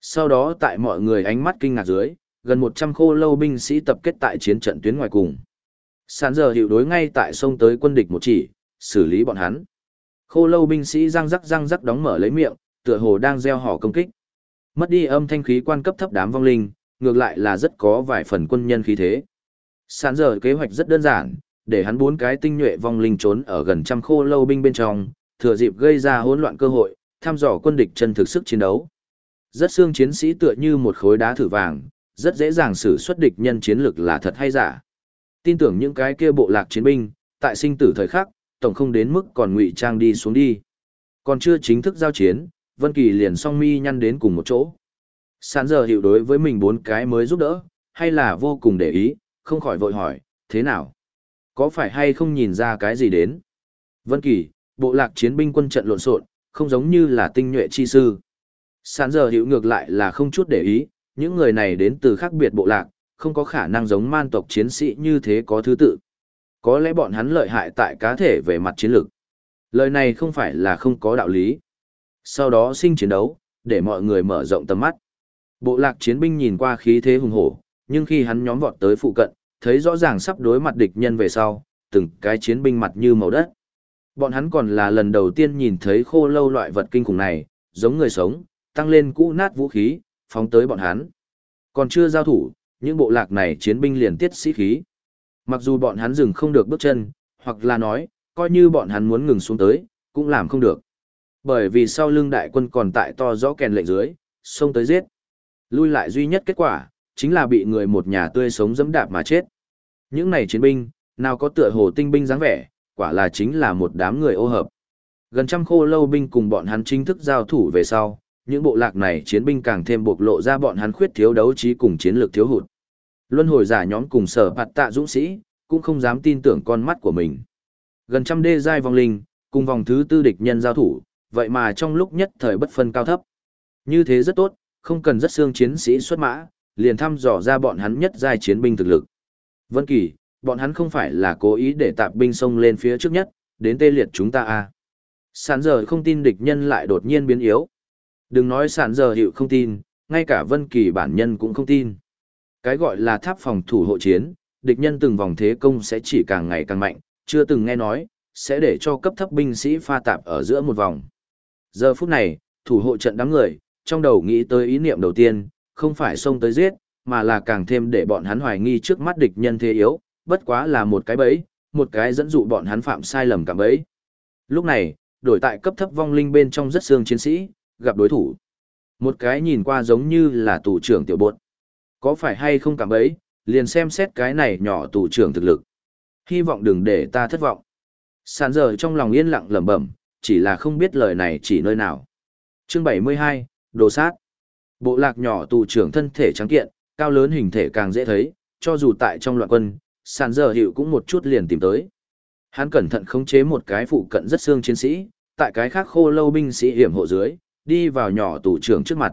[SPEAKER 1] Sau đó tại mọi người ánh mắt kinh ngạc dưới, gần 100 khô lâu binh sĩ tập kết tại chiến trận tuyến ngoài cùng. Sản giờ hiệu đối ngay tại sông tới quân địch một chỉ, xử lý bọn hắn. Khô lâu binh sĩ răng rắc răng rắc đóng mở lấy miệng, tựa hồ đang gieo họ công kích. Mất đi âm thanh khí quan cấp thấp đám vong linh, ngược lại là rất có vài phần quân nhân khí thế. Sản giờ kế hoạch rất đơn giản, để hắn bốn cái tinh nhuệ vong linh trốn ở gần trăm khô lâu binh bên trong, thừa dịp gây ra hỗn loạn cơ hội, thăm dò quân địch chân thực sức chiến đấu. Rất xương chiến sĩ tựa như một khối đá thử vàng, rất dễ dàng xử xuất địch nhân chiến lực là thật hay giả. Tin tưởng những cái kia bộ lạc chiến binh, tại sinh tử thời khắc, tổng không đến mức còn ngụy trang đi xuống đi. Còn chưa chính thức giao chiến, Vân Kỳ liền song mi nhăn đến cùng một chỗ. Sản giờ hiểu đối với mình bốn cái mới giúp đỡ, hay là vô cùng để ý, không khỏi vội hỏi, thế nào? Có phải hay không nhìn ra cái gì đến? Vân Kỳ, bộ lạc chiến binh quân trận lộn xộn, không giống như là tinh nhuệ chi sư. Sản giờ hiểu ngược lại là không chút để ý, những người này đến từ khác biệt bộ lạc, không có khả năng giống man tộc chiến sĩ như thế có thứ tự. Có lẽ bọn hắn lợi hại tại cá thể về mặt chiến lược. Lời này không phải là không có đạo lý. Sau đó sinh chiến đấu, để mọi người mở rộng tầm mắt. Bộ lạc chiến binh nhìn qua khí thế hùng hổ, nhưng khi hắn nhóm vọt tới phụ cận, thấy rõ ràng sắp đối mặt địch nhân về sau, từng cái chiến binh mặt như màu đất. Bọn hắn còn là lần đầu tiên nhìn thấy khô lâu loại vật kinh khủng này, giống người sống, tăng lên cũ nát vũ khí, phóng tới bọn hắn. Còn chưa giao thủ, những bộ lạc này chiến binh liền tiết sĩ khí. Mặc dù bọn hắn dừng không được bước chân, hoặc là nói, coi như bọn hắn muốn ngừng xuống tới, cũng làm không được. Bởi vì sau lưng đại quân còn tại to rõ kèn lệnh dưới, xông tới giết. Lui lại duy nhất kết quả, chính là bị người một nhà tươi sống dẫm đạp mà chết. Những này chiến binh, nào có tựa hồ tinh binh dáng vẻ, quả là chính là một đám người ô hợp. Gần trăm khô lâu binh cùng bọn hắn chính thức giao thủ về sau, những bộ lạc này chiến binh càng thêm bộc lộ ra bọn hắn khuyết thiếu đấu trí cùng chiến lược thiếu hụt. Luân hồi giả nhóm cùng sở bạt tạ dũng sĩ, cũng không dám tin tưởng con mắt của mình. Gần trăm đê giai vòng linh, cùng vòng thứ tư địch nhân giao thủ, vậy mà trong lúc nhất thời bất phân cao thấp. Như thế rất tốt, không cần rất xương chiến sĩ xuất mã, liền thăm dò ra bọn hắn nhất giai chiến binh thực lực. Vân Kỳ, bọn hắn không phải là cố ý để tạp binh xông lên phía trước nhất, đến tê liệt chúng ta à. Sán giờ không tin địch nhân lại đột nhiên biến yếu. Đừng nói sản giờ hiệu không tin, ngay cả Vân Kỳ bản nhân cũng không tin. Cái gọi là tháp phòng thủ hộ chiến, địch nhân từng vòng thế công sẽ chỉ càng ngày càng mạnh, chưa từng nghe nói, sẽ để cho cấp thấp binh sĩ pha tạp ở giữa một vòng. Giờ phút này, thủ hộ trận đám người, trong đầu nghĩ tới ý niệm đầu tiên, không phải xông tới giết, mà là càng thêm để bọn hắn hoài nghi trước mắt địch nhân thế yếu, bất quá là một cái bẫy, một cái dẫn dụ bọn hắn phạm sai lầm cả bẫy. Lúc này, đổi tại cấp thấp vong linh bên trong rất xương chiến sĩ, gặp đối thủ. Một cái nhìn qua giống như là tù trưởng tiểu bột. Có phải hay không cảm ấy, liền xem xét cái này nhỏ tù trưởng thực lực. Hy vọng đừng để ta thất vọng. Sàn giờ trong lòng yên lặng lẩm bẩm, chỉ là không biết lời này chỉ nơi nào. Chương 72, Đồ sát. Bộ lạc nhỏ tù trưởng thân thể trắng kiện, cao lớn hình thể càng dễ thấy, cho dù tại trong loạn quân, sàn giờ hiệu cũng một chút liền tìm tới. Hắn cẩn thận khống chế một cái phụ cận rất xương chiến sĩ, tại cái khác khô lâu binh sĩ hiểm hộ dưới, đi vào nhỏ tù trưởng trước mặt.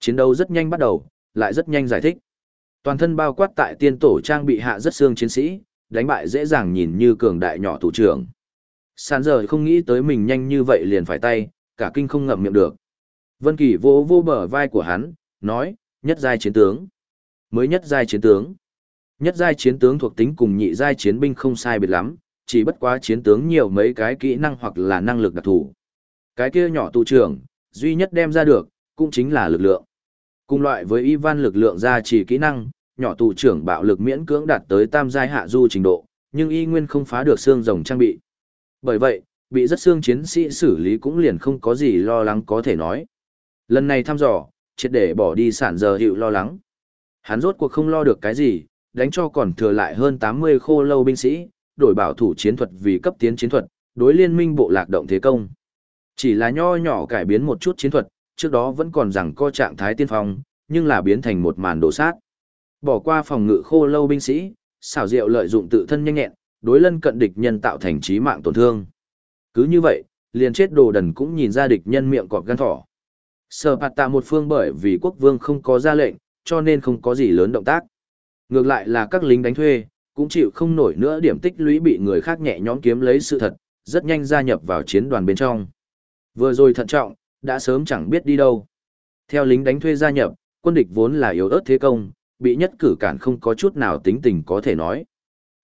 [SPEAKER 1] Chiến đấu rất nhanh bắt đầu, lại rất nhanh giải thích. Toàn thân bao quát tại tiên tổ trang bị hạ rất xương chiến sĩ, đánh bại dễ dàng nhìn như cường đại nhỏ tù trưởng. Sàn giờ không nghĩ tới mình nhanh như vậy liền phải tay, cả kinh không ngậm miệng được. Vân Kỳ vô vô bờ vai của hắn, nói, nhất giai chiến tướng. Mới nhất giai chiến tướng. Nhất giai chiến tướng thuộc tính cùng nhị giai chiến binh không sai biệt lắm, chỉ bất quá chiến tướng nhiều mấy cái kỹ năng hoặc là năng lực đặc thù. Cái kia nhỏ tù trưởng, duy nhất đem ra được, cũng chính là lực lượng. Cùng loại với Ivan lực lượng ra chỉ kỹ năng, nhỏ tù trưởng bạo lực miễn cưỡng đạt tới tam giai hạ du trình độ, nhưng y nguyên không phá được xương rồng trang bị. Bởi vậy, bị rất xương chiến sĩ xử lý cũng liền không có gì lo lắng có thể nói. Lần này thăm dò, triệt để bỏ đi sản giờ hiệu lo lắng. Hắn rốt cuộc không lo được cái gì, đánh cho còn thừa lại hơn 80 khô lâu binh sĩ, đổi bảo thủ chiến thuật vì cấp tiến chiến thuật, đối liên minh bộ lạc động thế công. Chỉ là nho nhỏ cải biến một chút chiến thuật, trước đó vẫn còn rằng co trạng thái tiên phong, nhưng là biến thành một màn đổ sát. Bỏ qua phòng ngự khô lâu binh sĩ, xảo diệu lợi dụng tự thân nhanh nhẹn, đối lân cận địch nhân tạo thành trí mạng tổn thương. Cứ như vậy, liền chết đồ đần cũng nhìn ra địch nhân miệng cọp gan thỏ. Sở phạt tạ một phương bởi vì quốc vương không có ra lệnh, cho nên không có gì lớn động tác. Ngược lại là các lính đánh thuê, cũng chịu không nổi nữa điểm tích lũy bị người khác nhẹ nhõm kiếm lấy sự thật, rất nhanh gia nhập vào chiến đoàn bên trong. Vừa rồi thận trọng, đã sớm chẳng biết đi đâu. Theo lính đánh thuê gia nhập, quân địch vốn là yếu ớt thế công, bị nhất cử cản không có chút nào tính tình có thể nói.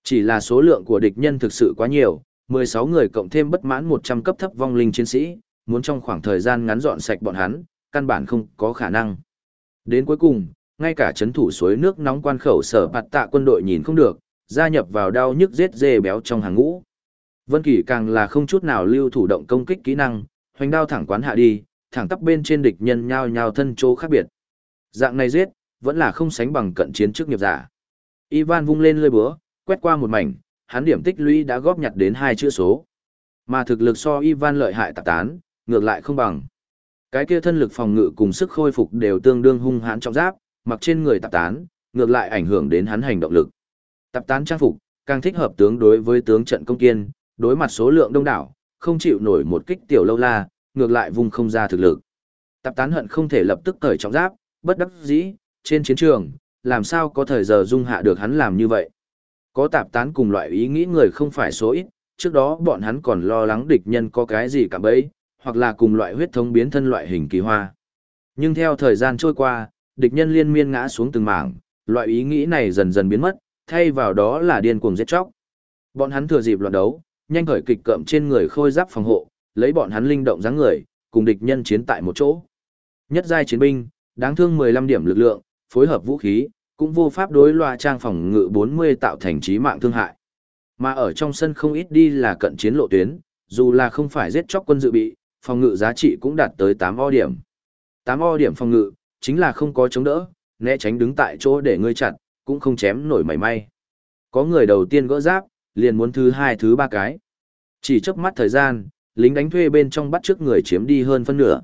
[SPEAKER 1] Chỉ là số lượng của địch nhân thực sự quá nhiều, 16 người cộng thêm bất mãn 100 cấp thấp vong linh chiến sĩ, muốn trong khoảng thời gian ngắn dọn sạch bọn hắn, căn bản không có khả năng. Đến cuối cùng, ngay cả chấn thủ suối nước nóng quan khẩu sở bạt tạ quân đội nhìn không được, gia nhập vào đau nhức giết dê béo trong hàng ngũ. Vân Kỳ càng là không chút nào lưu thủ động công kích kỹ năng, hoành đao thẳng quán hạ đi, thẳng tắp bên trên địch nhân nhao nhao thân chỗ khác biệt. Dạng này giết, vẫn là không sánh bằng cận chiến trước nghiệp giả. Ivan vung lên lưỡi búa, quét qua một mảnh, hắn điểm tích lũy đã góp nhặt đến hai chữ số. Mà thực lực so Ivan lợi hại tạp tán, ngược lại không bằng. Cái kia thân lực phòng ngự cùng sức khôi phục đều tương đương hung hãn trọng giáp, mặc trên người tạp tán, ngược lại ảnh hưởng đến hắn hành động lực. Tạp tán trang phục, càng thích hợp tướng đối với tướng trận công kiên, đối mặt số lượng đông đảo, không chịu nổi một kích tiểu lâu la, ngược lại vùng không ra thực lực. Tạp tán hận không thể lập tức cởi trọng giáp, bất đắc dĩ, trên chiến trường, làm sao có thời giờ dung hạ được hắn làm như vậy. Có tạp tán cùng loại ý nghĩ người không phải số ít, trước đó bọn hắn còn lo lắng địch nhân có cái gì cả bấy, hoặc là cùng loại huyết thống biến thân loại hình kỳ hoa. Nhưng theo thời gian trôi qua, địch nhân liên miên ngã xuống từng mảng, loại ý nghĩ này dần dần biến mất, thay vào đó là điên cuồng giết chóc. Bọn hắn thừa dịp loạn đấu, nhanh khởi kịch cậm trên người khôi giáp phòng hộ, lấy bọn hắn linh động dáng người, cùng địch nhân chiến tại một chỗ. Nhất giai chiến binh, đáng thương 15 điểm lực lượng, phối hợp vũ khí, cũng vô pháp đối loa trang phòng ngự 40 tạo thành trí mạng thương hại. Mà ở trong sân không ít đi là cận chiến lộ tuyến, dù là không phải giết chóc quân dự bị, phòng ngự giá trị cũng đạt tới 8 o điểm. 8 o điểm phòng ngự, chính là không có chống đỡ, né tránh đứng tại chỗ để ngươi chặt cũng không chém nổi mảy may. Có người đầu tiên gỡ giáp, liền muốn thứ hai thứ ba cái. Chỉ chớp mắt thời gian, lính đánh thuê bên trong bắt trước người chiếm đi hơn phân nửa.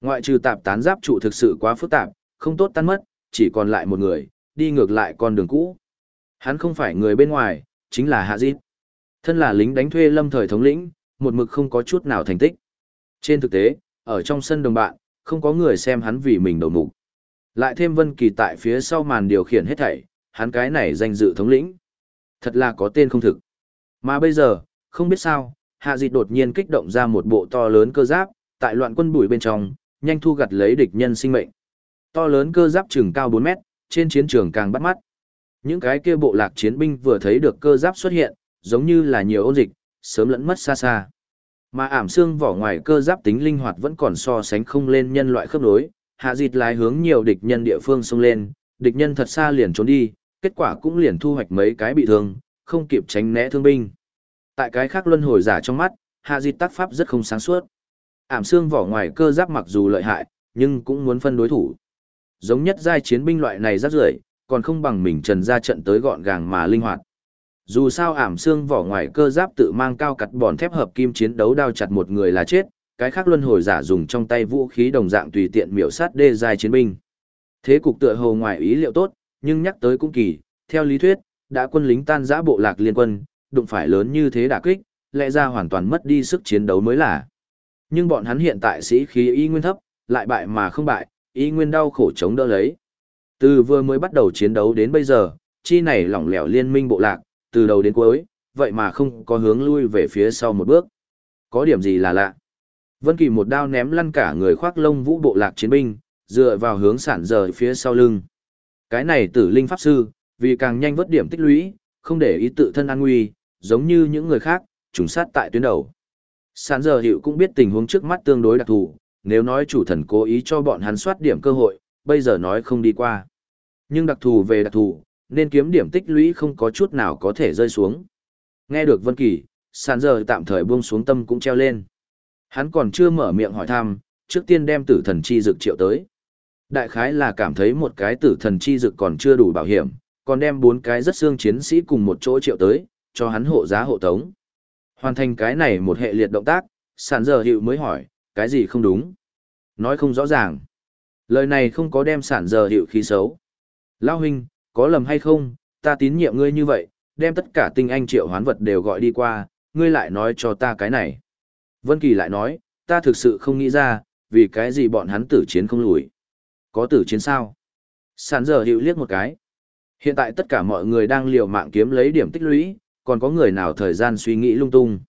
[SPEAKER 1] Ngoại trừ tạp tán giáp trụ thực sự quá phức tạp, không tốt tan mất, chỉ còn lại một người, đi ngược lại con đường cũ. Hắn không phải người bên ngoài, chính là Hạ Dít. Thân là lính đánh thuê lâm thời thống lĩnh, một mực không có chút nào thành tích. Trên thực tế, ở trong sân đồng bạn, không có người xem hắn vì mình đầu mục. Lại thêm Vân Kỳ tại phía sau màn điều khiển hết thảy, hắn cái này danh dự thống lĩnh. Thật là có tên không thực. Mà bây giờ, không biết sao, Hạ Dịch đột nhiên kích động ra một bộ to lớn cơ giáp, tại loạn quân bùi bên trong, nhanh thu gặt lấy địch nhân sinh mệnh. To lớn cơ giáp chừng cao 4 mét, trên chiến trường càng bắt mắt. Những cái kia bộ lạc chiến binh vừa thấy được cơ giáp xuất hiện, giống như là nhiều ôn dịch, sớm lẫn mất xa xa. Mà ảm xương vỏ ngoài cơ giáp tính linh hoạt vẫn còn so sánh không lên nhân loại khớp nối, hạ dịch lái hướng nhiều địch nhân địa phương xông lên, địch nhân thật xa liền trốn đi, kết quả cũng liền thu hoạch mấy cái bị thương, không kịp tránh né thương binh. Tại cái khác luân hồi giả trong mắt, hạ dịt tác pháp rất không sáng suốt. Ảm xương vỏ ngoài cơ giáp mặc dù lợi hại, nhưng cũng muốn phân đối thủ. Giống nhất giai chiến binh loại này rất rưởi, còn không bằng mình trần ra trận tới gọn gàng mà linh hoạt. Dù sao ảm xương vỏ ngoài cơ giáp tự mang cao cặt bòn thép hợp kim chiến đấu đao chặt một người là chết, cái khác luân hồi giả dùng trong tay vũ khí đồng dạng tùy tiện miểu sát đê giai chiến binh. Thế cục tựa hồ ngoài ý liệu tốt, nhưng nhắc tới cũng kỳ, theo lý thuyết, đã quân lính tan giã bộ lạc liên quân, đụng phải lớn như thế đả kích, lẽ ra hoàn toàn mất đi sức chiến đấu mới là. Nhưng bọn hắn hiện tại sĩ khí y nguyên thấp, lại bại mà không bại, y nguyên đau khổ chống đỡ lấy. Từ vừa mới bắt đầu chiến đấu đến bây giờ, chi này lỏng lẻo liên minh bộ lạc, từ đầu đến cuối, vậy mà không có hướng lui về phía sau một bước. Có điểm gì là lạ. Vân Kỳ một đao ném lăn cả người khoác lông vũ bộ lạc chiến binh, dựa vào hướng sản giờ phía sau lưng. Cái này tử linh pháp sư, vì càng nhanh vớt điểm tích lũy, không để ý tự thân an nguy, giống như những người khác, trùng sát tại tuyến đầu. Sán giờ hiệu cũng biết tình huống trước mắt tương đối đặc thù, nếu nói chủ thần cố ý cho bọn hắn soát điểm cơ hội, bây giờ nói không đi qua. Nhưng đặc thù về đặc thù, nên kiếm điểm tích lũy không có chút nào có thể rơi xuống. Nghe được Vân Kỳ, sàn giờ tạm thời buông xuống tâm cũng treo lên. Hắn còn chưa mở miệng hỏi thăm, trước tiên đem tử thần chi dược triệu tới. Đại khái là cảm thấy một cái tử thần chi dược còn chưa đủ bảo hiểm, còn đem bốn cái rất xương chiến sĩ cùng một chỗ triệu tới, cho hắn hộ giá hộ tống. Hoàn thành cái này một hệ liệt động tác, sàn giờ hiệu mới hỏi, cái gì không đúng? Nói không rõ ràng. Lời này không có đem sản giờ hiệu khí xấu. Lao huynh, có lầm hay không, ta tín nhiệm ngươi như vậy, đem tất cả tinh anh triệu hoán vật đều gọi đi qua, ngươi lại nói cho ta cái này. Vân Kỳ lại nói, ta thực sự không nghĩ ra, vì cái gì bọn hắn tử chiến không lùi. Có tử chiến sao? Sàn giờ hiệu liếc một cái. Hiện tại tất cả mọi người đang liều mạng kiếm lấy điểm tích lũy, còn có người nào thời gian suy nghĩ lung tung.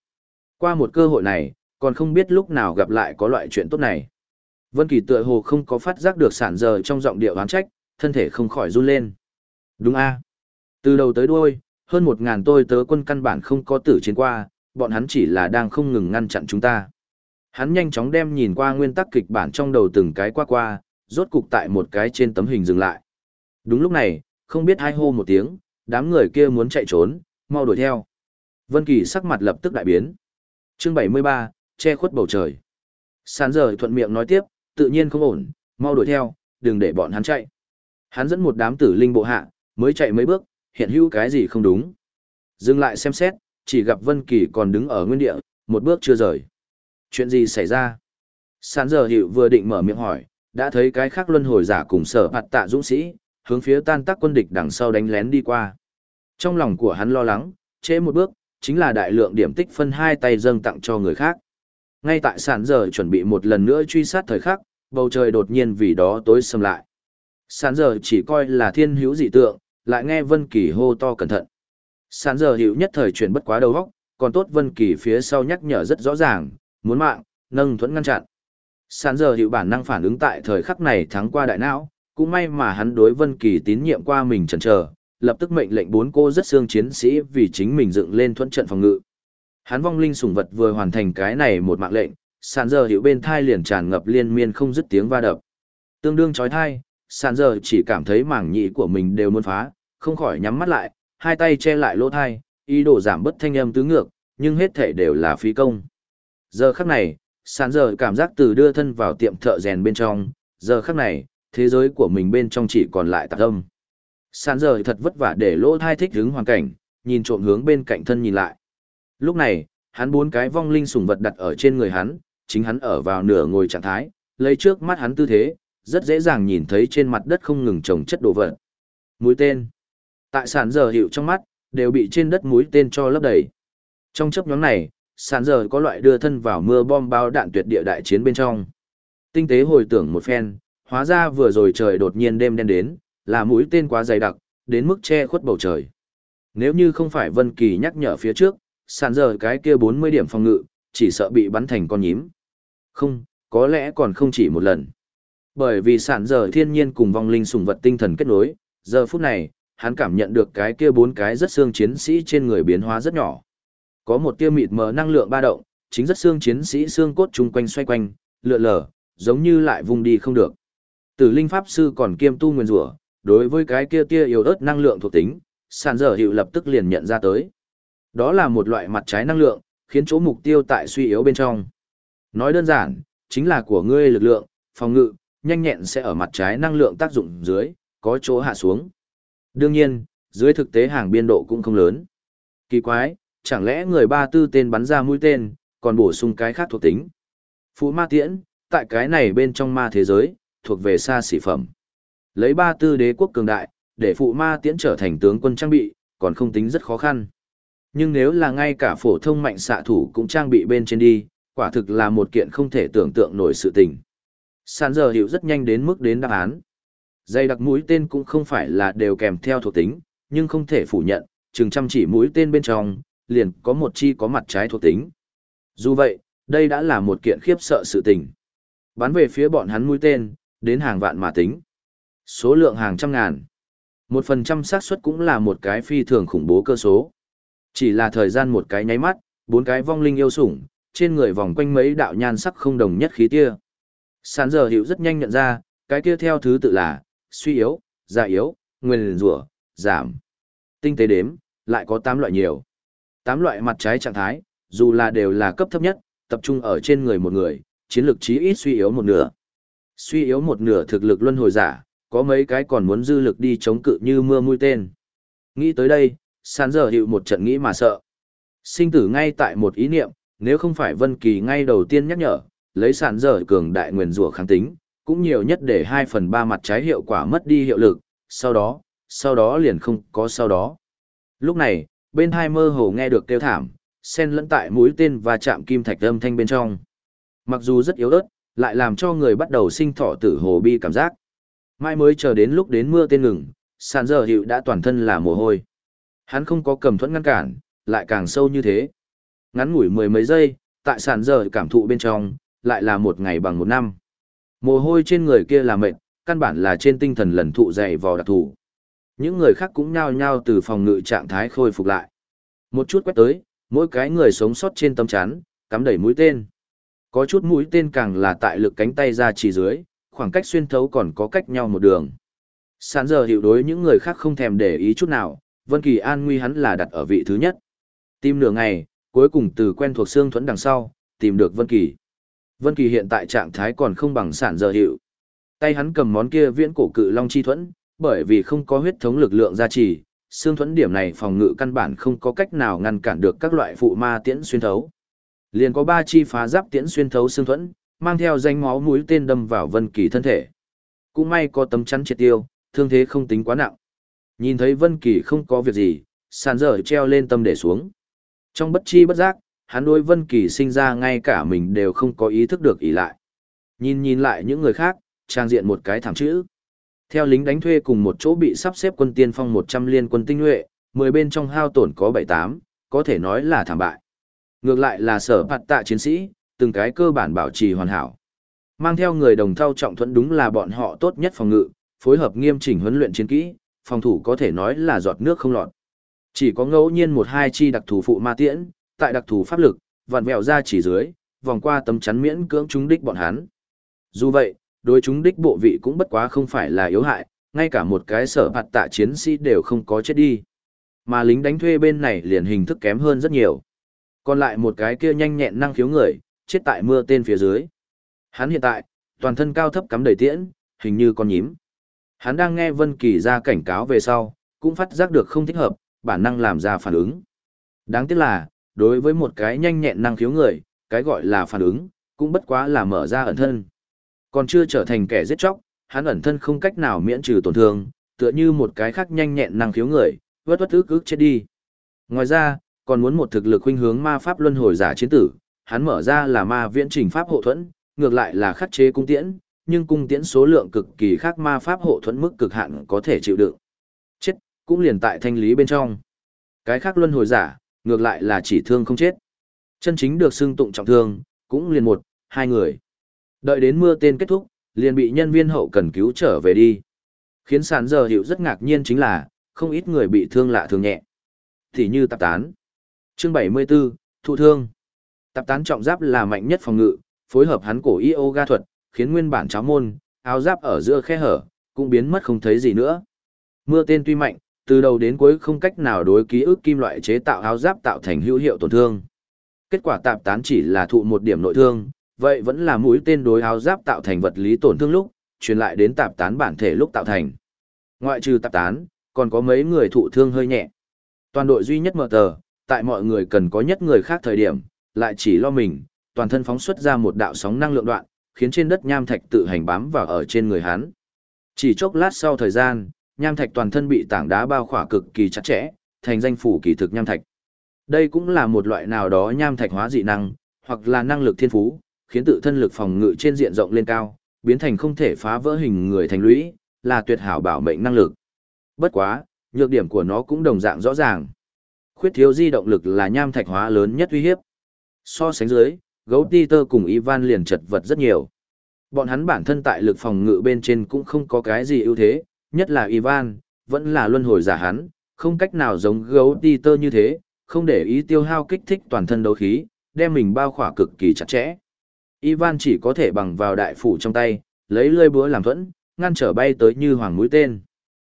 [SPEAKER 1] Qua một cơ hội này, còn không biết lúc nào gặp lại có loại chuyện tốt này. Vân Kỳ tựa hồ không có phát giác được sản giờ trong giọng điệu oán trách, thân thể không khỏi run lên. Đúng a. Từ đầu tới đuôi, hơn một ngàn tôi tớ quân căn bản không có tử chiến qua, bọn hắn chỉ là đang không ngừng ngăn chặn chúng ta. Hắn nhanh chóng đem nhìn qua nguyên tắc kịch bản trong đầu từng cái qua qua, rốt cục tại một cái trên tấm hình dừng lại. Đúng lúc này, không biết hai hô một tiếng, đám người kia muốn chạy trốn, mau đuổi theo. Vân Kỳ sắc mặt lập tức đại biến. Chương 73, che khuất bầu trời. Sán giờ thuận miệng nói tiếp, tự nhiên không ổn, mau đuổi theo, đừng để bọn hắn chạy. Hắn dẫn một đám tử linh bộ hạ, mới chạy mấy bước, hiện hữu cái gì không đúng. Dừng lại xem xét, chỉ gặp Vân Kỳ còn đứng ở nguyên địa, một bước chưa rời. Chuyện gì xảy ra? Sán giờ hiệu vừa định mở miệng hỏi, đã thấy cái khác luân hồi giả cùng sở hạt tạ dũng sĩ, hướng phía tan tác quân địch đằng sau đánh lén đi qua. Trong lòng của hắn lo lắng, trễ một bước, chính là đại lượng điểm tích phân hai tay dâng tặng cho người khác. Ngay tại sản giờ chuẩn bị một lần nữa truy sát thời khắc, bầu trời đột nhiên vì đó tối sầm lại. Sản giờ chỉ coi là thiên hữu dị tượng, lại nghe Vân Kỳ hô to cẩn thận. Sản giờ hữu nhất thời chuyển bất quá đầu óc, còn tốt Vân Kỳ phía sau nhắc nhở rất rõ ràng, muốn mạng, nâng thuẫn ngăn chặn sàn giờ hiệu bản năng phản ứng tại thời khắc này thắng qua đại não, cũng may mà hắn đối Vân Kỳ tín nhiệm qua mình chần chờ, lập tức mệnh lệnh bốn cô rất xương chiến sĩ vì chính mình dựng lên thuẫn trận phòng ngự. Hắn vong linh sùng vật vừa hoàn thành cái này một mạng lệnh, sàn giờ hiệu bên thai liền tràn ngập liên miên không dứt tiếng va đập. Tương đương chói thai, sàn giờ chỉ cảm thấy mảng nhĩ của mình đều muốn phá, không khỏi nhắm mắt lại, hai tay che lại lỗ thai, ý đồ giảm bớt thanh âm tứ ngược, nhưng hết thể đều là phí công. Giờ khắc này, sàn giờ cảm giác từ đưa thân vào tiệm thợ rèn bên trong, giờ khắc này, thế giới của mình bên trong chỉ còn lại tạc âm. Sàn giờ thật vất vả để lỗ thai thích đứng hoàn cảnh, nhìn trộm hướng bên cạnh thân nhìn lại. Lúc này, hắn bốn cái vong linh sùng vật đặt ở trên người hắn, chính hắn ở vào nửa ngồi trạng thái, lấy trước mắt hắn tư thế, rất dễ dàng nhìn thấy trên mặt đất không ngừng trồng chất đồ vật. Mũi tên. Tại sàn giờ hiệu trong mắt, đều bị trên đất mũi tên cho lấp đầy. Trong chấp nhóm này, sàn giờ có loại đưa thân vào mưa bom bao đạn tuyệt địa đại chiến bên trong. Tinh tế hồi tưởng một phen, hóa ra vừa rồi trời đột nhiên đêm đen đến, là mũi tên quá dày đặc, đến mức che khuất bầu trời. Nếu như không phải Vân Kỳ nhắc nhở phía trước, sàn giờ cái kia 40 điểm phòng ngự, chỉ sợ bị bắn thành con nhím. Không, có lẽ còn không chỉ một lần. Bởi vì sàn giờ thiên nhiên cùng vong linh sùng vật tinh thần kết nối, giờ phút này, hắn cảm nhận được cái kia bốn cái rất xương chiến sĩ trên người biến hóa rất nhỏ. Có một tia mịt mờ năng lượng ba động, chính rất xương chiến sĩ xương cốt chung quanh xoay quanh, lượn lờ, giống như lại vùng đi không được. Tử linh pháp sư còn kiêm tu nguyên rủa, đối với cái kia tia yếu ớt năng lượng thuộc tính, sàn giờ hiệu lập tức liền nhận ra tới. Đó là một loại mặt trái năng lượng, khiến chỗ mục tiêu tại suy yếu bên trong. Nói đơn giản, chính là của ngươi lực lượng, phòng ngự, nhanh nhẹn sẽ ở mặt trái năng lượng tác dụng dưới, có chỗ hạ xuống. Đương nhiên, dưới thực tế hàng biên độ cũng không lớn. Kỳ quái, chẳng lẽ người ba tư tên bắn ra mũi tên, còn bổ sung cái khác thuộc tính. Phú ma tiễn, tại cái này bên trong ma thế giới, thuộc về xa xỉ phẩm. Lấy ba tư đế quốc cường đại, để phụ ma tiễn trở thành tướng quân trang bị, còn không tính rất khó khăn. Nhưng nếu là ngay cả phổ thông mạnh xạ thủ cũng trang bị bên trên đi, quả thực là một kiện không thể tưởng tượng nổi sự tình. Sàn giờ hiểu rất nhanh đến mức đến đáp án. Dây đặc mũi tên cũng không phải là đều kèm theo thuộc tính, nhưng không thể phủ nhận, chừng chăm chỉ mũi tên bên trong, liền có một chi có mặt trái thuộc tính. Dù vậy, đây đã là một kiện khiếp sợ sự tình. Bắn về phía bọn hắn mũi tên, đến hàng vạn mà tính. Số lượng hàng trăm ngàn. Một phần trăm xác suất cũng là một cái phi thường khủng bố cơ số. Chỉ là thời gian một cái nháy mắt, bốn cái vong linh yêu sủng, trên người vòng quanh mấy đạo nhan sắc không đồng nhất khí tia. Sán giờ hiểu rất nhanh nhận ra, cái kia theo thứ tự là, suy yếu, già yếu, nguyên rủa giảm. Tinh tế đếm, lại có 8 loại nhiều. Tám loại mặt trái trạng thái, dù là đều là cấp thấp nhất, tập trung ở trên người một người, chiến lược chí ít suy yếu một nửa. Suy yếu một nửa thực lực luân hồi giả, có mấy cái còn muốn dư lực đi chống cự như mưa mũi tên. Nghĩ tới đây, sàn giờ hiệu một trận nghĩ mà sợ. Sinh tử ngay tại một ý niệm, nếu không phải Vân Kỳ ngay đầu tiên nhắc nhở, lấy sàn giờ cường đại nguyên rủa kháng tính, cũng nhiều nhất để 2 phần 3 mặt trái hiệu quả mất đi hiệu lực, sau đó, sau đó liền không có sau đó. Lúc này, bên hai mơ hồ nghe được kêu thảm, sen lẫn tại mũi tên và chạm kim thạch âm thanh bên trong. Mặc dù rất yếu ớt, lại làm cho người bắt đầu sinh thọ tử hồ bi cảm giác. Mai mới chờ đến lúc đến mưa tên ngừng, sàn giờ hiệu đã toàn thân là mồ hôi. Hắn không có cầm thuẫn ngăn cản, lại càng sâu như thế. Ngắn ngủi mười mấy giây, tại sàn giờ cảm thụ bên trong, lại là một ngày bằng một năm. Mồ hôi trên người kia là mệt, căn bản là trên tinh thần lần thụ dày vò đặc thù. Những người khác cũng nhao nhao từ phòng ngự trạng thái khôi phục lại. Một chút quét tới, mỗi cái người sống sót trên tấm chắn, cắm đầy mũi tên. Có chút mũi tên càng là tại lực cánh tay ra chỉ dưới, khoảng cách xuyên thấu còn có cách nhau một đường. Sán giờ hiệu đối những người khác không thèm để ý chút nào, Vân Kỳ an nguy hắn là đặt ở vị thứ nhất. Tìm nửa ngày, cuối cùng từ quen thuộc xương thuẫn đằng sau, tìm được Vân Kỳ. Vân Kỳ hiện tại trạng thái còn không bằng sản giờ hiệu. Tay hắn cầm món kia viễn cổ cự long chi thuẫn, bởi vì không có huyết thống lực lượng gia trì, xương thuẫn điểm này phòng ngự căn bản không có cách nào ngăn cản được các loại phụ ma tiễn xuyên thấu. Liền có ba chi phá giáp tiễn xuyên thấu xương thuẫn, mang theo danh máu mũi tên đâm vào Vân Kỳ thân thể. Cũng may có tấm chắn triệt tiêu, thương thế không tính quá nặng. Nhìn thấy Vân Kỳ không có việc gì, sàn dở treo lên tâm để xuống. Trong bất chi bất giác, hắn đối Vân Kỳ sinh ra ngay cả mình đều không có ý thức được ý lại. Nhìn nhìn lại những người khác, trang diện một cái thảm chữ. Theo lính đánh thuê cùng một chỗ bị sắp xếp quân tiên phong 100 liên quân tinh nhuệ, 10 bên trong hao tổn có 7-8, có thể nói là thảm bại. Ngược lại là sở phạt tạ chiến sĩ, từng cái cơ bản bảo trì hoàn hảo. Mang theo người đồng thao trọng thuẫn đúng là bọn họ tốt nhất phòng ngự, phối hợp nghiêm chỉnh huấn luyện chiến kỹ, phòng thủ có thể nói là giọt nước không lọt. Chỉ có ngẫu nhiên một hai chi đặc thù phụ ma tiễn, tại đặc thù pháp lực, vặn vẹo ra chỉ dưới, vòng qua tấm chắn miễn cưỡng chúng đích bọn hắn. Dù vậy, đối chúng đích bộ vị cũng bất quá không phải là yếu hại, ngay cả một cái sở hạt tạ chiến sĩ đều không có chết đi. Mà lính đánh thuê bên này liền hình thức kém hơn rất nhiều. Còn lại một cái kia nhanh nhẹn năng khiếu người, chết tại mưa tên phía dưới. Hắn hiện tại, toàn thân cao thấp cắm đầy tiễn, hình như con nhím. Hắn đang nghe Vân Kỳ ra cảnh cáo về sau, cũng phát giác được không thích hợp, bản năng làm ra phản ứng. Đáng tiếc là, đối với một cái nhanh nhẹn năng khiếu người, cái gọi là phản ứng, cũng bất quá là mở ra ẩn thân. Còn chưa trở thành kẻ giết chóc, hắn ẩn thân không cách nào miễn trừ tổn thương, tựa như một cái khác nhanh nhẹn năng khiếu người, vất vất ức ức chết đi. Ngoài ra, còn muốn một thực lực huynh hướng ma pháp luân hồi giả chiến tử, hắn mở ra là ma viễn trình pháp hộ thuẫn, ngược lại là khắc chế cung tiễn, nhưng cung tiễn số lượng cực kỳ khác ma pháp hộ thuẫn mức cực hạn có thể chịu đựng. Chết, cũng liền tại thanh lý bên trong. Cái khác luân hồi giả, ngược lại là chỉ thương không chết. Chân chính được xưng tụng trọng thương, cũng liền một, hai người. Đợi đến mưa tên kết thúc, liền bị nhân viên hậu cần cứu trở về đi. Khiến sàn giờ hiệu rất ngạc nhiên chính là, không ít người bị thương lạ thường nhẹ. Thì như tạp tán. Chương 74, thụ thương. Tạp tán trọng giáp là mạnh nhất phòng ngự, phối hợp hắn cổ yoga thuật, khiến nguyên bản cháo môn, áo giáp ở giữa khe hở, cũng biến mất không thấy gì nữa. Mưa tên tuy mạnh, từ đầu đến cuối không cách nào đối ký ức kim loại chế tạo áo giáp tạo thành hữu hiệu tổn thương. Kết quả tạp tán chỉ là thụ một điểm nội thương, vậy vẫn là mũi tên đối áo giáp tạo thành vật lý tổn thương lúc, truyền lại đến tạp tán bản thể lúc tạo thành. Ngoại trừ tạp tán, còn có mấy người thụ thương hơi nhẹ. Toàn đội duy nhất mở tờ, tại mọi người cần có nhất người khác thời điểm, lại chỉ lo mình, toàn thân phóng xuất ra một đạo sóng năng lượng đoạn, khiến trên đất nham thạch tự hành bám vào ở trên người hắn. Chỉ chốc lát sau thời gian, nham thạch toàn thân bị tảng đá bao khỏa cực kỳ chặt chẽ, thành danh phủ kỳ thực nham thạch. Đây cũng là một loại nào đó nham thạch hóa dị năng, hoặc là năng lực thiên phú, khiến tự thân lực phòng ngự trên diện rộng lên cao, biến thành không thể phá vỡ hình người thành lũy, là tuyệt hảo bảo mệnh năng lực. Bất quá, nhược điểm của nó cũng đồng dạng rõ ràng. Khuyết thiếu di động lực là nham thạch hóa lớn nhất uy hiếp. So sánh dưới, gấu Peter cùng Ivan liền chật vật rất nhiều. Bọn hắn bản thân tại lực phòng ngự bên trên cũng không có cái gì ưu thế, nhất là Ivan, vẫn là luân hồi giả hắn, không cách nào giống gấu Peter như thế, không để ý tiêu hao kích thích toàn thân đấu khí, đem mình bao khỏa cực kỳ chặt chẽ. Ivan chỉ có thể bằng vào đại phủ trong tay, lấy lơi búa làm thuẫn, ngăn trở bay tới như hoàng mũi tên.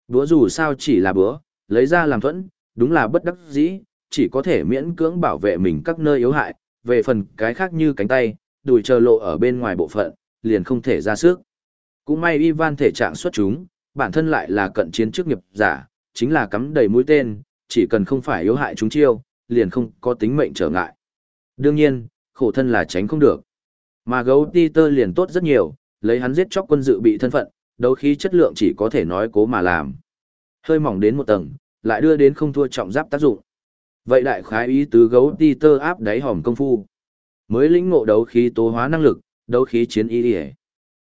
[SPEAKER 1] Búa dù sao chỉ là búa, lấy ra làm thuẫn, đúng là bất đắc dĩ, chỉ có thể miễn cưỡng bảo vệ mình các nơi yếu hại, về phần cái khác như cánh tay, đùi chờ lộ ở bên ngoài bộ phận, liền không thể ra sức. Cũng may Ivan thể trạng xuất chúng, bản thân lại là cận chiến trước nghiệp giả, chính là cắm đầy mũi tên, chỉ cần không phải yếu hại chúng chiêu, liền không có tính mệnh trở ngại. Đương nhiên, khổ thân là tránh không được. Mà gấu Peter liền tốt rất nhiều, lấy hắn giết chóc quân dự bị thân phận, đấu khí chất lượng chỉ có thể nói cố mà làm. Hơi mỏng đến một tầng, lại đưa đến không thua trọng giáp tác dụng. Vậy đại khái ý tứ gấu Peter áp đáy hòm công phu. Mới lĩnh ngộ đấu khí tố hóa năng lực, đấu khí chiến ý đi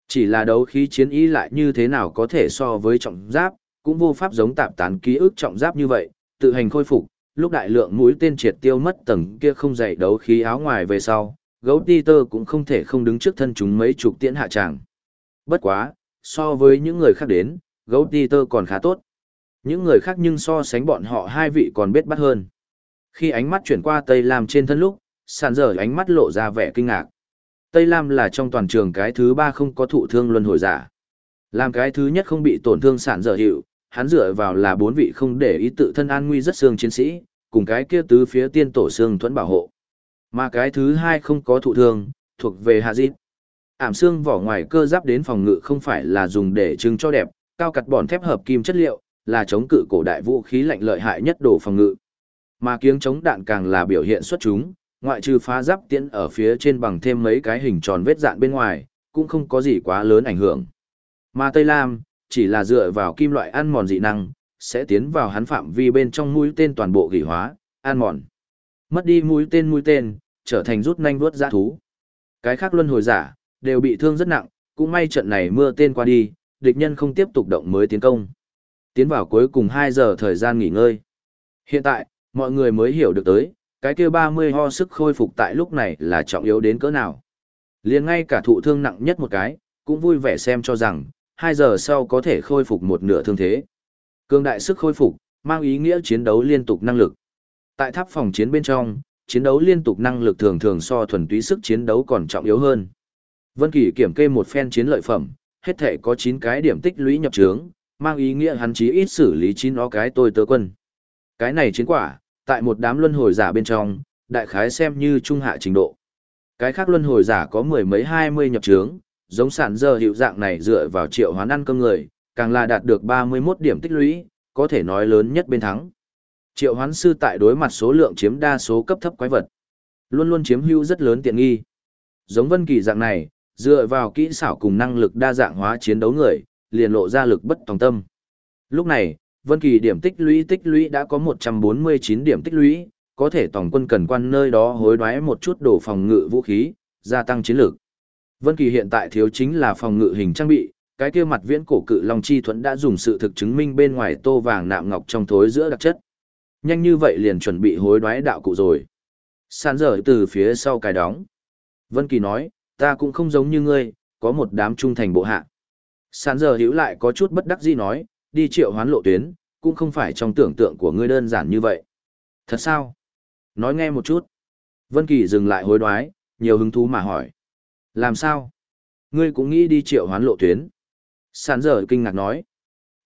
[SPEAKER 1] Chỉ là đấu khí chiến ý lại như thế nào có thể so với trọng giáp, cũng vô pháp giống tạp tán ký ức trọng giáp như vậy, tự hành khôi phục, lúc đại lượng mũi tên triệt tiêu mất tầng kia không dày đấu khí áo ngoài về sau, gấu Peter cũng không thể không đứng trước thân chúng mấy chục tiễn hạ tràng. Bất quá, so với những người khác đến, gấu Peter còn khá tốt. Những người khác nhưng so sánh bọn họ hai vị còn biết bắt hơn. Khi ánh mắt chuyển qua Tây Lam trên thân lúc, sàn dở ánh mắt lộ ra vẻ kinh ngạc. Tây Lam là trong toàn trường cái thứ ba không có thụ thương luân hồi giả. Làm cái thứ nhất không bị tổn thương sản dở hiệu, hắn dựa vào là bốn vị không để ý tự thân an nguy rất xương chiến sĩ, cùng cái kia tứ phía tiên tổ xương thuẫn bảo hộ. Mà cái thứ hai không có thụ thương, thuộc về hạ dịp. Ảm xương vỏ ngoài cơ giáp đến phòng ngự không phải là dùng để trưng cho đẹp, cao cặt bòn thép hợp kim chất liệu, là chống cự cổ đại vũ khí lạnh lợi hại nhất đồ phòng ngự. Mà kiếng chống đạn càng là biểu hiện xuất chúng, ngoại trừ phá giáp tiễn ở phía trên bằng thêm mấy cái hình tròn vết dạn bên ngoài, cũng không có gì quá lớn ảnh hưởng. Mà Tây Lam, chỉ là dựa vào kim loại ăn mòn dị năng, sẽ tiến vào hắn phạm vi bên trong mũi tên toàn bộ gỉ hóa, ăn mòn. Mất đi mũi tên mũi tên, trở thành rút nhanh vuốt dã thú. Cái khác luân hồi giả, đều bị thương rất nặng, cũng may trận này mưa tên qua đi, địch nhân không tiếp tục động mới tiến công. Tiến vào cuối cùng 2 giờ thời gian nghỉ ngơi. Hiện tại, mọi người mới hiểu được tới, cái kia 30 ho sức khôi phục tại lúc này là trọng yếu đến cỡ nào. liền ngay cả thụ thương nặng nhất một cái, cũng vui vẻ xem cho rằng, 2 giờ sau có thể khôi phục một nửa thương thế. Cương đại sức khôi phục, mang ý nghĩa chiến đấu liên tục năng lực. Tại tháp phòng chiến bên trong, chiến đấu liên tục năng lực thường thường so thuần túy sức chiến đấu còn trọng yếu hơn. Vân Kỳ kiểm kê một phen chiến lợi phẩm, hết thể có 9 cái điểm tích lũy nhập trướng, mang ý nghĩa hắn chí ít xử lý 9 ó cái tôi tớ quân. Cái này chiến quả, tại một đám luân hồi giả bên trong, đại khái xem như trung hạ trình độ. Cái khác luân hồi giả có mười mấy hai mươi nhập trướng, giống sản giờ hiệu dạng này dựa vào triệu hoán ăn cơm người, càng là đạt được 31 điểm tích lũy, có thể nói lớn nhất bên thắng. Triệu hoán sư tại đối mặt số lượng chiếm đa số cấp thấp quái vật, luôn luôn chiếm hữu rất lớn tiện nghi. Giống Vân Kỳ dạng này, dựa vào kỹ xảo cùng năng lực đa dạng hóa chiến đấu người, liền lộ ra lực bất tòng tâm. Lúc này, Vân Kỳ điểm tích lũy tích lũy đã có 149 điểm tích lũy, có thể tổng quân cần quan nơi đó hối đoái một chút đồ phòng ngự vũ khí, gia tăng chiến lược. Vân Kỳ hiện tại thiếu chính là phòng ngự hình trang bị, cái kia mặt viễn cổ cự long chi thuẫn đã dùng sự thực chứng minh bên ngoài tô vàng nạm ngọc trong thối giữa đặc chất. Nhanh như vậy liền chuẩn bị hối đoái đạo cụ rồi. San dở từ phía sau cài đóng. Vân Kỳ nói, ta cũng không giống như ngươi, có một đám trung thành bộ hạ. San dở hiểu lại có chút bất đắc dĩ nói, đi triệu hoán lộ tuyến, cũng không phải trong tưởng tượng của ngươi đơn giản như vậy. Thật sao? Nói nghe một chút. Vân Kỳ dừng lại hối đoái, nhiều hứng thú mà hỏi. Làm sao? Ngươi cũng nghĩ đi triệu hoán lộ tuyến. Sàn dở kinh ngạc nói.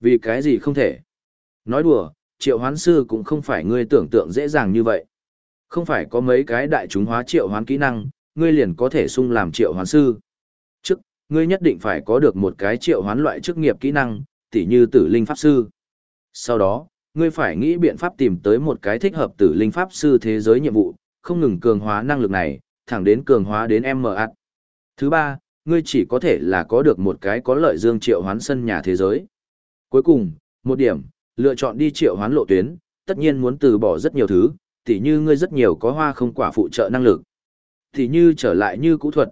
[SPEAKER 1] Vì cái gì không thể? Nói đùa, triệu hoán sư cũng không phải ngươi tưởng tượng dễ dàng như vậy. Không phải có mấy cái đại chúng hóa triệu hoán kỹ năng, ngươi liền có thể sung làm triệu hoán sư. Trước, ngươi nhất định phải có được một cái triệu hoán loại chức nghiệp kỹ năng, tỉ như tử linh pháp sư. Sau đó, ngươi phải nghĩ biện pháp tìm tới một cái thích hợp tử linh pháp sư thế giới nhiệm vụ, không ngừng cường hóa năng lực này, thẳng đến cường hóa đến MA. Thứ ba, ngươi chỉ có thể là có được một cái có lợi dương triệu hoán sân nhà thế giới. Cuối cùng, một điểm, lựa chọn đi triệu hoán lộ tuyến, tất nhiên muốn từ bỏ rất nhiều thứ, tỉ như ngươi rất nhiều có hoa không quả phụ trợ năng lực. Tỉ như trở lại như cũ thuật.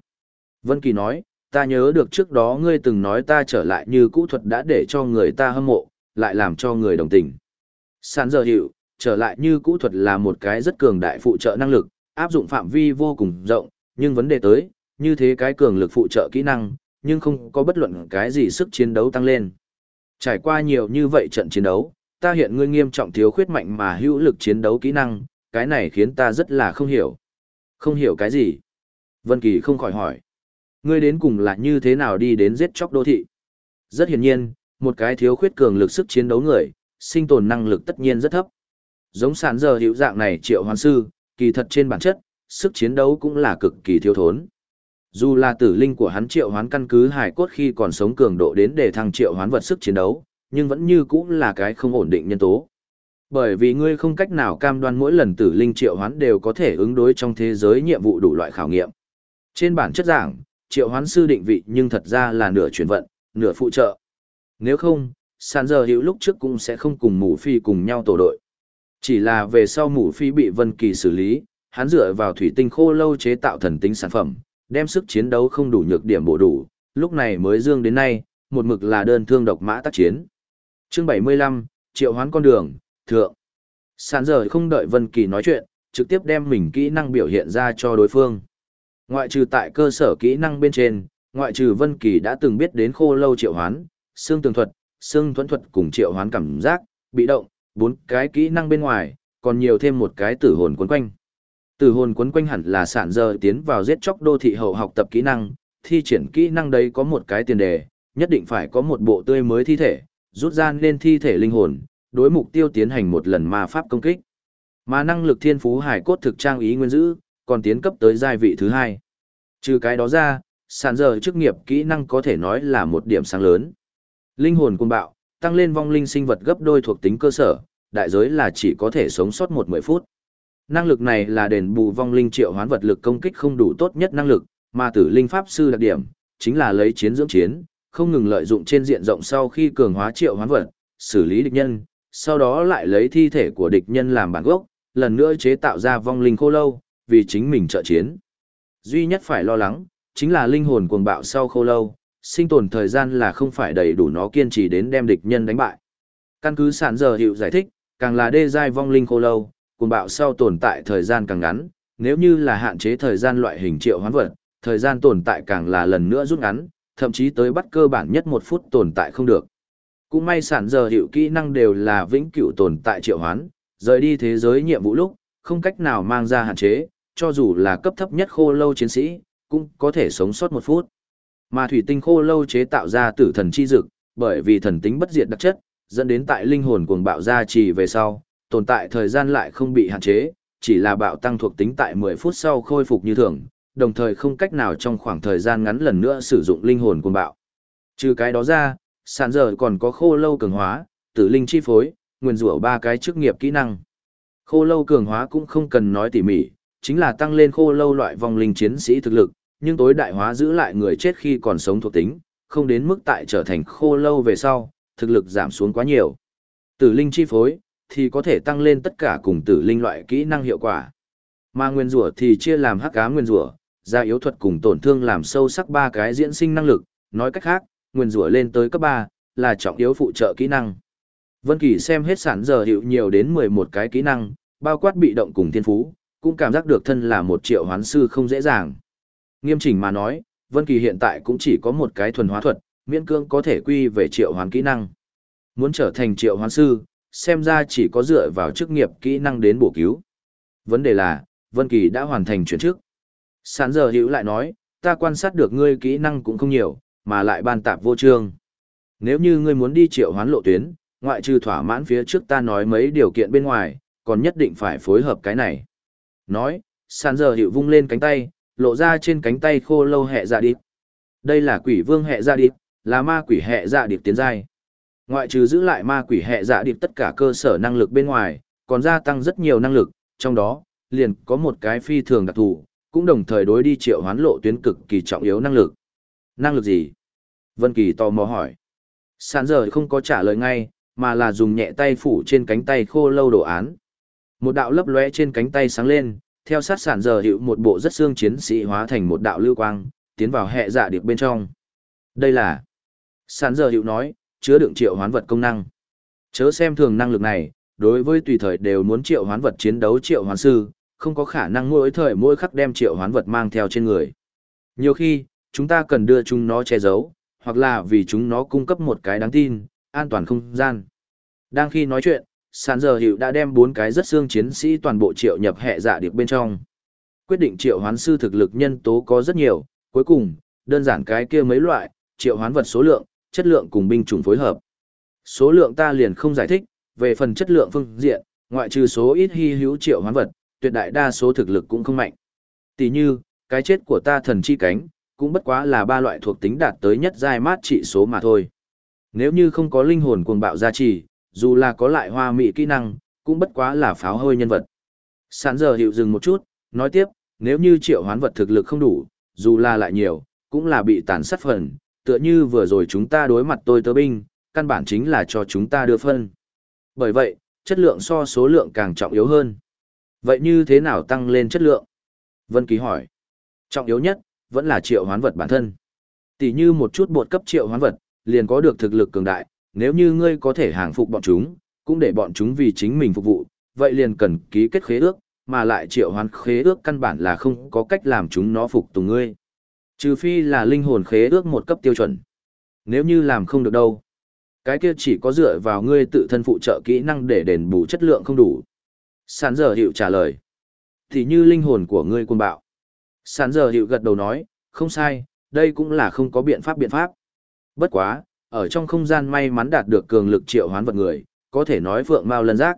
[SPEAKER 1] Vân Kỳ nói, ta nhớ được trước đó ngươi từng nói ta trở lại như cũ thuật đã để cho người ta hâm mộ, lại làm cho người đồng tình. Sán giờ hiệu, trở lại như cũ thuật là một cái rất cường đại phụ trợ năng lực, áp dụng phạm vi vô cùng rộng, nhưng vấn đề tới, như thế cái cường lực phụ trợ kỹ năng, nhưng không có bất luận cái gì sức chiến đấu tăng lên. Trải qua nhiều như vậy trận chiến đấu, ta hiện ngươi nghiêm trọng thiếu khuyết mạnh mà hữu lực chiến đấu kỹ năng, cái này khiến ta rất là không hiểu. Không hiểu cái gì? Vân Kỳ không khỏi hỏi. Ngươi đến cùng là như thế nào đi đến giết chóc đô thị? Rất hiển nhiên, một cái thiếu khuyết cường lực sức chiến đấu người, sinh tồn năng lực tất nhiên rất thấp. Giống sản giờ hiệu dạng này triệu hoán sư, kỳ thật trên bản chất, sức chiến đấu cũng là cực kỳ thiếu thốn. Dù là tử linh của hắn triệu hoán căn cứ hải cốt khi còn sống cường độ đến để thăng triệu hoán vật sức chiến đấu, nhưng vẫn như cũng là cái không ổn định nhân tố. Bởi vì ngươi không cách nào cam đoan mỗi lần tử linh triệu hoán đều có thể ứng đối trong thế giới nhiệm vụ đủ loại khảo nghiệm. Trên bản chất giảng, triệu hoán sư định vị nhưng thật ra là nửa chuyển vận, nửa phụ trợ. Nếu không, sàn giờ hữu lúc trước cũng sẽ không cùng mù phi cùng nhau tổ đội. Chỉ là về sau mù phi bị Vân Kỳ xử lý, hắn dựa vào thủy tinh khô lâu chế tạo thần tính sản phẩm, đem sức chiến đấu không đủ nhược điểm bổ đủ, lúc này mới dương đến nay, một mực là đơn thương độc mã tác chiến. Chương 75, Triệu Hoán con đường, thượng. Sàn giờ không đợi Vân Kỳ nói chuyện, trực tiếp đem mình kỹ năng biểu hiện ra cho đối phương. Ngoại trừ tại cơ sở kỹ năng bên trên, ngoại trừ Vân Kỳ đã từng biết đến khô lâu triệu hoán, xương tường thuật, xương thuẫn thuật cùng triệu hoán cảm giác, bị động, bốn cái kỹ năng bên ngoài, còn nhiều thêm một cái tử hồn quấn quanh. Tử hồn quấn quanh hẳn là sản giờ tiến vào giết chóc đô thị hậu học tập kỹ năng, thi triển kỹ năng đấy có một cái tiền đề, nhất định phải có một bộ tươi mới thi thể, rút ra nên thi thể linh hồn, đối mục tiêu tiến hành một lần ma pháp công kích. Mà năng lực thiên phú hải cốt thực trang ý nguyên giữ, còn tiến cấp tới giai vị thứ hai. Trừ cái đó ra, sản giờ chức nghiệp kỹ năng có thể nói là một điểm sáng lớn. Linh hồn cung bạo, tăng lên vong linh sinh vật gấp đôi thuộc tính cơ sở, đại giới là chỉ có thể sống sót một mười phút. Năng lực này là đền bù vong linh triệu hoán vật lực công kích không đủ tốt nhất năng lực, mà tử linh pháp sư đặc điểm, chính là lấy chiến dưỡng chiến, không ngừng lợi dụng trên diện rộng sau khi cường hóa triệu hoán vật, xử lý địch nhân, sau đó lại lấy thi thể của địch nhân làm bản gốc, lần nữa chế tạo ra vong linh khô lâu, vì chính mình trợ chiến. Duy nhất phải lo lắng, chính là linh hồn cuồng bạo sau khô lâu, sinh tồn thời gian là không phải đầy đủ nó kiên trì đến đem địch nhân đánh bại. Căn cứ sản giờ hiệu giải thích, càng là đê giai vong linh khô lâu, cuồng bạo sau tồn tại thời gian càng ngắn, nếu như là hạn chế thời gian loại hình triệu hoán vật, thời gian tồn tại càng là lần nữa rút ngắn, thậm chí tới bắt cơ bản nhất một phút tồn tại không được. Cũng may sản giờ hiệu kỹ năng đều là vĩnh cửu tồn tại triệu hoán, rời đi thế giới nhiệm vụ lúc, không cách nào mang ra hạn chế, cho dù là cấp thấp nhất khô lâu chiến sĩ, cũng có thể sống sót một phút. Mà thủy tinh khô lâu chế tạo ra tử thần chi dực, bởi vì thần tính bất diệt đặc chất, dẫn đến tại linh hồn cuồng bạo ra trì về sau, tồn tại thời gian lại không bị hạn chế, chỉ là bạo tăng thuộc tính tại 10 phút sau khôi phục như thường, đồng thời không cách nào trong khoảng thời gian ngắn lần nữa sử dụng linh hồn cuồng bạo. Trừ cái đó ra, sàn giờ còn có khô lâu cường hóa, tử linh chi phối, nguyên rủa ba cái chức nghiệp kỹ năng. Khô lâu cường hóa cũng không cần nói tỉ mỉ, chính là tăng lên khô lâu loại vong linh chiến sĩ thực lực, nhưng tối đại hóa giữ lại người chết khi còn sống thuộc tính, không đến mức tại trở thành khô lâu về sau, thực lực giảm xuống quá nhiều. Tử linh chi phối, thì có thể tăng lên tất cả cùng tử linh loại kỹ năng hiệu quả. Mà nguyên rủa thì chia làm hắc ám nguyên rủa, gia yếu thuật cùng tổn thương làm sâu sắc ba cái diễn sinh năng lực, nói cách khác, nguyên rủa lên tới cấp 3, là trọng yếu phụ trợ kỹ năng. Vân Kỳ xem hết sản giờ hiệu nhiều đến 11 cái kỹ năng, bao quát bị động cùng thiên phú, cũng cảm giác được thân là một triệu hoán sư không dễ dàng. Nghiêm chỉnh mà nói, Vân Kỳ hiện tại cũng chỉ có một cái thuần hóa thuật, miễn cương có thể quy về triệu hoán kỹ năng. Muốn trở thành triệu hoán sư, xem ra chỉ có dựa vào chức nghiệp kỹ năng đến bổ cứu. Vấn đề là, Vân Kỳ đã hoàn thành chuyển chức. Sán giờ hữu lại nói, ta quan sát được ngươi kỹ năng cũng không nhiều, mà lại ban tạp vô trương. Nếu như ngươi muốn đi triệu hoán lộ tuyến, ngoại trừ thỏa mãn phía trước ta nói mấy điều kiện bên ngoài, còn nhất định phải phối hợp cái này. Nói, sàn giờ hiệu vung lên cánh tay, lộ ra trên cánh tay khô lâu hệ dạ điệp. Đây là quỷ vương hệ dạ điệp, là ma quỷ hệ dạ điệp tiến giai. Ngoại trừ giữ lại ma quỷ hệ dạ điệp tất cả cơ sở năng lực bên ngoài, còn gia tăng rất nhiều năng lực, trong đó, liền có một cái phi thường đặc thù, cũng đồng thời đối đi triệu hoán lộ tuyến cực kỳ trọng yếu năng lực. Năng lực gì? Vân Kỳ tò mò hỏi. sản giờ không có trả lời ngay, mà là dùng nhẹ tay phủ trên cánh tay khô lâu đồ án. Một đạo lấp lóe trên cánh tay sáng lên, theo sát sản giờ hiệu một bộ rất xương chiến sĩ hóa thành một đạo lưu quang, tiến vào hệ dạ điệp bên trong. Đây là sản giờ hiệu nói, chứa đựng triệu hoán vật công năng. Chớ xem thường năng lực này, đối với tùy thời đều muốn triệu hoán vật chiến đấu triệu hoán sư, không có khả năng mỗi thời mỗi khắc đem triệu hoán vật mang theo trên người. Nhiều khi, chúng ta cần đưa chúng nó che giấu, hoặc là vì chúng nó cung cấp một cái đáng tin, an toàn không gian. Đang khi nói chuyện, sàn giờ hiệu đã đem bốn cái rất xương chiến sĩ toàn bộ triệu nhập hệ dạ điệp bên trong. Quyết định triệu hoán sư thực lực nhân tố có rất nhiều, cuối cùng, đơn giản cái kia mấy loại, triệu hoán vật số lượng, chất lượng cùng binh chủng phối hợp. Số lượng ta liền không giải thích, về phần chất lượng phương diện, ngoại trừ số ít hy hữu triệu hoán vật, tuyệt đại đa số thực lực cũng không mạnh. Tỷ như, cái chết của ta thần chi cánh, cũng bất quá là ba loại thuộc tính đạt tới nhất giai mát trị số mà thôi. Nếu như không có linh hồn cuồng bạo gia trì, dù là có lại hoa mỹ kỹ năng, cũng bất quá là pháo hơi nhân vật. Sản giờ hiệu dừng một chút, nói tiếp, nếu như triệu hoán vật thực lực không đủ, dù là lại nhiều, cũng là bị tàn sát phần, tựa như vừa rồi chúng ta đối mặt tôi tớ binh, căn bản chính là cho chúng ta đưa phân. Bởi vậy, chất lượng so số lượng càng trọng yếu hơn. Vậy như thế nào tăng lên chất lượng? Vân Ký hỏi. Trọng yếu nhất, vẫn là triệu hoán vật bản thân. Tỷ như một chút bột cấp triệu hoán vật, liền có được thực lực cường đại, nếu như ngươi có thể hàng phục bọn chúng, cũng để bọn chúng vì chính mình phục vụ, vậy liền cần ký kết khế ước, mà lại triệu hoán khế ước căn bản là không có cách làm chúng nó phục tùng ngươi. Trừ phi là linh hồn khế ước một cấp tiêu chuẩn. Nếu như làm không được đâu, cái kia chỉ có dựa vào ngươi tự thân phụ trợ kỹ năng để đền bù chất lượng không đủ. Sán giờ hiệu trả lời. Thì như linh hồn của ngươi cuồng bạo. Sán giờ hiệu gật đầu nói, không sai, đây cũng là không có biện pháp biện pháp. Bất quá, ở trong không gian may mắn đạt được cường lực triệu hoán vật người, có thể nói vượng mau lân giác.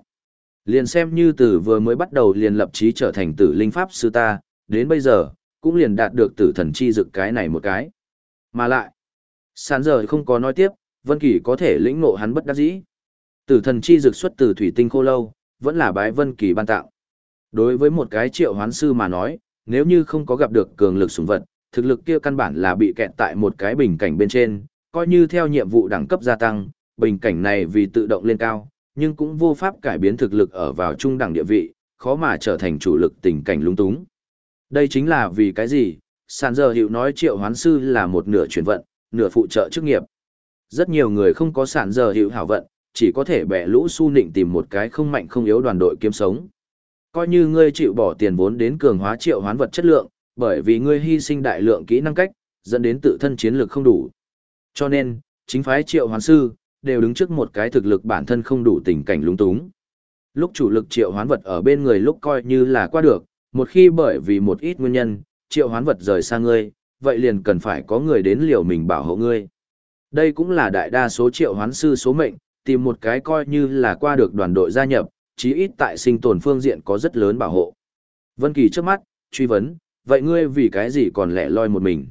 [SPEAKER 1] Liền xem như từ vừa mới bắt đầu liền lập chí trở thành tử linh pháp sư ta, đến bây giờ, cũng liền đạt được tử thần chi dực cái này một cái. Mà lại, sán giờ không có nói tiếp, Vân Kỳ có thể lĩnh ngộ hắn bất đắc dĩ. Tử thần chi dực xuất từ thủy tinh khô lâu, vẫn là bái Vân Kỳ ban tạo. Đối với một cái triệu hoán sư mà nói, nếu như không có gặp được cường lực sủng vật, thực lực kia căn bản là bị kẹt tại một cái bình cảnh bên trên, coi như theo nhiệm vụ đẳng cấp gia tăng, bình cảnh này vì tự động lên cao, nhưng cũng vô pháp cải biến thực lực ở vào trung đẳng địa vị, khó mà trở thành chủ lực tình cảnh lung túng. Đây chính là vì cái gì? Sàn giờ hiệu nói triệu hoán sư là một nửa chuyển vận, nửa phụ trợ chức nghiệp. Rất nhiều người không có sản giờ hiệu hảo vận, chỉ có thể bẻ lũ su nịnh tìm một cái không mạnh không yếu đoàn đội kiếm sống. Coi như ngươi chịu bỏ tiền vốn đến cường hóa triệu hoán vật chất lượng, bởi vì ngươi hy sinh đại lượng kỹ năng cách, dẫn đến tự thân chiến lược không đủ. Cho nên, chính phái triệu hoán sư, đều đứng trước một cái thực lực bản thân không đủ tình cảnh lúng túng. Lúc chủ lực triệu hoán vật ở bên người lúc coi như là qua được, một khi bởi vì một ít nguyên nhân, triệu hoán vật rời xa ngươi, vậy liền cần phải có người đến liều mình bảo hộ ngươi. Đây cũng là đại đa số triệu hoán sư số mệnh, tìm một cái coi như là qua được đoàn đội gia nhập, chí ít tại sinh tồn phương diện có rất lớn bảo hộ. Vân Kỳ trước mắt, truy vấn, vậy ngươi vì cái gì còn lẻ loi một mình?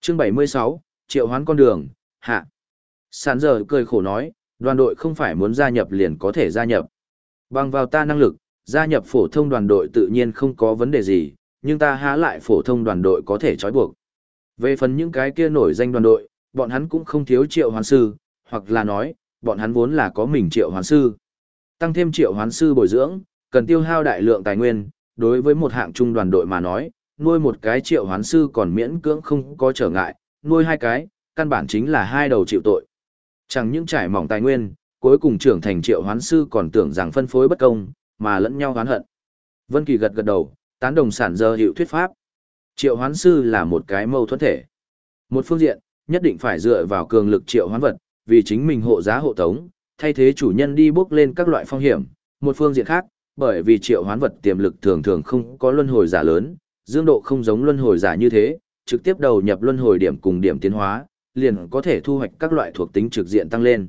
[SPEAKER 1] Chương 76, triệu hoán con đường, hạ. Sán giờ cười khổ nói, đoàn đội không phải muốn gia nhập liền có thể gia nhập. Bằng vào ta năng lực, gia nhập phổ thông đoàn đội tự nhiên không có vấn đề gì, nhưng ta há lại phổ thông đoàn đội có thể trói buộc. Về phần những cái kia nổi danh đoàn đội, bọn hắn cũng không thiếu triệu hoán sư, hoặc là nói, bọn hắn vốn là có mình triệu hoán sư. Tăng thêm triệu hoán sư bồi dưỡng, cần tiêu hao đại lượng tài nguyên, đối với một hạng trung đoàn đội mà nói, nuôi một cái triệu hoán sư còn miễn cưỡng không có trở ngại, nuôi hai cái, căn bản chính là hai đầu chịu tội. Chẳng những trải mỏng tài nguyên, cuối cùng trưởng thành triệu hoán sư còn tưởng rằng phân phối bất công, mà lẫn nhau oán hận. Vân Kỳ gật gật đầu, tán đồng sản giờ hiệu thuyết pháp. Triệu hoán sư là một cái mâu thuẫn thể. Một phương diện, nhất định phải dựa vào cường lực triệu hoán vật, vì chính mình hộ giá hộ tống, thay thế chủ nhân đi bước lên các loại phong hiểm. Một phương diện khác, bởi vì triệu hoán vật tiềm lực thường thường không có luân hồi giả lớn, dương độ không giống luân hồi giả như thế, trực tiếp đầu nhập luân hồi điểm cùng điểm tiến hóa, liền có thể thu hoạch các loại thuộc tính trực diện tăng lên.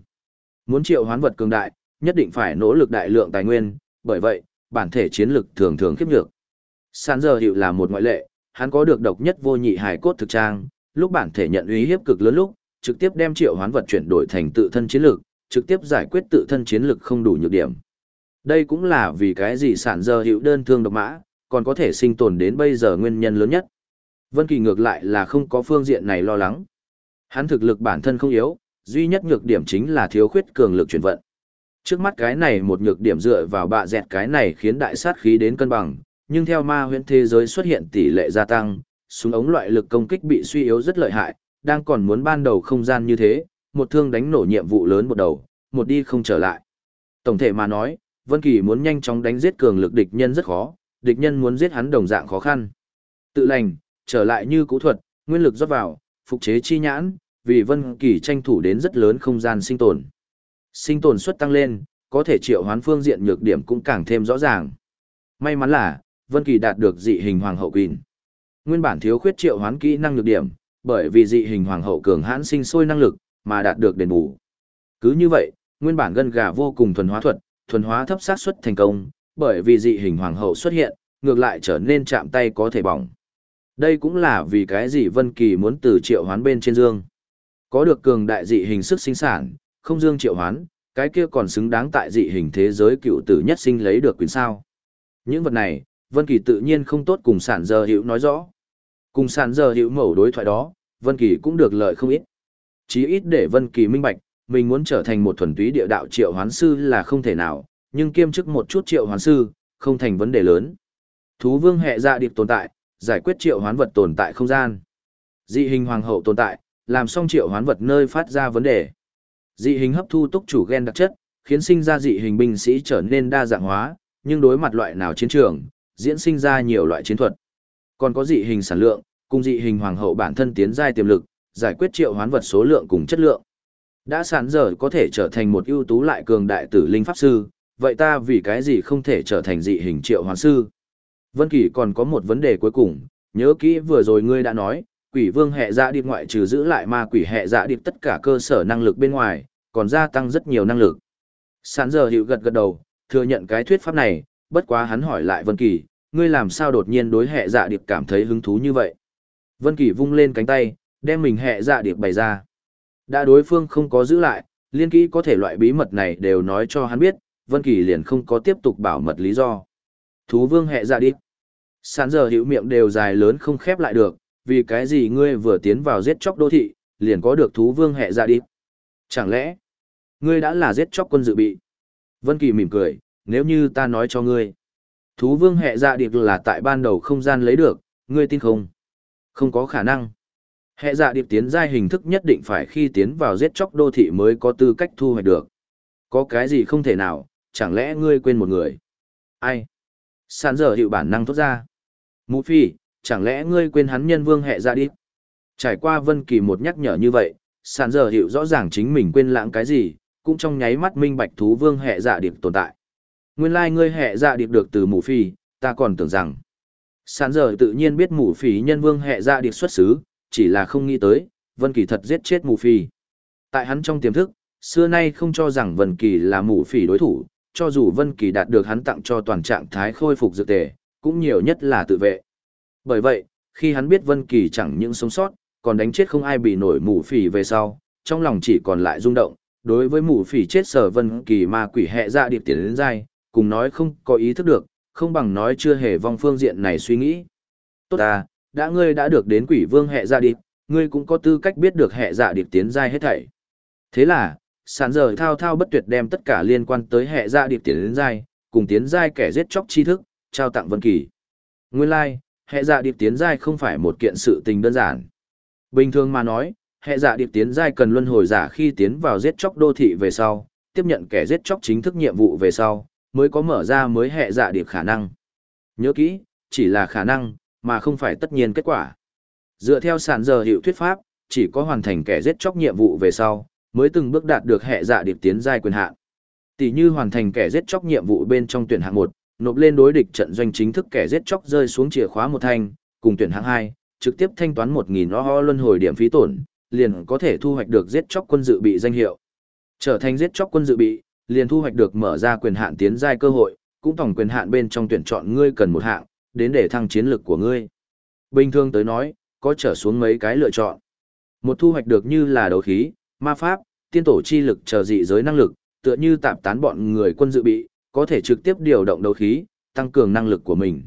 [SPEAKER 1] Muốn triệu hoán vật cường đại, nhất định phải nỗ lực đại lượng tài nguyên, bởi vậy, bản thể chiến lực thường thường khiếp nhược. San giờ hiệu là một ngoại lệ, hắn có được độc nhất vô nhị hài cốt thực trang, lúc bản thể nhận uy hiếp cực lớn lúc, trực tiếp đem triệu hoán vật chuyển đổi thành tự thân chiến lực, trực tiếp giải quyết tự thân chiến lực không đủ nhược điểm. Đây cũng là vì cái gì sản giờ hữu đơn thương độc mã, còn có thể sinh tồn đến bây giờ nguyên nhân lớn nhất. Vân Kỳ ngược lại là không có phương diện này lo lắng. Hắn thực lực bản thân không yếu, duy nhất nhược điểm chính là thiếu khuyết cường lực chuyển vận. Trước mắt cái này một nhược điểm dựa vào bạ dẹt cái này khiến đại sát khí đến cân bằng, nhưng theo ma huyễn thế giới xuất hiện tỷ lệ gia tăng, súng ống loại lực công kích bị suy yếu rất lợi hại, đang còn muốn ban đầu không gian như thế, một thương đánh nổ nhiệm vụ lớn một đầu, một đi không trở lại. Tổng thể mà nói, Vân Kỳ muốn nhanh chóng đánh giết cường lực địch nhân rất khó, địch nhân muốn giết hắn đồng dạng khó khăn. Tự lành, trở lại như cũ thuật, nguyên lực rót vào, phục chế chi nhãn, vì Vân Kỳ tranh thủ đến rất lớn không gian sinh tồn. Sinh tồn suất tăng lên, có thể triệu hoán phương diện nhược điểm cũng càng thêm rõ ràng. May mắn là, Vân Kỳ đạt được dị hình hoàng hậu quỷ. Nguyên bản thiếu khuyết triệu hoán kỹ năng nhược điểm, bởi vì dị hình hoàng hậu cường hãn sinh sôi năng lực, mà đạt được đền bù. Cứ như vậy, nguyên bản gân gà vô cùng thuần hóa thuật, thuần hóa thấp xác suất thành công, bởi vì dị hình hoàng hậu xuất hiện, ngược lại trở nên chạm tay có thể bỏng. Đây cũng là vì cái gì Vân Kỳ muốn từ triệu hoán bên trên dương. Có được cường đại dị hình sức sinh sản, không dương triệu hoán, cái kia còn xứng đáng tại dị hình thế giới cựu tử nhất sinh lấy được quyền sao. Những vật này, Vân Kỳ tự nhiên không tốt cùng sản giờ hữu nói rõ. Cùng sàn giờ hữu mẩu đối thoại đó, Vân Kỳ cũng được lợi không ít. Chí ít để Vân Kỳ minh bạch, mình muốn trở thành một thuần túy địa đạo triệu hoán sư là không thể nào, nhưng kiêm chức một chút triệu hoán sư, không thành vấn đề lớn. Thú vương hệ dạ điệp tồn tại, giải quyết triệu hoán vật tồn tại không gian. Dị hình hoàng hậu tồn tại, làm xong triệu hoán vật nơi phát ra vấn đề. Dị hình hấp thu túc chủ gen đặc chất, khiến sinh ra dị hình binh sĩ trở nên đa dạng hóa, nhưng đối mặt loại nào chiến trường, diễn sinh ra nhiều loại chiến thuật. Còn có dị hình sản lượng, cùng dị hình hoàng hậu bản thân tiến giai tiềm lực, giải quyết triệu hoán vật số lượng cùng chất lượng. Đã sản giờ có thể trở thành một ưu tú lại cường đại tử linh pháp sư, vậy ta vì cái gì không thể trở thành dị hình triệu hoán sư? Vân Kỳ còn có một vấn đề cuối cùng, nhớ kỹ vừa rồi ngươi đã nói, quỷ vương hệ dạ điệp ngoại trừ giữ lại ma quỷ hệ dạ điệp tất cả cơ sở năng lực bên ngoài, còn gia tăng rất nhiều năng lực. Sản giờ hiệu gật gật đầu, thừa nhận cái thuyết pháp này, bất quá hắn hỏi lại Vân Kỳ, ngươi làm sao đột nhiên đối hệ dạ điệp cảm thấy hứng thú như vậy? Vân Kỳ vung lên cánh tay, đem mình hệ dạ điệp bày ra. Đã đối phương không có giữ lại, liên kỹ có thể loại bí mật này đều nói cho hắn biết, Vân Kỳ liền không có tiếp tục bảo mật lý do. Thú vương hệ dạ điệp. sán giờ hữu miệng đều dài lớn không khép lại được, vì cái gì ngươi vừa tiến vào giết chóc đô thị, liền có được thú vương hệ dạ điệp. Chẳng lẽ, ngươi đã là giết chóc quân dự bị? Vân Kỳ mỉm cười, nếu như ta nói cho ngươi, thú vương hệ dạ điệp là tại ban đầu không gian lấy được, ngươi tin không? Không có khả năng. Hệ dạ điệp tiến giai hình thức nhất định phải khi tiến vào giết chóc đô thị mới có tư cách thu hoạch được. Có cái gì không thể nào, chẳng lẽ ngươi quên một người? Ai? Sàn dở hiệu bản năng thốt ra. Mũ phi, chẳng lẽ ngươi quên hắn nhân vương hệ dạ điệp? Trải qua Vân Kỳ một nhắc nhở như vậy, sàn dở hiệu rõ ràng chính mình quên lãng cái gì, cũng trong nháy mắt minh bạch thú vương hệ dạ điệp tồn tại. Nguyên lai like ngươi hệ dạ điệp được từ mù phi, ta còn tưởng rằng sán giờ tự nhiên biết mù phi nhân vương hệ dạ điệp xuất xứ, chỉ là không nghĩ tới, Vân Kỳ thật giết chết mù phi. Tại hắn trong tiềm thức, xưa nay không cho rằng Vân Kỳ là mù phi đối thủ, cho dù Vân Kỳ đạt được hắn tặng cho toàn trạng thái khôi phục dược tề, cũng nhiều nhất là tự vệ. Bởi vậy, khi hắn biết Vân Kỳ chẳng những sống sót, còn đánh chết không ai bị nổi mù phỉ về sau, trong lòng chỉ còn lại rung động, đối với mù phỉ chết sở Vân Kỳ ma quỷ hệ dạ điệp tiến đến dai, cùng nói không có ý thức được, không bằng nói chưa hề vong phương diện này suy nghĩ. Tốt à, đã ngươi đã được đến quỷ vương hệ dạ điệp, ngươi cũng có tư cách biết được hệ dạ điệp tiến giai hết thảy. Thế là, sản giờ thao thao bất tuyệt đem tất cả liên quan tới hệ dạ điệp tiến giai, cùng tiến giai kẻ giết chóc tri thức, trao tặng Vân Kỳ. Nguyên lai, like, hệ dạ điệp tiến giai không phải một kiện sự tình đơn giản. Bình thường mà nói, hệ dạ điệp tiến giai cần luân hồi giả khi tiến vào giết chóc đô thị về sau, tiếp nhận kẻ giết chóc chính thức nhiệm vụ về sau, mới có mở ra mới hệ dạ điệp khả năng. Nhớ kỹ, chỉ là khả năng, mà không phải tất nhiên kết quả. Dựa theo sản giờ hiệu thuyết pháp, chỉ có hoàn thành kẻ giết chóc nhiệm vụ về sau, mới từng bước đạt được hệ dạ điệp tiến giai quyền hạn. Tỷ như hoàn thành kẻ giết chóc nhiệm vụ bên trong tuyển hạng 1, nộp lên đối địch trận doanh chính thức kẻ giết chóc rơi xuống chìa khóa một thanh, cùng tuyển hạng 2, trực tiếp thanh toán 1000 ho luân hồi điểm phí tổn, liền có thể thu hoạch được giết chóc quân dự bị danh hiệu. Trở thành giết chóc quân dự bị, liền thu hoạch được mở ra quyền hạn tiến giai cơ hội, cũng tổng quyền hạn bên trong tuyển chọn ngươi cần một hạng, đến để thăng chiến lực của ngươi. Bình thường tới nói, có trở xuống mấy cái lựa chọn. Một thu hoạch được như là đấu khí, ma pháp, tiên tổ chi lực chờ dị giới năng lực, tựa như tạm tán bọn người quân dự bị, có thể trực tiếp điều động đấu khí, tăng cường năng lực của mình.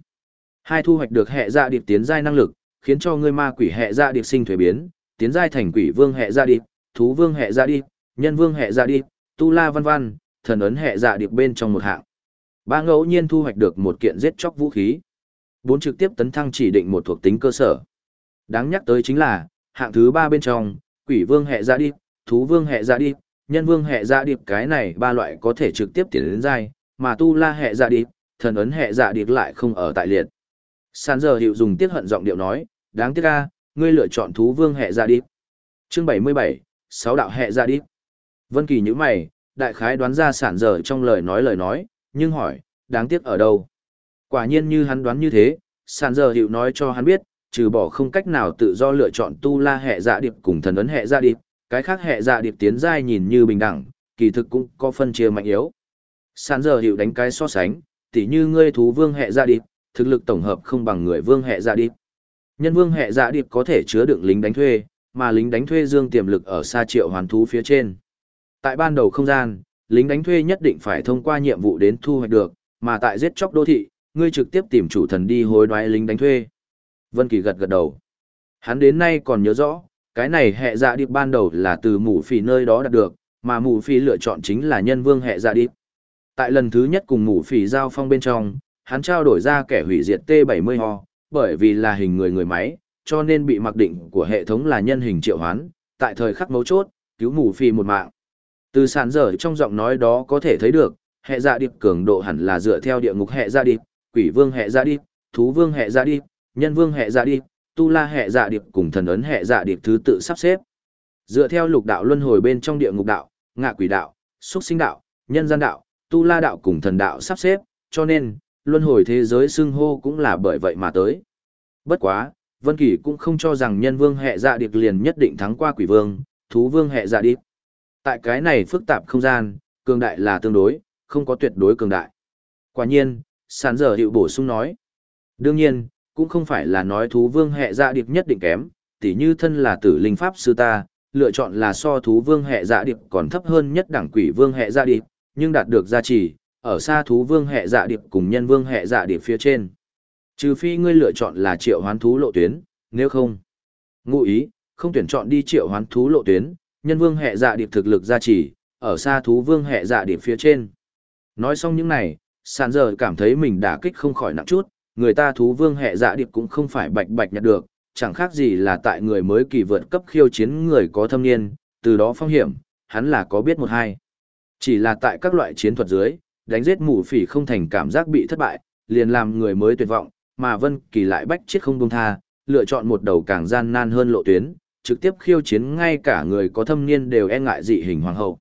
[SPEAKER 1] Hai thu hoạch được hệ dạ điệp tiến giai năng lực, khiến cho ngươi ma quỷ hệ dạ điệp sinh thuế biến, tiến giai thành quỷ vương hệ dạ điệp, thú vương hệ dạ điệp, nhân vương hệ dạ điệp, tu la văn văn, thần ấn hệ dạ điệp bên trong một hạng. Ba ngẫu nhiên thu hoạch được một kiện giết chóc vũ khí. Bốn trực tiếp tấn thăng chỉ định một thuộc tính cơ sở. Đáng nhắc tới chính là, hạng thứ ba bên trong, quỷ vương hệ dạ điệp, thú vương hệ dạ điệp, nhân vương hệ dạ điệp cái này ba loại có thể trực tiếp tiến đến giai, mà tu la hệ dạ điệp, thần ấn hệ dạ điệp lại không ở tại liệt. Sàn giờ hiệu dùng tiết hận giọng điệu nói, đáng tiếc ca, ngươi lựa chọn thú vương hệ dạ điệp. Chương 77, sáu đạo hệ dạ điệp. Vân Kỳ như mày, đại khái đoán ra sản dở trong lời nói lời nói, nhưng hỏi, đáng tiếc ở đâu? Quả nhiên như hắn đoán như thế, sản dở hiệu nói cho hắn biết, trừ bỏ không cách nào tự do lựa chọn tu la hệ dạ điệp cùng thần ấn hệ dạ điệp, cái khác hệ dạ điệp tiến giai nhìn như bình đẳng, kỳ thực cũng có phân chia mạnh yếu. Sản dở hiệu đánh cái so sánh, tỉ như ngươi thú vương hệ dạ điệp, thực lực tổng hợp không bằng người vương hệ dạ điệp. Nhân vương hệ dạ điệp có thể chứa đựng lính đánh thuê, mà lính đánh thuê dương tiềm lực ở xa triệu hoàn thú phía trên. Tại ban đầu không gian, lính đánh thuê nhất định phải thông qua nhiệm vụ đến thu hoạch được, mà tại giết chóc đô thị, ngươi trực tiếp tìm chủ thần đi hối đoái lính đánh thuê. Vân Kỳ gật gật đầu. Hắn đến nay còn nhớ rõ, cái này hệ dạ điệp ban đầu là từ mù phỉ nơi đó đạt được, mà mù phỉ lựa chọn chính là nhân vương hệ dạ điệp. Tại lần thứ nhất cùng mù phỉ giao phong bên trong, hắn trao đổi ra kẻ hủy diệt T70 ho, bởi vì là hình người người máy, cho nên bị mặc định của hệ thống là nhân hình triệu hoán, tại thời khắc mấu chốt, cứu mù phỉ một mạng. Từ sản dở trong giọng nói đó có thể thấy được, hệ dạ điệp cường độ hẳn là dựa theo địa ngục hệ dạ điệp, quỷ vương hệ dạ điệp, thú vương hệ dạ điệp, nhân vương hệ dạ điệp, tu la hệ dạ điệp cùng thần ấn hệ dạ điệp thứ tự sắp xếp. Dựa theo lục đạo luân hồi bên trong địa ngục đạo, ngạ quỷ đạo, xuất sinh đạo, nhân gian đạo, tu la đạo cùng thần đạo sắp xếp, cho nên, luân hồi thế giới xưng hô cũng là bởi vậy mà tới. Bất quá, Vân Kỳ cũng không cho rằng nhân vương hệ dạ điệp liền nhất định thắng qua quỷ vương, thú vương hệ dạ điệp. Tại cái này phức tạp không gian, cường đại là tương đối, không có tuyệt đối cường đại. Quả nhiên, sàn giờ hiệu bổ sung nói. Đương nhiên, cũng không phải là nói thú vương hệ dạ điệp nhất định kém, tỉ như thân là tử linh pháp sư ta, lựa chọn là so thú vương hệ dạ điệp còn thấp hơn nhất đẳng quỷ vương hệ dạ điệp, nhưng đạt được gia trì, ở xa thú vương hệ dạ điệp cùng nhân vương hệ dạ điệp phía trên. Trừ phi ngươi lựa chọn là triệu hoán thú lộ tuyến, nếu không. Ngụ ý, không tuyển chọn đi triệu hoán thú lộ tuyến, nhân vương hệ dạ điệp thực lực gia trì, ở xa thú vương hệ dạ điệp phía trên. Nói xong những này, sàn giờ cảm thấy mình đả kích không khỏi nặng chút, người ta thú vương hệ dạ điệp cũng không phải bạch bạch nhặt được, chẳng khác gì là tại người mới kỳ vượt cấp khiêu chiến người có thâm niên, từ đó phong hiểm, hắn là có biết một hai. Chỉ là tại các loại chiến thuật dưới, đánh giết mù phỉ không thành cảm giác bị thất bại, liền làm người mới tuyệt vọng, mà Vân Kỳ lại bách chết không buông tha, lựa chọn một đầu càng gian nan hơn lộ tuyến, trực tiếp khiêu chiến ngay cả người có thâm niên đều e ngại dị hình hoàng hậu.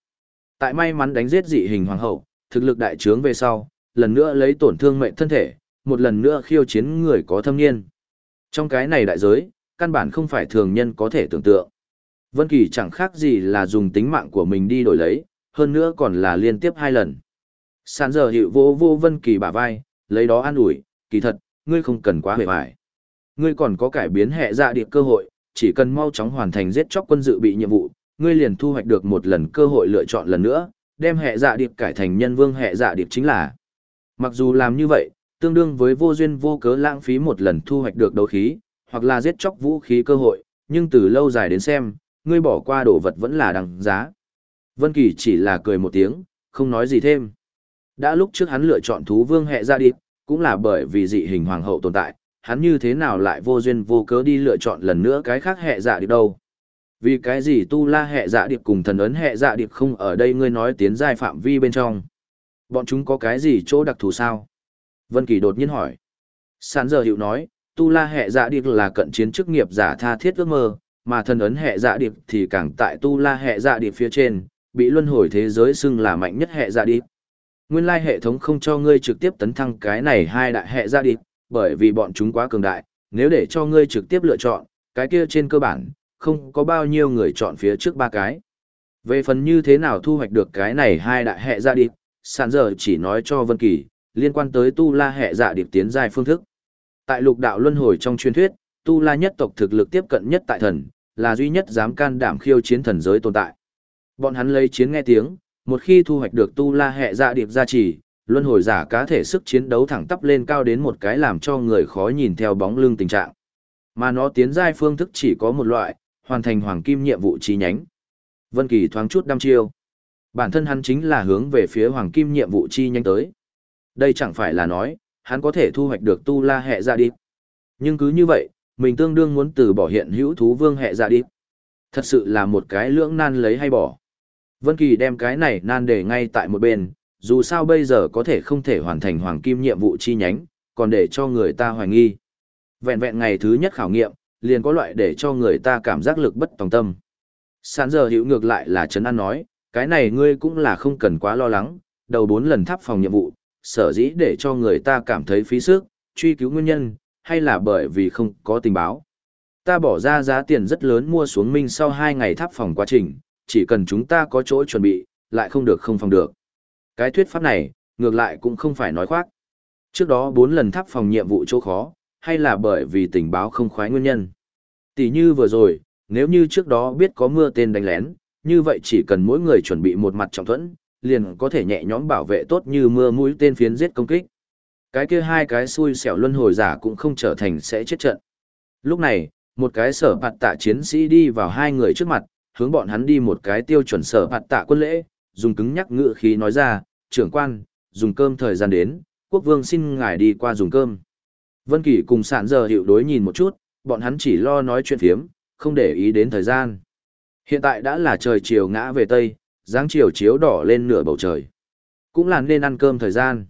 [SPEAKER 1] Tại may mắn đánh giết dị hình hoàng hậu, thực lực đại trướng về sau, lần nữa lấy tổn thương mệnh thân thể, một lần nữa khiêu chiến người có thâm niên. Trong cái này đại giới, căn bản không phải thường nhân có thể tưởng tượng. Vân Kỳ chẳng khác gì là dùng tính mạng của mình đi đổi lấy, hơn nữa còn là liên tiếp hai lần. Sàn giờ hiệu vô vô Vân Kỳ bả vai, lấy đó an ủi, kỳ thật, ngươi không cần quá hề bại. Ngươi còn có cải biến hệ dạ địa cơ hội, chỉ cần mau chóng hoàn thành giết chóc quân dự bị nhiệm vụ, ngươi liền thu hoạch được một lần cơ hội lựa chọn lần nữa, đem hệ dạ điệp cải thành nhân vương hệ dạ điệp chính là. Mặc dù làm như vậy, tương đương với vô duyên vô cớ lãng phí một lần thu hoạch được đấu khí, hoặc là giết chóc vũ khí cơ hội, nhưng từ lâu dài đến xem, ngươi bỏ qua đồ vật vẫn là đằng giá. Vân Kỳ chỉ là cười một tiếng, không nói gì thêm. Đã lúc trước hắn lựa chọn thú vương hệ dạ điệp, cũng là bởi vì dị hình hoàng hậu tồn tại, hắn như thế nào lại vô duyên vô cớ đi lựa chọn lần nữa cái khác hệ dạ điệp đâu. Vì cái gì tu la hệ dạ điệp cùng thần ấn hệ dạ điệp không ở đây ngươi nói tiến giai phạm vi bên trong. Bọn chúng có cái gì chỗ đặc thù sao? Vân Kỳ đột nhiên hỏi. Sán giờ hiệu nói, tu la hệ dạ điệp là cận chiến chức nghiệp giả tha thiết ước mơ, mà thần ấn hệ dạ điệp thì càng tại tu la hệ dạ điệp phía trên, bị luân hồi thế giới xưng là mạnh nhất hệ dạ điệp. Nguyên lai hệ thống không cho ngươi trực tiếp tấn thăng cái này hai đại hệ dạ điệp, bởi vì bọn chúng quá cường đại, nếu để cho ngươi trực tiếp lựa chọn, cái kia trên cơ bản, không có bao nhiêu người chọn phía trước ba cái. Về phần như thế nào thu hoạch được cái này hai đại hệ dạ điệp, sàn giờ chỉ nói cho Vân Kỳ, liên quan tới tu la hệ dạ điệp tiến giai phương thức. Tại lục đạo luân hồi trong truyền thuyết, tu la nhất tộc thực lực tiếp cận nhất tại thần, là duy nhất dám can đảm khiêu chiến thần giới tồn tại. Bọn hắn lấy chiến nghe tiếng, một khi thu hoạch được tu la hệ dạ điệp gia trì, luân hồi giả cá thể sức chiến đấu thẳng tắp lên cao đến một cái làm cho người khó nhìn theo bóng lưng tình trạng. Mà nó tiến giai phương thức chỉ có một loại, hoàn thành hoàng kim nhiệm vụ chi nhánh. Vân Kỳ thoáng chút đăm chiêu. Bản thân hắn chính là hướng về phía hoàng kim nhiệm vụ chi nhánh tới. Đây chẳng phải là nói, hắn có thể thu hoạch được tu la hệ dạ điệp. Nhưng cứ như vậy, mình tương đương muốn từ bỏ hiện hữu thú vương hệ dạ điệp. Thật sự là một cái lưỡng nan lấy hay bỏ. Vân Kỳ đem cái này nan để ngay tại một bên, dù sao bây giờ có thể không thể hoàn thành hoàng kim nhiệm vụ chi nhánh, còn để cho người ta hoài nghi. Vẹn vẹn ngày thứ nhất khảo nghiệm, liền có loại để cho người ta cảm giác lực bất tòng tâm. Sán giờ hiểu ngược lại là Trấn An nói, cái này ngươi cũng là không cần quá lo lắng, đầu bốn lần tháp phòng nhiệm vụ, sở dĩ để cho người ta cảm thấy phí sức, truy cứu nguyên nhân, hay là bởi vì không có tình báo. Ta bỏ ra giá tiền rất lớn mua xuống minh sau hai ngày tháp phòng quá trình, chỉ cần chúng ta có chỗ chuẩn bị, lại không được không phòng được. Cái thuyết pháp này, ngược lại cũng không phải nói khoác. Trước đó bốn lần tháp phòng nhiệm vụ chỗ khó, hay là bởi vì tình báo không khoái nguyên nhân. Tỷ như vừa rồi, nếu như trước đó biết có mưa tên đánh lén, như vậy chỉ cần mỗi người chuẩn bị một mặt trọng thuẫn, liền có thể nhẹ nhõm bảo vệ tốt như mưa mũi tên phiến giết công kích. Cái kia hai cái xui xẻo luân hồi giả cũng không trở thành sẽ chết trận. Lúc này, một cái sở bạt tạ chiến sĩ đi vào hai người trước mặt, hướng bọn hắn đi một cái tiêu chuẩn sở bạt tạ quân lễ, dùng cứng nhắc ngựa khí nói ra, trưởng quan, dùng cơm thời gian đến, quốc vương xin ngài đi qua dùng cơm. Vân Kỳ cùng sạn giờ hiệu đối nhìn một chút, bọn hắn chỉ lo nói chuyện phiếm, không để ý đến thời gian. Hiện tại đã là trời chiều ngã về Tây, dáng chiều chiếu đỏ lên nửa bầu trời. Cũng là nên ăn cơm thời gian.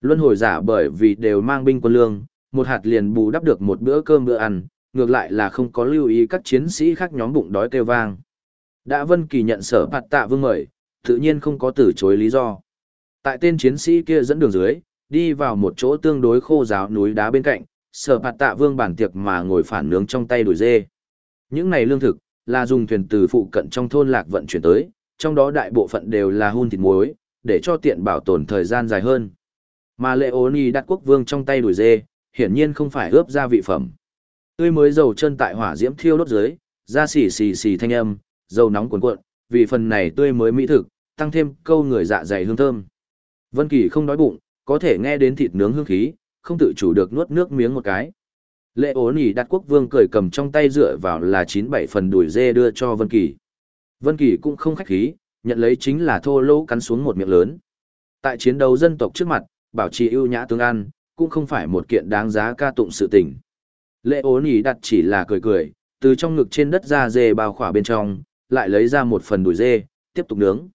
[SPEAKER 1] Luân hồi giả bởi vì đều mang binh quân lương, một hạt liền bù đắp được một bữa cơm bữa ăn, ngược lại là không có lưu ý các chiến sĩ khác nhóm bụng đói kêu vang. Đã Vân Kỳ nhận sở phạt tạ vương mời, tự nhiên không có từ chối lý do. Tại tên chiến sĩ kia dẫn đường dưới, đi vào một chỗ tương đối khô giáo núi đá bên cạnh, sở phạt tạ vương bản tiệc mà ngồi phản nướng trong tay đùi dê. Những này lương thực, là dùng thuyền từ phụ cận trong thôn lạc vận chuyển tới, trong đó đại bộ phận đều là hun thịt muối, để cho tiện bảo tồn thời gian dài hơn. Mà lệ ôn y đặt quốc vương trong tay đùi dê, hiển nhiên không phải ướp gia vị phẩm. Tươi mới dầu chân tại hỏa diễm thiêu đốt dưới, ra xì xì xì thanh âm, dầu nóng cuồn cuộn, vì phần này tươi mới mỹ thực, tăng thêm câu người dạ dày hương thơm. Vân Kỳ không đói bụng, có thể nghe đến thịt nướng hương khí, không tự chủ được nuốt nước miếng một cái. Lệ ố nỉ đặt quốc vương cười cầm trong tay dựa vào là chín bảy phần đùi dê đưa cho Vân Kỳ. Vân Kỳ cũng không khách khí, nhận lấy chính là thô lỗ cắn xuống một miệng lớn. Tại chiến đấu dân tộc trước mặt, bảo trì ưu nhã tương ăn, cũng không phải một kiện đáng giá ca tụng sự tình. Lệ ố nỉ đặt chỉ là cười cười, từ trong ngực trên đất ra dê bao khỏa bên trong, lại lấy ra một phần đùi dê, tiếp tục nướng.